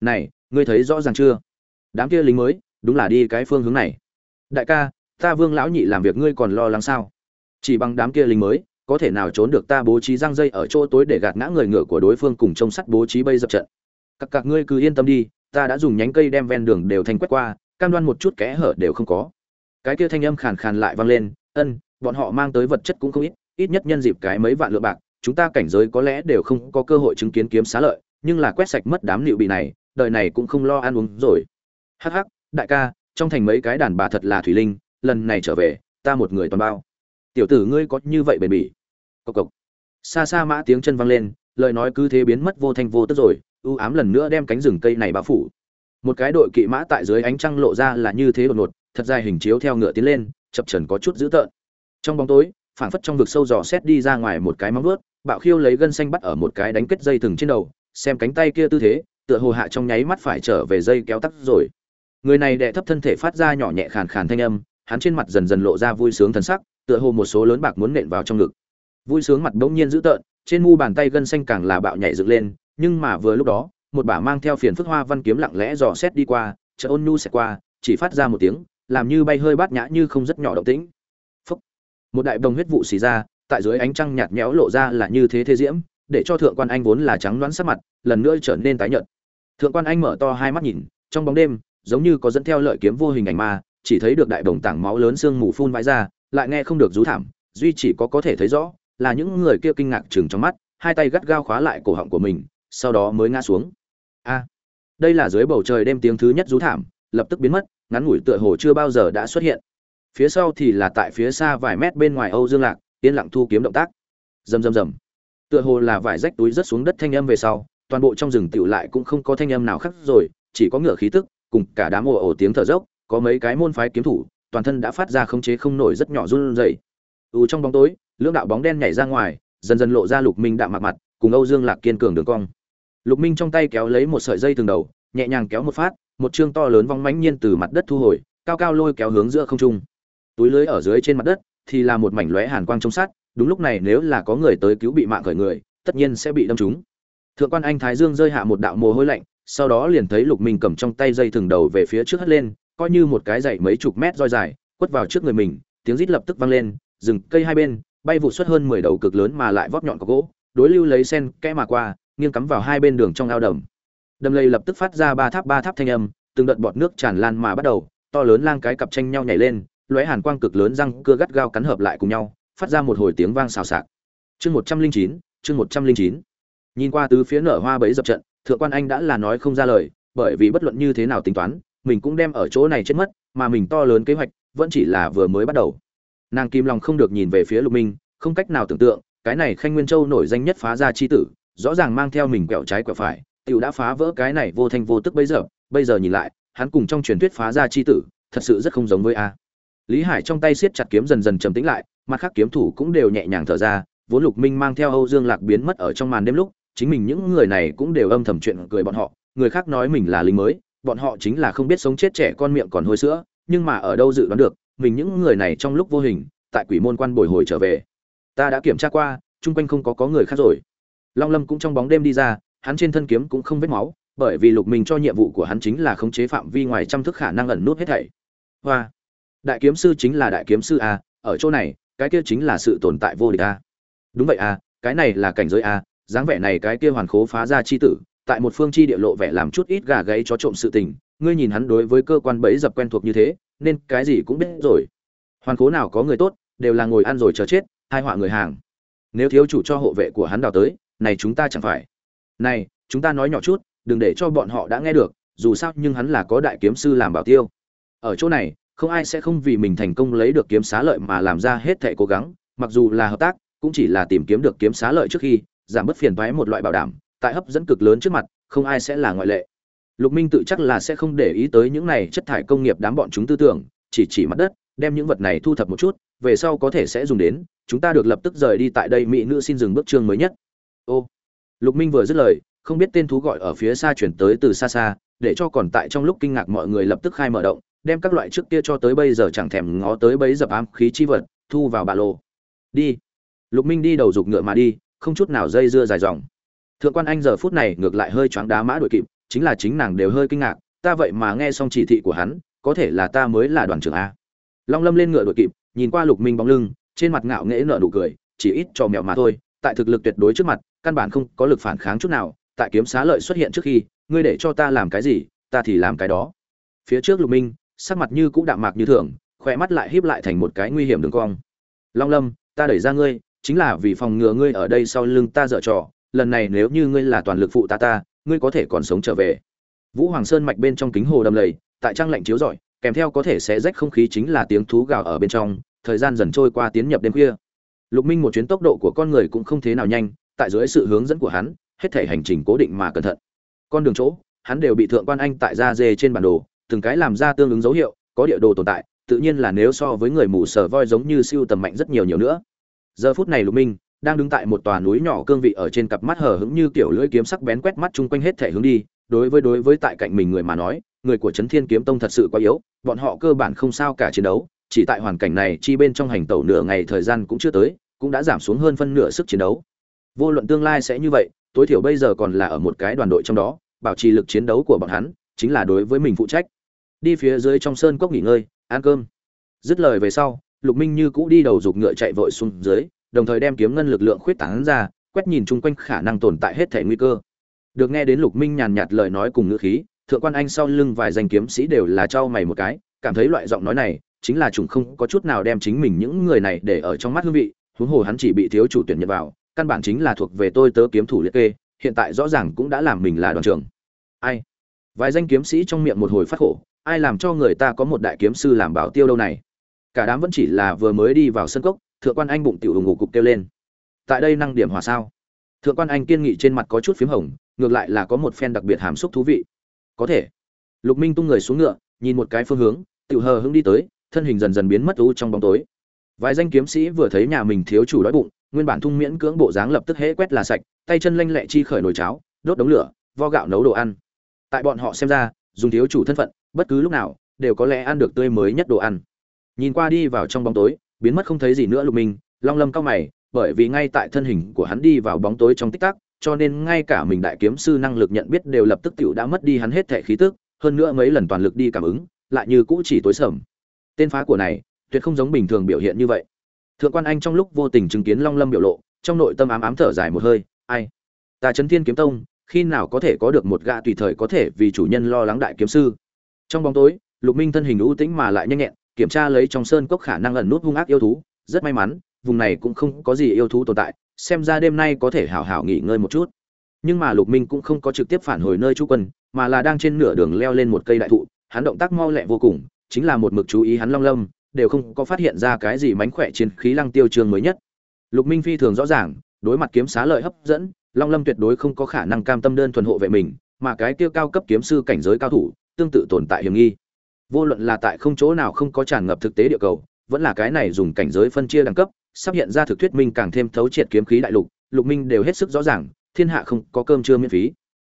S1: Này, ngươi thấy rõ ràng chưa? Đám kia lính mới, đúng là đi cái phương hướng này. Đại ca, ta vương lão nhị làm việc ngươi còn lo lắng sao? Chỉ bằng đám kia lính mới, có thể nào trốn được ta bố trí răng dây ở chỗ tối để gạt ngã người ngựa của đối phương cùng trông sắt bố trí bây dập trận? Các các ngươi cứ yên tâm đi, ta đã dùng nhánh cây đem ven đường đều thành quét qua cam đoan một chút kẽ hở đều không có. Cái kia thanh âm khàn khàn lại vang lên, ân, bọn họ mang tới vật chất cũng không ít ít nhất nhân dịp cái mấy vạn lượng bạc, chúng ta cảnh giới có lẽ đều không có cơ hội chứng kiến kiếm xá lợi, nhưng là quét sạch mất đám liệu bị này, đời này cũng không lo ăn uống rồi. Hắc hắc, đại ca, trong thành mấy cái đàn bà thật là thủy linh, lần này trở về, ta một người toàn bao. Tiểu tử ngươi có như vậy bền bỉ? Cộc cộc. Xa xa mã tiếng chân vang lên, lời nói cứ thế biến mất vô thanh vô tức rồi, ưu ám lần nữa đem cánh rừng cây này bao phủ một cái đội kỵ mã tại dưới ánh trăng lộ ra là như thế đột ngột, thật dài hình chiếu theo ngựa tiến lên, chập trần có chút dữ tợn. Trong bóng tối, phảng phất trong vực sâu dò xét đi ra ngoài một cái móng vuốt, bạo khiêu lấy gân xanh bắt ở một cái đánh kết dây thừng trên đầu, xem cánh tay kia tư thế, tựa hồ hạ trong nháy mắt phải trở về dây kéo tắt rồi. Người này đệ thấp thân thể phát ra nhỏ nhẹ khàn khàn thanh âm, hắn trên mặt dần dần lộ ra vui sướng thần sắc, tựa hồ một số lớn bạc muốn nện vào trong ngực. Vui sướng mặt bỗng nhiên dữ tợn, trên mu bàn tay gân xanh càng là bạo nhảy dựng lên, nhưng mà vừa lúc đó một bả mang theo phiền phức hoa văn kiếm lặng lẽ dò xét đi qua chợ ôn nu sẽ qua, chỉ phát ra một tiếng, làm như bay hơi bát nhã như không rất nhỏ động tĩnh. Phúc. một đại bồng huyết vụ xì ra, tại dưới ánh trăng nhạt nhẽo lộ ra là như thế thế diễm, để cho thượng quan anh vốn là trắng đoán sắc mặt, lần nữa trở nên tái nhợt. Thượng quan anh mở to hai mắt nhìn, trong bóng đêm, giống như có dẫn theo lợi kiếm vô hình ảnh ma, chỉ thấy được đại đồng tảng máu lớn xương mù phun vãi ra, lại nghe không được rú thảm, duy chỉ có có thể thấy rõ, là những người kia kinh ngạc chừng trong mắt, hai tay gắt gao khóa lại cổ họng của mình, sau đó mới ngã xuống a đây là dưới bầu trời đêm tiếng thứ nhất rú thảm, lập tức biến mất, ngắn ngủi tựa hồ chưa bao giờ đã xuất hiện. Phía sau thì là tại phía xa vài mét bên ngoài âu dương lạc, yên lặng thu kiếm động tác. Rầm rầm rầm. Tựa hồ là vải rách túi rớt xuống đất thanh âm về sau, toàn bộ trong rừng tựu lại cũng không có thanh âm nào khác rồi, chỉ có ngựa khí tức, cùng cả đám ồ ồ tiếng thở dốc, có mấy cái môn phái kiếm thủ, toàn thân đã phát ra khống chế không nổi rất nhỏ run rẩy. U trong bóng tối, lưỡng đạo bóng đen nhảy ra ngoài, dần dần lộ ra lục minh đạm mặt mặt, cùng âu dương lạc kiên cường đường cong lục minh trong tay kéo lấy một sợi dây từng đầu, nhẹ nhàng kéo một phát, một chương to lớn vong mãnh nhiên từ mặt đất thu hồi, cao cao lôi kéo hướng giữa không trung. Túi lưới ở dưới trên mặt đất thì là một mảnh lóe hàn quang trong sát đúng lúc này nếu là có người tới cứu bị mạng khởi người, tất nhiên sẽ bị đâm trúng. Thượng quan anh thái dương rơi hạ một đạo mồ hôi lạnh, sau đó liền thấy lục minh cầm trong tay dây thừng đầu về phía trước hất lên, coi như một cái dậy mấy chục mét roi dài, quất vào trước người mình, tiếng rít lập tức vang lên, rừng cây hai bên, bay vụ xuất hơn mười đầu cực lớn mà lại vóp nhọn có gỗ, đối lưu lấy sen kẽ mà qua nghiêng cắm vào hai bên đường trong ao đầm. Đầm lầy lập tức phát ra ba tháp ba tháp thanh âm, từng đợt bọt nước tràn lan mà bắt đầu, to lớn lang cái cặp tranh nhau nhảy lên, lóe hàn quang cực lớn răng cưa gắt gao cắn hợp lại cùng nhau, phát ra một hồi tiếng vang xào xạc. Chương một trăm linh chín, chương một trăm linh chín. Nhìn qua từ phía nở hoa bẫy dập trận, thượng quan anh đã là nói không ra lời, bởi vì bất luận như thế nào tính toán, mình cũng đem ở chỗ này chết mất, mà mình to lớn kế hoạch vẫn chỉ là vừa mới bắt đầu. Nàng kim lòng không được nhìn về phía lục minh, không cách nào tưởng tượng, cái này khanh nguyên châu nổi danh nhất phá ra chi tử rõ ràng mang theo mình quẹo trái quẹo phải, tiểu đã phá vỡ cái này vô thanh vô tức bây giờ bây giờ nhìn lại, hắn cùng trong truyền thuyết phá ra chi tử, thật sự rất không giống với a. Lý hải trong tay siết chặt kiếm dần dần trầm tĩnh lại, mặt khác kiếm thủ cũng đều nhẹ nhàng thở ra, vốn lục minh mang theo âu dương lạc biến mất ở trong màn đêm lúc, chính mình những người này cũng đều âm thầm chuyện cười bọn họ, người khác nói mình là lính mới, bọn họ chính là không biết sống chết trẻ con miệng còn hôi sữa, nhưng mà ở đâu dự đoán được, mình những người này trong lúc vô hình, tại quỷ môn quan bồi hồi trở về. Ta đã kiểm tra qua, chung quanh không có có người khác rồi long lâm cũng trong bóng đêm đi ra, hắn trên thân kiếm cũng không vết máu, bởi vì lục minh cho nhiệm vụ của hắn chính là khống chế phạm vi ngoài trăm thức khả năng ẩn nút hết thảy. Hoa! Đại kiếm sư chính là đại kiếm sư a, ở chỗ này, cái kia chính là sự tồn tại vô địch a. Đúng vậy a, cái này là cảnh giới a, dáng vẻ này cái kia hoàn khố phá ra chi tử, tại một phương chi địa lộ vẻ làm chút ít gà gáy chó trộm sự tình, ngươi nhìn hắn đối với cơ quan bẫy dập quen thuộc như thế, nên cái gì cũng biết rồi. Hoàn khố nào có người tốt, đều là ngồi ăn rồi chờ chết hai họa người hàng. Nếu thiếu chủ cho hộ vệ của hắn đào tới này chúng ta chẳng phải. Này, chúng ta nói nhỏ chút, đừng để cho bọn họ đã nghe được, dù sao nhưng hắn là có đại kiếm sư làm bảo tiêu. Ở chỗ này, không ai sẽ không vì mình thành công lấy được kiếm xá lợi mà làm ra hết thệ cố gắng, mặc dù là hợp tác, cũng chỉ là tìm kiếm được kiếm xá lợi trước khi, giảm bớt phiền toái một loại bảo đảm, tại hấp dẫn cực lớn trước mặt, không ai sẽ là ngoại lệ. Lục minh tự chắc là sẽ không để ý tới những này chất thải công nghiệp đám bọn chúng tư tưởng, chỉ chỉ mặt đất, đem những vật này thu thập một chút, về sau có thể sẽ dùng đến, chúng ta được lập tức rời đi tại đây, mỹ nữ xin dừng bước chương mới nhất ô. Lục minh vừa dứt lời, không biết tên thú gọi ở phía xa chuyển tới từ xa xa, để cho còn tại trong lúc kinh ngạc mọi người lập tức khai mở động, đem các loại trước kia cho tới bây giờ chẳng thèm ngó tới bấy dập ám khí chi vật, thu vào ba lô. Đi. Lục minh đi đầu dục ngựa mà đi, không chút nào dây dưa dài dòng. Thượng quan anh giờ phút này ngược lại hơi choáng đá mã đội kịp, chính là chính nàng đều hơi kinh ngạc, ta vậy mà nghe xong chỉ thị của hắn, có thể là ta mới là đoàn trưởng a. Long lâm lên ngựa đội kịp, nhìn qua lục minh bóng lưng, trên mặt ngạo nghễ nở nụ cười, chỉ ít cho mèo mà thôi, tại thực lực tuyệt đối trước mặt căn bản không có lực phản kháng chút nào, tại kiếm xá lợi xuất hiện trước khi, ngươi để cho ta làm cái gì, ta thì làm cái đó. Phía trước lục minh, sắc mặt như cũng đạm mạc như thường, khỏe mắt lại híp lại thành một cái nguy hiểm đường cong. Long lâm, ta đẩy ra ngươi, chính là vì phòng ngừa ngươi ở đây sau lưng ta dở trò, lần này nếu như ngươi là toàn lực phụ ta ta, ngươi có thể còn sống trở về. Vũ hoàng sơn mạch bên trong kính hồ đầm lầy, tại trang lạnh chiếu rọi, kèm theo có thể sẽ rách không khí chính là tiếng thú gào ở bên trong, thời gian dần trôi qua tiến nhập đêm khuya. Lục minh một chuyến tốc độ của con người cũng không thế nào nhanh tại dưới sự hướng dẫn của hắn, hết thể hành trình cố định mà cẩn thận. Con đường chỗ, hắn đều bị thượng quan anh tại ra dê trên bản đồ, từng cái làm ra tương ứng dấu hiệu, có địa đồ tồn tại, tự nhiên là nếu so với người mù sở voi giống như siêu tầm mạnh rất nhiều nhiều nữa. Giờ phút này lục minh đang đứng tại một tòa núi nhỏ cương vị ở trên cặp mắt hở hững như kiểu lưỡi kiếm sắc bén quét mắt chung quanh hết thể hướng đi, đối với đối với tại cạnh mình người mà nói, người của trấn thiên kiếm tông thật sự quá yếu, bọn họ cơ bản không sao cả chiến đấu, chỉ tại hoàn cảnh này chi bên trong hành tẩu nửa ngày thời gian cũng chưa tới, cũng đã giảm xuống hơn phân nửa sức chiến đấu vô luận tương lai sẽ như vậy, tối thiểu bây giờ còn là ở một cái đoàn đội trong đó, bảo trì lực chiến đấu của bọn hắn, chính là đối với mình phụ trách. Đi phía dưới trong sơn cốc nghỉ ngơi, ăn cơm. Dứt lời về sau, lục minh như cũ đi đầu giục ngựa chạy vội xuống dưới, đồng thời đem kiếm ngân lực lượng khuyết tán ra, quét nhìn chung quanh khả năng tồn tại hết thể nguy cơ. Được nghe đến lục minh nhàn nhạt lời nói cùng ngữ khí, thượng quan anh sau lưng vài danh kiếm sĩ đều là trao mày một cái, cảm thấy loại giọng nói này, chính là chúng không có chút nào đem chính mình những người này để ở trong mắt hương vị, huống hồ hắn chỉ bị thiếu chủ tuyển nhận vào căn bản chính là thuộc về tôi tớ kiếm thủ liệt kê, hiện tại rõ ràng cũng đã làm mình là đoàn trưởng. Ai? Vài danh kiếm sĩ trong miệng một hồi phát khổ, ai làm cho người ta có một đại kiếm sư làm bảo tiêu đâu này? Cả đám vẫn chỉ là vừa mới đi vào sân cốc, thượng quan anh bụng tiểu ngủ cục kêu lên. Tại đây năng điểm hòa sao? Thượng quan anh kiên nghị trên mặt có chút phím hồng, ngược lại là có một phen đặc biệt hàm xúc thú vị. Có thể. Lục minh tung người xuống ngựa, nhìn một cái phương hướng, tiểu hờ hững đi tới, thân hình dần dần biến mất u trong bóng tối. Vài danh kiếm sĩ vừa thấy nhà mình thiếu chủ đói bụng nguyên bản thung miễn cưỡng bộ dáng lập tức hễ quét là sạch tay chân lanh lẹ chi khởi nồi cháo đốt đống lửa vo gạo nấu đồ ăn tại bọn họ xem ra dùng thiếu chủ thân phận bất cứ lúc nào đều có lẽ ăn được tươi mới nhất đồ ăn nhìn qua đi vào trong bóng tối biến mất không thấy gì nữa lục minh long lâm cao mày bởi vì ngay tại thân hình của hắn đi vào bóng tối trong tích tắc cho nên ngay cả mình đại kiếm sư năng lực nhận biết đều lập tức tiểu đã mất đi hắn hết thể khí tức, hơn nữa mấy lần toàn lực đi cảm ứng, lại như cũ chỉ tối sầm. Tên phá của này, tuyệt không giống bình thường biểu hiện như vậy. Thượng quan anh trong lúc vô tình chứng kiến Long Lâm biểu lộ, trong nội tâm ám ám thở dài một hơi, ai? Ta Chấn Thiên kiếm tông, khi nào có thể có được một gã tùy thời có thể vì chủ nhân lo lắng đại kiếm sư? Trong bóng tối, Lục Minh thân hình ưu tĩnh mà lại nhanh nhẹn, kiểm tra lấy trong sơn cốc khả năng ẩn nút hung ác yêu thú, rất may mắn, vùng này cũng không có gì yêu thú tồn tại, xem ra đêm nay có thể hảo hảo nghỉ ngơi một chút nhưng mà lục minh cũng không có trực tiếp phản hồi nơi chú quân mà là đang trên nửa đường leo lên một cây đại thụ hắn động tác mau lẹ vô cùng chính là một mực chú ý hắn long lâm đều không có phát hiện ra cái gì mánh khỏe chiến khí lăng tiêu trường mới nhất. Lục minh phi thường rõ ràng, đối mặt kiếm xá lợi hấp dẫn, long lâm tuyệt đối không có khả năng cam tâm đơn thuần hộ vệ mình, mà cái kia cao cấp kiếm sư cảnh giới cao thủ, tương tự tồn tại hiểm nghi. Vô luận là tại không chỗ nào không có tràn ngập thực tế địa cầu, vẫn là cái này dùng cảnh giới phân chia đẳng cấp, sắp hiện ra thực thuyết minh càng thêm thấu triệt kiếm khí đại lục lục minh đều hết sức rõ ràng, thiên hạ không có cơm trưa miễn phí.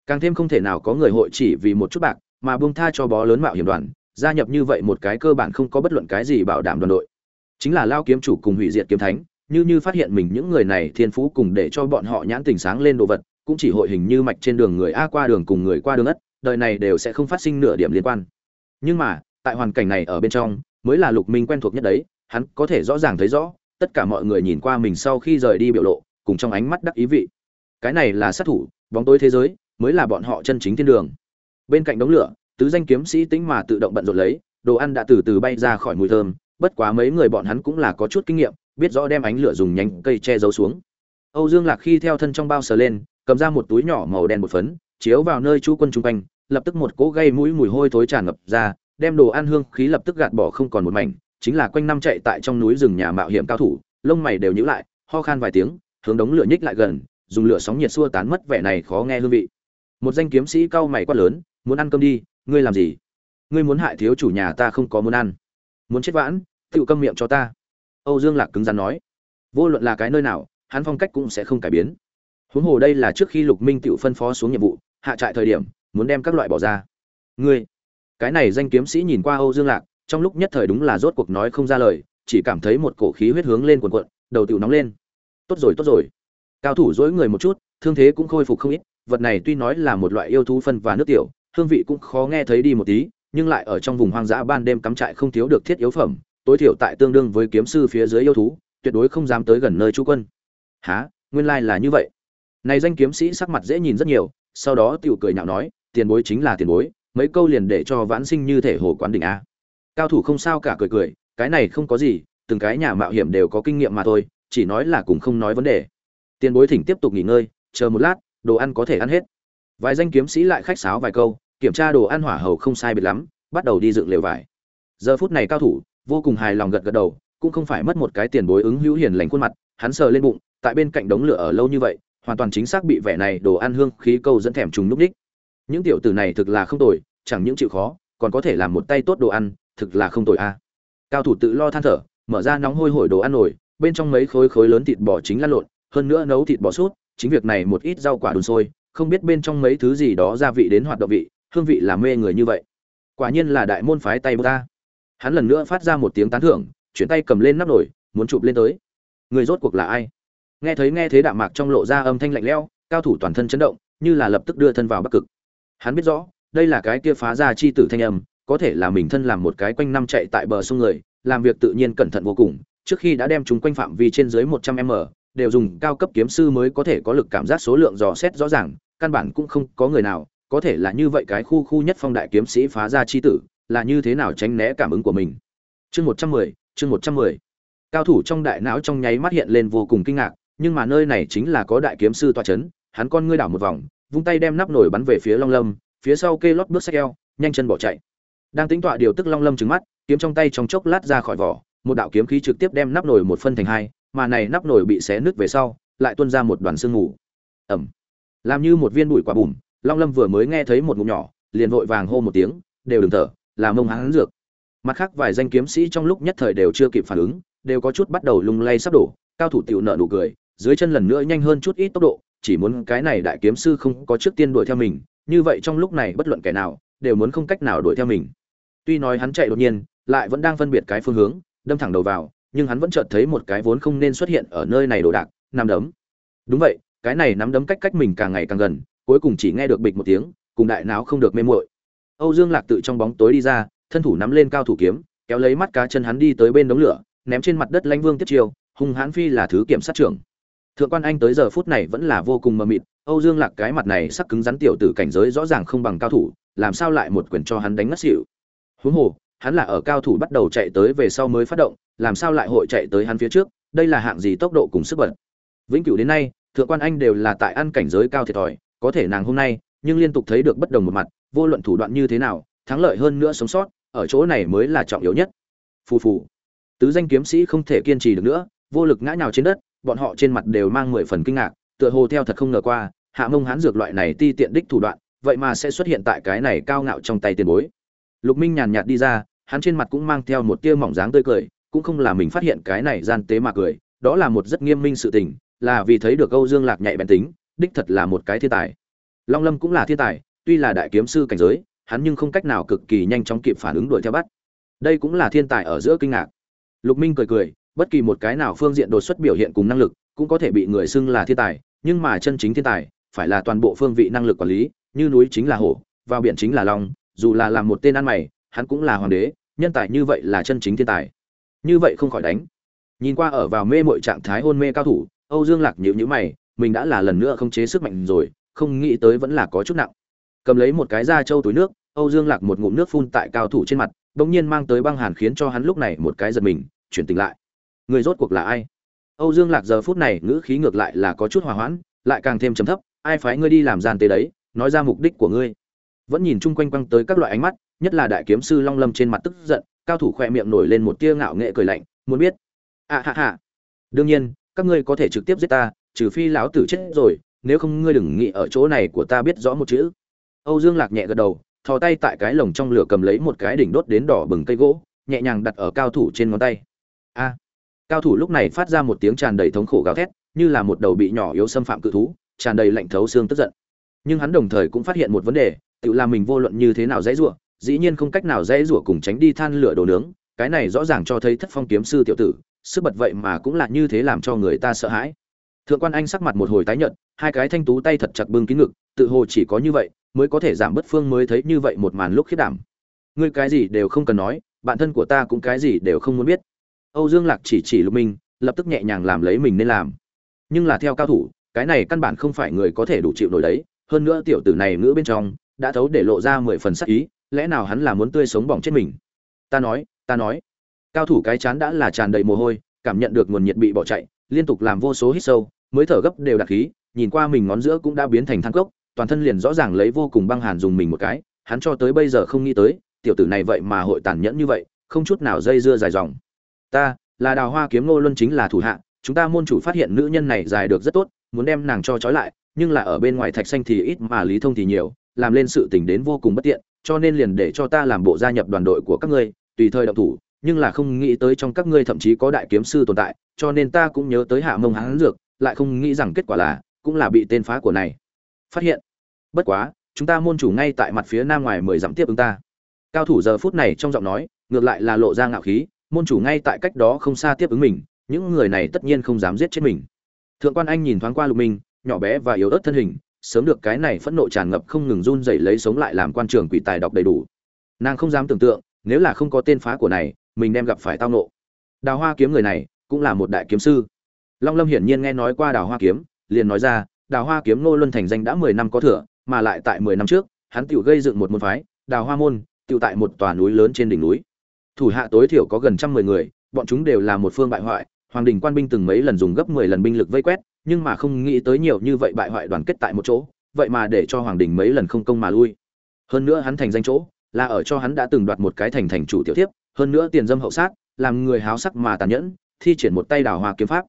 S1: Càng thêm không thể nào có người hội chỉ vì một chút bạc, mà buông tha cho bó lớn mạo hiểm đoàn gia nhập như vậy một cái cơ bản không có bất luận cái gì bảo đảm đoàn đội. Chính là lao kiếm chủ cùng hủy diệt kiếm thánh, như như phát hiện mình những người này thiên phú cùng để cho bọn họ nhãn tình sáng lên đồ vật, cũng chỉ hội hình như mạch trên đường người a qua đường cùng người qua đường ất, đời này đều sẽ không phát sinh nửa điểm liên quan. Nhưng mà, tại hoàn cảnh này ở bên trong, mới là lục minh quen thuộc nhất đấy, hắn có thể rõ ràng thấy rõ, tất cả mọi người nhìn qua mình sau khi rời đi biểu lộ, cùng trong ánh mắt đắc ý vị. Cái này là sát thủ, bóng tối thế giới, mới là bọn họ chân chính thiên đường. Bên cạnh đống lửa tứ danh kiếm sĩ tính mà tự động bận rộn lấy, đồ ăn đã từ từ bay ra khỏi mùi thơm, bất quá mấy người bọn hắn cũng là có chút kinh nghiệm, biết rõ đem ánh lửa dùng nhánh cây che giấu xuống. Âu dương lạc khi theo thân trong bao sờ lên, cầm ra một túi nhỏ màu đen một phấn, chiếu vào nơi chú quân trung quanh, lập tức một cỗ gây mũi mùi hôi thối tràn ngập ra, đem đồ ăn hương khí lập tức gạt bỏ không còn một mảnh, chính là quanh năm chạy tại trong núi rừng nhà mạo hiểm cao thủ, lông mày đều nhíu lại, ho khan vài tiếng, hướng đống lửa nhích lại gần, dùng lửa sóng nhiệt xua tán mất vẻ này khó nghe hương vị. Một danh kiếm sĩ cao mày quát lớn, muốn ăn cơm đi ngươi làm gì? Ngươi muốn hại thiếu chủ nhà ta không có muốn ăn. Muốn chết vãn tự câm miệng cho ta. Âu dương lạc cứng rắn nói. Vô luận là cái nơi nào, hắn phong cách cũng sẽ không cải biến. Huống hồ đây là trước khi lục minh tự phân phó xuống nhiệm vụ, hạ trại thời điểm, muốn đem các loại bỏ ra. Ngươi, cái này danh kiếm sĩ nhìn qua âu dương lạc, trong lúc nhất thời đúng là rốt cuộc nói không ra lời, chỉ cảm thấy một cổ khí huyết hướng lên cuồn cuộn, đầu tựu nóng lên. Tốt rồi tốt rồi. Cao thủ dối người một chút, thương thế cũng khôi phục không ít, vật này tuy nói là một loại yêu thú phân và nước tiểu hương vị cũng khó nghe thấy đi một tí, nhưng lại ở trong vùng hoang dã ban đêm cắm trại không thiếu được thiết yếu phẩm, tối thiểu tại tương đương với kiếm sư phía dưới yêu thú, tuyệt đối không dám tới gần nơi chú quân. Há nguyên lai là như vậy. Này danh kiếm sĩ sắc mặt dễ nhìn rất nhiều, sau đó tiểu cười nhạo nói, tiền bối chính là tiền bối, mấy câu liền để cho vãn sinh như thể hồ quán đỉnh a. Cao thủ không sao cả cười cười, cái này không có gì, từng cái nhà mạo hiểm đều có kinh nghiệm mà thôi, chỉ nói là cùng không nói vấn đề. Tiền bối thỉnh tiếp tục nghỉ ngơi, chờ một lát, đồ ăn có thể ăn hết vài danh kiếm sĩ lại khách sáo vài câu, kiểm tra đồ ăn hỏa hầu không sai biệt lắm, bắt đầu đi dựng lều vải. Giờ phút này cao thủ, vô cùng hài lòng gật gật đầu, cũng không phải mất một cái tiền bối ứng hữu hiền lành khuôn mặt, hắn sờ lên bụng, tại bên cạnh đống lửa ở lâu như vậy, hoàn toàn chính xác bị vẻ này đồ ăn hương khí câu dẫn thèm trùng núp đích. Những tiểu tử này thực là không tồi, chẳng những chịu khó, còn có thể làm một tay tốt đồ ăn, thực là không tồi a. Cao thủ tự lo than thở, mở ra nóng hôi hổi đồ ăn nổi bên trong mấy khối khối lớn thịt bò chính lăn lộn, hơn nữa nấu thịt bò sút chính việc này một ít rau quả đun sôi không biết bên trong mấy thứ gì đó gia vị đến hoạt động vị, hương vị làm mê người như vậy. Quả nhiên là đại môn phái tay ta. Hắn lần nữa phát ra một tiếng tán thưởng, chuyển tay cầm lên nắp nổi muốn chụp lên tới. Người rốt cuộc là ai? Nghe thấy nghe thế đạm mạc trong lộ ra âm thanh lạnh lẽo, cao thủ toàn thân chấn động, như là lập tức đưa thân vào bắc cực. Hắn biết rõ, đây là cái kia phá ra chi tử thanh âm, có thể là mình thân làm một cái quanh năm chạy tại bờ sông người, làm việc tự nhiên cẩn thận vô cùng, trước khi đã đem chúng quanh phạm vi trên dưới một trăm m đều dùng cao cấp kiếm sư mới có thể có lực cảm giác số lượng dò xét rõ ràng, căn bản cũng không có người nào, có thể là như vậy cái khu khu nhất phong đại kiếm sĩ phá ra chi tử, là như thế nào tránh né cảm ứng của mình. Chương 110, chương 110. Cao thủ trong đại não trong nháy mắt hiện lên vô cùng kinh ngạc, nhưng mà nơi này chính là có đại kiếm sư tọa chấn, hắn con ngươi đảo một vòng, vung tay đem nắp nổi bắn về phía Long Lâm, phía sau kê lót bước eo, nhanh chân bỏ chạy. Đang tính tọa điều tức Long Lâm trừng mắt, kiếm trong tay trong chốc lát ra khỏi vỏ, một đạo kiếm khí trực tiếp đem nắp nổi một phân thành hai, mà này nắp nồi bị xé nứt về sau, lại tuôn ra một đoàn sương mù. Ầm. Làm như một viên bụi quả bùm, Long Lâm vừa mới nghe thấy một ngụm nhỏ, liền vội vàng hô một tiếng, đều đừng thở, là mông hắn dược. Mặt khác vài danh kiếm sĩ trong lúc nhất thời đều chưa kịp phản ứng, đều có chút bắt đầu lung lay sắp đổ, cao thủ tiểu nợ nụ cười, dưới chân lần nữa nhanh hơn chút ít tốc độ, chỉ muốn cái này đại kiếm sư không có trước tiên đuổi theo mình, như vậy trong lúc này bất luận kẻ nào đều muốn không cách nào đuổi theo mình. Tuy nói hắn chạy đột nhiên, lại vẫn đang phân biệt cái phương hướng, đâm thẳng đầu vào, nhưng hắn vẫn chợt thấy một cái vốn không nên xuất hiện ở nơi này đồ đạc, nắm đấm. Đúng vậy, cái này nắm đấm cách cách mình càng ngày càng gần cuối cùng chỉ nghe được bịch một tiếng cùng đại não không được mê muội. Âu dương lạc tự trong bóng tối đi ra thân thủ nắm lên cao thủ kiếm kéo lấy mắt cá chân hắn đi tới bên đống lửa ném trên mặt đất lãnh vương tiếp chiêu hung hãn phi là thứ kiểm sát trưởng. Thượng quan anh tới giờ phút này vẫn là vô cùng mờ mịt âu dương lạc cái mặt này sắc cứng rắn tiểu tử cảnh giới rõ ràng không bằng cao thủ làm sao lại một quyền cho hắn đánh ngất xỉu. Huống hồ hắn là ở cao thủ bắt đầu chạy tới về sau mới phát động làm sao lại hội chạy tới hắn phía trước, đây là hạng gì tốc độ cùng sức bật. Vĩnh cửu đến nay, thượng quan anh đều là tại ăn cảnh giới cao thiệt thòi, có thể nàng hôm nay, nhưng liên tục thấy được bất đồng một mặt, vô luận thủ đoạn như thế nào, thắng lợi hơn nữa sống sót, ở chỗ này mới là trọng yếu nhất. Phù phù. Tứ danh kiếm sĩ không thể kiên trì được nữa, vô lực ngã nhào trên đất, bọn họ trên mặt đều mang mười phần kinh ngạc, tựa hồ theo thật không ngờ qua, hạ mông hán dược loại này ti tiện đích thủ đoạn, vậy mà sẽ xuất hiện tại cái này cao ngạo trong tay tiền bối. Lục minh nhàn nhạt đi ra, hắn trên mặt cũng mang theo một tia mỏng dáng tươi cười cũng không là mình phát hiện cái này gian tế mà cười đó là một rất nghiêm minh sự tình là vì thấy được Âu Dương Lạc nhạy bén tính, đích thật là một cái thiên tài. Long Lâm cũng là thiên tài, tuy là đại kiếm sư cảnh giới, hắn nhưng không cách nào cực kỳ nhanh chóng kịp phản ứng đuổi theo bắt. Đây cũng là thiên tài ở giữa kinh ngạc. Lục Minh cười cười, bất kỳ một cái nào phương diện đột xuất biểu hiện cùng năng lực, cũng có thể bị người xưng là thiên tài, nhưng mà chân chính thiên tài, phải là toàn bộ phương vị năng lực quản lý, như núi chính là hổ, vào biển chính là long, dù là làm một tên ăn mày, hắn cũng là hoàng đế, nhân tài như vậy là chân chính thiên tài. Như vậy không khỏi đánh. Nhìn qua ở vào mê muội trạng thái hôn mê cao thủ, Âu Dương Lạc nhíu nhíu mày, mình đã là lần nữa không chế sức mạnh rồi, không nghĩ tới vẫn là có chút nặng. Cầm lấy một cái da trâu túi nước, Âu Dương Lạc một ngụm nước phun tại cao thủ trên mặt, bỗng nhiên mang tới băng hàn khiến cho hắn lúc này một cái giật mình, chuyển tỉnh lại. Người rốt cuộc là ai? Âu Dương Lạc giờ phút này ngữ khí ngược lại là có chút hòa hoãn, lại càng thêm trầm thấp, ai phái ngươi đi làm gian tế đấy, nói ra mục đích của ngươi. Vẫn nhìn chung quanh quanh tới các loại ánh mắt, nhất là đại kiếm sư Long Lâm trên mặt tức giận, cao thủ khỏe miệng nổi lên một tia ngạo nghệ cười lạnh, muốn biết. À hạ hạ Đương nhiên, các ngươi có thể trực tiếp giết ta trừ phi lão tử chết rồi nếu không ngươi đừng nghĩ ở chỗ này của ta biết rõ một chữ. Âu dương lạc nhẹ gật đầu thò tay tại cái lồng trong lửa cầm lấy một cái đỉnh đốt đến đỏ bừng cây gỗ nhẹ nhàng đặt ở cao thủ trên ngón tay. A. Cao thủ lúc này phát ra một tiếng tràn đầy thống khổ gào thét như là một đầu bị nhỏ yếu xâm phạm cự thú tràn đầy lạnh thấu xương tức giận. Nhưng hắn đồng thời cũng phát hiện một vấn đề tự làm mình vô luận như thế nào dễ dụa dĩ nhiên không cách nào dễ rủa cùng tránh đi than lửa đồ nướng, cái này rõ ràng cho thấy thất phong kiếm sư tiểu tử, sức bật vậy mà cũng là như thế làm cho người ta sợ hãi. Thượng quan anh sắc mặt một hồi tái nhợt, hai cái thanh tú tay thật chặt bưng kín ngực, tự hồ chỉ có như vậy mới có thể giảm bất phương mới thấy như vậy một màn lúc khiết đảm. Ngươi cái gì đều không cần nói, bạn thân của ta cũng cái gì đều không muốn biết. Âu dương lạc chỉ chỉ lục minh, lập tức nhẹ nhàng làm lấy mình nên làm. Nhưng là theo cao thủ, cái này căn bản không phải người có thể đủ chịu nổi đấy, hơn nữa tiểu tử này ngữ bên trong, đã thấu để lộ ra mười phần sắc ý lẽ nào hắn là muốn tươi sống bỏng chết mình? Ta nói ta nói. Cao thủ cái chán đã là tràn đầy mồ hôi, cảm nhận được nguồn nhiệt bị bỏ chạy, liên tục làm vô số hít sâu, mới thở gấp đều đặc khí, nhìn qua mình ngón giữa cũng đã biến thành than cốc, toàn thân liền rõ ràng lấy vô cùng băng hàn dùng mình một cái, hắn cho tới bây giờ không nghĩ tới, tiểu tử này vậy mà hội tàn nhẫn như vậy, không chút nào dây dưa dài dòng. Ta, là đào hoa kiếm ngô luân chính là thủ hạ, chúng ta môn chủ phát hiện nữ nhân này dài được rất tốt, muốn đem nàng cho trói lại, nhưng là ở bên ngoài thạch xanh thì ít mà lý thông thì nhiều làm lên sự tình đến vô cùng bất tiện cho nên liền để cho ta làm bộ gia nhập đoàn đội của các ngươi tùy thời động thủ nhưng là không nghĩ tới trong các ngươi thậm chí có đại kiếm sư tồn tại, cho nên ta cũng nhớ tới Hạ Mông hắn dược, lại không nghĩ rằng kết quả là cũng là bị tên phá của này phát hiện. Bất quá, chúng ta môn chủ ngay tại mặt phía nam ngoài mười dặm tiếp ứng ta. Cao thủ giờ phút này trong giọng nói, ngược lại là lộ ra ngạo khí, môn chủ ngay tại cách đó không xa tiếp ứng mình, những người này tất nhiên không dám giết chết mình. Thượng quan anh nhìn thoáng qua Lục Minh, nhỏ bé và yếu ớt thân hình, sớm được cái này phẫn nộ tràn ngập không ngừng run rẩy lấy sống lại làm quan trường quỷ tài đọc đầy đủ. Nàng không dám tưởng tượng, nếu là không có tên phá của này, mình đem gặp phải tao nộ đào hoa kiếm người này cũng là một đại kiếm sư. Long lâm hiển nhiên nghe nói qua đào hoa kiếm liền nói ra đào hoa kiếm nô luân thành danh đã mười năm có thừa mà lại tại mười năm trước hắn tự gây dựng một môn phái đào hoa môn tự tại một tòa núi lớn trên đỉnh núi. Thủ hạ tối thiểu có gần trăm mười người bọn chúng đều là một phương bại hoại hoàng đình quan binh từng mấy lần dùng gấp mười lần binh lực vây quét nhưng mà không nghĩ tới nhiều như vậy bại hoại đoàn kết tại một chỗ, vậy mà để cho hoàng đình mấy lần không công mà lui. Hơn nữa hắn thành danh chỗ, là ở cho hắn đã từng đoạt một cái thành thành chủ tiểu thiếp, hơn nữa tiền dâm hậu sát, làm người háo sắc mà tàn nhẫn, thi triển một tay đào hoa kiếm pháp.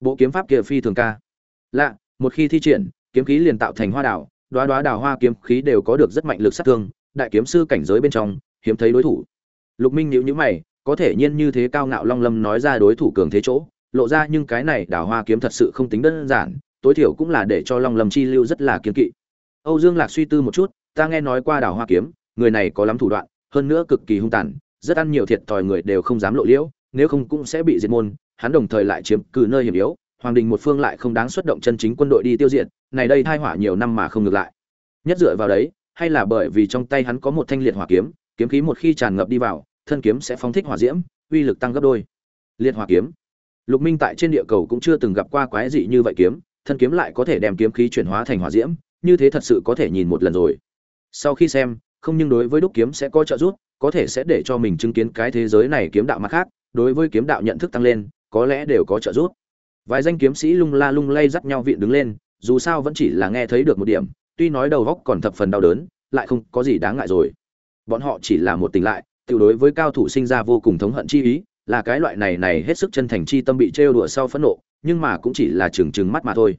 S1: Bộ kiếm pháp kia phi thường ca. Lạ, một khi thi triển, kiếm khí liền tạo thành hoa đào đoá đoá đào hoa kiếm khí đều có được rất mạnh lực sát thương, đại kiếm sư cảnh giới bên trong, hiếm thấy đối thủ. Lục minh nhíu nhíu mày, có thể nhiên như thế cao ngạo long lâm nói ra đối thủ cường thế chỗ lộ ra nhưng cái này đào hoa kiếm thật sự không tính đơn giản, tối thiểu cũng là để cho long lâm chi lưu rất là kiên kỵ. Âu dương lạc suy tư một chút, ta nghe nói qua đào hoa kiếm, người này có lắm thủ đoạn, hơn nữa cực kỳ hung tàn, rất ăn nhiều thiệt thòi người đều không dám lộ liễu, nếu không cũng sẽ bị diệt môn, hắn đồng thời lại chiếm cử nơi hiểm yếu, hoàng đình một phương lại không đáng xuất động chân chính quân đội đi tiêu diệt, này đây thai hỏa nhiều năm mà không ngược lại. Nhất dựa vào đấy, hay là bởi vì trong tay hắn có một thanh liệt hỏa kiếm kiếm khí một khi tràn ngập đi vào, thân kiếm sẽ phóng thích hỏa diễm, uy lực tăng gấp đôi. Liệt hỏa kiếm lục minh tại trên địa cầu cũng chưa từng gặp qua quái dị như vậy kiếm, thân kiếm lại có thể đem kiếm khí chuyển hóa thành hỏa diễm, như thế thật sự có thể nhìn một lần rồi. Sau khi xem, không nhưng đối với đúc kiếm sẽ có trợ giúp, có thể sẽ để cho mình chứng kiến cái thế giới này kiếm đạo mặt khác, đối với kiếm đạo nhận thức tăng lên, có lẽ đều có trợ giúp. Vài danh kiếm sĩ lung la lung lay dắt nhau viện đứng lên, dù sao vẫn chỉ là nghe thấy được một điểm, tuy nói đầu góc còn thập phần đau đớn, lại không có gì đáng ngại rồi. Bọn họ chỉ là một tình lại tiêu đối với cao thủ sinh ra vô cùng thống hận chi ý là cái loại này này hết sức chân thành chi tâm bị trêu đùa sau phẫn nộ, nhưng mà cũng chỉ là chừng chừng mắt mà thôi.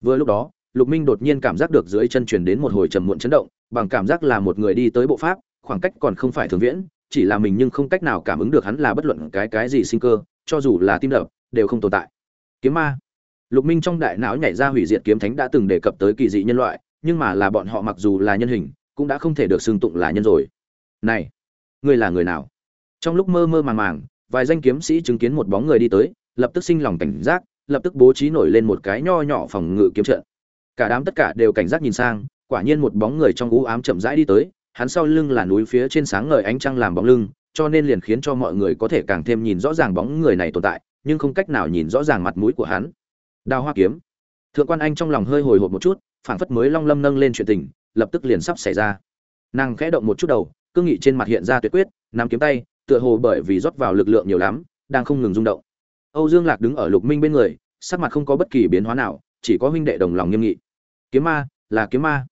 S1: Vừa lúc đó, lục minh đột nhiên cảm giác được dưới chân truyền đến một hồi trầm muộn chấn động, bằng cảm giác là một người đi tới bộ pháp, khoảng cách còn không phải thường viễn, chỉ là mình nhưng không cách nào cảm ứng được hắn là bất luận cái cái gì sinh cơ, cho dù là tim đập, đều không tồn tại. Kiếm ma. Lục minh trong đại não nhảy ra hủy diệt kiếm thánh đã từng đề cập tới kỳ dị nhân loại, nhưng mà là bọn họ mặc dù là nhân hình, cũng đã không thể được xưng tụng là nhân rồi. Này, ngươi là người nào? Trong lúc mơ mơ màng màng vài danh kiếm sĩ chứng kiến một bóng người đi tới, lập tức sinh lòng cảnh giác, lập tức bố trí nổi lên một cái nho nhỏ phòng ngự kiếm trận. Cả đám tất cả đều cảnh giác nhìn sang, quả nhiên một bóng người trong u ám chậm rãi đi tới, hắn sau lưng là núi phía trên sáng ngời ánh trăng làm bóng lưng, cho nên liền khiến cho mọi người có thể càng thêm nhìn rõ ràng bóng người này tồn tại, nhưng không cách nào nhìn rõ ràng mặt mũi của hắn. Đao hoa kiếm. Thượng quan anh trong lòng hơi hồi hộp một chút, phảng phất mới long lâm nâng lên chuyện tình, lập tức liền sắp xảy ra. Nàng khẽ động một chút đầu, cương nghị trên mặt hiện ra tuyệt quyết, nắm kiếm tay tựa hồ bởi vì rót vào lực lượng nhiều lắm, đang không ngừng rung động. Âu dương lạc đứng ở lục minh bên người, sắc mặt không có bất kỳ biến hóa nào, chỉ có huynh đệ đồng lòng nghiêm nghị. Kiếm ma, là kiếm ma.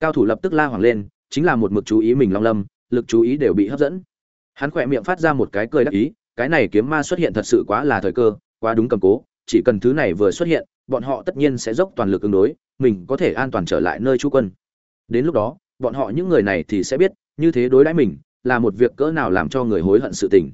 S1: Cao thủ lập tức la hoàng lên, chính là một mực chú ý mình long lâm, lực chú ý đều bị hấp dẫn. Hắn khỏe miệng phát ra một cái cười đắc ý, cái này kiếm ma xuất hiện thật sự quá là thời cơ, quá đúng cầm cố, chỉ cần thứ này vừa xuất hiện, bọn họ tất nhiên sẽ dốc toàn lực ứng đối, mình có thể an toàn trở lại nơi trú quân. Đến lúc đó, bọn họ những người này thì sẽ biết, như thế đối đãi mình là một việc cỡ nào làm cho người hối hận sự tình.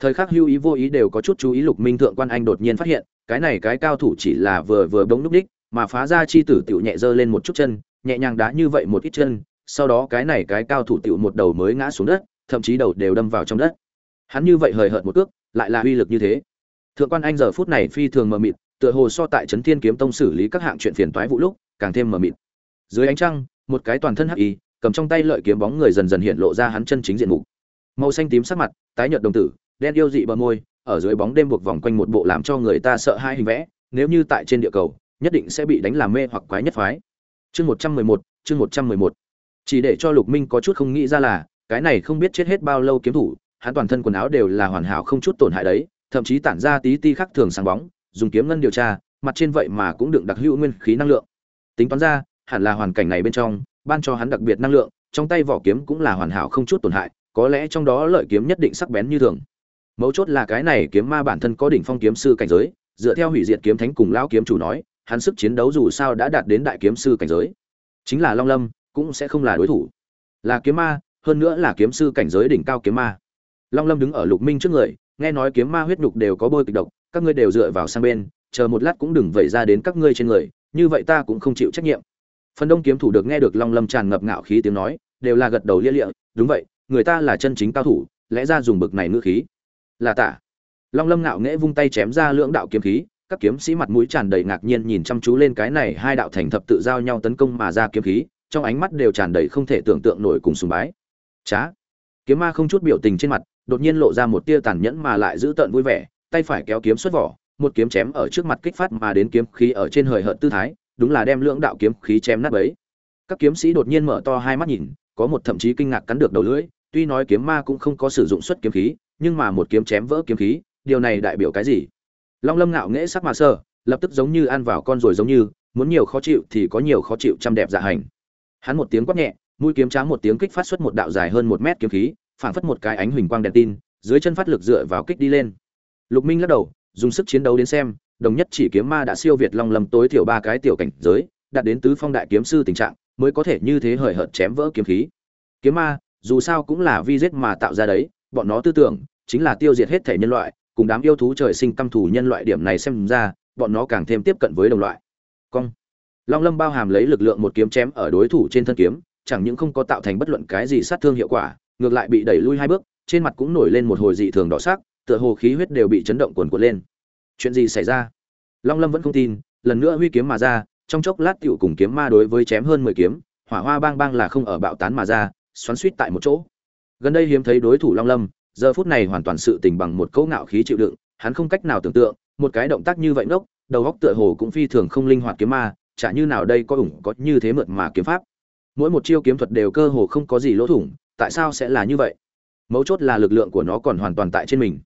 S1: Thời khắc hưu ý vô ý đều có chút chú ý lục minh thượng quan anh đột nhiên phát hiện, cái này cái cao thủ chỉ là vừa vừa bỗng núp đích, mà phá ra chi tử tiểu nhẹ dơ lên một chút chân, nhẹ nhàng đá như vậy một ít chân, sau đó cái này cái cao thủ tiểu một đầu mới ngã xuống đất, thậm chí đầu đều đâm vào trong đất. Hắn như vậy hời hợt một cước, lại là uy lực như thế. Thượng quan anh giờ phút này phi thường mờ mịt, tựa hồ so tại trấn thiên kiếm tông xử lý các hạng chuyện phiền toái vụ lúc, càng thêm mờ mịt. Dưới ánh trăng, một cái toàn thân hắc y cầm trong tay lợi kiếm bóng người dần dần hiện lộ ra hắn chân chính diện mục. Màu xanh tím sắc mặt, tái nhợt đồng tử, đen yêu dị bờ môi, ở dưới bóng đêm buộc vòng quanh một bộ làm cho người ta sợ hai hình vẽ, nếu như tại trên địa cầu, nhất định sẽ bị đánh làm mê hoặc quái nhất phái. Chương một trăm mười một, chương một trăm mười một. Chỉ để cho lục minh có chút không nghĩ ra là, cái này không biết chết hết bao lâu kiếm thủ, hắn toàn thân quần áo đều là hoàn hảo không chút tổn hại đấy, thậm chí tản ra tí ti khắc thường sáng bóng, dùng kiếm ngân điều tra, mặt trên vậy mà cũng đựng đặc hữu nguyên khí năng lượng. Tính toán ra, hẳn là hoàn cảnh này bên trong ban cho hắn đặc biệt năng lượng, trong tay vỏ kiếm cũng là hoàn hảo không chút tổn hại, có lẽ trong đó lợi kiếm nhất định sắc bén như thường. Mấu chốt là cái này kiếm ma bản thân có đỉnh phong kiếm sư cảnh giới, dựa theo hủy diệt kiếm thánh cùng lão kiếm chủ nói, hắn sức chiến đấu dù sao đã đạt đến đại kiếm sư cảnh giới. Chính là long lâm, cũng sẽ không là đối thủ. Là kiếm ma, hơn nữa là kiếm sư cảnh giới đỉnh cao kiếm ma. Long lâm đứng ở lục minh trước người, nghe nói kiếm ma huyết nhục đều có bôi kịch độc, các ngươi đều dựa vào sang bên, chờ một lát cũng đừng vẩy ra đến các ngươi trên người, như vậy ta cũng không chịu trách nhiệm phần đông kiếm thủ được nghe được long lâm tràn ngập ngạo khí tiếng nói đều là gật đầu lia lịa đúng vậy người ta là chân chính cao thủ lẽ ra dùng bực này ngữ khí. Là tạ long lâm ngạo nghễ vung tay chém ra lưỡng đạo kiếm khí các kiếm sĩ mặt mũi tràn đầy ngạc nhiên nhìn chăm chú lên cái này hai đạo thành thập tự giao nhau tấn công mà ra kiếm khí trong ánh mắt đều tràn đầy không thể tưởng tượng nổi cùng sùng bái. Trá, kiếm ma không chút biểu tình trên mặt đột nhiên lộ ra một tia tàn nhẫn mà lại giữ tợn vui vẻ tay phải kéo kiếm xuất vỏ một kiếm chém ở trước mặt kích phát mà đến kiếm khí ở trên hời hợt tư thái đúng là đem lưỡng đạo kiếm khí chém nát bấy. Các kiếm sĩ đột nhiên mở to hai mắt nhìn có một thậm chí kinh ngạc cắn được đầu lưỡi tuy nói kiếm ma cũng không có sử dụng xuất kiếm khí nhưng mà một kiếm chém vỡ kiếm khí điều này đại biểu cái gì? Long lâm ngạo nghễ sắc mà sợ, lập tức giống như ăn vào con rồi giống như muốn nhiều khó chịu thì có nhiều khó chịu trăm đẹp dạ hành. Hắn một tiếng quát nhẹ mũi kiếm tráng một tiếng kích phát xuất một đạo dài hơn một mét kiếm khí phảng phất một cái ánh huỳnh quang đèn tin dưới chân phát lực dựa vào kích đi lên. Lục minh lắc đầu dùng sức chiến đấu đến xem đồng nhất chỉ kiếm ma đã siêu việt long lâm tối thiểu ba cái tiểu cảnh giới, đạt đến tứ phong đại kiếm sư tình trạng, mới có thể như thế hời hợt chém vỡ kiếm khí. Kiếm ma, dù sao cũng là vi giết mà tạo ra đấy, bọn nó tư tưởng chính là tiêu diệt hết thể nhân loại, cùng đám yêu thú trời sinh căm thù nhân loại điểm này xem ra, bọn nó càng thêm tiếp cận với đồng loại. Cong. Long lâm bao hàm lấy lực lượng một kiếm chém ở đối thủ trên thân kiếm, chẳng những không có tạo thành bất luận cái gì sát thương hiệu quả, ngược lại bị đẩy lui hai bước, trên mặt cũng nổi lên một hồi dị thường đỏ sắc, tựa hồ khí huyết đều bị chấn động cuồn cuộn lên chuyện gì xảy ra? Long lâm vẫn không tin, lần nữa huy kiếm mà ra, trong chốc lát tựu cùng kiếm ma đối với chém hơn mười kiếm, hỏa hoa bang bang là không ở bạo tán mà ra, xoắn suýt tại một chỗ. Gần đây hiếm thấy đối thủ long lâm, giờ phút này hoàn toàn sự tình bằng một cấu ngạo khí chịu đựng, hắn không cách nào tưởng tượng, một cái động tác như vậy ngốc, đầu góc tựa hồ cũng phi thường không linh hoạt kiếm ma, chả như nào đây có ủng, có như thế mượt mà kiếm pháp. Mỗi một chiêu kiếm thuật đều cơ hồ không có gì lỗ thủng, tại sao sẽ là như vậy? Mấu chốt là lực lượng của nó còn hoàn toàn tại trên mình.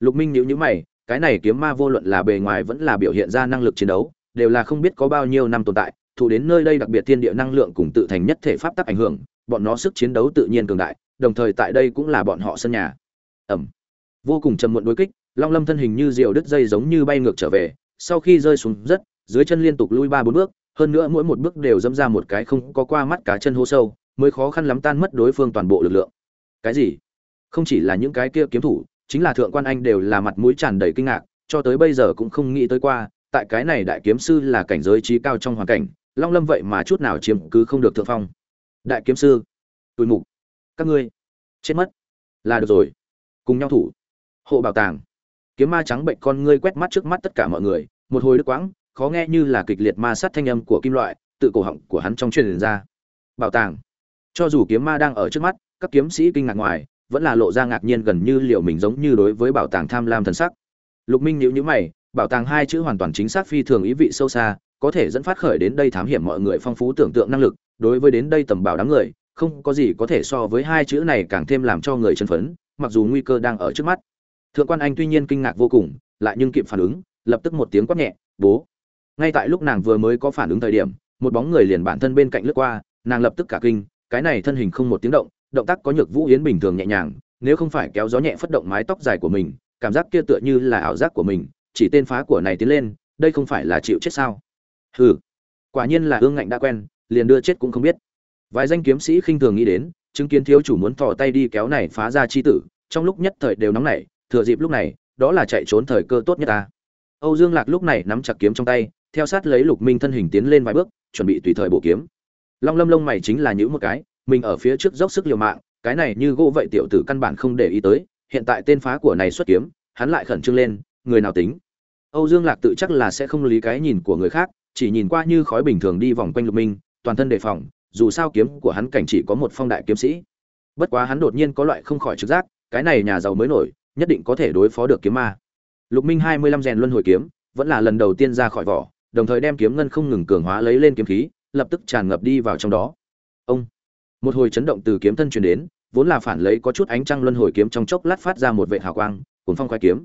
S1: Lục minh nhíu nhíu mày cái này kiếm ma vô luận là bề ngoài vẫn là biểu hiện ra năng lực chiến đấu, đều là không biết có bao nhiêu năm tồn tại thủ đến nơi đây đặc biệt thiên địa năng lượng cùng tự thành nhất thể pháp tắc ảnh hưởng, bọn nó sức chiến đấu tự nhiên cường đại, đồng thời tại đây cũng là bọn họ sân nhà. Ẩm. Vô cùng trầm muộn đối kích, long lâm thân hình như diều đứt dây giống như bay ngược trở về, sau khi rơi xuống rất, dưới chân liên tục lui ba bốn bước, hơn nữa mỗi một bước đều dẫm ra một cái không có qua mắt cá chân hô sâu, mới khó khăn lắm tan mất đối phương toàn bộ lực lượng. Cái gì? Không chỉ là những cái kia kiếm thủ chính là thượng quan anh đều là mặt mũi tràn đầy kinh ngạc, cho tới bây giờ cũng không nghĩ tới qua, tại cái này đại kiếm sư là cảnh giới trí cao trong hoàn cảnh, long lâm vậy mà chút nào chiếm cứ không được thượng phong. Đại kiếm sư tùi mục, các ngươi, chết mất, là được rồi, cùng nhau thủ, hộ bảo tàng. Kiếm ma trắng bệnh con ngươi quét mắt trước mắt tất cả mọi người, một hồi đứt quãng, khó nghe như là kịch liệt ma sát thanh âm của kim loại, tự cổ họng của hắn trong truyền ra. Bảo tàng, cho dù kiếm ma đang ở trước mắt, các kiếm sĩ kinh ngạc ngoài vẫn là lộ ra ngạc nhiên gần như liệu mình giống như đối với bảo tàng tham lam thần sắc. Lục minh nhíu nhíu mày, bảo tàng hai chữ hoàn toàn chính xác phi thường ý vị sâu xa, có thể dẫn phát khởi đến đây thám hiểm mọi người phong phú tưởng tượng năng lực, đối với đến đây tầm bảo đám người, không có gì có thể so với hai chữ này càng thêm làm cho người chân phấn, mặc dù nguy cơ đang ở trước mắt. Thượng quan anh tuy nhiên kinh ngạc vô cùng, lại nhưng kịp phản ứng, lập tức một tiếng quát nhẹ, bố. Ngay tại lúc nàng vừa mới có phản ứng thời điểm, một bóng người liền bản thân bên cạnh lướt qua, nàng lập tức cả kinh, cái này thân hình không một tiếng động động tác có nhược vũ yến bình thường nhẹ nhàng, nếu không phải kéo gió nhẹ phất động mái tóc dài của mình, cảm giác kia tựa như là ảo giác của mình, chỉ tên phá của này tiến lên, đây không phải là chịu chết sao? Hừ, quả nhiên là ương ngạnh đã quen, liền đưa chết cũng không biết. Vài danh kiếm sĩ khinh thường nghĩ đến, chứng kiến thiếu chủ muốn thò tay đi kéo này phá ra chi tử, trong lúc nhất thời đều nóng nảy, thừa dịp lúc này, đó là chạy trốn thời cơ tốt nhất ta. Âu dương lạc lúc này nắm chặt kiếm trong tay, theo sát lấy lục minh thân hình tiến lên vài bước, chuẩn bị tùy thời bổ kiếm. Long lâm lông mày chính là nhữ một cái mình ở phía trước dốc sức liều mạng, cái này như gỗ vậy tiểu tử căn bản không để ý tới, hiện tại tên phá của này xuất kiếm, hắn lại khẩn trương lên, người nào tính? Âu dương lạc tự chắc là sẽ không lý cái nhìn của người khác, chỉ nhìn qua như khói bình thường đi vòng quanh lục minh, toàn thân đề phòng, dù sao kiếm của hắn cảnh chỉ có một phong đại kiếm sĩ. Bất quá hắn đột nhiên có loại không khỏi trực giác, cái này nhà giàu mới nổi, nhất định có thể đối phó được kiếm ma. Lục minh hai mươi lăm rèn luân hồi kiếm, vẫn là lần đầu tiên ra khỏi vỏ, đồng thời đem kiếm ngân không ngừng cường hóa lấy lên kiếm khí, lập tức tràn ngập đi vào trong đó. Ông! Một hồi chấn động từ kiếm thân truyền đến, vốn là phản lấy có chút ánh trăng luân hồi kiếm trong chốc lát phát ra một vệ hào quang cuốn phong khoai kiếm.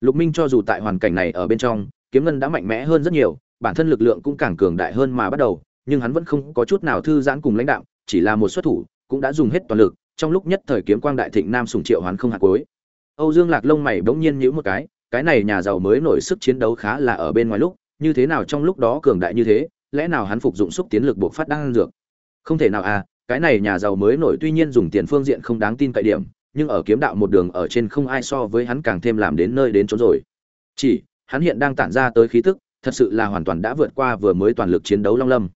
S1: Lục minh cho dù tại hoàn cảnh này ở bên trong, kiếm ngân đã mạnh mẽ hơn rất nhiều, bản thân lực lượng cũng càng cường đại hơn mà bắt đầu, nhưng hắn vẫn không có chút nào thư giãn cùng lãnh đạo, chỉ là một xuất thủ, cũng đã dùng hết toàn lực, trong lúc nhất thời kiếm quang đại thịnh nam sùng triệu hoán không hạt cuối. Âu dương lạc lông mày bỗng nhiên nhíu một cái cái này nhà giàu mới nổi sức chiến đấu khá là ở bên ngoài lúc, như thế nào trong lúc đó cường đại như thế, lẽ nào hắn phục dụng xúc tiến lực buộc phát đang dược? Không thể nào à cái này nhà giàu mới nổi tuy nhiên dùng tiền phương diện không đáng tin cậy điểm, nhưng ở kiếm đạo một đường ở trên không ai so với hắn càng thêm làm đến nơi đến chỗ rồi. Chỉ, hắn hiện đang tản ra tới khí tức, thật sự là hoàn toàn đã vượt qua vừa mới toàn lực chiến đấu long lâm.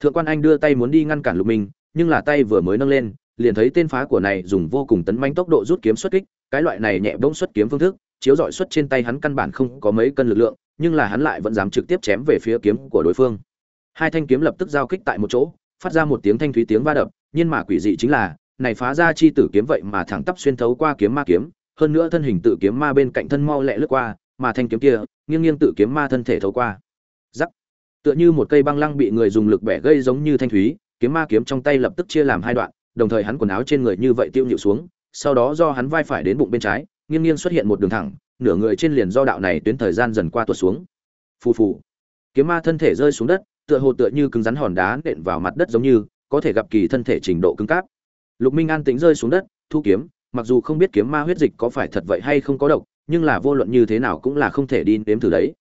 S1: Thượng quan anh đưa tay muốn đi ngăn cản lục minh, nhưng là tay vừa mới nâng lên, liền thấy tên phá của này dùng vô cùng tấn manh tốc độ rút kiếm xuất kích, cái loại này nhẹ bỗng xuất kiếm phương thức, chiếu dọi xuất trên tay hắn căn bản không có mấy cân lực lượng, nhưng là hắn lại vẫn dám trực tiếp chém về phía kiếm của đối phương. Hai thanh kiếm lập tức giao kích tại một chỗ phát ra một tiếng thanh thúy tiếng va đập, nhưng mà quỷ dị chính là, này phá ra chi tử kiếm vậy mà thẳng tắp xuyên thấu qua kiếm ma kiếm, hơn nữa thân hình tự kiếm ma bên cạnh thân mau lẹ lướt qua, mà thanh kiếm kia, nghiêng nghiêng tự kiếm ma thân thể thấu qua. Giắc tựa như một cây băng lăng bị người dùng lực bẻ gây giống như thanh thúy, kiếm ma kiếm trong tay lập tức chia làm hai đoạn, đồng thời hắn quần áo trên người như vậy tiêu nhịu xuống, sau đó do hắn vai phải đến bụng bên trái, nghiêng nghiêng xuất hiện một đường thẳng, nửa người trên liền do đạo này tuyến thời gian dần qua tuột xuống. Phù phù. Kiếm ma thân thể rơi xuống đất tựa hồ tựa như cứng rắn hòn đá nện vào mặt đất giống như, có thể gặp kỳ thân thể trình độ cứng cáp. Lục minh an tĩnh rơi xuống đất, thu kiếm, mặc dù không biết kiếm ma huyết dịch có phải thật vậy hay không có độc, nhưng là vô luận như thế nào cũng là không thể đi nếm thử đấy.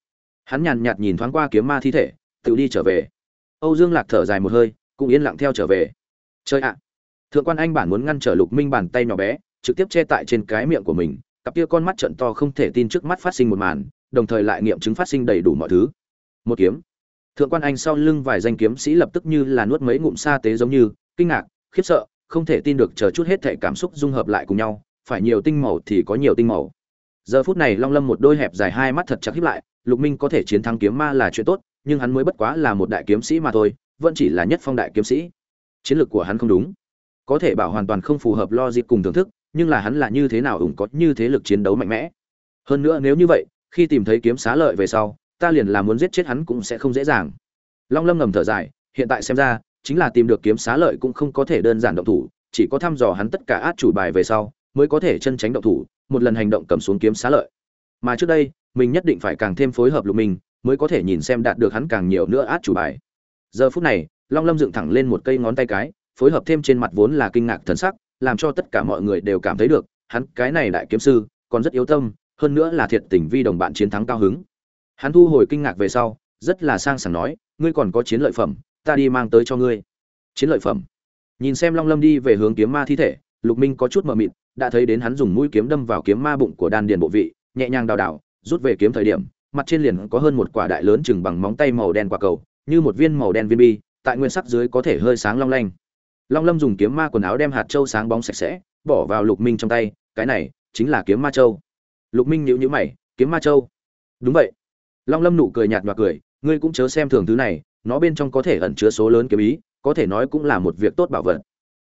S1: Hắn nhàn nhạt nhìn thoáng qua kiếm ma thi thể, tự đi trở về. Âu dương lạc thở dài một hơi, cũng yên lặng theo trở về. Chơi ạ! Thượng quan anh bản muốn ngăn trở lục minh bàn tay nhỏ bé, trực tiếp che tại trên cái miệng của mình, cặp kia con mắt trận to không thể tin trước mắt phát sinh một màn, đồng thời lại nghiệm chứng phát sinh đầy đủ mọi thứ. Một kiếm thượng quan anh sau lưng vài danh kiếm sĩ lập tức như là nuốt mấy ngụm sa tế giống như, kinh ngạc, khiếp sợ, không thể tin được chờ chút hết thể cảm xúc dung hợp lại cùng nhau, phải nhiều tinh màu thì có nhiều tinh màu. Giờ phút này long lâm một đôi hẹp dài hai mắt thật chặt hiếp lại, lục minh có thể chiến thắng kiếm ma là chuyện tốt, nhưng hắn mới bất quá là một đại kiếm sĩ mà thôi, vẫn chỉ là nhất phong đại kiếm sĩ. Chiến lược của hắn không đúng. Có thể bảo hoàn toàn không phù hợp lo dịp cùng thưởng thức, nhưng là hắn là như thế nào ủng có như thế lực chiến đấu mạnh mẽ. Hơn nữa nếu như vậy, khi tìm thấy kiếm xá lợi về sau ta liền là muốn giết chết hắn cũng sẽ không dễ dàng. Long lâm ngầm thở dài, hiện tại xem ra, chính là tìm được kiếm xá lợi cũng không có thể đơn giản động thủ, chỉ có thăm dò hắn tất cả át chủ bài về sau, mới có thể chân tránh động thủ, một lần hành động cầm xuống kiếm xá lợi. Mà trước đây, mình nhất định phải càng thêm phối hợp lục mình, mới có thể nhìn xem đạt được hắn càng nhiều nữa át chủ bài. Giờ phút này, long lâm dựng thẳng lên một cây ngón tay cái, phối hợp thêm trên mặt vốn là kinh ngạc thần sắc, làm cho tất cả mọi người đều cảm thấy được, hắn cái này đại kiếm sư, còn rất yếu tâm, hơn nữa là thiệt tình vi đồng bạn chiến thắng cao hứng hắn thu hồi kinh ngạc về sau rất là sang sảng nói ngươi còn có chiến lợi phẩm ta đi mang tới cho ngươi. Chiến lợi phẩm? Nhìn xem long lâm đi về hướng kiếm ma thi thể lục minh có chút mờ mịt đã thấy đến hắn dùng mũi kiếm đâm vào kiếm ma bụng của đan điền bộ vị nhẹ nhàng đào đào, rút về kiếm thời điểm mặt trên liền có hơn một quả đại lớn chừng bằng móng tay màu đen quả cầu như một viên màu đen viên bi tại nguyên sắc dưới có thể hơi sáng long lanh. Long lâm dùng kiếm ma quần áo đem hạt châu sáng bóng sạch sẽ bỏ vào lục minh trong tay cái này chính là kiếm ma châu. Lục minh nhíu nhíu mày kiếm ma châu? Đúng vậy long lâm nụ cười nhạt và cười, ngươi cũng chớ xem thường thứ này, nó bên trong có thể ẩn chứa số lớn kiếm ý, có thể nói cũng là một việc tốt bảo vật.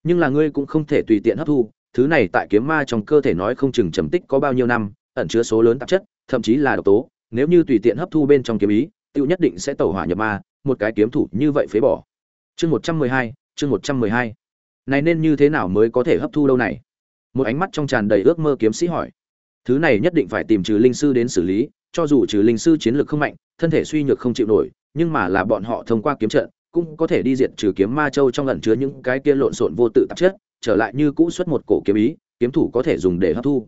S1: Nhưng là ngươi cũng không thể tùy tiện hấp thu, thứ này tại kiếm ma trong cơ thể nói không chừng trầm tích có bao nhiêu năm, ẩn chứa số lớn tạp chất, thậm chí là độc tố, nếu như tùy tiện hấp thu bên trong kiếm ý, tiêu nhất định sẽ tẩu hỏa nhập ma, một cái kiếm thủ như vậy phế bỏ. Chương một trăm mười hai, chương một trăm mười hai. Này nên như thế nào mới có thể hấp thu đâu này? Một ánh mắt trong tràn đầy ước mơ kiếm sĩ hỏi. Thứ này nhất định phải tìm trừ linh sư đến xử lý cho dù trừ linh sư chiến lược không mạnh, thân thể suy nhược không chịu nổi, nhưng mà là bọn họ thông qua kiếm trận, cũng có thể đi diệt trừ kiếm ma châu trong ẩn chứa những cái kia lộn xộn vô tự tạp chất, trở lại như cũ xuất một cổ kiếm ý, kiếm thủ có thể dùng để hấp thu.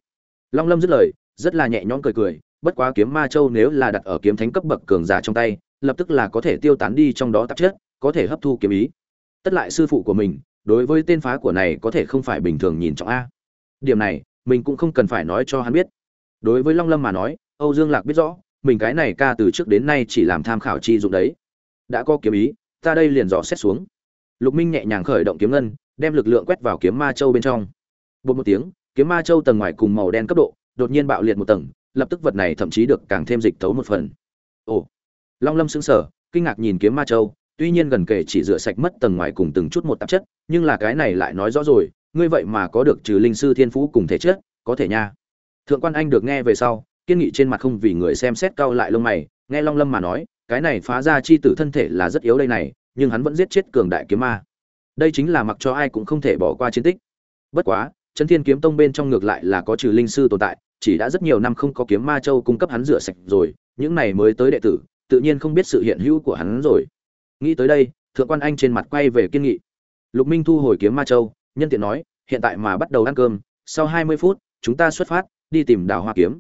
S1: Long lâm dứt lời, rất là nhẹ nhõm cười cười, bất quá kiếm ma châu nếu là đặt ở kiếm thánh cấp bậc cường giả trong tay, lập tức là có thể tiêu tán đi trong đó tạp chất, có thể hấp thu kiếm ý. Tất lại sư phụ của mình, đối với tên phá của này có thể không phải bình thường nhìn trọng a. Điểm này, mình cũng không cần phải nói cho hắn biết. Đối với long lâm mà nói âu dương lạc biết rõ, mình cái này ca từ trước đến nay chỉ làm tham khảo chi dụng đấy. Đã có kiếm ý, ta đây liền dò xét xuống. Lục minh nhẹ nhàng khởi động kiếm ngân, đem lực lượng quét vào kiếm ma châu bên trong. Bụp một tiếng, kiếm ma châu tầng ngoài cùng màu đen cấp độ, đột nhiên bạo liệt một tầng, lập tức vật này thậm chí được càng thêm dịch tấu một phần. Ồ. Long lâm sững sờ, kinh ngạc nhìn kiếm ma châu, tuy nhiên gần kể chỉ rửa sạch mất tầng ngoài cùng từng chút một tạp chất, nhưng là cái này lại nói rõ rồi, ngươi vậy mà có được trừ linh sư thiên phú cùng thể chất, có thể nha. Thượng quan anh được nghe về sau kiên nghị trên mặt không vì người xem xét cao lại lông mày, nghe long lâm mà nói, cái này phá ra chi tử thân thể là rất yếu đây này, nhưng hắn vẫn giết chết cường đại kiếm ma. Đây chính là mặc cho ai cũng không thể bỏ qua chiến tích. Bất quá chân thiên kiếm tông bên trong ngược lại là có trừ linh sư tồn tại, chỉ đã rất nhiều năm không có kiếm ma châu cung cấp hắn rửa sạch rồi, những này mới tới đệ tử, tự nhiên không biết sự hiện hữu của hắn rồi. Nghĩ tới đây, thượng quan anh trên mặt quay về kiên nghị. Lục minh thu hồi kiếm ma châu, nhân tiện nói, hiện tại mà bắt đầu ăn cơm, sau hai mươi phút, chúng ta xuất phát, đi tìm đào hoa kiếm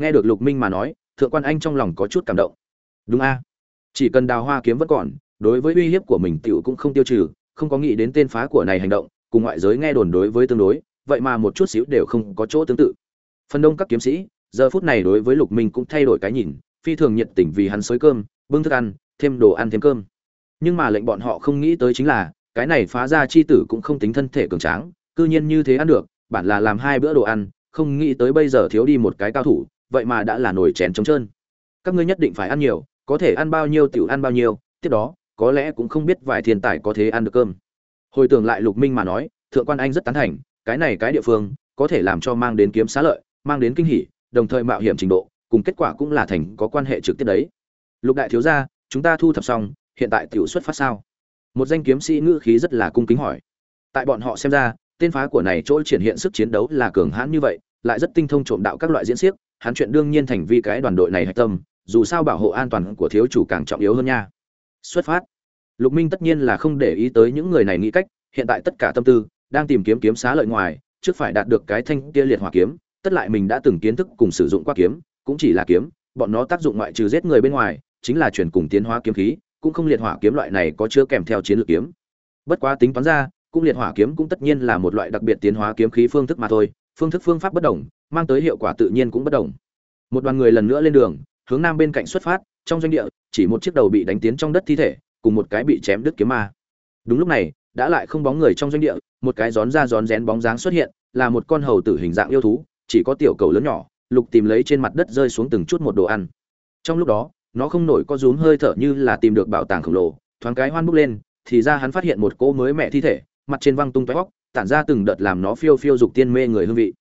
S1: nghe được lục minh mà nói, thượng quan anh trong lòng có chút cảm động. Đúng a. Chỉ cần đào hoa kiếm vẫn còn, đối với uy hiếp của mình tiểu cũng không tiêu trừ, không có nghĩ đến tên phá của này hành động, cùng ngoại giới nghe đồn đối với tương đối, vậy mà một chút xíu đều không có chỗ tương tự. Phần đông các kiếm sĩ, giờ phút này đối với lục minh cũng thay đổi cái nhìn, phi thường nhiệt tình vì hắn xới cơm, bưng thức ăn, thêm đồ ăn thêm cơm. Nhưng mà lệnh bọn họ không nghĩ tới chính là, cái này phá ra chi tử cũng không tính thân thể cường tráng, cư nhiên như thế ăn được, bản là làm hai bữa đồ ăn, không nghĩ tới bây giờ thiếu đi một cái cao thủ vậy mà đã là nổi chén trống trơn. Các ngươi nhất định phải ăn nhiều, có thể ăn bao nhiêu tiểu ăn bao nhiêu, tiếp đó, có lẽ cũng không biết vài thiên tài có thể ăn được cơm. Hồi tưởng lại lục minh mà nói, thượng quan anh rất tán thành, cái này cái địa phương, có thể làm cho mang đến kiếm xá lợi, mang đến kinh hỉ, đồng thời mạo hiểm trình độ, cùng kết quả cũng là thành có quan hệ trực tiếp đấy. Lục đại thiếu gia, chúng ta thu thập xong, hiện tại tiểu xuất phát sao? Một danh kiếm sĩ ngữ khí rất là cung kính hỏi. Tại bọn họ xem ra, tên phá của này chỗ triển hiện sức chiến đấu là cường hãn như vậy, lại rất tinh thông trộm đạo các loại diễn xiếc hắn chuyện đương nhiên thành vi cái đoàn đội này hạch tâm, dù sao bảo hộ an toàn của thiếu chủ càng trọng yếu hơn nha. Xuất phát. Lục minh tất nhiên là không để ý tới những người này nghĩ cách, hiện tại tất cả tâm tư đang tìm kiếm kiếm xá lợi ngoài, trước phải đạt được cái thanh kia liệt hỏa kiếm, tất lại mình đã từng kiến thức cùng sử dụng qua kiếm, cũng chỉ là kiếm, bọn nó tác dụng ngoại trừ giết người bên ngoài, chính là chuyển cùng tiến hóa kiếm khí, cũng không liệt hỏa kiếm loại này có chứa kèm theo chiến lược kiếm. Bất quá tính toán ra cung liệt hỏa kiếm cũng tất nhiên là một loại đặc biệt tiến hóa kiếm khí phương thức mà thôi, phương thức phương pháp bất đồng mang tới hiệu quả tự nhiên cũng bất đồng. Một đoàn người lần nữa lên đường, hướng nam bên cạnh xuất phát, trong doanh địa, chỉ một chiếc đầu bị đánh tiến trong đất thi thể, cùng một cái bị chém đứt kiếm ma. Đúng lúc này, đã lại không bóng người trong doanh địa, một cái gión ra gión rén bóng dáng xuất hiện, là một con hầu tử hình dạng yêu thú, chỉ có tiểu cầu lớn nhỏ, lục tìm lấy trên mặt đất rơi xuống từng chút một đồ ăn. Trong lúc đó, nó không nổi có rúm hơi thở như là tìm được bảo tàng khổng lồ, thoáng cái hoan bốc lên, thì ra hắn phát hiện một cỗ mới mẹ thi thể, mặt trên văng tung tóe góc tản ra từng đợt làm nó phiêu phiêu dục tiên mê người hương vị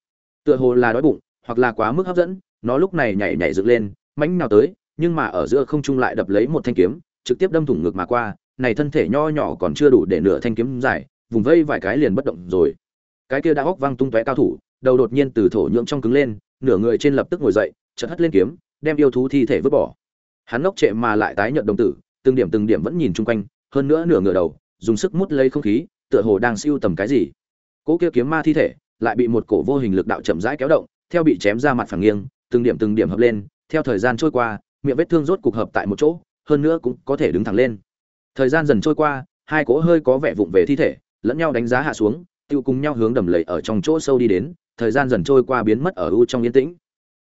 S1: tựa hồ là đói bụng, hoặc là quá mức hấp dẫn, nó lúc này nhảy nhảy dựng lên, mãnh nào tới, nhưng mà ở giữa không trung lại đập lấy một thanh kiếm, trực tiếp đâm thủng ngực mà qua, này thân thể nho nhỏ còn chưa đủ để nửa thanh kiếm dài, vùng vây vài cái liền bất động rồi. Cái kia đã hóc văng tung tóe cao thủ, đầu đột nhiên từ thổ nhưỡng trong cứng lên, nửa người trên lập tức ngồi dậy, chợt hất lên kiếm, đem yêu thú thi thể vứt bỏ. Hắn ngốc trệ mà lại tái nhận đồng tử, từng điểm từng điểm vẫn nhìn chung quanh, hơn nữa nửa ngửa đầu, dùng sức mút lấy không khí, tựa hồ đang siêu tầm cái gì. Cỗ kia kiếm ma thi thể lại bị một cổ vô hình lực đạo chậm rãi kéo động, theo bị chém ra mặt phẳng nghiêng, từng điểm từng điểm hợp lên, theo thời gian trôi qua, miệng vết thương rốt cục hợp tại một chỗ, hơn nữa cũng có thể đứng thẳng lên. Thời gian dần trôi qua, hai cỗ hơi có vẻ vụng về thi thể, lẫn nhau đánh giá hạ xuống, tiêu cùng nhau hướng đầm lầy ở trong chỗ sâu đi đến, thời gian dần trôi qua biến mất ở u trong yên tĩnh.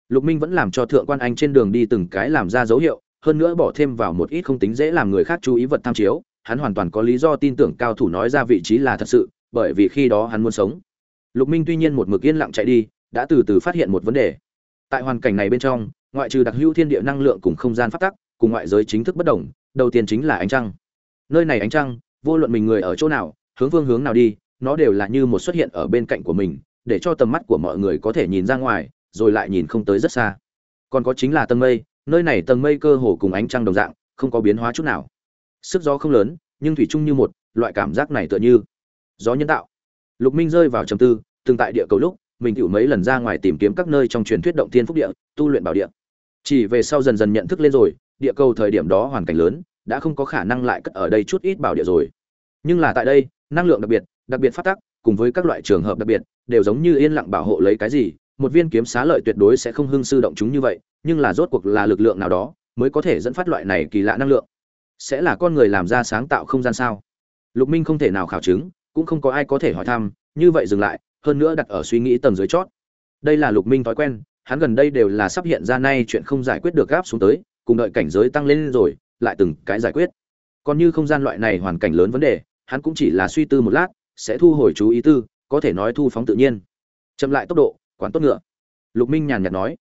S1: Lục minh vẫn làm cho thượng quan anh trên đường đi từng cái làm ra dấu hiệu, hơn nữa bỏ thêm vào một ít không tính dễ làm người khác chú ý vật tham chiếu, hắn hoàn toàn có lý do tin tưởng cao thủ nói ra vị trí là thật sự, bởi vì khi đó hắn muốn sống lục minh tuy nhiên một mực yên lặng chạy đi, đã từ từ phát hiện một vấn đề. Tại hoàn cảnh này bên trong, ngoại trừ đặc hữu thiên địa năng lượng cùng không gian phát tắc, cùng ngoại giới chính thức bất đồng, đầu tiên chính là ánh trăng. Nơi này ánh trăng, vô luận mình người ở chỗ nào, hướng phương hướng nào đi, nó đều là như một xuất hiện ở bên cạnh của mình, để cho tầm mắt của mọi người có thể nhìn ra ngoài, rồi lại nhìn không tới rất xa. Còn có chính là tầng mây, nơi này tầng mây cơ hồ cùng ánh trăng đồng dạng, không có biến hóa chút nào. Sức gió không lớn, nhưng thủy chung như một, loại cảm giác này tựa như gió nhân tạo lục minh rơi vào trầm tư, từng tại địa cầu lúc, mình tự mấy lần ra ngoài tìm kiếm các nơi trong truyền thuyết động thiên phúc địa, tu luyện bảo địa. Chỉ về sau dần dần nhận thức lên rồi, địa cầu thời điểm đó hoàn cảnh lớn, đã không có khả năng lại cất ở đây chút ít bảo địa rồi. Nhưng là tại đây, năng lượng đặc biệt đặc biệt phát tác, cùng với các loại trường hợp đặc biệt, đều giống như yên lặng bảo hộ lấy cái gì, một viên kiếm xá lợi tuyệt đối sẽ không hưng sư động chúng như vậy, nhưng là rốt cuộc là lực lượng nào đó, mới có thể dẫn phát loại này kỳ lạ năng lượng? Sẽ là con người làm ra sáng tạo không gian sao? Lục minh không thể nào khảo chứng cũng không có ai có thể hỏi thăm, như vậy dừng lại, hơn nữa đặt ở suy nghĩ tầng dưới chót. Đây là lục minh thói quen, hắn gần đây đều là sắp hiện ra nay chuyện không giải quyết được gáp xuống tới, cùng đợi cảnh giới tăng lên rồi, lại từng cái giải quyết. Còn như không gian loại này hoàn cảnh lớn vấn đề, hắn cũng chỉ là suy tư một lát, sẽ thu hồi chú ý tư, có thể nói thu phóng tự nhiên. Chậm lại tốc độ quản tốt ngựa. Lục minh nhàn nhạt nói,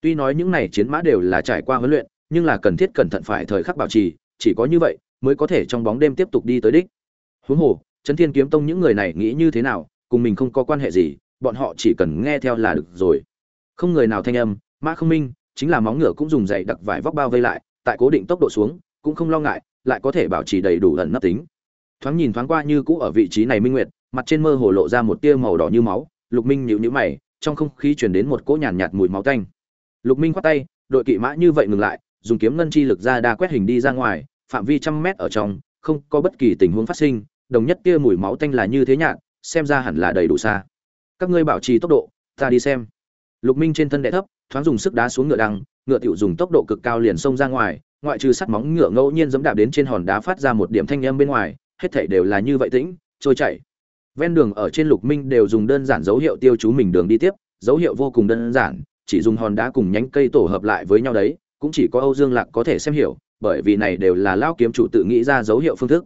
S1: tuy nói những này chiến mã đều là trải qua huấn luyện, nhưng là cần thiết cẩn thận phải thời khắc bảo trì, chỉ có như vậy, mới có thể trong bóng đêm tiếp tục đi tới đích. Huống hồ trấn thiên kiếm tông những người này nghĩ như thế nào cùng mình không có quan hệ gì bọn họ chỉ cần nghe theo là được rồi. Không người nào thanh âm mã không minh chính là móng ngựa cũng dùng dày đặc vải vóc bao vây lại tại cố định tốc độ xuống cũng không lo ngại lại có thể bảo trì đầy đủ ẩn nấp tính. Thoáng nhìn thoáng qua như cũ ở vị trí này minh nguyệt mặt trên mơ hồ lộ ra một tia màu đỏ như máu lục minh nhíu nhíu mày trong không khí truyền đến một cỗ nhàn nhạt, nhạt mùi máu tanh. Lục minh khoát tay đội kỵ mã như vậy ngừng lại dùng kiếm ngân chi lực ra đa quét hình đi ra ngoài phạm vi trăm mét ở trong không có bất kỳ tình huống phát sinh đồng nhất tia mùi máu tanh là như thế nhạt xem ra hẳn là đầy đủ xa. Các ngươi bảo trì tốc độ ta đi xem. Lục minh trên thân đệ thấp thoáng dùng sức đá xuống ngựa đằng, ngựa tiểu dùng tốc độ cực cao liền xông ra ngoài ngoại trừ sắt móng ngựa ngẫu nhiên giẫm đạp đến trên hòn đá phát ra một điểm thanh âm bên ngoài hết thảy đều là như vậy tĩnh trôi chảy. Ven đường ở trên lục minh đều dùng đơn giản dấu hiệu tiêu chú mình đường đi tiếp dấu hiệu vô cùng đơn giản chỉ dùng hòn đá cùng nhánh cây tổ hợp lại với nhau đấy cũng chỉ có âu dương lạc có thể xem hiểu bởi vì này đều là lao kiếm chủ tự nghĩ ra dấu hiệu phương thức.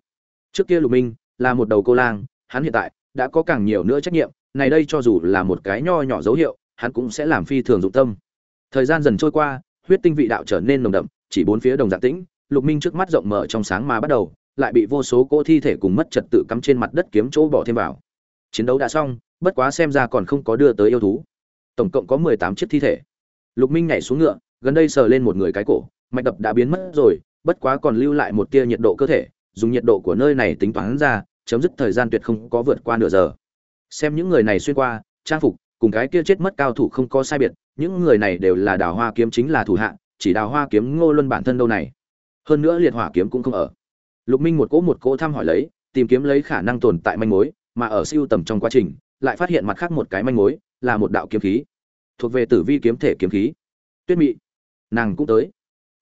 S1: Trước kia lục minh là một đầu cô lang, hắn hiện tại đã có càng nhiều nữa trách nhiệm, này đây cho dù là một cái nho nhỏ dấu hiệu, hắn cũng sẽ làm phi thường dụng tâm. Thời gian dần trôi qua, huyết tinh vị đạo trở nên nồng đậm, chỉ bốn phía đồng dạng tĩnh, lục minh trước mắt rộng mở trong sáng mà bắt đầu, lại bị vô số cỗ thi thể cùng mất trật tự cắm trên mặt đất kiếm chỗ bỏ thêm vào. Chiến đấu đã xong, bất quá xem ra còn không có đưa tới yêu thú. Tổng cộng có mười tám chiếc thi thể. Lục minh nhảy xuống ngựa, gần đây sờ lên một người cái cổ, mạch đập đã biến mất rồi, bất quá còn lưu lại một tia nhiệt độ cơ thể dùng nhiệt độ của nơi này tính toán ra, chấm dứt thời gian tuyệt không có vượt qua nửa giờ. Xem những người này xuyên qua, trang phục cùng cái kia chết mất cao thủ không có sai biệt, những người này đều là đào hoa kiếm chính là thủ hạ, chỉ đào hoa kiếm ngô luân bản thân đâu này. Hơn nữa liệt hỏa kiếm cũng không ở. Lục minh một cỗ một cỗ thăm hỏi lấy, tìm kiếm lấy khả năng tồn tại manh mối, mà ở siêu tầm trong quá trình, lại phát hiện mặt khác một cái manh mối, là một đạo kiếm khí. Thuộc về tử vi kiếm thể kiếm khí. Tuyết mị, nàng cũng tới.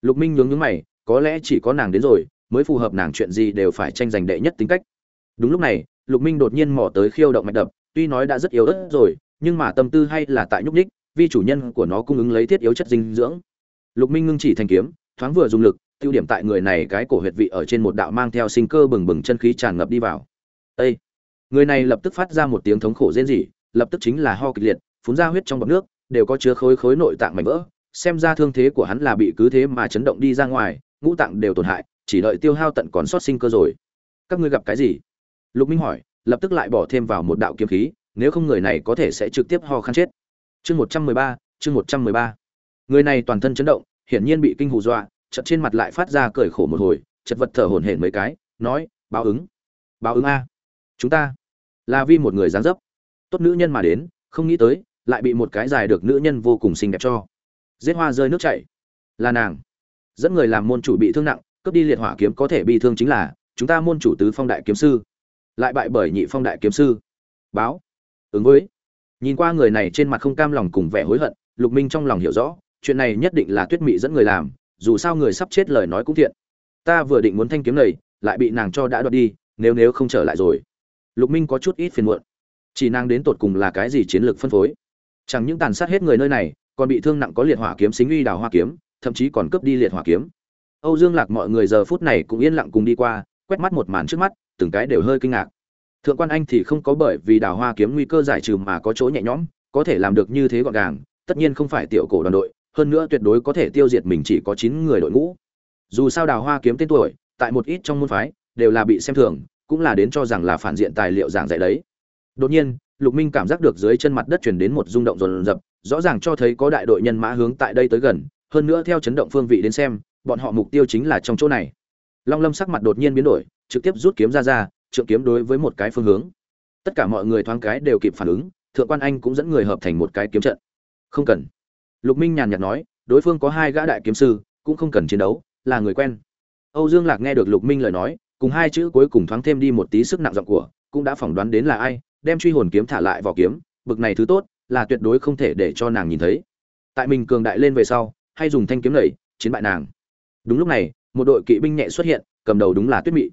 S1: Lục minh nhướng nhướng mày, có lẽ chỉ có nàng đến rồi mới phù hợp nàng chuyện gì đều phải tranh giành đệ nhất tính cách. Đúng lúc này, lục minh đột nhiên mò tới khiêu động mạch đập, tuy nói đã rất yếu ớt rồi, nhưng mà tâm tư hay là tại nhúc ních vì chủ nhân của nó cung ứng lấy thiết yếu chất dinh dưỡng. Lục minh ngưng chỉ thành kiếm, thoáng vừa dùng lực, tiêu điểm tại người này cái cổ huyệt vị ở trên một đạo mang theo sinh cơ bừng bừng chân khí tràn ngập đi vào. Ê! người này lập tức phát ra một tiếng thống khổ rên rỉ, lập tức chính là ho kịch liệt, phun ra huyết trong bọt nước, đều có chứa khối khối nội tạng mảnh vỡ, xem ra thương thế của hắn là bị cứ thế mà chấn động đi ra ngoài, ngũ tạng đều tổn hại chỉ đợi tiêu hao tận còn sót sinh cơ rồi. Các ngươi gặp cái gì? Lục minh hỏi, lập tức lại bỏ thêm vào một đạo kiếm khí, nếu không người này có thể sẽ trực tiếp ho khăn chết. Chương một trăm mười ba, chương một trăm mười ba. Người này toàn thân chấn động, hiển nhiên bị kinh hù dọa chật trên mặt lại phát ra cười khổ một hồi, chật vật thở hổn hển mấy cái, nói, báo ứng báo ứng a. Chúng ta là vì một người dáng dấp. Tốt nữ nhân mà đến, không nghĩ tới, lại bị một cái dài được nữ nhân vô cùng xinh đẹp cho. Giết hoa rơi nước chảy. Là nàng. Dẫn người làm môn chủ bị thương nặng cướp đi liệt hỏa kiếm có thể bị thương chính là, chúng ta môn chủ tứ phong đại kiếm sư, lại bại bởi nhị phong đại kiếm sư. Báo. Ứng với. Nhìn qua người này trên mặt không cam lòng cùng vẻ hối hận, lục minh trong lòng hiểu rõ, chuyện này nhất định là tuyết mị dẫn người làm, dù sao người sắp chết lời nói cũng thiện. Ta vừa định muốn thanh kiếm này, lại bị nàng cho đã đoạt đi, nếu nếu không trở lại rồi. Lục minh có chút ít phiền muộn. Chỉ nàng đến tột cùng là cái gì chiến lược phân phối? Chẳng những tàn sát hết người nơi này, còn bị thương nặng có liệt hỏa kiếm xính uy đào hoa kiếm, thậm chí còn cướp đi liệt hỏa kiếm âu dương lạc mọi người giờ phút này cũng yên lặng cùng đi qua, quét mắt một màn trước mắt, từng cái đều hơi kinh ngạc. Thượng quan anh thì không có bởi vì đào hoa kiếm nguy cơ giải trừ mà có chỗ nhẹ nhõm, có thể làm được như thế gọn gàng, tất nhiên không phải tiểu cổ đoàn đội, hơn nữa tuyệt đối có thể tiêu diệt mình chỉ có chín người đội ngũ. Dù sao đào hoa kiếm tên tuổi, tại một ít trong môn phái, đều là bị xem thường, cũng là đến cho rằng là phản diện tài liệu giảng dạy đấy. Đột nhiên, lục minh cảm giác được dưới chân mặt đất truyền đến một rung động rồn rập, rõ ràng cho thấy có đại đội nhân mã hướng tại đây tới gần, hơn nữa theo chấn động phương vị đến xem bọn họ mục tiêu chính là trong chỗ này. Long lâm sắc mặt đột nhiên biến đổi, trực tiếp rút kiếm ra ra, trượng kiếm đối với một cái phương hướng. Tất cả mọi người thoáng cái đều kịp phản ứng, thượng quan anh cũng dẫn người hợp thành một cái kiếm trận. Không cần. Lục minh nhàn nhạt nói, đối phương có hai gã đại kiếm sư, cũng không cần chiến đấu, là người quen. Âu dương lạc nghe được lục minh lời nói, cùng hai chữ cuối cùng thoáng thêm đi một tí sức nặng giọng của, cũng đã phỏng đoán đến là ai, đem truy hồn kiếm thả lại vào kiếm, bực này thứ tốt, là tuyệt đối không thể để cho nàng nhìn thấy. Tại mình cường đại lên về sau, hay dùng thanh kiếm lầy chiến bại nàng đúng lúc này, một đội kỵ binh nhẹ xuất hiện, cầm đầu đúng là tuyết mị.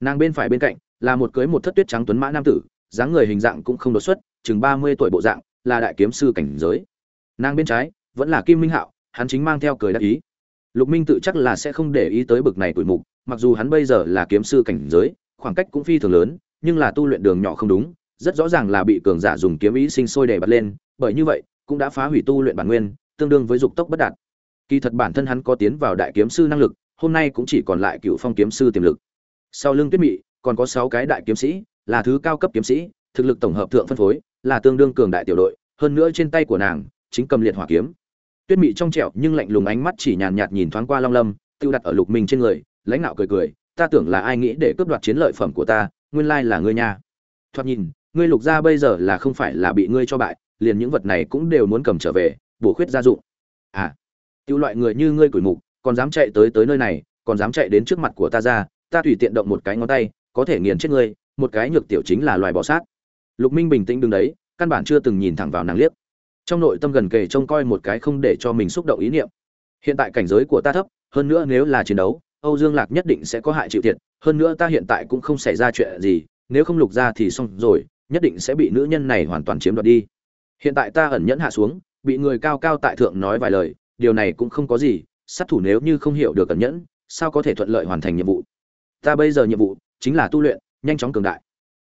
S1: Nàng bên phải bên cạnh, là một cưới một thất tuyết trắng tuấn mã nam tử, dáng người hình dạng cũng không đột xuất, chừng ba mươi tuổi bộ dạng, là đại kiếm sư cảnh giới. Nàng bên trái, vẫn là kim minh hạo, hắn chính mang theo cười đắc ý. Lục minh tự chắc là sẽ không để ý tới bực này tuổi mục, mặc dù hắn bây giờ là kiếm sư cảnh giới, khoảng cách cũng phi thường lớn, nhưng là tu luyện đường nhỏ không đúng, rất rõ ràng là bị cường giả dùng kiếm ý sinh sôi để bật lên, bởi như vậy, cũng đã phá hủy tu luyện bản nguyên, tương đương với dục tốc bất đạt kỳ thật bản thân hắn có tiến vào đại kiếm sư năng lực, hôm nay cũng chỉ còn lại cựu phong kiếm sư tiềm lực. Sau lưng tuyết mị, còn có sáu cái đại kiếm sĩ, là thứ cao cấp kiếm sĩ, thực lực tổng hợp thượng phân phối, là tương đương cường đại tiểu đội, hơn nữa trên tay của nàng, chính cầm liệt hỏa kiếm. Tuyết mị trong trẹo nhưng lạnh lùng ánh mắt chỉ nhàn nhạt nhìn thoáng qua long lâm, tiêu đặt ở lục minh trên người, lãnh đạo cười cười, ta tưởng là ai nghĩ để cướp đoạt chiến lợi phẩm của ta, nguyên lai là ngươi nha. Thoạt nhìn, ngươi lục gia bây giờ là không phải là bị ngươi cho bại, liền những vật này cũng đều muốn cầm trở về, bổ khuyết gia dụng. À tiêu loại người như ngươi quỷ mục, còn dám chạy tới tới nơi này, còn dám chạy đến trước mặt của ta ra, ta tùy tiện động một cái ngón tay, có thể nghiền chết ngươi, một cái nhược tiểu chính là loài bò sát. Lục minh bình tĩnh đứng đấy, căn bản chưa từng nhìn thẳng vào nàng liếc. Trong nội tâm gần kề trông coi một cái không để cho mình xúc động ý niệm. Hiện tại cảnh giới của ta thấp, hơn nữa nếu là chiến đấu, âu dương lạc nhất định sẽ có hại chịu thiệt, hơn nữa ta hiện tại cũng không xảy ra chuyện gì, nếu không lục ra thì xong rồi, nhất định sẽ bị nữ nhân này hoàn toàn chiếm đoạt đi. Hiện tại ta ẩn nhẫn hạ xuống, bị người cao cao tại thượng nói vài lời điều này cũng không có gì, sát thủ nếu như không hiểu được cẩn nhẫn, sao có thể thuận lợi hoàn thành nhiệm vụ? Ta bây giờ nhiệm vụ chính là tu luyện, nhanh chóng cường đại.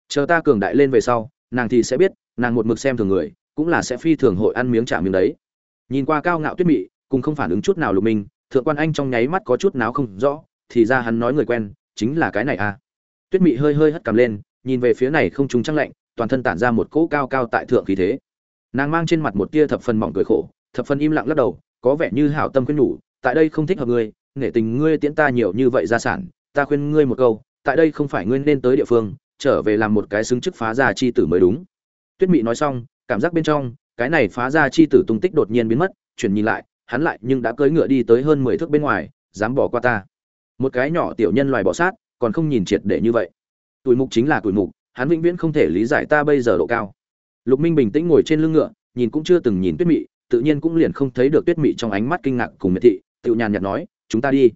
S1: Chờ ta cường đại lên về sau, nàng thì sẽ biết, nàng một mực xem thường người, cũng là sẽ phi thường hội ăn miếng trả miếng đấy. Nhìn qua cao ngạo tuyết mị, cùng không phản ứng chút nào lục minh, thượng quan anh trong nháy mắt có chút nào không rõ, thì ra hắn nói người quen, chính là cái này à. Tuyết mị hơi hơi hất cằm lên, nhìn về phía này không trúng trăng lạnh, toàn thân tản ra một cỗ cao cao tại thượng khí thế. Nàng mang trên mặt một tia thập phần mỏng cười khổ, thập phần im lặng lắc đầu có vẻ như hảo tâm khuyên nhủ, tại đây không thích hợp ngươi nể tình ngươi tiễn ta nhiều như vậy gia sản, ta khuyên ngươi một câu, tại đây không phải ngươi nên tới địa phương, trở về làm một cái xứng chức phá gia chi tử mới đúng. Tuyết mị nói xong, cảm giác bên trong, cái này phá gia chi tử tung tích đột nhiên biến mất, chuyển nhìn lại, hắn lại nhưng đã cưỡi ngựa đi tới hơn mười thước bên ngoài, dám bỏ qua ta. Một cái nhỏ tiểu nhân loài bọ sát, còn không nhìn triệt để như vậy. Tuổi mục chính là tuổi mục, hắn vĩnh viễn không thể lý giải ta bây giờ độ cao. Lục minh bình tĩnh ngồi trên lưng ngựa, nhìn cũng chưa từng nhìn tuyết mị tự nhiên cũng liền không thấy được tuyết mị trong ánh mắt kinh ngạc cùng miệt thị tự nhàn nhạt nói, chúng ta đi.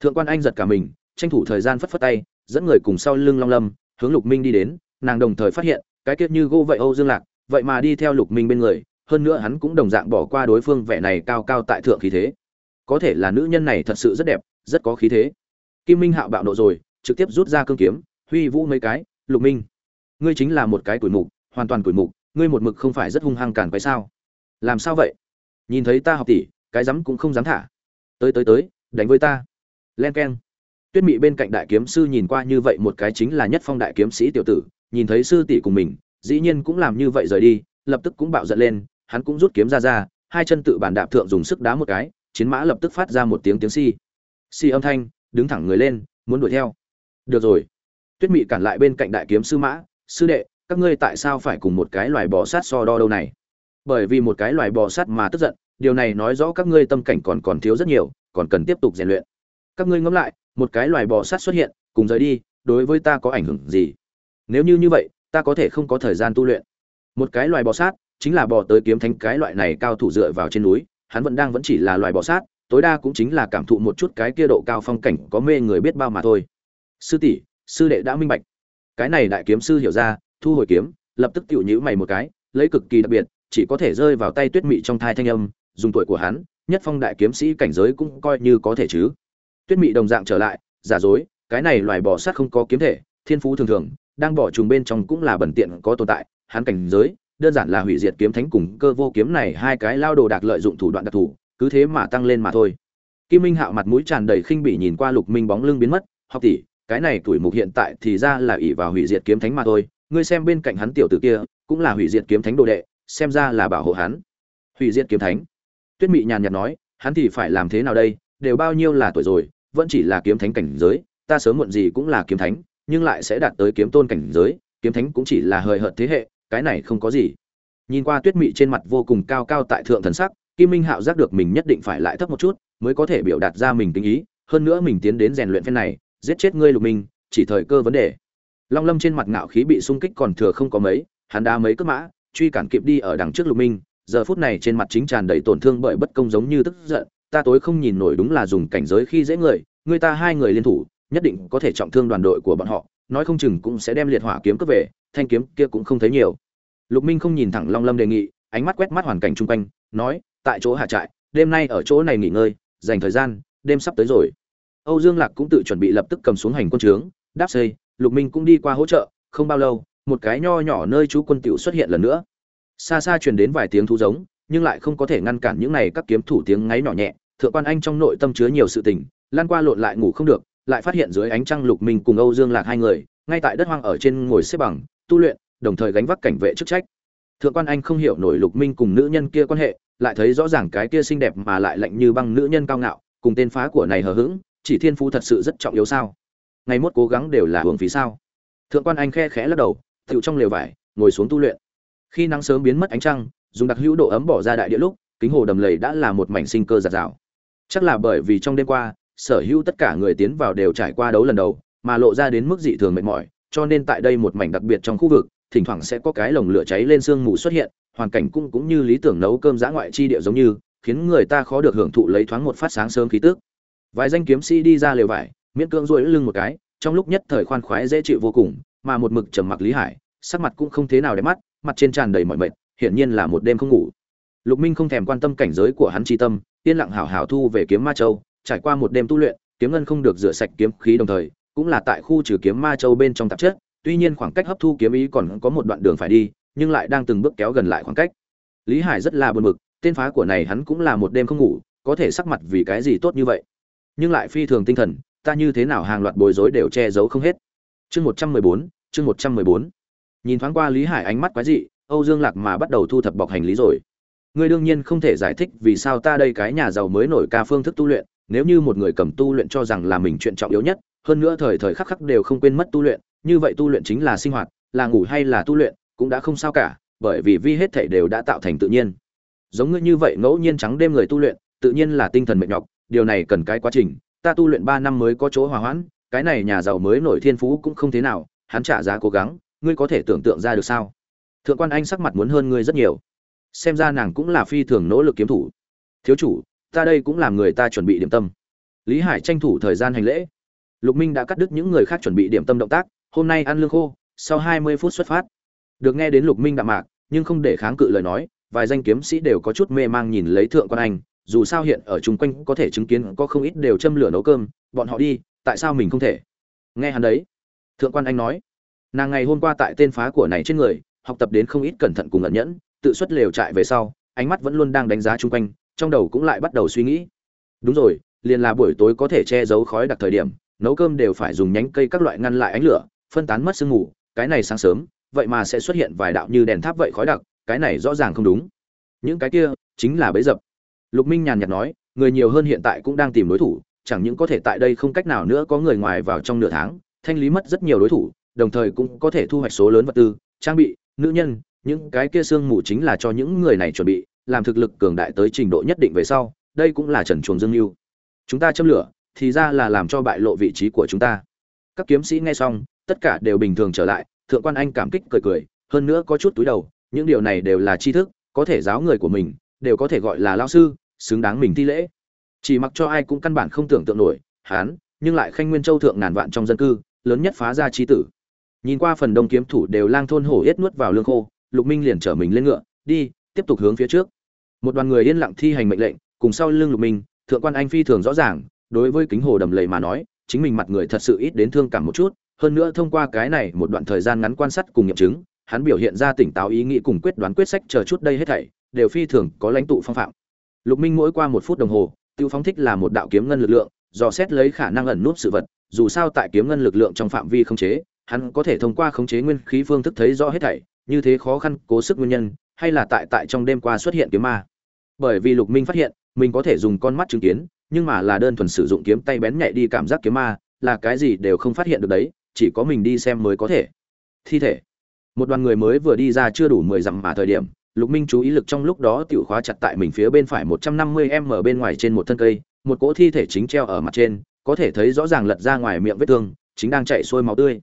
S1: Thượng quan anh giật cả mình, tranh thủ thời gian phất phất tay, dẫn người cùng sau lưng long lâm, hướng lục minh đi đến, nàng đồng thời phát hiện, cái kết như gô vậy âu dương lạc, vậy mà đi theo lục minh bên người, hơn nữa hắn cũng đồng dạng bỏ qua đối phương vẻ này cao cao tại thượng khí thế. Có thể là nữ nhân này thật sự rất đẹp, rất có khí thế. Kim minh hạo bạo nộ rồi, trực tiếp rút ra cương kiếm, huy vũ mấy cái, lục minh, ngươi chính là một cái tuổi mục, hoàn toàn tuổi mục, ngươi một mực không phải rất hung hăng càn quái sao? Làm sao vậy? Nhìn thấy ta học tỷ, cái dám cũng không dám thả. Tới tới tới, đánh với ta. Len keng. Tuyết mị bên cạnh đại kiếm sư nhìn qua như vậy một cái chính là nhất phong đại kiếm sĩ tiểu tử, nhìn thấy sư tỷ cùng mình, dĩ nhiên cũng làm như vậy rời đi, lập tức cũng bạo giận lên, hắn cũng rút kiếm ra ra, hai chân tự bản đạp thượng dùng sức đá một cái, chiến mã lập tức phát ra một tiếng tiếng si si âm thanh, đứng thẳng người lên, muốn đuổi theo. Được rồi. Tuyết mị cản lại bên cạnh đại kiếm sư mã, sư đệ, các ngươi tại sao phải cùng một cái loài bò sát so đo đâu này? Bởi vì một cái loài bò sát mà tức giận, điều này nói rõ các ngươi tâm cảnh còn còn thiếu rất nhiều, còn cần tiếp tục rèn luyện. Các ngươi ngẫm lại, một cái loài bò sát xuất hiện, cùng rời đi, đối với ta có ảnh hưởng gì? Nếu như như vậy, ta có thể không có thời gian tu luyện. Một cái loài bò sát chính là bò tới kiếm thánh cái loại này cao thủ dựa vào trên núi, hắn vẫn đang vẫn chỉ là loài bò sát tối đa cũng chính là cảm thụ một chút cái kia độ cao phong cảnh, có mê người biết bao mà thôi. Sư tỷ, sư đệ đã minh bạch. Cái này đại kiếm sư hiểu ra, thu hồi kiếm, lập tức tiểu nhữ mày một cái, lấy cực kỳ đặc biệt chỉ có thể rơi vào tay tuyết mị trong thai thanh âm, dùng tuổi của hắn, nhất phong đại kiếm sĩ cảnh giới cũng coi như có thể chứ. Tuyết mị đồng dạng trở lại, giả dối, cái này loài bỏ sát không có kiếm thể, thiên phú thường thường, đang bỏ trùng bên trong cũng là bẩn tiện có tồn tại, hắn cảnh giới, đơn giản là hủy diệt kiếm thánh cùng cơ vô kiếm này hai cái lao đồ đạc lợi dụng thủ đoạn đặc thù, cứ thế mà tăng lên mà thôi. Kim minh hạo mặt mũi tràn đầy khinh bỉ nhìn qua lục minh bóng lưng biến mất, học tỷ, cái này tuổi mục hiện tại thì ra là ỷ vào hủy diệt kiếm thánh mà thôi, ngươi xem bên cạnh hắn tiểu tử kia, cũng là hủy diệt kiếm thánh đồ đệ xem ra là bảo hộ hắn. Hủy diệt kiếm thánh. Tuyết mị nhàn nhạt nói, hắn thì phải làm thế nào đây? Đều bao nhiêu là tuổi rồi, vẫn chỉ là kiếm thánh cảnh giới, ta sớm muộn gì cũng là kiếm thánh, nhưng lại sẽ đạt tới kiếm tôn cảnh giới, kiếm thánh cũng chỉ là hời hợt thế hệ, cái này không có gì. Nhìn qua tuyết mị trên mặt vô cùng cao cao tại thượng thần sắc, kim minh hạo giác được mình nhất định phải lại thấp một chút, mới có thể biểu đạt ra mình tình ý, hơn nữa mình tiến đến rèn luyện phen này, giết chết ngươi lục minh, chỉ thời cơ vấn đề. Long lâm trên mặt ngạo khí bị sung kích còn thừa không có mấy, hắn đá mấy cất mã truy cản kịp đi ở đằng trước lục minh, giờ phút này trên mặt chính tràn đầy tổn thương bởi bất công giống như tức giận, ta tối không nhìn nổi đúng là dùng cảnh giới khi dễ người người ta hai người liên thủ, nhất định có thể trọng thương đoàn đội của bọn họ, nói không chừng cũng sẽ đem liệt hỏa kiếm cướp về, thanh kiếm kia cũng không thấy nhiều. Lục minh không nhìn thẳng long lâm đề nghị, ánh mắt quét mắt hoàn cảnh chung quanh, nói, tại chỗ hạ trại, đêm nay ở chỗ này nghỉ ngơi, dành thời gian, đêm sắp tới rồi. Âu dương lạc cũng tự chuẩn bị lập tức cầm xuống hành quân trướng, đáp xây, lục minh cũng đi qua hỗ trợ, không bao lâu một cái nho nhỏ nơi chú quân tiểu xuất hiện lần nữa. Xa xa truyền đến vài tiếng thú giống, nhưng lại không có thể ngăn cản những này các kiếm thủ tiếng ngáy nhỏ nhẹ. Thượng quan anh trong nội tâm chứa nhiều sự tình, lan qua lộn lại ngủ không được, lại phát hiện dưới ánh trăng lục minh cùng âu dương lạc hai người, ngay tại đất hoang ở trên ngồi xếp bằng, tu luyện, đồng thời gánh vác cảnh vệ chức trách. Thượng quan anh không hiểu nổi lục minh cùng nữ nhân kia quan hệ, lại thấy rõ ràng cái kia xinh đẹp mà lại lạnh như băng nữ nhân cao ngạo, cùng tên phá của này hờ hững, chỉ thiên phú thật sự rất trọng yếu sao? Ngày mốt cố gắng đều là hưởng phí sao? Thượng quan anh khe khẽ lắc đầu tựu trong lều vải, ngồi xuống tu luyện. Khi nắng sớm biến mất ánh trăng, dùng đặc hữu độ ấm bỏ ra đại địa lúc, kính hồ đầm lầy đã là một mảnh sinh cơ giạt rào. Chắc là bởi vì trong đêm qua, sở hữu tất cả người tiến vào đều trải qua đấu lần đầu, mà lộ ra đến mức dị thường mệt mỏi, cho nên tại đây một mảnh đặc biệt trong khu vực, thỉnh thoảng sẽ có cái lồng lửa cháy lên sương mù xuất hiện, hoàn cảnh cũng cũng như lý tưởng nấu cơm giã ngoại chi địa giống như, khiến người ta khó được hưởng thụ lấy thoáng một phát sáng sớm khí tức. Vài danh kiếm sĩ đi ra lều vải, miễn cưỡng duỗi lưng một cái, trong lúc nhất thời khoan khoái dễ chịu vô cùng mà một mực trầm mặc lý hải, sắc mặt cũng không thế nào đẹp mắt, mặt trên tràn đầy mọi mệt, hiển nhiên là một đêm không ngủ. Lục minh không thèm quan tâm cảnh giới của hắn chi tâm, yên lặng hảo hảo thu về kiếm ma châu, trải qua một đêm tu luyện, kiếm ngân không được rửa sạch kiếm khí đồng thời, cũng là tại khu trừ kiếm ma châu bên trong tạp chất, tuy nhiên khoảng cách hấp thu kiếm ý còn có một đoạn đường phải đi, nhưng lại đang từng bước kéo gần lại khoảng cách. Lý hải rất là buồn bực, tên phá của này hắn cũng là một đêm không ngủ, có thể sắc mặt vì cái gì tốt như vậy? Nhưng lại phi thường tinh thần, ta như thế nào hàng loạt bối rối đều che giấu không hết. Chương một trăm mười bốn chương một trăm mười bốn. Nhìn thoáng qua lý hải ánh mắt quái dị, âu dương lạc mà bắt đầu thu thập bọc hành lý rồi. Ngươi đương nhiên không thể giải thích vì sao ta đây cái nhà giàu mới nổi ca phương thức tu luyện, nếu như một người cầm tu luyện cho rằng là mình chuyện trọng yếu nhất, hơn nữa thời thời khắc khắc đều không quên mất tu luyện, như vậy tu luyện chính là sinh hoạt, là ngủ hay là tu luyện, cũng đã không sao cả, bởi vì vi hết thể đều đã tạo thành tự nhiên. Giống ngươi như vậy ngẫu nhiên trắng đêm người tu luyện, tự nhiên là tinh thần mệt nhọc, điều này cần cái quá trình, ta tu luyện ba năm mới có chỗ hòa hoãn, cái này nhà giàu mới nổi thiên phú cũng không thế nào hắn trả giá cố gắng, ngươi có thể tưởng tượng ra được sao? Thượng quan anh sắc mặt muốn hơn ngươi rất nhiều. Xem ra nàng cũng là phi thường nỗ lực kiếm thủ. Thiếu chủ, ta đây cũng làm người ta chuẩn bị điểm tâm. Lý hải tranh thủ thời gian hành lễ. Lục minh đã cắt đứt những người khác chuẩn bị điểm tâm động tác, hôm nay ăn lương khô, sau hai mươi phút xuất phát. Được nghe đến lục minh đạm mạc, nhưng không để kháng cự lời nói, vài danh kiếm sĩ đều có chút mê mang nhìn lấy thượng quan anh, dù sao hiện ở chung quanh có thể chứng kiến có không ít đều châm lửa nấu cơm, bọn họ đi, tại sao mình không thể? Nghe hắn đấy thượng quan anh nói, nàng ngày hôm qua tại tên phá của này trên người, học tập đến không ít cẩn thận cùng ẩn nhẫn, tự xuất lều trại về sau, ánh mắt vẫn luôn đang đánh giá chung quanh, trong đầu cũng lại bắt đầu suy nghĩ. Đúng rồi, liền là buổi tối có thể che giấu khói đặc thời điểm, nấu cơm đều phải dùng nhánh cây các loại ngăn lại ánh lửa, phân tán mất sương mù, cái này sáng sớm, vậy mà sẽ xuất hiện vài đạo như đèn tháp vậy khói đặc, cái này rõ ràng không đúng. Những cái kia chính là bấy dập. Lục minh nhàn nhạt nói, người nhiều hơn hiện tại cũng đang tìm đối thủ, chẳng những có thể tại đây không cách nào nữa có người ngoài vào trong nửa tháng thanh lý mất rất nhiều đối thủ, đồng thời cũng có thể thu hoạch số lớn vật tư, trang bị, nữ nhân, những cái kia xương mù chính là cho những người này chuẩn bị, làm thực lực cường đại tới trình độ nhất định về sau, đây cũng là trần chuồng dương mưu chúng ta châm lửa, thì ra là làm cho bại lộ vị trí của chúng ta. Các kiếm sĩ nghe xong, tất cả đều bình thường trở lại, thượng quan anh cảm kích cười cười, hơn nữa có chút túi đầu, những điều này đều là tri thức, có thể giáo người của mình, đều có thể gọi là lao sư, xứng đáng mình thi lễ. Chỉ mặc cho ai cũng căn bản không tưởng tượng nổi, hán, nhưng lại khanh nguyên châu thượng ngàn vạn trong dân cư lớn nhất phá ra chi tử. Nhìn qua phần đông kiếm thủ đều lang thôn hổ yết nuốt vào lương khô, lục minh liền trở mình lên ngựa, đi, tiếp tục hướng phía trước. Một đoàn người yên lặng thi hành mệnh lệnh, cùng sau lưng lục minh, thượng quan anh phi thường rõ ràng, đối với kính hồ đầm lầy mà nói, chính mình mặt người thật sự ít đến thương cảm một chút, hơn nữa thông qua cái này một đoạn thời gian ngắn quan sát cùng nghiệm chứng, hắn biểu hiện ra tỉnh táo ý nghĩ cùng quyết đoán quyết sách chờ chút đây hết thảy, đều phi thường có lãnh tụ phong phạm. Lục minh mỗi qua một phút đồng hồ, tiêu phóng thích là một đạo kiếm ngân lực lượng, dò xét lấy khả năng ẩn nút sự vật dù sao tại kiếm ngân lực lượng trong phạm vi khống chế, hắn có thể thông qua khống chế nguyên khí phương thức thấy rõ hết thảy, như thế khó khăn, cố sức nguyên nhân, hay là tại tại trong đêm qua xuất hiện kiếm ma. Bởi vì lục minh phát hiện, mình có thể dùng con mắt chứng kiến, nhưng mà là đơn thuần sử dụng kiếm tay bén nhạy đi cảm giác kiếm ma, là cái gì đều không phát hiện được đấy, chỉ có mình đi xem mới có thể. Thi thể. Một đoàn người mới vừa đi ra chưa đủ mười dặm mà thời điểm, lục minh chú ý lực trong lúc đó tiểu khóa chặt tại mình phía bên phải một trăm năm mươi m bên ngoài trên một thân cây, một cỗ thi thể chính treo ở mặt trên có thể thấy rõ ràng lật ra ngoài miệng vết thương, chính đang chảy xuôi máu tươi.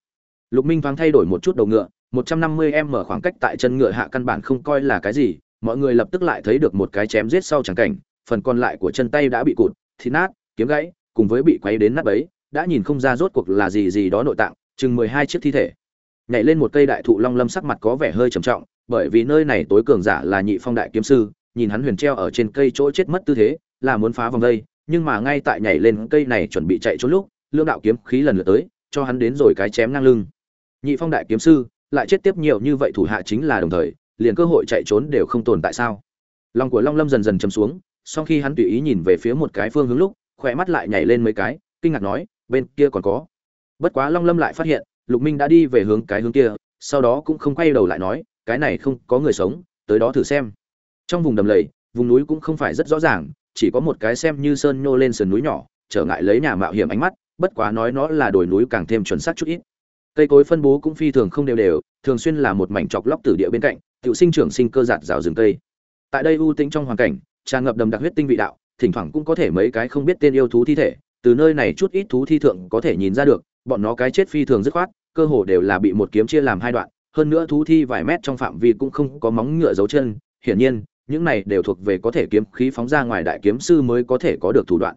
S1: Lục minh thoáng thay đổi một chút đầu ngựa, một trăm năm mươi m khoảng cách tại chân ngựa hạ căn bản không coi là cái gì, mọi người lập tức lại thấy được một cái chém giết sau chẳng cảnh, phần còn lại của chân tay đã bị cụt, thịt nát, kiếm gãy, cùng với bị quấy đến nát bấy, đã nhìn không ra rốt cuộc là gì gì đó nội tạng, chừng mười hai chiếc thi thể. Nhảy lên một cây đại thụ long lâm sắc mặt có vẻ hơi trầm trọng, bởi vì nơi này tối cường giả là nhị phong đại kiếm sư, nhìn hắn huyền treo ở trên cây chỗ chết mất tư thế, là muốn phá vòng đây nhưng mà ngay tại nhảy lên cây này chuẩn bị chạy trốn lúc lương đạo kiếm khí lần lượt tới, cho hắn đến rồi cái chém ngang lưng. Nhị phong đại kiếm sư, lại chết tiếp nhiều như vậy thủ hạ chính là đồng thời, liền cơ hội chạy trốn đều không tồn tại sao? Lòng của long lâm dần dần chấm xuống, sau khi hắn tùy ý nhìn về phía một cái phương hướng lúc, khỏe mắt lại nhảy lên mấy cái, kinh ngạc nói, bên kia còn có. Bất quá long lâm lại phát hiện, lục minh đã đi về hướng cái hướng kia, sau đó cũng không quay đầu lại nói, cái này không có người sống, tới đó thử xem. Trong vùng đầm lầy, vùng núi cũng không phải rất rõ ràng chỉ có một cái xem như sơn nhô lên sườn núi nhỏ, trở ngại lấy nhà mạo hiểm ánh mắt, bất quá nói nó là đồi núi càng thêm chuẩn xác chút ít. Cây cối phân bố cũng phi thường không đều đều, thường xuyên là một mảnh chọc lóc từ địa bên cạnh tự sinh trưởng sinh cơ giạt rào rừng cây. Tại đây ưu tĩnh trong hoàn cảnh, tràn ngập đầm đặc huyết tinh vị đạo, thỉnh thoảng cũng có thể mấy cái không biết tên yêu thú thi thể, từ nơi này chút ít thú thi thượng có thể nhìn ra được, bọn nó cái chết phi thường dứt khoát, cơ hồ đều là bị một kiếm chia làm hai đoạn, hơn nữa thú thi vài mét trong phạm vi cũng không có móng ngựa dấu chân, hiển nhiên những này đều thuộc về có thể kiếm khí phóng ra ngoài đại kiếm sư mới có thể có được thủ đoạn.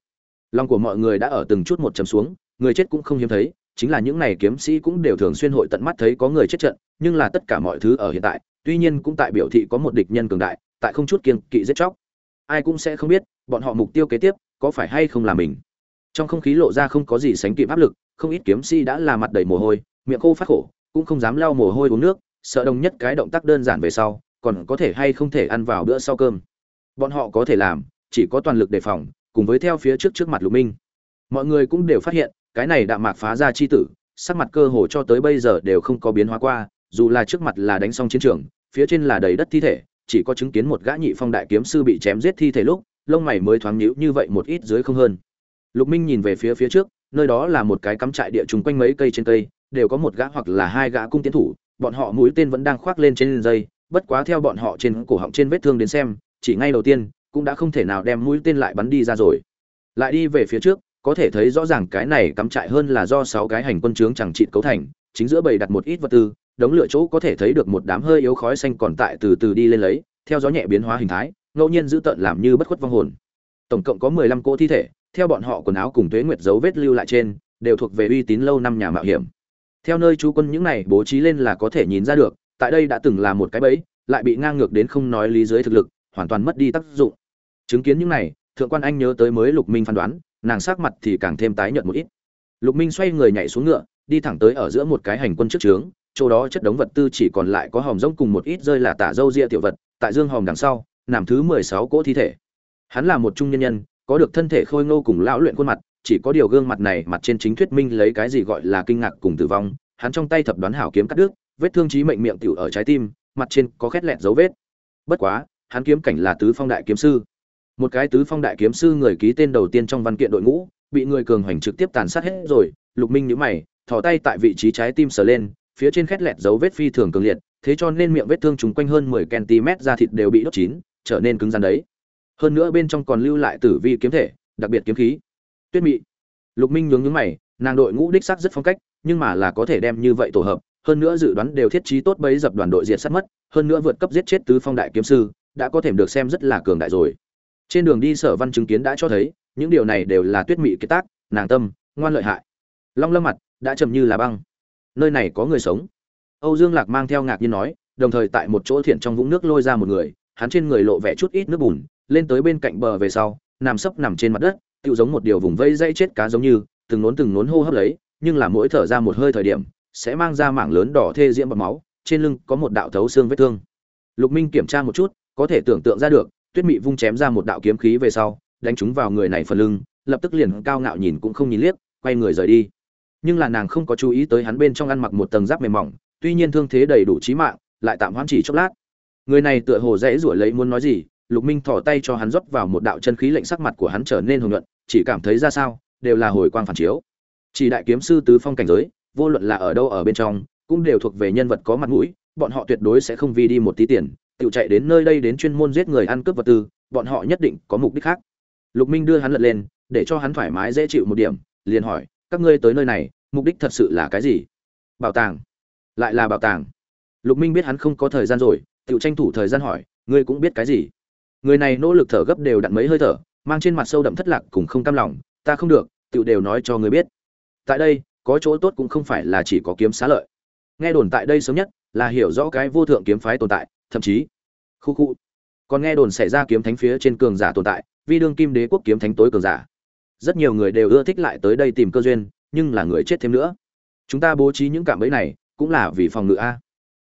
S1: Lòng của mọi người đã ở từng chút một chấm xuống, người chết cũng không hiếm thấy, chính là những này kiếm sĩ cũng đều thường xuyên hội tận mắt thấy có người chết trận, nhưng là tất cả mọi thứ ở hiện tại, tuy nhiên cũng tại biểu thị có một địch nhân cường đại, tại không chút kiêng kỵ giết chóc. Ai cũng sẽ không biết, bọn họ mục tiêu kế tiếp, có phải hay không là mình. Trong không khí lộ ra không có gì sánh kịp áp lực, không ít kiếm sĩ đã là mặt đầy mồ hôi, miệng khô phát khổ, cũng không dám lau mồ hôi uống nước, sợ đồng nhất cái động tác đơn giản về sau còn có thể hay không thể ăn vào bữa sau cơm. Bọn họ có thể làm, chỉ có toàn lực đề phòng, cùng với theo phía trước trước mặt lục minh. Mọi người cũng đều phát hiện, cái này đạm mạc phá ra chi tử, sắc mặt cơ hồ cho tới bây giờ đều không có biến hóa qua, dù là trước mặt là đánh xong chiến trường, phía trên là đầy đất thi thể, chỉ có chứng kiến một gã nhị phong đại kiếm sư bị chém giết thi thể lúc, lông mày mới thoáng nhíu như vậy một ít dưới không hơn. Lục minh nhìn về phía phía trước, nơi đó là một cái cắm trại địa trùng quanh mấy cây trên cây, đều có một gã hoặc là hai gã cung tiến thủ, bọn họ mũi tên vẫn đang khoác lên trên dây bất quá theo bọn họ trên cổ họng trên vết thương đến xem, chỉ ngay đầu tiên, cũng đã không thể nào đem mũi tên lại bắn đi ra rồi. Lại đi về phía trước, có thể thấy rõ ràng cái này cắm trại hơn là do sáu cái hành quân trướng chẳng trị cấu thành, chính giữa bầy đặt một ít vật tư, đống lửa chỗ có thể thấy được một đám hơi yếu khói xanh còn tại từ từ đi lên lấy, theo gió nhẹ biến hóa hình thái, ngẫu nhiên giữ tận làm như bất khuất vong hồn. Tổng cộng có mười lăm cỗ thi thể, theo bọn họ quần áo cùng tuế nguyệt dấu vết lưu lại trên, đều thuộc về uy tín lâu năm nhà mạo hiểm. Theo nơi chú quân những này bố trí lên là có thể nhìn ra được tại đây đã từng là một cái bẫy, lại bị ngang ngược đến không nói lý dưới thực lực, hoàn toàn mất đi tác dụng. Chứng kiến những này, thượng quan anh nhớ tới mới lục minh phán đoán, nàng sắc mặt thì càng thêm tái nhợt một ít. Lục minh xoay người nhảy xuống ngựa, đi thẳng tới ở giữa một cái hành quân trước trướng, chỗ đó chất đống vật tư chỉ còn lại có hòm rỗng cùng một ít rơi là tả dâu ria tiểu vật, tại dương hòm đằng sau, nằm thứ mười sáu cỗ thi thể. Hắn là một trung nhân nhân, có được thân thể khôi ngô cùng lão luyện khuôn mặt, chỉ có điều gương mặt này mặt trên chính thuyết minh lấy cái gì gọi là kinh ngạc cùng tử vong, hắn trong tay thập đoán hảo kiếm cắt đứt vết thương chí mệnh miệng tiểu ở trái tim, mặt trên có khét lẹt dấu vết. Bất quá, hắn kiếm cảnh là tứ phong đại kiếm sư. Một cái tứ phong đại kiếm sư người ký tên đầu tiên trong văn kiện đội ngũ, bị người cường hoành trực tiếp tàn sát hết rồi, lục minh nhíu mày, thò tay tại vị trí trái tim sờ lên, phía trên khét lẹt dấu vết phi thường cường liệt, thế cho nên miệng vết thương chúng quanh hơn 10 cm da thịt đều bị đốt chín, trở nên cứng rắn đấy. Hơn nữa bên trong còn lưu lại tử vi kiếm thể, đặc biệt kiếm khí. Tuyết mị. Lục minh nhướng nhướng mày, nàng đội ngũ đích xác rất phong cách, nhưng mà là có thể đem như vậy tổ hợp hơn nữa dự đoán đều thiết trí tốt bấy dập đoàn đội diệt sát mất, hơn nữa vượt cấp giết chết tứ phong đại kiếm sư, đã có thể được xem rất là cường đại rồi. Trên đường đi sở văn chứng kiến đã cho thấy, những điều này đều là tuyết mị kết tác, nàng tâm, ngoan lợi hại. Long lâm mặt, đã trầm như là băng. Nơi này có người sống. Âu dương lạc mang theo ngạc nhiên nói, đồng thời tại một chỗ thiện trong vũng nước lôi ra một người, hắn trên người lộ vẻ chút ít nước bùn, lên tới bên cạnh bờ về sau, nằm sấp nằm trên mặt đất tự giống một điều vùng vây dây chết cá giống như, từng nốn từng nốn hô hấp lấy, nhưng là mỗi thở ra một hơi thời điểm sẽ mang ra mảng lớn đỏ thê diễm bọt máu, trên lưng có một đạo thấu xương vết thương. Lục minh kiểm tra một chút, có thể tưởng tượng ra được, tuyết mị vung chém ra một đạo kiếm khí về sau, đánh trúng vào người này phần lưng, lập tức liền cao ngạo nhìn cũng không nhìn liếc, quay người rời đi. Nhưng là nàng không có chú ý tới hắn bên trong ăn mặc một tầng giáp mềm mỏng, tuy nhiên thương thế đầy đủ chí mạng, lại tạm hoãn chỉ chốc lát. Người này tựa hồ dễ rủi lấy muốn nói gì, lục minh thò tay cho hắn rót vào một đạo chân khí lệnh sắc mặt của hắn trở nên hồng nhuận, chỉ cảm thấy ra sao, đều là hồi quang phản chiếu. Chỉ đại kiếm sư tứ phong cảnh giới vô luận là ở đâu ở bên trong, cũng đều thuộc về nhân vật có mặt mũi, bọn họ tuyệt đối sẽ không vi đi một tí tiền, tự chạy đến nơi đây đến chuyên môn giết người ăn cướp vật tư, bọn họ nhất định có mục đích khác. Lục minh đưa hắn lật lên, để cho hắn thoải mái dễ chịu một điểm, liền hỏi, các ngươi tới nơi này, mục đích thật sự là cái gì? Bảo tàng. Lại là bảo tàng. Lục minh biết hắn không có thời gian rồi tự tranh thủ thời gian hỏi, ngươi cũng biết cái gì? Người này nỗ lực thở gấp đều đặn mấy hơi thở, mang trên mặt sâu đậm thất lạc cùng không cam lòng, ta không được tự đều nói cho ngươi biết. Tại đây có chỗ tốt cũng không phải là chỉ có kiếm xá lợi. Nghe đồn tại đây sớm nhất là hiểu rõ cái vô thượng kiếm phái tồn tại, thậm chí, khu khu, còn nghe đồn xảy ra kiếm thánh phía trên cường giả tồn tại, vi đương kim đế quốc kiếm thánh tối cường giả. Rất nhiều người đều ưa thích lại tới đây tìm cơ duyên, nhưng là người chết thêm nữa. Chúng ta bố trí những cạm bẫy này cũng là vì phòng ngự a.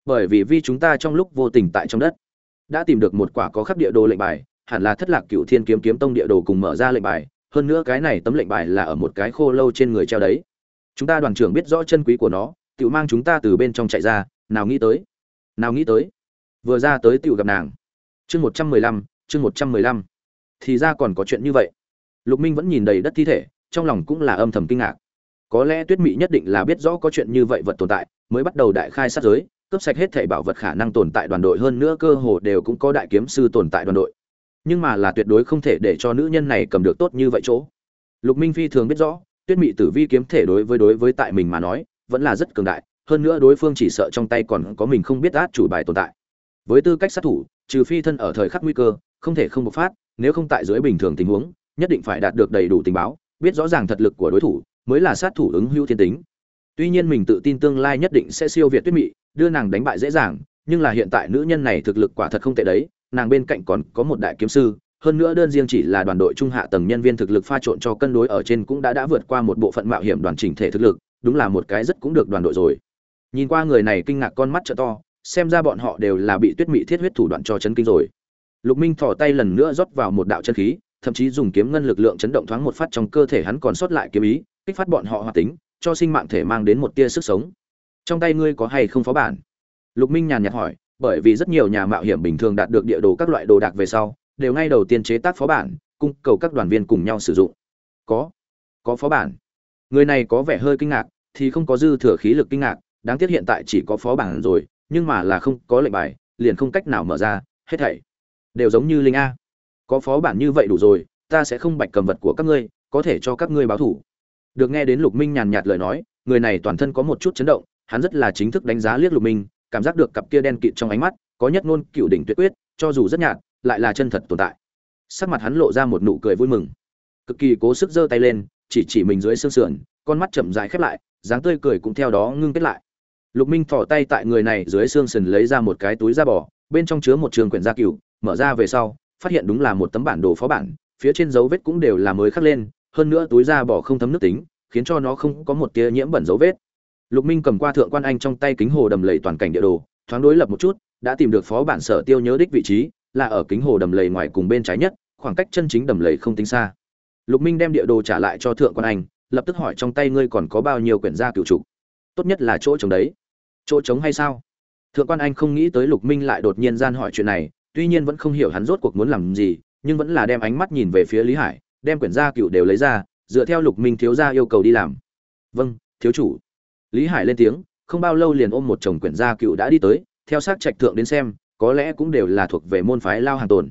S1: Bởi vì vi chúng ta trong lúc vô tình tại trong đất, đã tìm được một quả có khắc địa đồ lệnh bài, hẳn là thất lạc cựu thiên kiếm kiếm tông địa đồ cùng mở ra lệnh bài. Hơn nữa cái này tấm lệnh bài là ở một cái khô lâu trên người treo đấy chúng ta đoàn trưởng biết rõ chân quý của nó tự mang chúng ta từ bên trong chạy ra, nào nghĩ tới, nào nghĩ tới, vừa ra tới tự gặp nàng. Chương một trăm mười lăm, chương một trăm mười lăm. Thì ra còn có chuyện như vậy. Lục minh vẫn nhìn đầy đất thi thể, trong lòng cũng là âm thầm kinh ngạc. Có lẽ tuyết mị nhất định là biết rõ có chuyện như vậy vật tồn tại, mới bắt đầu đại khai sát giới, cướp sạch hết thảy bảo vật khả năng tồn tại đoàn đội, hơn nữa cơ hồ đều cũng có đại kiếm sư tồn tại đoàn đội. Nhưng mà là tuyệt đối không thể để cho nữ nhân này cầm được tốt như vậy chỗ. Lục minh phi thường biết rõ tuyết mị tử vi kiếm thể đối với đối với tại mình mà nói, vẫn là rất cường đại, hơn nữa đối phương chỉ sợ trong tay còn có mình không biết át chủ bài tồn tại. Với tư cách sát thủ, trừ phi thân ở thời khắc nguy cơ, không thể không bộc phát, nếu không tại dưới bình thường tình huống, nhất định phải đạt được đầy đủ tình báo, biết rõ ràng thật lực của đối thủ, mới là sát thủ ứng hữu thiên tính. Tuy nhiên mình tự tin tương lai nhất định sẽ siêu việt tuyết mị, đưa nàng đánh bại dễ dàng, nhưng là hiện tại nữ nhân này thực lực quả thật không tệ đấy, nàng bên cạnh còn có một đại kiếm sư hơn nữa đơn riêng chỉ là đoàn đội trung hạ tầng nhân viên thực lực pha trộn cho cân đối ở trên cũng đã đã vượt qua một bộ phận mạo hiểm đoàn chỉnh thể thực lực, đúng là một cái rất cũng được đoàn đội rồi. Nhìn qua người này kinh ngạc con mắt trợ to, xem ra bọn họ đều là bị tuyết mị thiết huyết thủ đoạn cho chấn kinh rồi. Lục minh thò tay lần nữa rót vào một đạo chân khí, thậm chí dùng kiếm ngân lực lượng chấn động thoáng một phát trong cơ thể hắn còn sót lại kiếm ý, kích phát bọn họ hoạt tính, cho sinh mạng thể mang đến một tia sức sống. Trong tay ngươi có hay không phó bản? Lục minh nhàn nhạt hỏi, bởi vì rất nhiều nhà mạo hiểm bình thường đạt được địa đồ các loại đồ đạc về sau đều ngay đầu tiên chế tác phó bản, cung cầu các đoàn viên cùng nhau sử dụng. Có có phó bản. Người này có vẻ hơi kinh ngạc, thì không có dư thừa khí lực kinh ngạc, đáng tiếc hiện tại chỉ có phó bản rồi, nhưng mà là không có lệnh bài, liền không cách nào mở ra, hết thảy đều giống như linh a. Có phó bản như vậy đủ rồi, ta sẽ không bạch cầm vật của các ngươi, có thể cho các ngươi báo thủ. Được nghe đến lục minh nhàn nhạt lời nói, người này toàn thân có một chút chấn động, hắn rất là chính thức đánh giá liếc lục minh, cảm giác được cặp kia đen kịt trong ánh mắt, có nhất ngôn cựu đỉnh tuyệt quyết, cho dù rất nhạt lại là chân thật tồn tại. Sắc mặt hắn lộ ra một nụ cười vui mừng. Cực kỳ cố sức giơ tay lên, chỉ chỉ mình dưới xương sườn, con mắt chậm dài khép lại, dáng tươi cười cũng theo đó ngưng kết lại. Lục minh thỏ tay tại người này dưới xương sườn lấy ra một cái túi da bò, bên trong chứa một trường quyển gia cửu, mở ra về sau, phát hiện đúng là một tấm bản đồ phó bản, phía trên dấu vết cũng đều là mới khắc lên, hơn nữa túi da bò không thấm nước tính, khiến cho nó không có một tia nhiễm bẩn dấu vết. Lục minh cầm qua thượng quan anh trong tay kính hồ đầm lầy toàn cảnh địa đồ, thoáng đối lập một chút, đã tìm được phó bản sở tiêu nhớ đích vị trí là ở kính hồ đầm lầy ngoài cùng bên trái nhất, khoảng cách chân chính đầm lầy không tính xa. Lục minh đem địa đồ trả lại cho thượng quan anh, lập tức hỏi trong tay ngươi còn có bao nhiêu quyển gia cựu trục? Tốt nhất là chỗ trống đấy. Chỗ trống hay sao? Thượng quan anh không nghĩ tới lục minh lại đột nhiên gian hỏi chuyện này, tuy nhiên vẫn không hiểu hắn rốt cuộc muốn làm gì, nhưng vẫn là đem ánh mắt nhìn về phía lý hải, đem quyển gia cựu đều lấy ra, dựa theo lục minh thiếu gia yêu cầu đi làm. Vâng thiếu chủ. Lý hải lên tiếng, không bao lâu liền ôm một chồng quyển gia cựu đã đi tới, theo sát trạch thượng đến xem có lẽ cũng đều là thuộc về môn phái lao hàng tồn.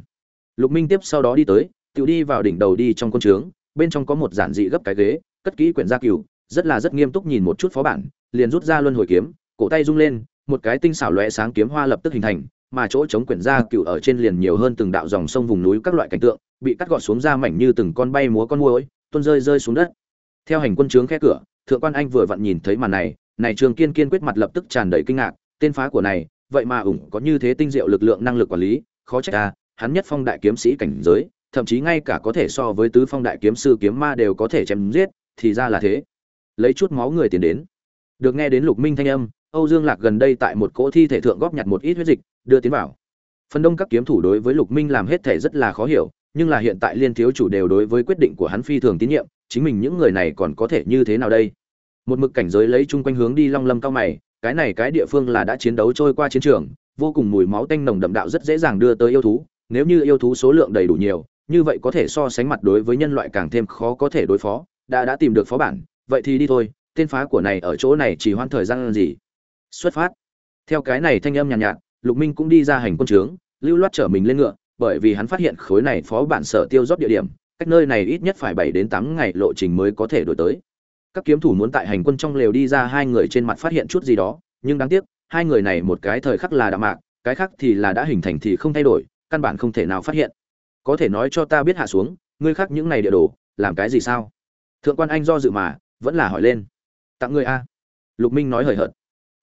S1: Lục minh tiếp sau đó đi tới tự đi vào đỉnh đầu đi trong quân trướng, bên trong có một giản dị gấp cái ghế, cất kỹ quyển gia cửu, rất là rất nghiêm túc nhìn một chút phó bản, liền rút ra luân hồi kiếm, cổ tay rung lên, một cái tinh xảo lóe sáng kiếm hoa lập tức hình thành, mà chỗ chống quyển gia cựu ở trên liền nhiều hơn từng đạo dòng sông vùng núi các loại cảnh tượng, bị cắt gọt xuống ra mảnh như từng con bay múa con muỗi, tuôn rơi rơi xuống đất. Theo hành quân trướng khe cửa, thượng quan anh vừa vặn nhìn thấy màn này này trường kiên kiên quyết mặt lập tức tràn đầy kinh ngạc, tên phá của này vậy mà ủng có như thế tinh diệu lực lượng năng lực quản lý, khó trách ta hắn nhất phong đại kiếm sĩ cảnh giới, thậm chí ngay cả có thể so với tứ phong đại kiếm sư kiếm ma đều có thể chém giết, thì ra là thế. Lấy chút máu người tiền đến. Được nghe đến lục minh thanh âm, âu dương lạc gần đây tại một cỗ thi thể thượng góp nhặt một ít huyết dịch, đưa tiến vào. Phần đông các kiếm thủ đối với lục minh làm hết thể rất là khó hiểu, nhưng là hiện tại liên thiếu chủ đều đối với quyết định của hắn phi thường tín nhiệm, chính mình những người này còn có thể như thế nào đây? Một mực cảnh giới lấy chung quanh hướng đi long lâm cao mày cái này cái địa phương là đã chiến đấu trôi qua chiến trường vô cùng mùi máu tanh nồng đậm đạo rất dễ dàng đưa tới yêu thú nếu như yêu thú số lượng đầy đủ nhiều như vậy có thể so sánh mặt đối với nhân loại càng thêm khó có thể đối phó đã đã tìm được phó bản vậy thì đi thôi tên phá của này ở chỗ này chỉ hoãn thời gian gì? Xuất phát. Theo cái này thanh âm nhàn nhạt, nhạt lục minh cũng đi ra hành quân trướng lưu loát trở mình lên ngựa bởi vì hắn phát hiện khối này phó bản sở tiêu rót địa điểm cách nơi này ít nhất phải bảy đến tám ngày lộ trình mới có thể đổi tới các kiếm thủ muốn tại hành quân trong lều đi ra hai người trên mặt phát hiện chút gì đó, nhưng đáng tiếc, hai người này một cái thời khắc là đạm mạc, cái khác thì là đã hình thành thì không thay đổi, căn bản không thể nào phát hiện. Có thể nói cho ta biết hạ xuống, ngươi khác những này địa đồ, làm cái gì sao? Thượng quan anh do dự mà, vẫn là hỏi lên. Tặng người a. Lục minh nói hời hợt.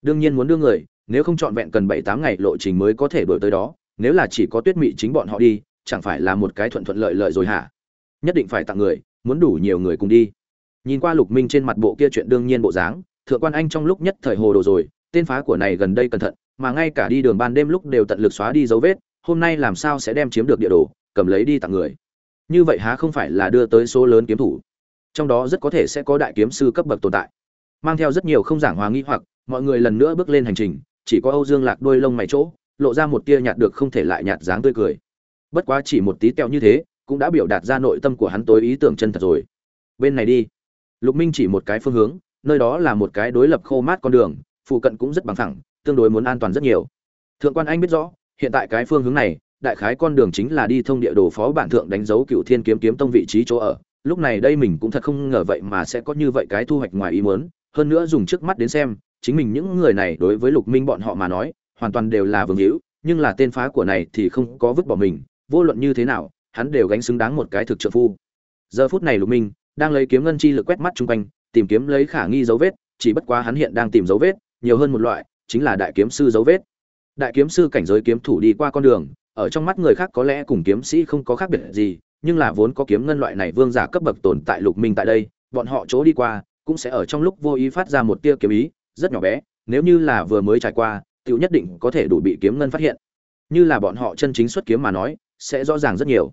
S1: Đương nhiên muốn đưa người, nếu không trọn vẹn cần bảy tám ngày lộ trình mới có thể đổi tới đó, nếu là chỉ có tuyết mị chính bọn họ đi, chẳng phải là một cái thuận thuận lợi lợi rồi hả? Nhất định phải tặng người, muốn đủ nhiều người cùng đi nhìn qua lục minh trên mặt bộ kia chuyện đương nhiên bộ dáng, thượng quan anh trong lúc nhất thời hồ đồ rồi, tên phá của này gần đây cẩn thận, mà ngay cả đi đường ban đêm lúc đều tận lực xóa đi dấu vết, hôm nay làm sao sẽ đem chiếm được địa đồ, cầm lấy đi tặng người. Như vậy há không phải là đưa tới số lớn kiếm thủ? Trong đó rất có thể sẽ có đại kiếm sư cấp bậc tồn tại. Mang theo rất nhiều không giảng hòa nghi hoặc, mọi người lần nữa bước lên hành trình, chỉ có âu dương lạc đôi lông mày chỗ, lộ ra một tia nhạt được không thể lại nhạt dáng tươi cười. Bất quá chỉ một tí teo như thế, cũng đã biểu đạt ra nội tâm của hắn tối ý tưởng chân thật rồi. Bên này đi lục minh chỉ một cái phương hướng, nơi đó là một cái đối lập khô mát con đường, phụ cận cũng rất bằng thẳng, tương đối muốn an toàn rất nhiều. Thượng quan anh biết rõ, hiện tại cái phương hướng này, đại khái con đường chính là đi thông địa đồ phó bản thượng đánh dấu cựu thiên kiếm kiếm tông vị trí chỗ ở. Lúc này đây mình cũng thật không ngờ vậy mà sẽ có như vậy cái thu hoạch ngoài ý muốn. Hơn nữa dùng trước mắt đến xem, chính mình những người này đối với lục minh bọn họ mà nói, hoàn toàn đều là vương hữu, nhưng là tên phá của này thì không có vứt bỏ mình, vô luận như thế nào, hắn đều gánh xứng đáng một cái thực trợ phu. Giờ phút này lục minh đang lấy kiếm ngân chi lực quét mắt chung quanh, tìm kiếm lấy khả nghi dấu vết, chỉ bất quá hắn hiện đang tìm dấu vết, nhiều hơn một loại, chính là đại kiếm sư dấu vết. Đại kiếm sư cảnh giới kiếm thủ đi qua con đường, ở trong mắt người khác có lẽ cùng kiếm sĩ không có khác biệt gì, nhưng là vốn có kiếm ngân loại này vương giả cấp bậc tồn tại lục minh tại đây, bọn họ chỗ đi qua, cũng sẽ ở trong lúc vô ý phát ra một tia kiếm ý, rất nhỏ bé, nếu như là vừa mới trải qua, tiểu nhất định có thể đủ bị kiếm ngân phát hiện. Như là bọn họ chân chính xuất kiếm mà nói, sẽ rõ ràng rất nhiều.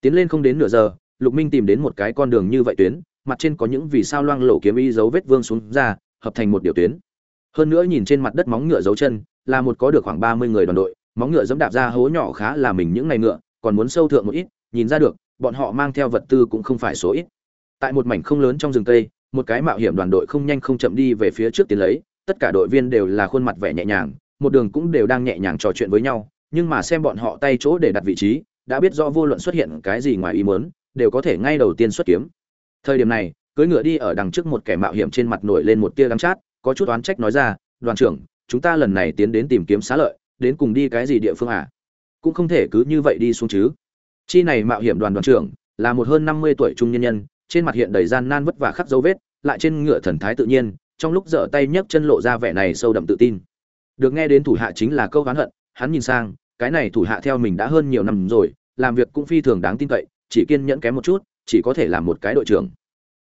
S1: Tiến lên không đến nửa giờ lục minh tìm đến một cái con đường như vậy tuyến, mặt trên có những vì sao loang lổ kiếm y dấu vết vương xuống ra, hợp thành một điều tuyến. Hơn nữa nhìn trên mặt đất móng ngựa dấu chân, là một có được khoảng ba mươi người đoàn đội, móng ngựa dẫm đạp ra hố nhỏ khá là mình những ngày ngựa, còn muốn sâu thượng một ít, nhìn ra được, bọn họ mang theo vật tư cũng không phải số ít. Tại một mảnh không lớn trong rừng tây một cái mạo hiểm đoàn đội không nhanh không chậm đi về phía trước tiến lấy, tất cả đội viên đều là khuôn mặt vẻ nhẹ nhàng, một đường cũng đều đang nhẹ nhàng trò chuyện với nhau, nhưng mà xem bọn họ tay chỗ để đặt vị trí, đã biết rõ vô luận xuất hiện cái gì ngoài ý muốn đều có thể ngay đầu tiên xuất kiếm. Thời điểm này, cưỡi ngựa đi ở đằng trước một kẻ mạo hiểm trên mặt nổi lên một tia đắng chát, có chút oán trách nói ra, đoàn trưởng, chúng ta lần này tiến đến tìm kiếm xá lợi, đến cùng đi cái gì địa phương à? Cũng không thể cứ như vậy đi xuống chứ. Chi này mạo hiểm đoàn đoàn trưởng, là một hơn năm mươi tuổi trung nhân nhân, trên mặt hiện đầy gian nan vất vả khắc dấu vết, lại trên ngựa thần thái tự nhiên, trong lúc dở tay nhấc chân lộ ra vẻ này sâu đậm tự tin. Được nghe đến thủ hạ chính là câu oán hận, hắn nhìn sang, cái này thủ hạ theo mình đã hơn nhiều năm rồi, làm việc cũng phi thường đáng tin cậy chỉ kiên nhẫn kém một chút, chỉ có thể làm một cái đội trưởng.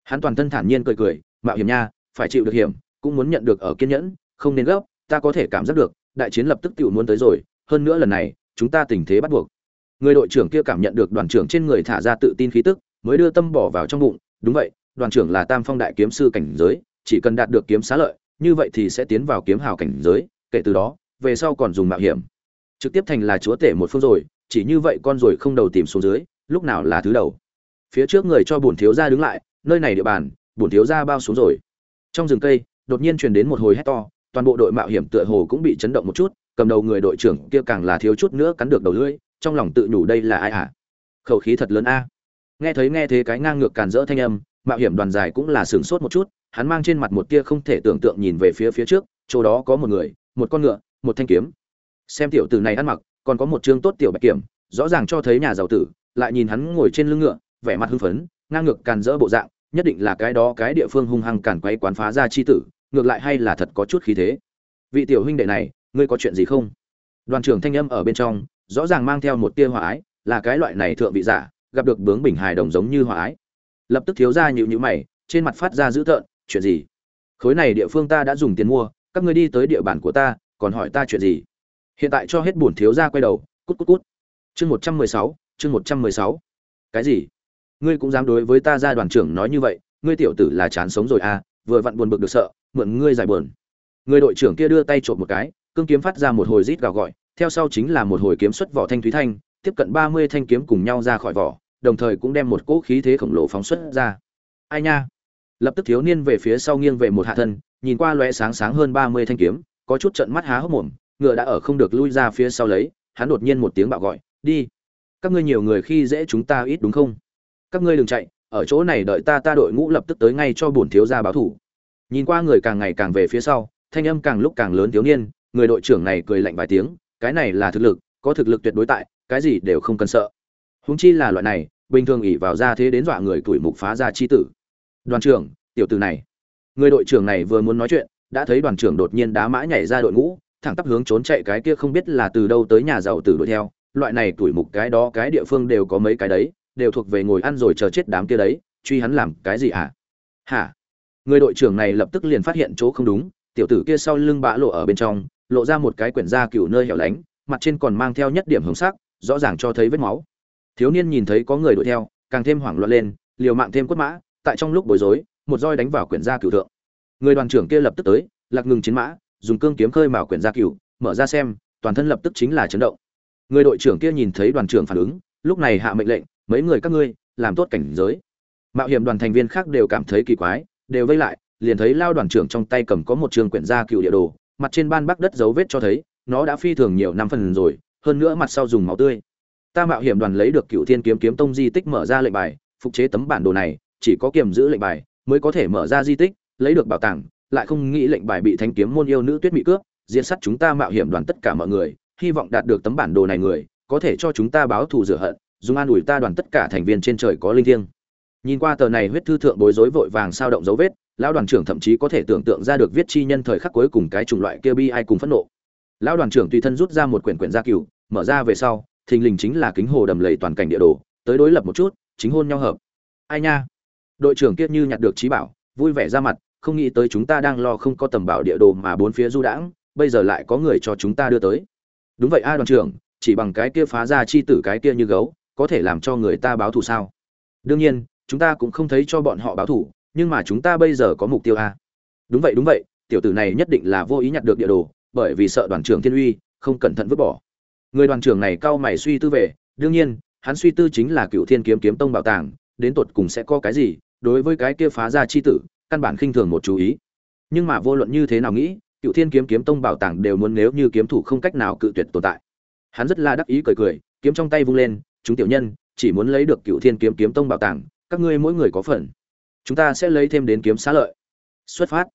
S1: Hắn toàn thân thản nhiên cười cười, mạo hiểm nha, phải chịu được hiểm, cũng muốn nhận được ở kiên nhẫn, không nên gấp, ta có thể cảm giác được, đại chiến lập tức tự muốn tới rồi, hơn nữa lần này, chúng ta tình thế bắt buộc. Người đội trưởng kia cảm nhận được đoàn trưởng trên người thả ra tự tin khí tức, mới đưa tâm bỏ vào trong bụng, đúng vậy, đoàn trưởng là tam phong đại kiếm sư cảnh giới, chỉ cần đạt được kiếm xá lợi, như vậy thì sẽ tiến vào kiếm hào cảnh giới, kể từ đó, về sau còn dùng mạo hiểm. Trực tiếp thành là chúa tể một phương rồi, chỉ như vậy con rồi không đầu tìm xuống dưới lúc nào là thứ đầu. Phía trước người cho bổn thiếu gia đứng lại, nơi này địa bàn, bổn thiếu gia bao xuống rồi. Trong rừng cây, đột nhiên truyền đến một hồi hét to, toàn bộ đội mạo hiểm tựa hồ cũng bị chấn động một chút, cầm đầu người đội trưởng kia càng là thiếu chút nữa cắn được đầu lưỡi, trong lòng tự nhủ đây là ai hả? Khẩu khí thật lớn a. Nghe thấy nghe thế cái ngang ngược càn rỡ thanh âm, mạo hiểm đoàn dài cũng là sửng sốt một chút, hắn mang trên mặt một tia không thể tưởng tượng nhìn về phía phía trước, chỗ đó có một người, một con ngựa, một thanh kiếm. Xem tiểu tử này ăn mặc, còn có một chương tốt tiểu bạch kiểm, rõ ràng cho thấy nhà giàu tử lại nhìn hắn ngồi trên lưng ngựa, vẻ mặt hưng phấn, ngang ngược càn rỡ bộ dạng, nhất định là cái đó cái địa phương hung hăng càn quấy quán phá ra chi tử, ngược lại hay là thật có chút khí thế. Vị tiểu huynh đệ này, ngươi có chuyện gì không? Đoàn trưởng thanh âm ở bên trong, rõ ràng mang theo một tia hòa ái, là cái loại này thượng vị giả, gặp được bướng bình hài đồng giống như hòa ái. Lập tức thiếu ra nhịu nhữ mày, trên mặt phát ra dữ tợn, chuyện gì? Khối này địa phương ta đã dùng tiền mua, các ngươi đi tới địa bàn của ta, còn hỏi ta chuyện gì? Hiện tại cho hết bổn thiếu ra quay đầu, cút cút cút. Chương một trăm mười sáu chương một trăm mười sáu. Cái gì? Ngươi cũng dám đối với ta ra đoàn trưởng nói như vậy, ngươi tiểu tử là chán sống rồi à vừa vặn buồn bực được sợ, mượn ngươi giải buồn. Người đội trưởng kia đưa tay trộm một cái, cương kiếm phát ra một hồi rít gào gọi, theo sau chính là một hồi kiếm xuất vỏ thanh thúy thanh, tiếp cận ba mươi thanh kiếm cùng nhau ra khỏi vỏ, đồng thời cũng đem một cỗ khí thế khổng lồ phóng xuất ra. Ai nha? Lập tức thiếu niên về phía sau nghiêng về một hạ thân, nhìn qua lóe sáng sáng hơn ba mươi thanh kiếm, có chút trận mắt há hốc mồm, ngựa đã ở không được lui ra phía sau lấy, hắn đột nhiên một tiếng bạo gọi, đi! Các ngươi nhiều người khi dễ chúng ta ít đúng không? Các ngươi đừng chạy, ở chỗ này đợi ta ta đội ngũ lập tức tới ngay cho bổn thiếu gia báo thủ. Nhìn qua người càng ngày càng về phía sau, thanh âm càng lúc càng lớn thiếu niên, người đội trưởng này cười lạnh vài tiếng, cái này là thực lực, có thực lực tuyệt đối tại, cái gì đều không cần sợ. Húng chi là loại này, bình thường ỉ vào ra thế đến dọa người tuổi mục phá ra chi tử. Đoàn trưởng, tiểu tử này. Người đội trưởng này vừa muốn nói chuyện, đã thấy đoàn trưởng đột nhiên đá mã nhảy ra đội ngũ, thẳng tắp hướng trốn chạy cái kia không biết là từ đâu tới nhà giàu tử đuổi theo loại này tuổi mục cái đó cái địa phương đều có mấy cái đấy đều thuộc về ngồi ăn rồi chờ chết đám kia đấy truy hắn làm cái gì hả? Hả? Người đội trưởng này lập tức liền phát hiện chỗ không đúng tiểu tử kia sau lưng bã lộ ở bên trong lộ ra một cái quyển da cừu nơi hẻo lánh mặt trên còn mang theo nhất điểm hồng sắc rõ ràng cho thấy vết máu. Thiếu niên nhìn thấy có người đuổi theo càng thêm hoảng loạn lên liều mạng thêm quất mã tại trong lúc bối rối một roi đánh vào quyển da cừu thượng. Người đoàn trưởng kia lập tức tới lạc ngừng chiến mã dùng cương kiếm khơi mào quyển da cừu, mở ra xem toàn thân lập tức chính là chấn động người đội trưởng kia nhìn thấy đoàn trưởng phản ứng, lúc này hạ mệnh lệnh, mấy người các ngươi, làm tốt cảnh giới. Mạo hiểm đoàn thành viên khác đều cảm thấy kỳ quái, đều vây lại, liền thấy lao đoàn trưởng trong tay cầm có một trường quyển gia cựu địa đồ, mặt trên ban bắc đất dấu vết cho thấy, nó đã phi thường nhiều năm phần rồi, hơn nữa mặt sau dùng máu tươi. Ta mạo hiểm đoàn lấy được cựu thiên kiếm kiếm tông di tích mở ra lệnh bài, phục chế tấm bản đồ này, chỉ có kiềm giữ lệnh bài mới có thể mở ra di tích, lấy được bảo tàng, lại không nghĩ lệnh bài bị thanh kiếm môn yêu nữ tuyết bị cướp diễn sát chúng ta mạo hiểm đoàn tất cả mọi người hy vọng đạt được tấm bản đồ này người, có thể cho chúng ta báo thù rửa hận, dùng an ủi ta đoàn tất cả thành viên trên trời có linh thiêng. Nhìn qua tờ này huyết thư thượng bối rối vội vàng sao động dấu vết, lão đoàn trưởng thậm chí có thể tưởng tượng ra được viết chi nhân thời khắc cuối cùng cái chủng loại kia bi ai cùng phẫn nộ. Lão đoàn trưởng tùy thân rút ra một quyển quyển gia cửu, mở ra về sau, thình lình chính là kính hồ đầm lầy toàn cảnh địa đồ, tới đối lập một chút, chính hôn nhau hợp. Ai nha? Đội trưởng kiếp như nhặt được trí bảo, vui vẻ ra mặt, không nghĩ tới chúng ta đang lo không có tầm bảo địa đồ mà bốn phía du đãng, bây giờ lại có người cho chúng ta đưa tới đúng vậy, a đoàn trưởng, chỉ bằng cái kia phá ra chi tử cái kia như gấu, có thể làm cho người ta báo thù sao? Đương nhiên, chúng ta cũng không thấy cho bọn họ báo thù, nhưng mà chúng ta bây giờ có mục tiêu a. Đúng vậy đúng vậy, tiểu tử này nhất định là vô ý nhặt được địa đồ, bởi vì sợ đoàn trưởng thiên uy, không cẩn thận vứt bỏ. Người đoàn trưởng này cao mày suy tư về, đương nhiên, hắn suy tư chính là cựu thiên kiếm kiếm tông bảo tàng, đến tột cùng sẽ có cái gì, đối với cái kia phá ra chi tử, căn bản khinh thường một chú ý. Nhưng mà vô luận như thế nào nghĩ cựu thiên kiếm kiếm tông bảo tàng đều muốn nếu như kiếm thủ không cách nào cự tuyệt tồn tại. Hắn rất là đắc ý cười cười, kiếm trong tay vung lên, chúng tiểu nhân, chỉ muốn lấy được cựu thiên kiếm kiếm tông bảo tàng, các ngươi mỗi người có phần. Chúng ta sẽ lấy thêm đến kiếm xá lợi. Xuất phát.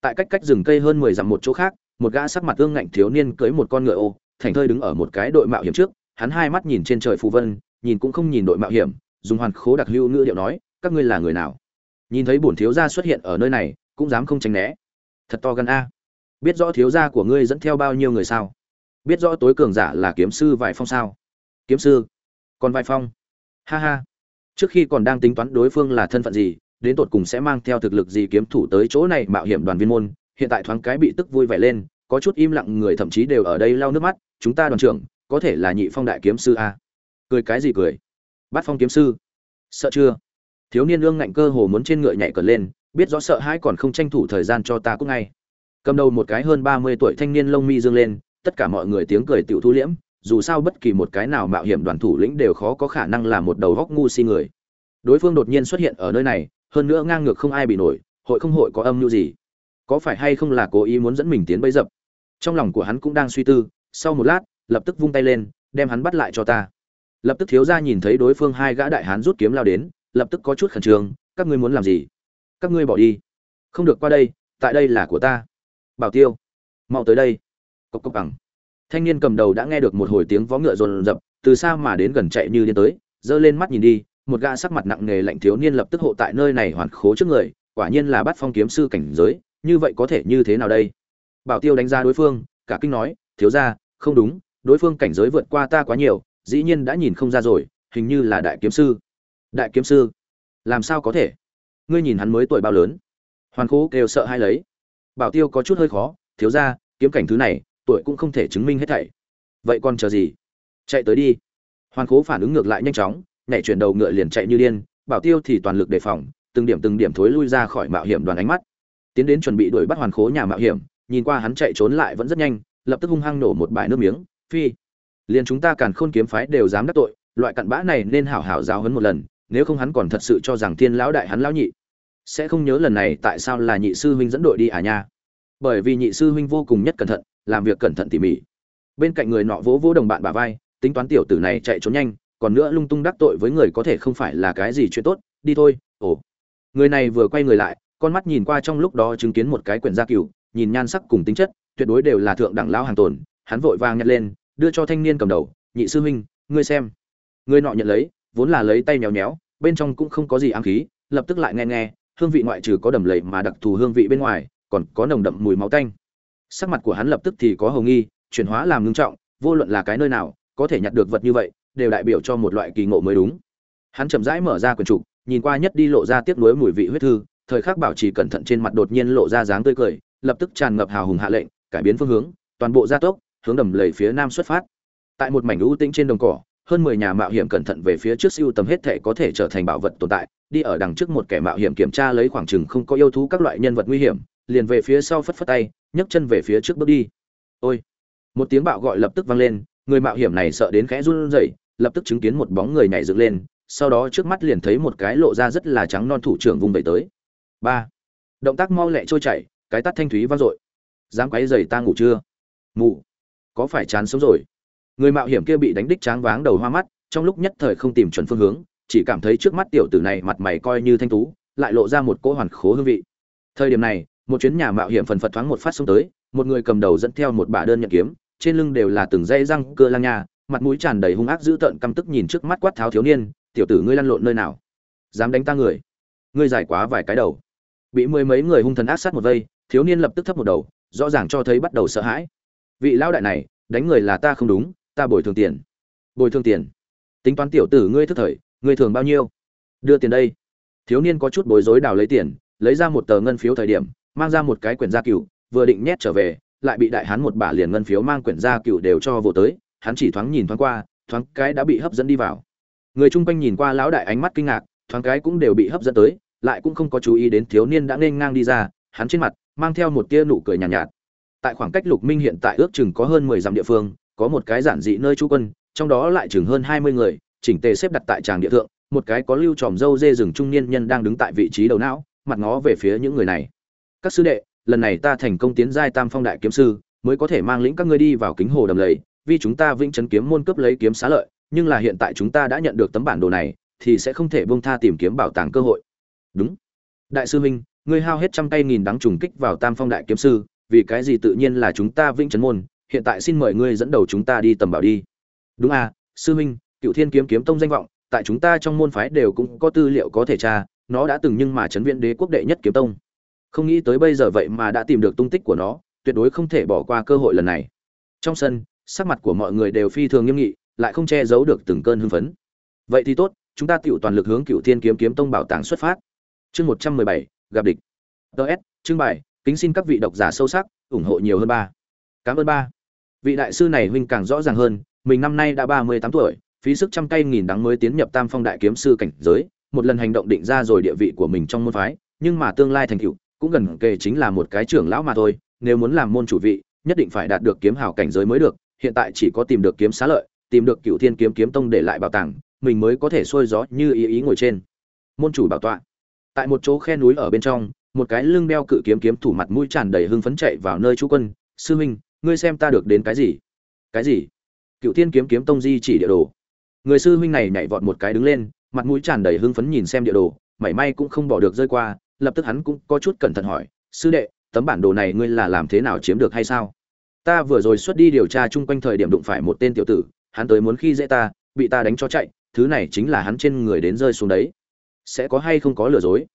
S1: Tại cách cách rừng cây hơn mười dặm một chỗ khác, một gã sắc mặt ương ngạnh thiếu niên cưới một con ngựa ô, thành thơi đứng ở một cái đội mạo hiểm trước. Hắn hai mắt nhìn trên trời phù vân, nhìn cũng không nhìn đội mạo hiểm, dùng hoàn khố đặc lưu ngữ điệu nói, các ngươi là người nào? Nhìn thấy bổn thiếu gia xuất hiện ở nơi này, cũng dám không tránh né. Thật to gan a biết rõ thiếu gia của ngươi dẫn theo bao nhiêu người sao? Biết rõ tối cường giả là kiếm sư vài phong sao? Kiếm sư? Còn vài phong? Ha ha. Trước khi còn đang tính toán đối phương là thân phận gì, đến tột cùng sẽ mang theo thực lực gì kiếm thủ tới chỗ này mạo hiểm đoàn viên môn, hiện tại thoáng cái bị tức vui vẻ lên, có chút im lặng người thậm chí đều ở đây lau nước mắt, chúng ta đoàn trưởng, có thể là nhị phong đại kiếm sư a? Cười cái gì cười? Bát phong kiếm sư. Sợ chưa? Thiếu niên ương ngạnh cơ hồ muốn trên ngựa nhảy cờ lên, biết rõ sợ hãi còn không tranh thủ thời gian cho ta cũng ngay cầm đầu một cái hơn ba mươi tuổi thanh niên lông mi dương lên, tất cả mọi người tiếng cười tiểu thu liễm, dù sao bất kỳ một cái nào mạo hiểm đoàn thủ lĩnh đều khó có khả năng là một đầu góc ngu si người. Đối phương đột nhiên xuất hiện ở nơi này, hơn nữa ngang ngược không ai bị nổi, hội không hội có âm mưu gì? Có phải hay không là cố ý muốn dẫn mình tiến bấy dập? Trong lòng của hắn cũng đang suy tư, sau một lát, lập tức vung tay lên, đem hắn bắt lại cho ta. Lập tức thiếu gia nhìn thấy đối phương hai gã đại hán rút kiếm lao đến, lập tức có chút khẩn trương, các ngươi muốn làm gì? Các ngươi bỏ đi. Không được qua đây, tại đây là của ta bảo tiêu, mau tới đây. Cốc cốc bằng. Thanh niên cầm đầu đã nghe được một hồi tiếng vó ngựa rồn rập, từ xa mà đến gần chạy như điên tới, giơ lên mắt nhìn đi, một gã sắc mặt nặng nề lạnh thiếu niên lập tức hộ tại nơi này hoàn khố trước người, quả nhiên là bắt phong kiếm sư cảnh giới, như vậy có thể như thế nào đây? Bảo tiêu đánh giá đối phương, cả kinh nói, thiếu gia, không đúng, đối phương cảnh giới vượt qua ta quá nhiều, dĩ nhiên đã nhìn không ra rồi, hình như là đại kiếm sư. Đại kiếm sư? Làm sao có thể? Ngươi nhìn hắn mới tuổi bao lớn? Hoàn khố kêu sợ hai lấy bảo tiêu có chút hơi khó, thiếu gia, kiếm cảnh thứ này, tuổi cũng không thể chứng minh hết thảy. Vậy còn chờ gì? Chạy tới đi. Hoàn Cố phản ứng ngược lại nhanh chóng, nhảy chuyển đầu ngựa liền chạy như điên, bảo tiêu thì toàn lực đề phòng, từng điểm từng điểm thối lui ra khỏi mạo hiểm đoàn ánh mắt. Tiến đến chuẩn bị đuổi bắt hoàn khố nhà mạo hiểm, nhìn qua hắn chạy trốn lại vẫn rất nhanh, lập tức hung hăng nổ một bãi nước miếng, phi. Liền chúng ta càn khôn kiếm phái đều dám đắc tội, loại cặn bã này nên hảo hảo giáo hấn một lần, nếu không hắn còn thật sự cho rằng thiên lão đại hắn lão nhị sẽ không nhớ lần này tại sao là nhị sư huynh dẫn đội đi à nha. Bởi vì nhị sư huynh vô cùng nhất cẩn thận, làm việc cẩn thận tỉ mỉ. Bên cạnh người nọ vỗ vỗ đồng bạn bà vai, tính toán tiểu tử này chạy trốn nhanh, còn nữa lung tung đắc tội với người có thể không phải là cái gì chuyện tốt, đi thôi, ồ. Người này vừa quay người lại, con mắt nhìn qua trong lúc đó chứng kiến một cái quyển gia cửu, nhìn nhan sắc cùng tính chất, tuyệt đối đều là thượng đẳng lão hàng tồn, hắn vội vàng nhặt lên, đưa cho thanh niên cầm đầu, nhị sư huynh, ngươi xem. Người nọ nhận lấy, vốn là lấy tay nhéo nhéo bên trong cũng không có gì ám khí, lập tức lại nghe nghe hương vị ngoại trừ có đầm lầy mà đặc thù hương vị bên ngoài, còn có nồng đậm mùi máu tanh. Sắc mặt của hắn lập tức thì có hầu nghi, chuyển hóa làm ngưng trọng, vô luận là cái nơi nào, có thể nhặt được vật như vậy, đều đại biểu cho một loại kỳ ngộ mới đúng. Hắn chậm rãi mở ra quyển trục, nhìn qua nhất đi lộ ra tiếc nuối mùi vị huyết thư, thời khắc bảo trì cẩn thận trên mặt đột nhiên lộ ra dáng tươi cười, lập tức tràn ngập hào hùng hạ lệnh, cải biến phương hướng, toàn bộ gia tốc, hướng đầm lầy phía nam xuất phát. Tại một mảnh ưu tĩnh trên đồng cỏ, hơn mười nhà mạo hiểm cẩn thận về phía trước siêu tầm hết thể có thể trở thành bảo vật tồn tại đi ở đằng trước một kẻ mạo hiểm kiểm tra lấy khoảng chừng không có yêu thú các loại nhân vật nguy hiểm, liền về phía sau phất phất tay, nhấc chân về phía trước bước đi. Ôi! Một tiếng bạo gọi lập tức vang lên, người mạo hiểm này sợ đến khẽ run rẩy, lập tức chứng kiến một bóng người nhảy dựng lên, sau đó trước mắt liền thấy một cái lộ ra rất là trắng non thủ trưởng vùng vẩy tới. Ba! Động tác mau lẹ trôi chảy, cái tắt thanh thúy vang dội. Dám quấy giày ta ngủ chưa? Ngủ có phải chán sống rồi? Người mạo hiểm kia bị đánh đích tráng váng đầu hoa mắt, trong lúc nhất thời không tìm chuẩn phương hướng chỉ cảm thấy trước mắt tiểu tử này mặt mày coi như thanh tú, lại lộ ra một cỗ hoàn khố hương vị. Thời điểm này, một chuyến nhà mạo hiểm phần phật thoáng một phát xông tới, một người cầm đầu dẫn theo một bả đơn nhận kiếm, trên lưng đều là từng dây răng cơ lang nha, mặt mũi tràn đầy hung ác dữ tợn căm tức nhìn trước mắt quát tháo thiếu niên, tiểu tử ngươi lăn lộn nơi nào? Dám đánh ta người? Ngươi giải quá vài cái đầu. Bị mười mấy người hung thần ác sát một vây, thiếu niên lập tức thấp một đầu, rõ ràng cho thấy bắt đầu sợ hãi. Vị lão đại này, đánh người là ta không đúng, ta bồi thường tiền. Bồi thường tiền? Tính toán tiểu tử ngươi thức thời ngươi thường bao nhiêu? Đưa tiền đây. Thiếu niên có chút bối rối đào lấy tiền lấy ra một tờ ngân phiếu thời điểm mang ra một cái quyển gia cựu vừa định nhét trở về lại bị đại hán một bả liền ngân phiếu mang quyển gia cựu đều cho vô tới hắn chỉ thoáng nhìn thoáng qua thoáng cái đã bị hấp dẫn đi vào. Người chung quanh nhìn qua lão đại ánh mắt kinh ngạc thoáng cái cũng đều bị hấp dẫn tới lại cũng không có chú ý đến thiếu niên đã nên ngang đi ra hắn trên mặt mang theo một tia nụ cười nhàn nhạt, nhạt. Tại khoảng cách lục minh hiện tại ước chừng có hơn mười dặm địa phương có một cái giản dị nơi trú quân trong đó lại chừng hơn hai mươi người chỉnh tề xếp đặt tại tràng địa thượng, một cái có lưu tròm dâu dê rừng trung niên nhân đang đứng tại vị trí đầu não, mặt ngó về phía những người này. Các sư đệ, lần này ta thành công tiến giai tam phong đại kiếm sư, mới có thể mang lĩnh các ngươi đi vào kính hồ đầm lầy, vì chúng ta vĩnh chấn kiếm môn cướp lấy kiếm xá lợi, nhưng là hiện tại chúng ta đã nhận được tấm bản đồ này, thì sẽ không thể buông tha tìm kiếm bảo tàng cơ hội. Đúng. Đại sư huynh, ngươi hao hết trăm tay nghìn đắng trùng kích vào tam phong đại kiếm sư, vì cái gì tự nhiên là chúng ta vĩnh chấn môn, hiện tại xin mời ngươi dẫn đầu chúng ta đi tầm bảo đi. Đúng à sư huynh cựu thiên kiếm kiếm tông danh vọng, tại chúng ta trong môn phái đều cũng có tư liệu có thể tra, nó đã từng nhưng mà chấn viện đế quốc đệ nhất kiếm tông. Không nghĩ tới bây giờ vậy mà đã tìm được tung tích của nó, tuyệt đối không thể bỏ qua cơ hội lần này. Trong sân, sắc mặt của mọi người đều phi thường nghiêm nghị, lại không che giấu được từng cơn hưng phấn. Vậy thì tốt, chúng ta tựu toàn lực hướng cựu thiên kiếm kiếm tông bảo tàng xuất phát. Chương một trăm mười bảy, gặp địch. Ts trưng bày kính xin các vị độc giả sâu sắc, ủng hộ nhiều hơn ba. Cảm ơn ba. Vị đại sư này huynh càng rõ ràng hơn, mình năm nay đã ba mươi tám tuổi phí sức trăm cây nghìn đắng mới tiến nhập tam phong đại kiếm sư cảnh giới, một lần hành động định ra rồi địa vị của mình trong môn phái, nhưng mà tương lai thành tựu cũng gần kề chính là một cái trưởng lão mà thôi, nếu muốn làm môn chủ vị, nhất định phải đạt được kiếm hào cảnh giới mới được, hiện tại chỉ có tìm được kiếm xá lợi, tìm được cựu thiên kiếm kiếm tông để lại bảo tàng, mình mới có thể xuôi gió như ý ý ngồi trên. Môn chủ bảo tọa. Tại một chỗ khe núi ở bên trong, một cái lưng đeo cự kiếm kiếm thủ mặt mũi tràn đầy hưng phấn chạy vào nơi chú quân, sư huynh ngươi xem ta được đến cái gì? Cái gì? Cựu thiên kiếm kiếm tông di chỉ địa đồ người sư huynh này nhảy vọt một cái đứng lên, mặt mũi tràn đầy hưng phấn nhìn xem địa đồ, mảy may cũng không bỏ được rơi qua, lập tức hắn cũng có chút cẩn thận hỏi, sư đệ, tấm bản đồ này ngươi là làm thế nào chiếm được hay sao? Ta vừa rồi xuất đi điều tra chung quanh thời điểm đụng phải một tên tiểu tử, hắn tới muốn khi dễ ta, bị ta đánh cho chạy, thứ này chính là hắn trên người đến rơi xuống đấy. Sẽ có hay không có lừa dối?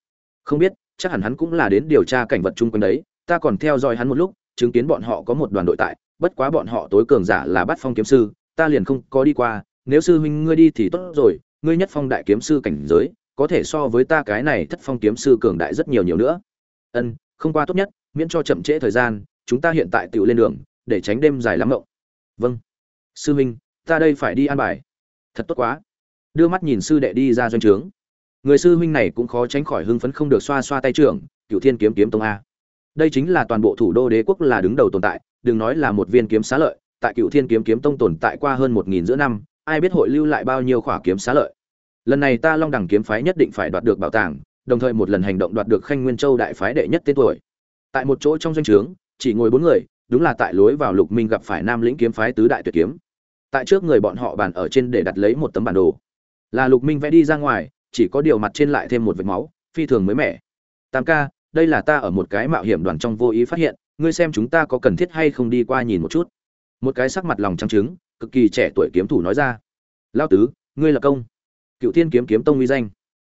S1: Không biết, chắc hẳn hắn cũng là đến điều tra cảnh vật chung quanh đấy, ta còn theo dõi hắn một lúc, chứng kiến bọn họ có một đoàn đội tại, bất quá bọn họ tối cường giả là bắt phong kiếm sư, ta liền không có đi qua nếu sư huynh ngươi đi thì tốt rồi, ngươi nhất phong đại kiếm sư cảnh giới, có thể so với ta cái này thất phong kiếm sư cường đại rất nhiều nhiều nữa. Ân, không qua tốt nhất, miễn cho chậm trễ thời gian, chúng ta hiện tại tự lên đường, để tránh đêm dài lắm mộng. Vâng. Sư huynh, ta đây phải đi an bài. Thật tốt quá. Đưa mắt nhìn sư đệ đi ra doanh trướng. Người sư huynh này cũng khó tránh khỏi hưng phấn không được xoa xoa tay trưởng cựu thiên kiếm kiếm tông a. Đây chính là toàn bộ thủ đô đế quốc là đứng đầu tồn tại, đừng nói là một viên kiếm xá lợi, tại cựu thiên kiếm kiếm tông tồn tại qua hơn một nghìn giữa năm ai biết hội lưu lại bao nhiêu khỏa kiếm xá lợi. Lần này ta long đẳng kiếm phái nhất định phải đoạt được bảo tàng, đồng thời một lần hành động đoạt được khanh nguyên châu đại phái đệ nhất tên tuổi. Tại một chỗ trong doanh trướng, chỉ ngồi bốn người, đúng là tại lối vào lục minh gặp phải nam lĩnh kiếm phái tứ đại tuyệt kiếm. Tại trước người bọn họ bàn ở trên để đặt lấy một tấm bản đồ. Là lục minh vẽ đi ra ngoài, chỉ có điều mặt trên lại thêm một vệt máu, phi thường mới mẻ. Tam ca, đây là ta ở một cái mạo hiểm đoàn trong vô ý phát hiện, ngươi xem chúng ta có cần thiết hay không đi qua nhìn một chút. Một cái sắc mặt lòng trắng trứng cực kỳ trẻ tuổi kiếm thủ nói ra. Lao tứ, ngươi là công. Cựu thiên kiếm kiếm tông uy danh.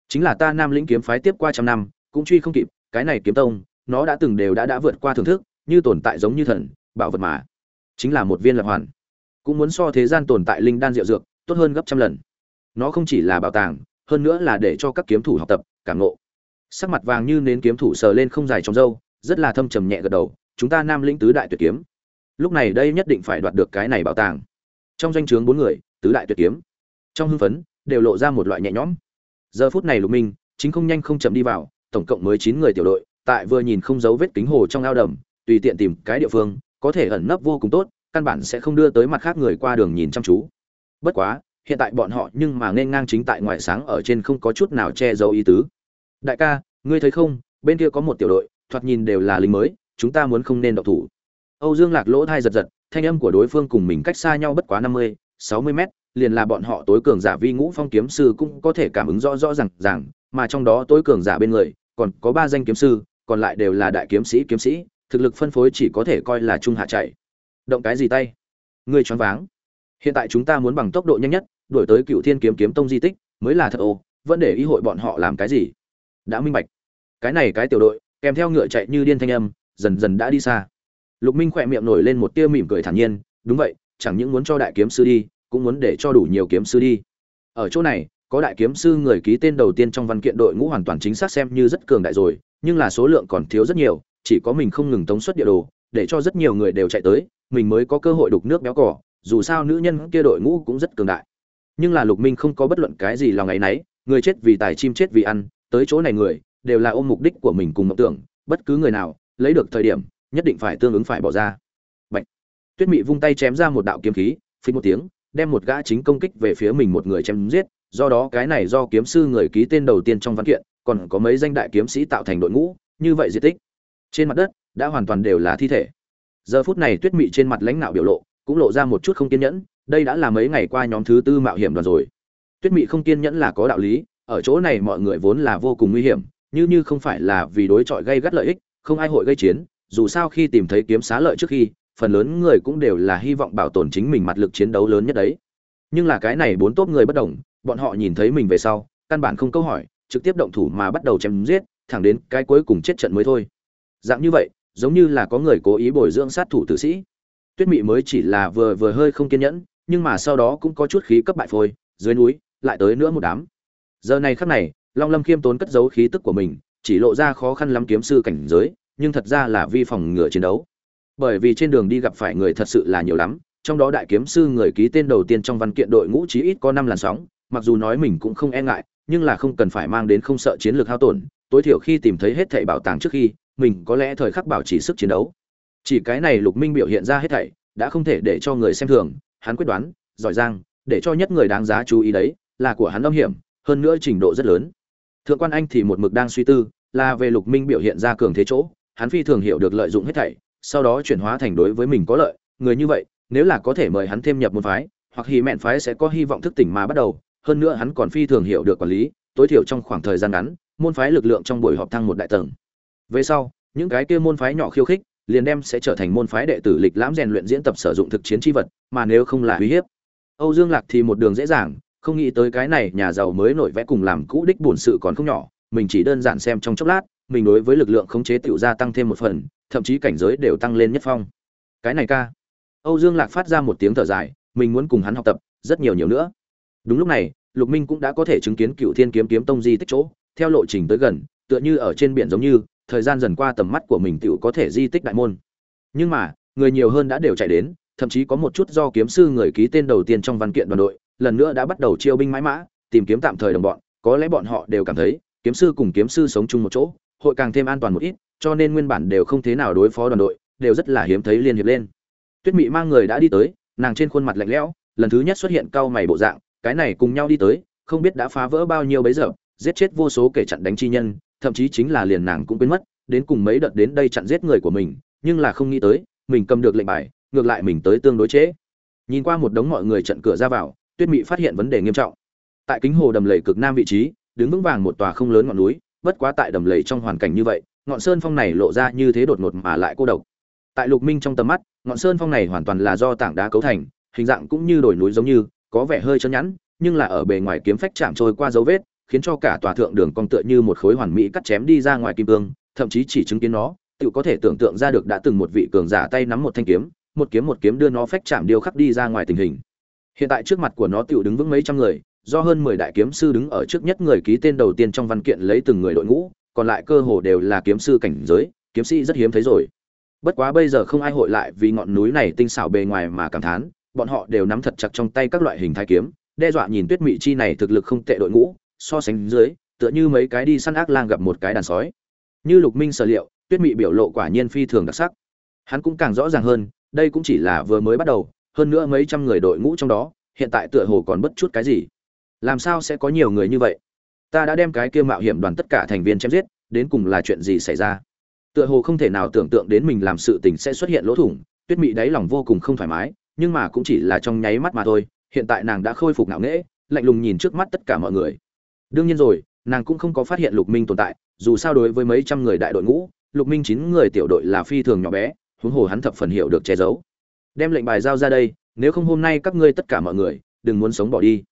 S1: Chính là ta nam lĩnh kiếm phái tiếp qua trăm năm, cũng truy không kịp, cái này kiếm tông, nó đã từng đều đã đã vượt qua thưởng thức, như tồn tại giống như thần, bảo vật mà. Chính là một viên lập hoàn. Cũng muốn so thế gian tồn tại linh đan diệu dược, tốt hơn gấp trăm lần. Nó không chỉ là bảo tàng, hơn nữa là để cho các kiếm thủ học tập, cảm ngộ. Sắc mặt vàng như nến kiếm thủ sờ lên không dài trong râu, rất là thâm trầm nhẹ gật đầu, chúng ta nam lĩnh tứ đại tuyệt kiếm. Lúc này đây nhất định phải đoạt được cái này bảo tàng trong danh o chướng bốn người, tứ đại tuyệt kiếm. Trong hưng phấn, đều lộ ra một loại nhẹ nhõm. Giờ phút này lục minh, chính không nhanh không chậm đi vào, tổng cộng mới chín người tiểu đội, tại vừa nhìn không dấu vết kính hồ trong ao đầm, tùy tiện tìm cái địa phương, có thể ẩn nấp vô cùng tốt, căn bản sẽ không đưa tới mặt khác người qua đường nhìn chăm chú. Bất quá, hiện tại bọn họ nhưng mà nên ngang chính tại ngoài sáng ở trên không có chút nào che giấu ý tứ. Đại ca, ngươi thấy không, bên kia có một tiểu đội, thoạt nhìn đều là lính mới, chúng ta muốn không nên độc thủ. Âu dương lạc lỗ thai giật giật thanh âm của đối phương cùng mình cách xa nhau bất quá năm mươi, sáu mươi mét, liền là bọn họ tối cường giả vi ngũ phong kiếm sư cũng có thể cảm ứng rõ rõ rằng rằng mà trong đó tối cường giả bên người, còn có ba danh kiếm sư, còn lại đều là đại kiếm sĩ kiếm sĩ, thực lực phân phối chỉ có thể coi là trung hạ chạy. Động cái gì tay? Ngươi choáng váng. Hiện tại chúng ta muốn bằng tốc độ nhanh nhất, đuổi tới cựu thiên kiếm kiếm tông di tích, mới là thật ồ vẫn để ý hội bọn họ làm cái gì? Đã minh bạch. Cái này cái tiểu đội, kèm theo ngựa chạy như điên thanh âm, dần dần đã đi xa lục minh khỏe miệng nổi lên một tia mỉm cười thản nhiên, đúng vậy, chẳng những muốn cho đại kiếm sư đi, cũng muốn để cho đủ nhiều kiếm sư đi. Ở chỗ này, có đại kiếm sư người ký tên đầu tiên trong văn kiện đội ngũ hoàn toàn chính xác xem như rất cường đại rồi, nhưng là số lượng còn thiếu rất nhiều, chỉ có mình không ngừng tống suất địa đồ, để cho rất nhiều người đều chạy tới, mình mới có cơ hội đục nước béo cỏ dù sao nữ nhân kia đội ngũ cũng rất cường đại. Nhưng là lục minh không có bất luận cái gì lòng ngày nấy người chết vì tài chim chết vì ăn, tới chỗ này người, đều là ôm mục đích của mình cùng mộng tưởng, bất cứ người nào, lấy được thời điểm nhất định phải tương ứng phải bỏ ra. Bạch. tuyết mị vung tay chém ra một đạo kiếm khí phình một tiếng, đem một gã chính công kích về phía mình một người chém giết, do đó cái này do kiếm sư người ký tên đầu tiên trong văn kiện, còn có mấy danh đại kiếm sĩ tạo thành đội ngũ, như vậy di tích. Trên mặt đất, đã hoàn toàn đều là thi thể. Giờ phút này tuyết mị trên mặt lãnh nạo biểu lộ, cũng lộ ra một chút không kiên nhẫn, đây đã là mấy ngày qua nhóm thứ tư mạo hiểm đoàn rồi. Tuyết mị không kiên nhẫn là có đạo lý, ở chỗ này mọi người vốn là vô cùng nguy hiểm, như như không phải là vì đối chọi gây gắt lợi ích, không ai hội gây chiến dù sao khi tìm thấy kiếm xá lợi trước khi, phần lớn người cũng đều là hy vọng bảo tồn chính mình mặt lực chiến đấu lớn nhất đấy. Nhưng là cái này bốn tốt người bất đồng, bọn họ nhìn thấy mình về sau, căn bản không câu hỏi, trực tiếp động thủ mà bắt đầu chém giết, thẳng đến cái cuối cùng chết trận mới thôi. Dạng như vậy, giống như là có người cố ý bồi dưỡng sát thủ tử sĩ. Tuyết mị mới chỉ là vừa vừa hơi không kiên nhẫn, nhưng mà sau đó cũng có chút khí cấp bại phôi, dưới núi, lại tới nữa một đám. Giờ này khắc này, long lâm khiêm tốn cất giấu khí tức của mình, chỉ lộ ra khó khăn lắm kiếm sư cảnh giới nhưng thật ra là vi phòng ngừa chiến đấu. Bởi vì trên đường đi gặp phải người thật sự là nhiều lắm, trong đó đại kiếm sư người ký tên đầu tiên trong văn kiện đội ngũ chí ít có năm làn sóng, mặc dù nói mình cũng không e ngại, nhưng là không cần phải mang đến không sợ chiến lược hao tổn, tối thiểu khi tìm thấy hết thảy bảo tàng trước khi, mình có lẽ thời khắc bảo trì sức chiến đấu. Chỉ cái này lục minh biểu hiện ra hết thảy, đã không thể để cho người xem thường, hắn quyết đoán, giỏi giang, để cho nhất người đáng giá chú ý đấy, là của hắn âm hiểm, hơn nữa trình độ rất lớn. Thượng quan anh thì một mực đang suy tư, là về lục minh biểu hiện ra cường thế chỗ hắn phi thường hiểu được lợi dụng hết thảy, sau đó chuyển hóa thành đối với mình có lợi, người như vậy, nếu là có thể mời hắn thêm nhập môn phái, hoặc hy mện phái sẽ có hy vọng thức tỉnh mà bắt đầu, hơn nữa hắn còn phi thường hiểu được quản lý, tối thiểu trong khoảng thời gian ngắn, môn phái lực lượng trong buổi họp thăng một đại tầng. Về sau, những cái kia môn phái nhỏ khiêu khích, liền đem sẽ trở thành môn phái đệ tử lịch lãm rèn luyện diễn tập sử dụng thực chiến chi vật, mà nếu không là uy hiếp. Âu dương lạc thì một đường dễ dàng, không nghĩ tới cái này nhà giàu mới nổi vẽ cùng làm cũ đích buồn sự còn không nhỏ, mình chỉ đơn giản xem trong chốc lát mình đối với lực lượng khống chế tiểu gia tăng thêm một phần, thậm chí cảnh giới đều tăng lên nhất phong. Cái này ca. Âu dương lạc phát ra một tiếng thở dài, mình muốn cùng hắn học tập, rất nhiều nhiều nữa. Đúng lúc này, lục minh cũng đã có thể chứng kiến cựu thiên kiếm kiếm tông di tích chỗ, theo lộ trình tới gần, tựa như ở trên biển giống như, thời gian dần qua tầm mắt của mình tiểu có thể di tích đại môn. Nhưng mà, người nhiều hơn đã đều chạy đến, thậm chí có một chút do kiếm sư người ký tên đầu tiên trong văn kiện đoàn đội, lần nữa đã bắt đầu chiêu binh mãi mã, tìm kiếm tạm thời đồng bọn, có lẽ bọn họ đều cảm thấy, kiếm sư cùng kiếm sư sống chung một chỗ hội càng thêm an toàn một ít, cho nên nguyên bản đều không thế nào đối phó đoàn đội, đều rất là hiếm thấy liên hiệp lên tuyết mị mang người đã đi tới, nàng trên khuôn mặt lạnh lẽo, lần thứ nhất xuất hiện cau mày bộ dạng, cái này cùng nhau đi tới, không biết đã phá vỡ bao nhiêu bấy giờ, giết chết vô số kẻ chặn đánh chi nhân, thậm chí chính là liền nàng cũng quên mất, đến cùng mấy đợt đến đây chặn giết người của mình, nhưng là không nghĩ tới, mình cầm được lệnh bài, ngược lại mình tới tương đối chế. nhìn qua một đống mọi người chặn cửa ra vào, tuyết mị phát hiện vấn đề nghiêm trọng tại kính hồ đầm lầy cực nam vị trí, đứng vững vàng một tòa không lớn ngọn núi bất quá tại đầm lầy trong hoàn cảnh như vậy, ngọn sơn phong này lộ ra như thế đột ngột mà lại cô độc. Tại lục minh trong tầm mắt, ngọn sơn phong này hoàn toàn là do tảng đá cấu thành, hình dạng cũng như đồi núi giống như, có vẻ hơi chân nhẵn, nhưng là ở bề ngoài kiếm phách chạm trôi qua dấu vết, khiến cho cả tòa thượng đường cong tựa như một khối hoàn mỹ cắt chém đi ra ngoài kim cương, thậm chí chỉ chứng kiến nó tự có thể tưởng tượng ra được đã từng một vị cường giả tay nắm một thanh kiếm, một kiếm một kiếm đưa nó phách chạm điêu khắc đi ra ngoài tình hình. Hiện tại trước mặt của nó tự đứng vững mấy trăm người do hơn mười đại kiếm sư đứng ở trước nhất người ký tên đầu tiên trong văn kiện lấy từng người đội ngũ, còn lại cơ hồ đều là kiếm sư cảnh giới, kiếm sĩ rất hiếm thấy rồi. Bất quá bây giờ không ai hội lại vì ngọn núi này tinh xảo bề ngoài mà cảm thán, bọn họ đều nắm thật chặt trong tay các loại hình thái kiếm, đe dọa nhìn tuyết mị chi này thực lực không tệ đội ngũ, so sánh dưới, tựa như mấy cái đi săn ác lang gặp một cái đàn sói. Như lục minh sở liệu, tuyết mị biểu lộ quả nhiên phi thường đặc sắc. Hắn cũng càng rõ ràng hơn, đây cũng chỉ là vừa mới bắt đầu, hơn nữa mấy trăm người đội ngũ trong đó, hiện tại tựa hồ còn bất chút cái gì làm sao sẽ có nhiều người như vậy? Ta đã đem cái kia mạo hiểm đoàn tất cả thành viên chém giết, đến cùng là chuyện gì xảy ra? Tựa hồ không thể nào tưởng tượng đến mình làm sự tình sẽ xuất hiện lỗ thủng, tuyết mị đáy lòng vô cùng không thoải mái, nhưng mà cũng chỉ là trong nháy mắt mà thôi, hiện tại nàng đã khôi phục ngạo nghễ, lạnh lùng nhìn trước mắt tất cả mọi người. Đương nhiên rồi, nàng cũng không có phát hiện lục minh tồn tại, dù sao đối với mấy trăm người đại đội ngũ, lục minh chín người tiểu đội là phi thường nhỏ bé, huống hồ hắn thập phần hiểu được che giấu. Đem lệnh bài giao ra đây, nếu không hôm nay các ngươi tất cả mọi người, đừng muốn sống bỏ đi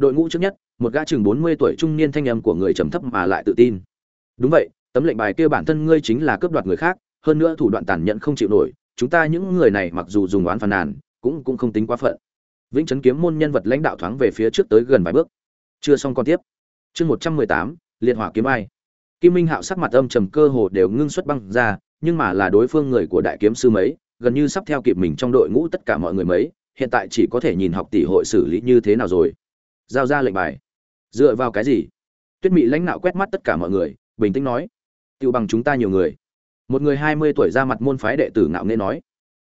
S1: đội ngũ trước nhất, một gã chừng bốn mươi tuổi trung niên thanh âm của người trầm thấp mà lại tự tin. Đúng vậy, tấm lệnh bài kia bản thân ngươi chính là cướp đoạt người khác, hơn nữa thủ đoạn tàn nhẫn không chịu nổi, chúng ta những người này mặc dù dùng oán phàn nàn, cũng cũng không tính quá phận. Vĩnh chấn kiếm môn nhân vật lãnh đạo thoáng về phía trước tới gần vài bước. Chưa xong con tiếp. Chương một trăm mười tám, liệt hỏa kiếm ai? Kim minh hạo sắc mặt âm trầm cơ hồ đều ngưng xuất băng ra, nhưng mà là đối phương người của đại kiếm sư mấy, gần như sắp theo kịp mình trong đội ngũ tất cả mọi người mấy, hiện tại chỉ có thể nhìn học tỷ hội xử lý như thế nào rồi giao ra lệnh bài. Dựa vào cái gì? Tuyết mị lãnh nạo quét mắt tất cả mọi người, bình tĩnh nói tiêu bằng chúng ta nhiều người. Một người hai mươi tuổi ra mặt môn phái đệ tử ngạo nghễ nói,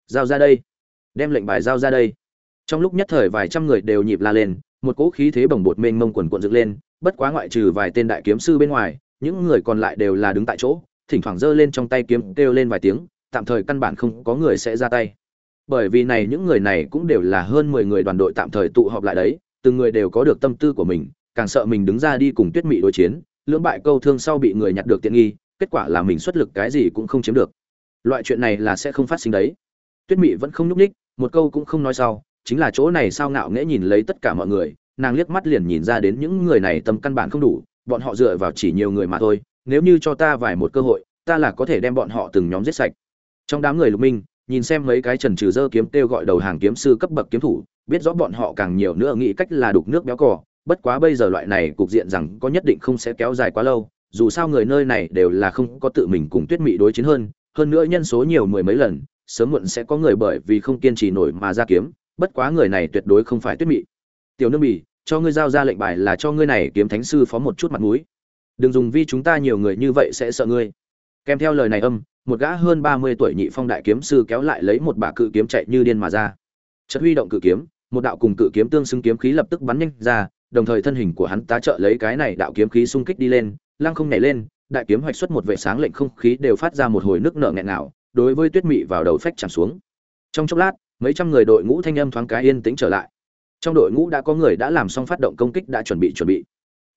S1: giao ra đây. Đem lệnh bài giao ra đây. Trong lúc nhất thời vài trăm người đều nhịp la lên, một cỗ khí thế bồng bột mênh mông quần cuộn dựng lên, bất quá ngoại trừ vài tên đại kiếm sư bên ngoài, những người còn lại đều là đứng tại chỗ, thỉnh thoảng giơ lên trong tay kiếm, kêu lên vài tiếng, tạm thời căn bản không có người sẽ ra tay. Bởi vì này, những người này cũng đều là hơn mười người đoàn đội tạm thời tụ họp lại đấy từng người đều có được tâm tư của mình, càng sợ mình đứng ra đi cùng tuyết mị đối chiến, lưỡng bại câu thương sau bị người nhặt được tiện nghi, kết quả là mình xuất lực cái gì cũng không chiếm được. Loại chuyện này là sẽ không phát sinh đấy. Tuyết mị vẫn không nhúc ních một câu cũng không nói sau, chính là chỗ này sao ngạo nghễ nhìn lấy tất cả mọi người, nàng liếc mắt liền nhìn ra đến những người này tâm căn bản không đủ, bọn họ dựa vào chỉ nhiều người mà thôi, nếu như cho ta vài một cơ hội, ta là có thể đem bọn họ từng nhóm giết sạch. Trong đám người lục minh nhìn xem mấy cái trần trừ dơ kiếm kêu gọi đầu hàng kiếm sư cấp bậc kiếm thủ, biết rõ bọn họ càng nhiều nữa nghĩ cách là đục nước béo cò. Bất quá bây giờ loại này cục diện rằng có nhất định không sẽ kéo dài quá lâu, dù sao người nơi này đều là không có tự mình cùng tuyết mị đối chiến hơn hơn nữa nhân số nhiều mười mấy lần, sớm muộn sẽ có người bởi vì không kiên trì nổi mà ra kiếm, bất quá người này tuyệt đối không phải tuyết mị. Tiểu nương bỉ cho ngươi giao ra lệnh bài là cho ngươi này kiếm thánh sư phó một chút mặt mũi. Đừng dùng vi chúng ta nhiều người như vậy sẽ sợ ngươi. Kèm theo lời này âm một gã hơn ba mươi tuổi nhị phong đại kiếm sư kéo lại lấy một bả cự kiếm chạy như điên mà ra. Chợt huy động cự kiếm, một đạo cùng cự kiếm tương xứng kiếm khí lập tức bắn nhanh ra, đồng thời thân hình của hắn tá trợ lấy cái này đạo kiếm khí xung kích đi lên, lăng không nhảy lên, đại kiếm hoạch xuất một vệ sáng lệnh không khí đều phát ra một hồi nước nợ nghẹn nào đối với tuyết mị vào đầu phách chạm xuống. Trong chốc lát, mấy trăm người đội ngũ thanh âm thoáng cái yên tĩnh trở lại. Trong đội ngũ đã có người đã làm xong phát động công kích đã chuẩn bị chuẩn bị.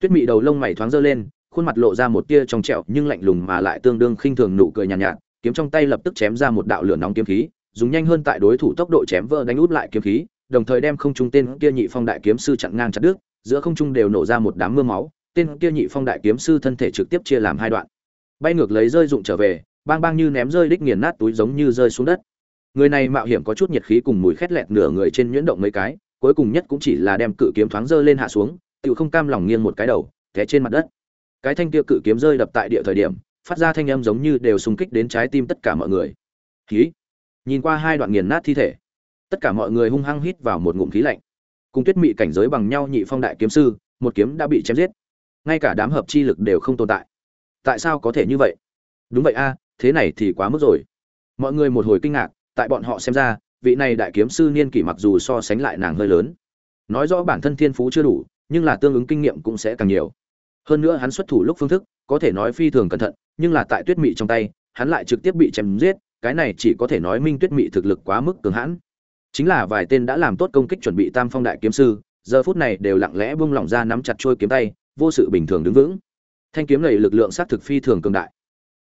S1: Tuyết mị đầu lông mày thoáng dơ lên khuôn mặt lộ ra một tia trong trẹo nhưng lạnh lùng mà lại tương đương khinh thường nụ cười nhàn nhạt, nhạt. Kiếm trong tay lập tức chém ra một đạo lửa nóng kiếm khí dùng nhanh hơn tại đối thủ tốc độ chém vỡ đánh út lại kiếm khí đồng thời đem không trung tên kia nhị phong đại kiếm sư chặn ngang chặt đứt giữa không trung đều nổ ra một đám mưa máu tên kia nhị phong đại kiếm sư thân thể trực tiếp chia làm hai đoạn. Bay ngược lấy rơi dụng trở về bang bang như ném rơi đích nghiền nát túi giống như rơi xuống đất. Người này mạo hiểm có chút nhiệt khí cùng mùi khét lẹt nửa người trên nhuyễn động mấy cái cuối cùng nhất cũng chỉ là đem cự kiếm thoáng rơi lên hạ xuống tiểu không cam lòng nghiêng một cái đầu té trên mặt đất cái thanh kia cự kiếm rơi đập tại địa thời điểm, phát ra thanh âm giống như đều xung kích đến trái tim tất cả mọi người. Khí. Nhìn qua hai đoạn nghiền nát thi thể, tất cả mọi người hung hăng hít vào một ngụm khí lạnh. Cùng tuyết mị cảnh giới bằng nhau nhị phong đại kiếm sư, một kiếm đã bị chém giết. Ngay cả đám hợp chi lực đều không tồn tại. Tại sao có thể như vậy? Đúng vậy a, thế này thì quá mức rồi. Mọi người một hồi kinh ngạc, tại bọn họ xem ra, vị này đại kiếm sư niên kỷ mặc dù so sánh lại nàng hơi lớn. Nói rõ bản thân thiên phú chưa đủ, nhưng là tương ứng kinh nghiệm cũng sẽ càng nhiều hơn nữa hắn xuất thủ lúc phương thức, có thể nói phi thường cẩn thận, nhưng là tại tuyết mị trong tay, hắn lại trực tiếp bị chém giết, cái này chỉ có thể nói minh tuyết mị thực lực quá mức cường hãn. Chính là vài tên đã làm tốt công kích chuẩn bị tam phong đại kiếm sư, giờ phút này đều lặng lẽ buông lỏng ra nắm chặt trôi kiếm tay, vô sự bình thường đứng vững. Thanh kiếm này lực lượng sát thực phi thường cường đại.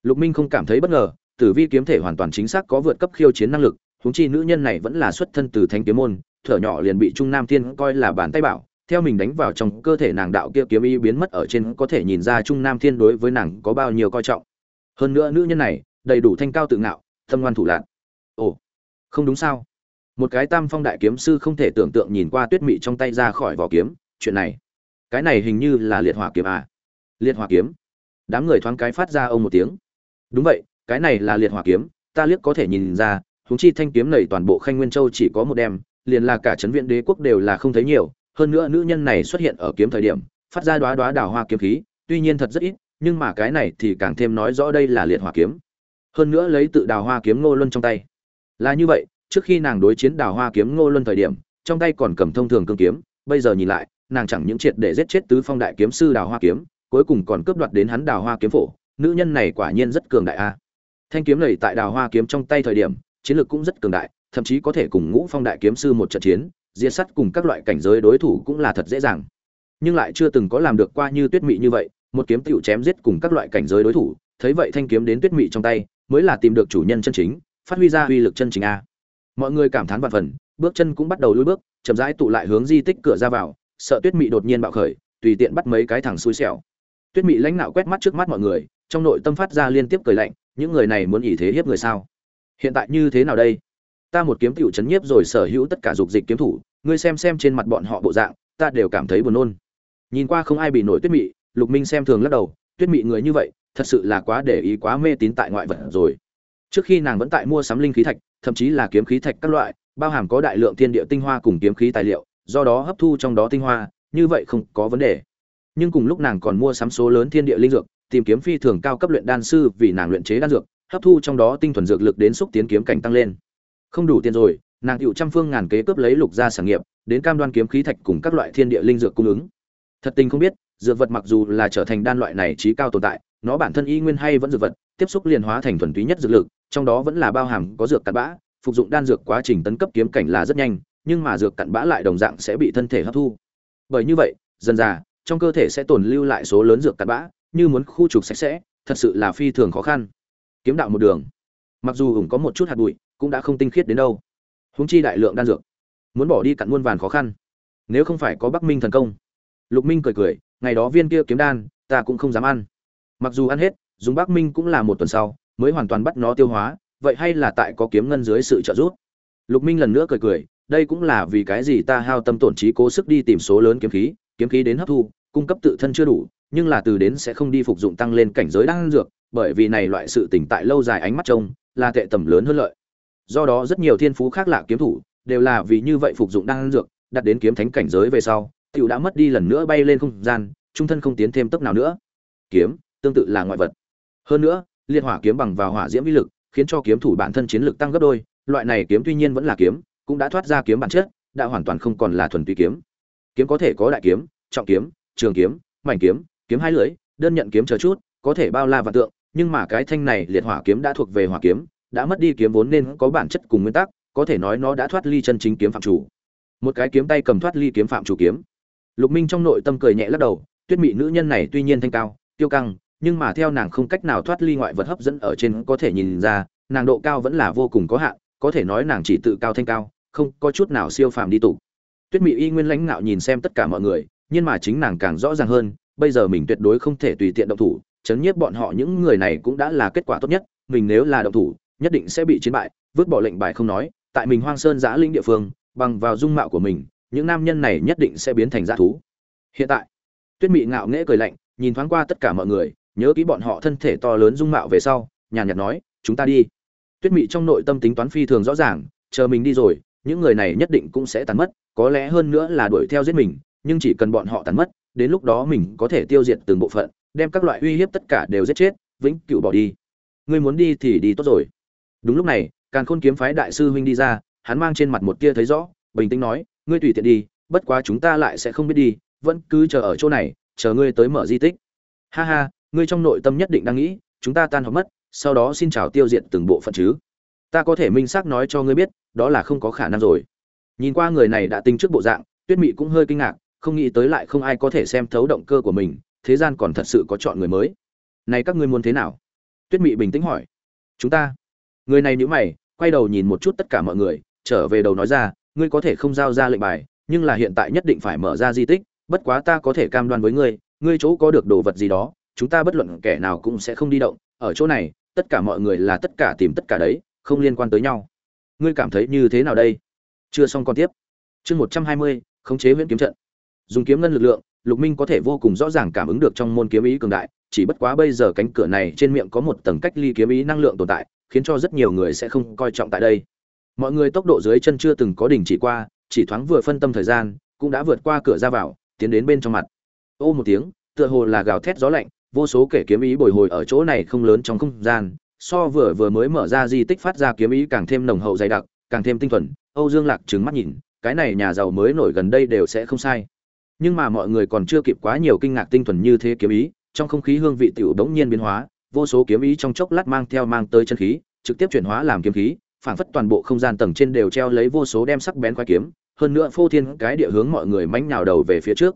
S1: Lục minh không cảm thấy bất ngờ, tử vi kiếm thể hoàn toàn chính xác có vượt cấp khiêu chiến năng lực, huống chi nữ nhân này vẫn là xuất thân từ thanh kiếm môn, thở nhỏ liền bị trung nam thiên coi là bàn tay bảo theo mình đánh vào trong cơ thể nàng đạo kia kiếm y biến mất ở trên có thể nhìn ra trung nam thiên đối với nàng có bao nhiêu coi trọng. Hơn nữa nữ nhân này, đầy đủ thanh cao tự ngạo tâm ngoan thủ lạc ồ, không đúng sao? Một cái tam phong đại kiếm sư không thể tưởng tượng nhìn qua tuyết mị trong tay ra khỏi vỏ kiếm, chuyện này. Cái này hình như là liệt hỏa kiếm à? Liệt hỏa kiếm. Đám người thoáng cái phát ra ông một tiếng. Đúng vậy, cái này là liệt hỏa kiếm, ta liếc có thể nhìn ra, huống chi thanh kiếm này toàn bộ khanh nguyên châu chỉ có một đem, liền là cả trấn viện đế quốc đều là không thấy nhiều hơn nữa nữ nhân này xuất hiện ở kiếm thời điểm, phát ra đoá đoá đào hoa kiếm khí, tuy nhiên thật rất ít, nhưng mà cái này thì càng thêm nói rõ đây là liệt hỏa kiếm. Hơn nữa lấy tự đào hoa kiếm ngô luân trong tay. Là như vậy, trước khi nàng đối chiến đào hoa kiếm ngô luân thời điểm, trong tay còn cầm thông thường cương kiếm, bây giờ nhìn lại, nàng chẳng những triệt để giết chết tứ phong đại kiếm sư đào hoa kiếm, cuối cùng còn cướp đoạt đến hắn đào hoa kiếm phổ. Nữ nhân này quả nhiên rất cường đại a. Thanh kiếm này tại đào hoa kiếm trong tay thời điểm, chiến lược cũng rất cường đại, thậm chí có thể cùng ngũ phong đại kiếm sư một trận chiến diệt sắt cùng các loại cảnh giới đối thủ cũng là thật dễ dàng. Nhưng lại chưa từng có làm được qua như tuyết mị như vậy, một kiếm tựu chém giết cùng các loại cảnh giới đối thủ, thấy vậy thanh kiếm đến tuyết mị trong tay, mới là tìm được chủ nhân chân chính, phát huy ra uy lực chân chính a. Mọi người cảm thán vạn phần, bước chân cũng bắt đầu lùi bước, chậm rãi tụ lại hướng di tích cửa ra vào, sợ tuyết mị đột nhiên bạo khởi, tùy tiện bắt mấy cái thằng xui xẻo. Tuyết mị lãnh nạo quét mắt trước mắt mọi người, trong nội tâm phát ra liên tiếp cười lạnh, những người này muốn ỉ thế hiếp người sao? Hiện tại như thế nào đây? Ta một kiếm tiểu chấn nhiếp rồi sở hữu tất cả dục dịch kiếm thủ, ngươi xem xem trên mặt bọn họ bộ dạng, ta đều cảm thấy buồn nôn. Nhìn qua không ai bị nổi tuyết mị, lục minh xem thường lắc đầu, tuyết mị người như vậy, thật sự là quá để ý quá mê tín tại ngoại vật rồi. Trước khi nàng vẫn tại mua sắm linh khí thạch, thậm chí là kiếm khí thạch các loại, bao hàm có đại lượng thiên địa tinh hoa cùng kiếm khí tài liệu, do đó hấp thu trong đó tinh hoa, như vậy không có vấn đề. Nhưng cùng lúc nàng còn mua sắm số lớn thiên địa linh dược, tìm kiếm phi thường cao cấp luyện đan sư vì nàng luyện chế đan dược, hấp thu trong đó tinh thuần dược lực đến xúc tiến kiếm cảnh tăng lên không đủ tiền rồi, nàng cựu trăm phương ngàn kế cướp lấy lục gia sản nghiệp, đến cam đoan kiếm khí thạch cùng các loại thiên địa linh dược cung ứng. Thật tình không biết, dược vật mặc dù là trở thành đan loại này trí cao tồn tại, nó bản thân y nguyên hay vẫn dược vật, tiếp xúc liền hóa thành thuần túy nhất dược lực, trong đó vẫn là bao hàm có dược cặn bã, phục dụng đan dược quá trình tấn cấp kiếm cảnh là rất nhanh, nhưng mà dược cặn bã lại đồng dạng sẽ bị thân thể hấp thu. Bởi như vậy, dần dà, trong cơ thể sẽ tồn lưu lại số lớn dược cặn bã, như muốn khu trục sạch sẽ, thật sự là phi thường khó khăn. Kiếm đạo một đường. Mặc dù hùng có một chút hạt bụi cũng đã không tinh khiết đến đâu. Húng chi đại lượng đan dược, muốn bỏ đi cặn muôn vàn khó khăn, nếu không phải có bắc minh thần công. Lục minh cười cười, ngày đó viên kia kiếm đan, ta cũng không dám ăn. Mặc dù ăn hết, dùng bắc minh cũng là một tuần sau, mới hoàn toàn bắt nó tiêu hóa, vậy hay là tại có kiếm ngân dưới sự trợ giúp? Lục minh lần nữa cười cười, đây cũng là vì cái gì ta hao tâm tổn trí cố sức đi tìm số lớn kiếm khí kiếm khí đến hấp thu, cung cấp tự thân chưa đủ, nhưng là từ đến sẽ không đi phục dụng tăng lên cảnh giới đan dược, bởi vì này loại sự tỉnh tại lâu dài ánh mắt trông, là tệ tầm lớn hơn lợi do đó rất nhiều thiên phú khác lạ kiếm thủ đều là vì như vậy phục dụng đan dược, đặt đến kiếm thánh cảnh giới về sau, tiểu đã mất đi lần nữa bay lên không gian, trung thân không tiến thêm tốc nào nữa. Kiếm, tương tự là ngoại vật. Hơn nữa, liệt hỏa kiếm bằng vào hỏa diễm vi lực, khiến cho kiếm thủ bản thân chiến lực tăng gấp đôi, loại này kiếm tuy nhiên vẫn là kiếm, cũng đã thoát ra kiếm bản chất, đã hoàn toàn không còn là thuần túy kiếm. Kiếm có thể có đại kiếm, trọng kiếm, trường kiếm, mảnh kiếm, kiếm hai lưỡi, đơn nhận kiếm chờ chút, có thể bao la vạn tượng, nhưng mà cái thanh này liệt hỏa kiếm đã thuộc về hỏa kiếm, đã mất đi kiếm vốn nên có bản chất cùng nguyên tắc, có thể nói nó đã thoát ly chân chính kiếm phạm chủ. Một cái kiếm tay cầm thoát ly kiếm phạm chủ kiếm. Lục Minh trong nội tâm cười nhẹ lắc đầu, tuyết mị nữ nhân này tuy nhiên thanh cao, tiêu căng, nhưng mà theo nàng không cách nào thoát ly ngoại vật hấp dẫn ở trên có thể nhìn ra, nàng độ cao vẫn là vô cùng có hạn, có thể nói nàng chỉ tự cao thanh cao, không có chút nào siêu phàm đi tụ. Tuyết Mị y nguyên lãnh ngạo nhìn xem tất cả mọi người, nhưng mà chính nàng càng rõ ràng hơn, bây giờ mình tuyệt đối không thể tùy tiện động thủ, chấn nhiếp bọn họ những người này cũng đã là kết quả tốt nhất, mình nếu là động thủ, nhất định sẽ bị chiến bại, vứt bỏ lệnh bài không nói, tại mình Hoang Sơn Giã linh địa phương, bằng vào dung mạo của mình, những nam nhân này nhất định sẽ biến thành dã thú. Hiện tại, Tuyết Mị ngạo nghễ cười lạnh, nhìn thoáng qua tất cả mọi người, nhớ kỹ bọn họ thân thể to lớn dung mạo về sau, nhàn nhạt nói, "Chúng ta đi." Tuyết Mị trong nội tâm tính toán phi thường rõ ràng, chờ mình đi rồi, những người này nhất định cũng sẽ tàn mất, có lẽ hơn nữa là đuổi theo giết mình, nhưng chỉ cần bọn họ tàn mất, đến lúc đó mình có thể tiêu diệt từng bộ phận, đem các loại uy hiếp tất cả đều giết chết, vĩnh cửu bỏ đi. Ngươi muốn đi thì đi tốt rồi. Đúng lúc này, Càn Khôn kiếm phái đại sư huynh đi ra, hắn mang trên mặt một tia thấy rõ, bình tĩnh nói, ngươi tùy tiện đi, bất quá chúng ta lại sẽ không biết đi, vẫn cứ chờ ở chỗ này, chờ ngươi tới mở di tích. Ha ha, ngươi trong nội tâm nhất định đang nghĩ, chúng ta tan họp mất, sau đó xin chào tiêu diệt từng bộ phận chứ. Ta có thể minh xác nói cho ngươi biết, đó là không có khả năng rồi. Nhìn qua người này đã tính trước bộ dạng, Tuyết Mị cũng hơi kinh ngạc, không nghĩ tới lại không ai có thể xem thấu động cơ của mình, thế gian còn thật sự có chọn người mới. Này các ngươi muốn thế nào? Tuyết Mị bình tĩnh hỏi. Chúng ta. Người này nhíu mày, quay đầu nhìn một chút tất cả mọi người, trở về đầu nói ra, ngươi có thể không giao ra lệnh bài, nhưng là hiện tại nhất định phải mở ra di tích, bất quá ta có thể cam đoan với ngươi, ngươi chỗ có được đồ vật gì đó, chúng ta bất luận kẻ nào cũng sẽ không đi động, ở chỗ này, tất cả mọi người là tất cả tìm tất cả đấy, không liên quan tới nhau. Ngươi cảm thấy như thế nào đây? Chưa xong còn tiếp. Chương một trăm hai mươi, khống chế huyễn kiếm trận. Dùng kiếm ngân lực lượng, Lục Minh có thể vô cùng rõ ràng cảm ứng được trong môn kiếm ý cường đại, chỉ bất quá bây giờ cánh cửa này trên miệng có một tầng cách ly kiếm ý năng lượng tồn tại, khiến cho rất nhiều người sẽ không coi trọng tại đây. Mọi người tốc độ dưới chân chưa từng có đỉnh chỉ qua, chỉ thoáng vừa phân tâm thời gian, cũng đã vượt qua cửa ra vào, tiến đến bên trong mặt. Ô một tiếng, tựa hồ là gào thét gió lạnh, vô số kẻ kiếm ý bồi hồi ở chỗ này không lớn trong không gian, so vừa vừa mới mở ra di tích phát ra kiếm ý càng thêm nồng hậu dày đặc, càng thêm tinh thuần. Âu Dương Lạc trừng mắt nhìn, cái này nhà giàu mới nổi gần đây đều sẽ không sai. Nhưng mà mọi người còn chưa kịp quá nhiều kinh ngạc tinh thuần như thế kiếm ý, trong không khí hương vị tiểu đống nhiên biến hóa, vô số kiếm ý trong chốc lát mang theo mang tới chân khí, trực tiếp chuyển hóa làm kiếm khí, phảng phất toàn bộ không gian tầng trên đều treo lấy vô số đem sắc bén quái kiếm, hơn nữa phô thiên cái địa hướng mọi người mãnh nhào đầu về phía trước.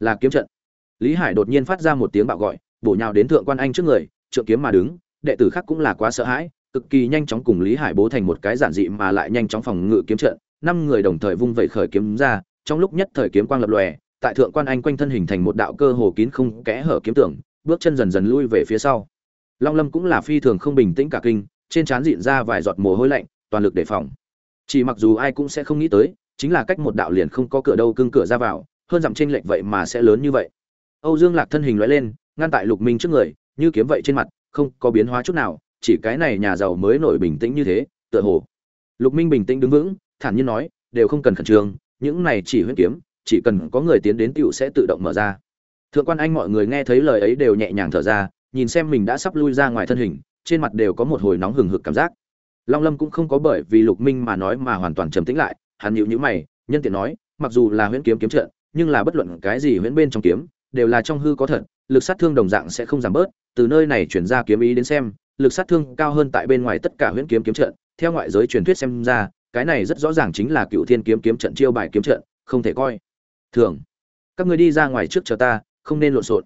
S1: Là kiếm trận. Lý Hải đột nhiên phát ra một tiếng bạo gọi, bổ nhào đến thượng quan anh trước người, trượng kiếm mà đứng, đệ tử khác cũng là quá sợ hãi, cực kỳ nhanh chóng cùng Lý Hải bố thành một cái giản dị mà lại nhanh chóng phòng ngự kiếm trận, năm người đồng thời vung vẩy khởi kiếm ra, trong lúc nhất thời kiếm quang lập lòe, tại thượng quan anh quanh thân hình thành một đạo cơ hồ kín không kẽ hở kiếm tưởng, bước chân dần dần lui về phía sau. Long Lâm cũng là phi thường không bình tĩnh cả kinh, trên trán dịn ra vài giọt mồ hôi lạnh, toàn lực đề phòng. Chỉ mặc dù ai cũng sẽ không nghĩ tới, chính là cách một đạo liền không có cửa đâu cưng cửa ra vào, hơn dặm chênh lệch vậy mà sẽ lớn như vậy. Âu Dương Lạc thân hình lóe lên, ngăn tại Lục Minh trước người, như kiếm vậy trên mặt, không có biến hóa chút nào, chỉ cái này nhà giàu mới nổi bình tĩnh như thế, tựa hồ. Lục Minh bình tĩnh đứng vững, thản nhiên nói, đều không cần khẩn trương, những này chỉ huyễn kiếm, chỉ cần có người tiến đến tựu sẽ tự động mở ra. Thượng quan anh mọi người nghe thấy lời ấy đều nhẹ nhàng thở ra, nhìn xem mình đã sắp lui ra ngoài thân hình, trên mặt đều có một hồi nóng hừng hực cảm giác. Long Lâm cũng không có bởi vì Lục Minh mà nói mà hoàn toàn trầm tĩnh lại, hắn nhịu nhữ mày, nhân tiện nói, mặc dù là huyễn kiếm kiếm trận, nhưng là bất luận cái gì huyễn bên trong kiếm, đều là trong hư có thật, lực sát thương đồng dạng sẽ không giảm bớt, từ nơi này chuyển ra kiếm ý đến xem, lực sát thương cao hơn tại bên ngoài tất cả huyễn kiếm kiếm trận, theo ngoại giới truyền thuyết xem ra, cái này rất rõ ràng chính là Cựu Thiên kiếm kiếm trận chiêu bài kiếm trận, không thể coi. Thường, các ngươi đi ra ngoài trước chờ ta, không nên lộn xộn.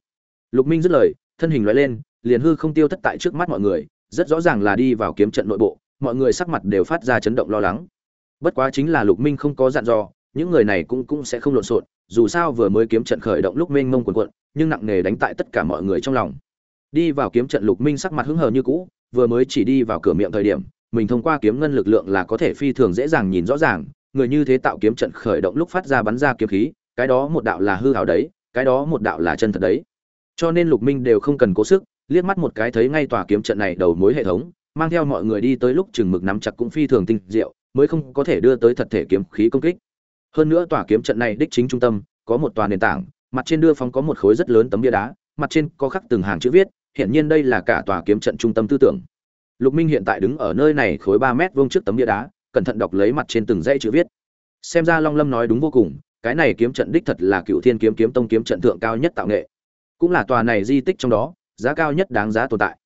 S1: Lục Minh dứt lời, thân hình lóe lên, liền hư không tiêu thất tại trước mắt mọi người, rất rõ ràng là đi vào kiếm trận nội bộ, mọi người sắc mặt đều phát ra chấn động lo lắng. Bất quá chính là Lục Minh không có dặn dò, những người này cũng cũng sẽ không lộn xộn, dù sao vừa mới kiếm trận khởi động lúc mênh mông cuồn cuộn, nhưng nặng nề đánh tại tất cả mọi người trong lòng. Đi vào kiếm trận Lục Minh sắc mặt hứng hờ như cũ, vừa mới chỉ đi vào cửa miệng thời điểm, mình thông qua kiếm ngân lực lượng là có thể phi thường dễ dàng nhìn rõ ràng, người như thế tạo kiếm trận khởi động lúc phát ra bắn ra kiếm khí, cái đó một đạo là hư ảo đấy, cái đó một đạo là chân thật đấy. Cho nên Lục Minh đều không cần cố sức, liếc mắt một cái thấy ngay tòa kiếm trận này đầu mối hệ thống, mang theo mọi người đi tới lúc chừng mực nắm chặt cũng phi thường tinh diệu, mới không có thể đưa tới thật thể kiếm khí công kích. Hơn nữa tòa kiếm trận này đích chính trung tâm có một tòa nền tảng mặt trên đưa phóng có một khối rất lớn tấm bia đá mặt trên có khắc từng hàng chữ viết hiện nhiên đây là cả tòa kiếm trận trung tâm tư tưởng. Lục minh hiện tại đứng ở nơi này khối ba mét vuông trước tấm bia đá cẩn thận đọc lấy mặt trên từng dãy chữ viết. Xem ra long lâm nói đúng vô cùng cái này kiếm trận đích thật là cựu thiên kiếm kiếm tông kiếm trận thượng cao nhất tạo nghệ cũng là tòa này di tích trong đó, giá cao nhất đáng giá tồn tại.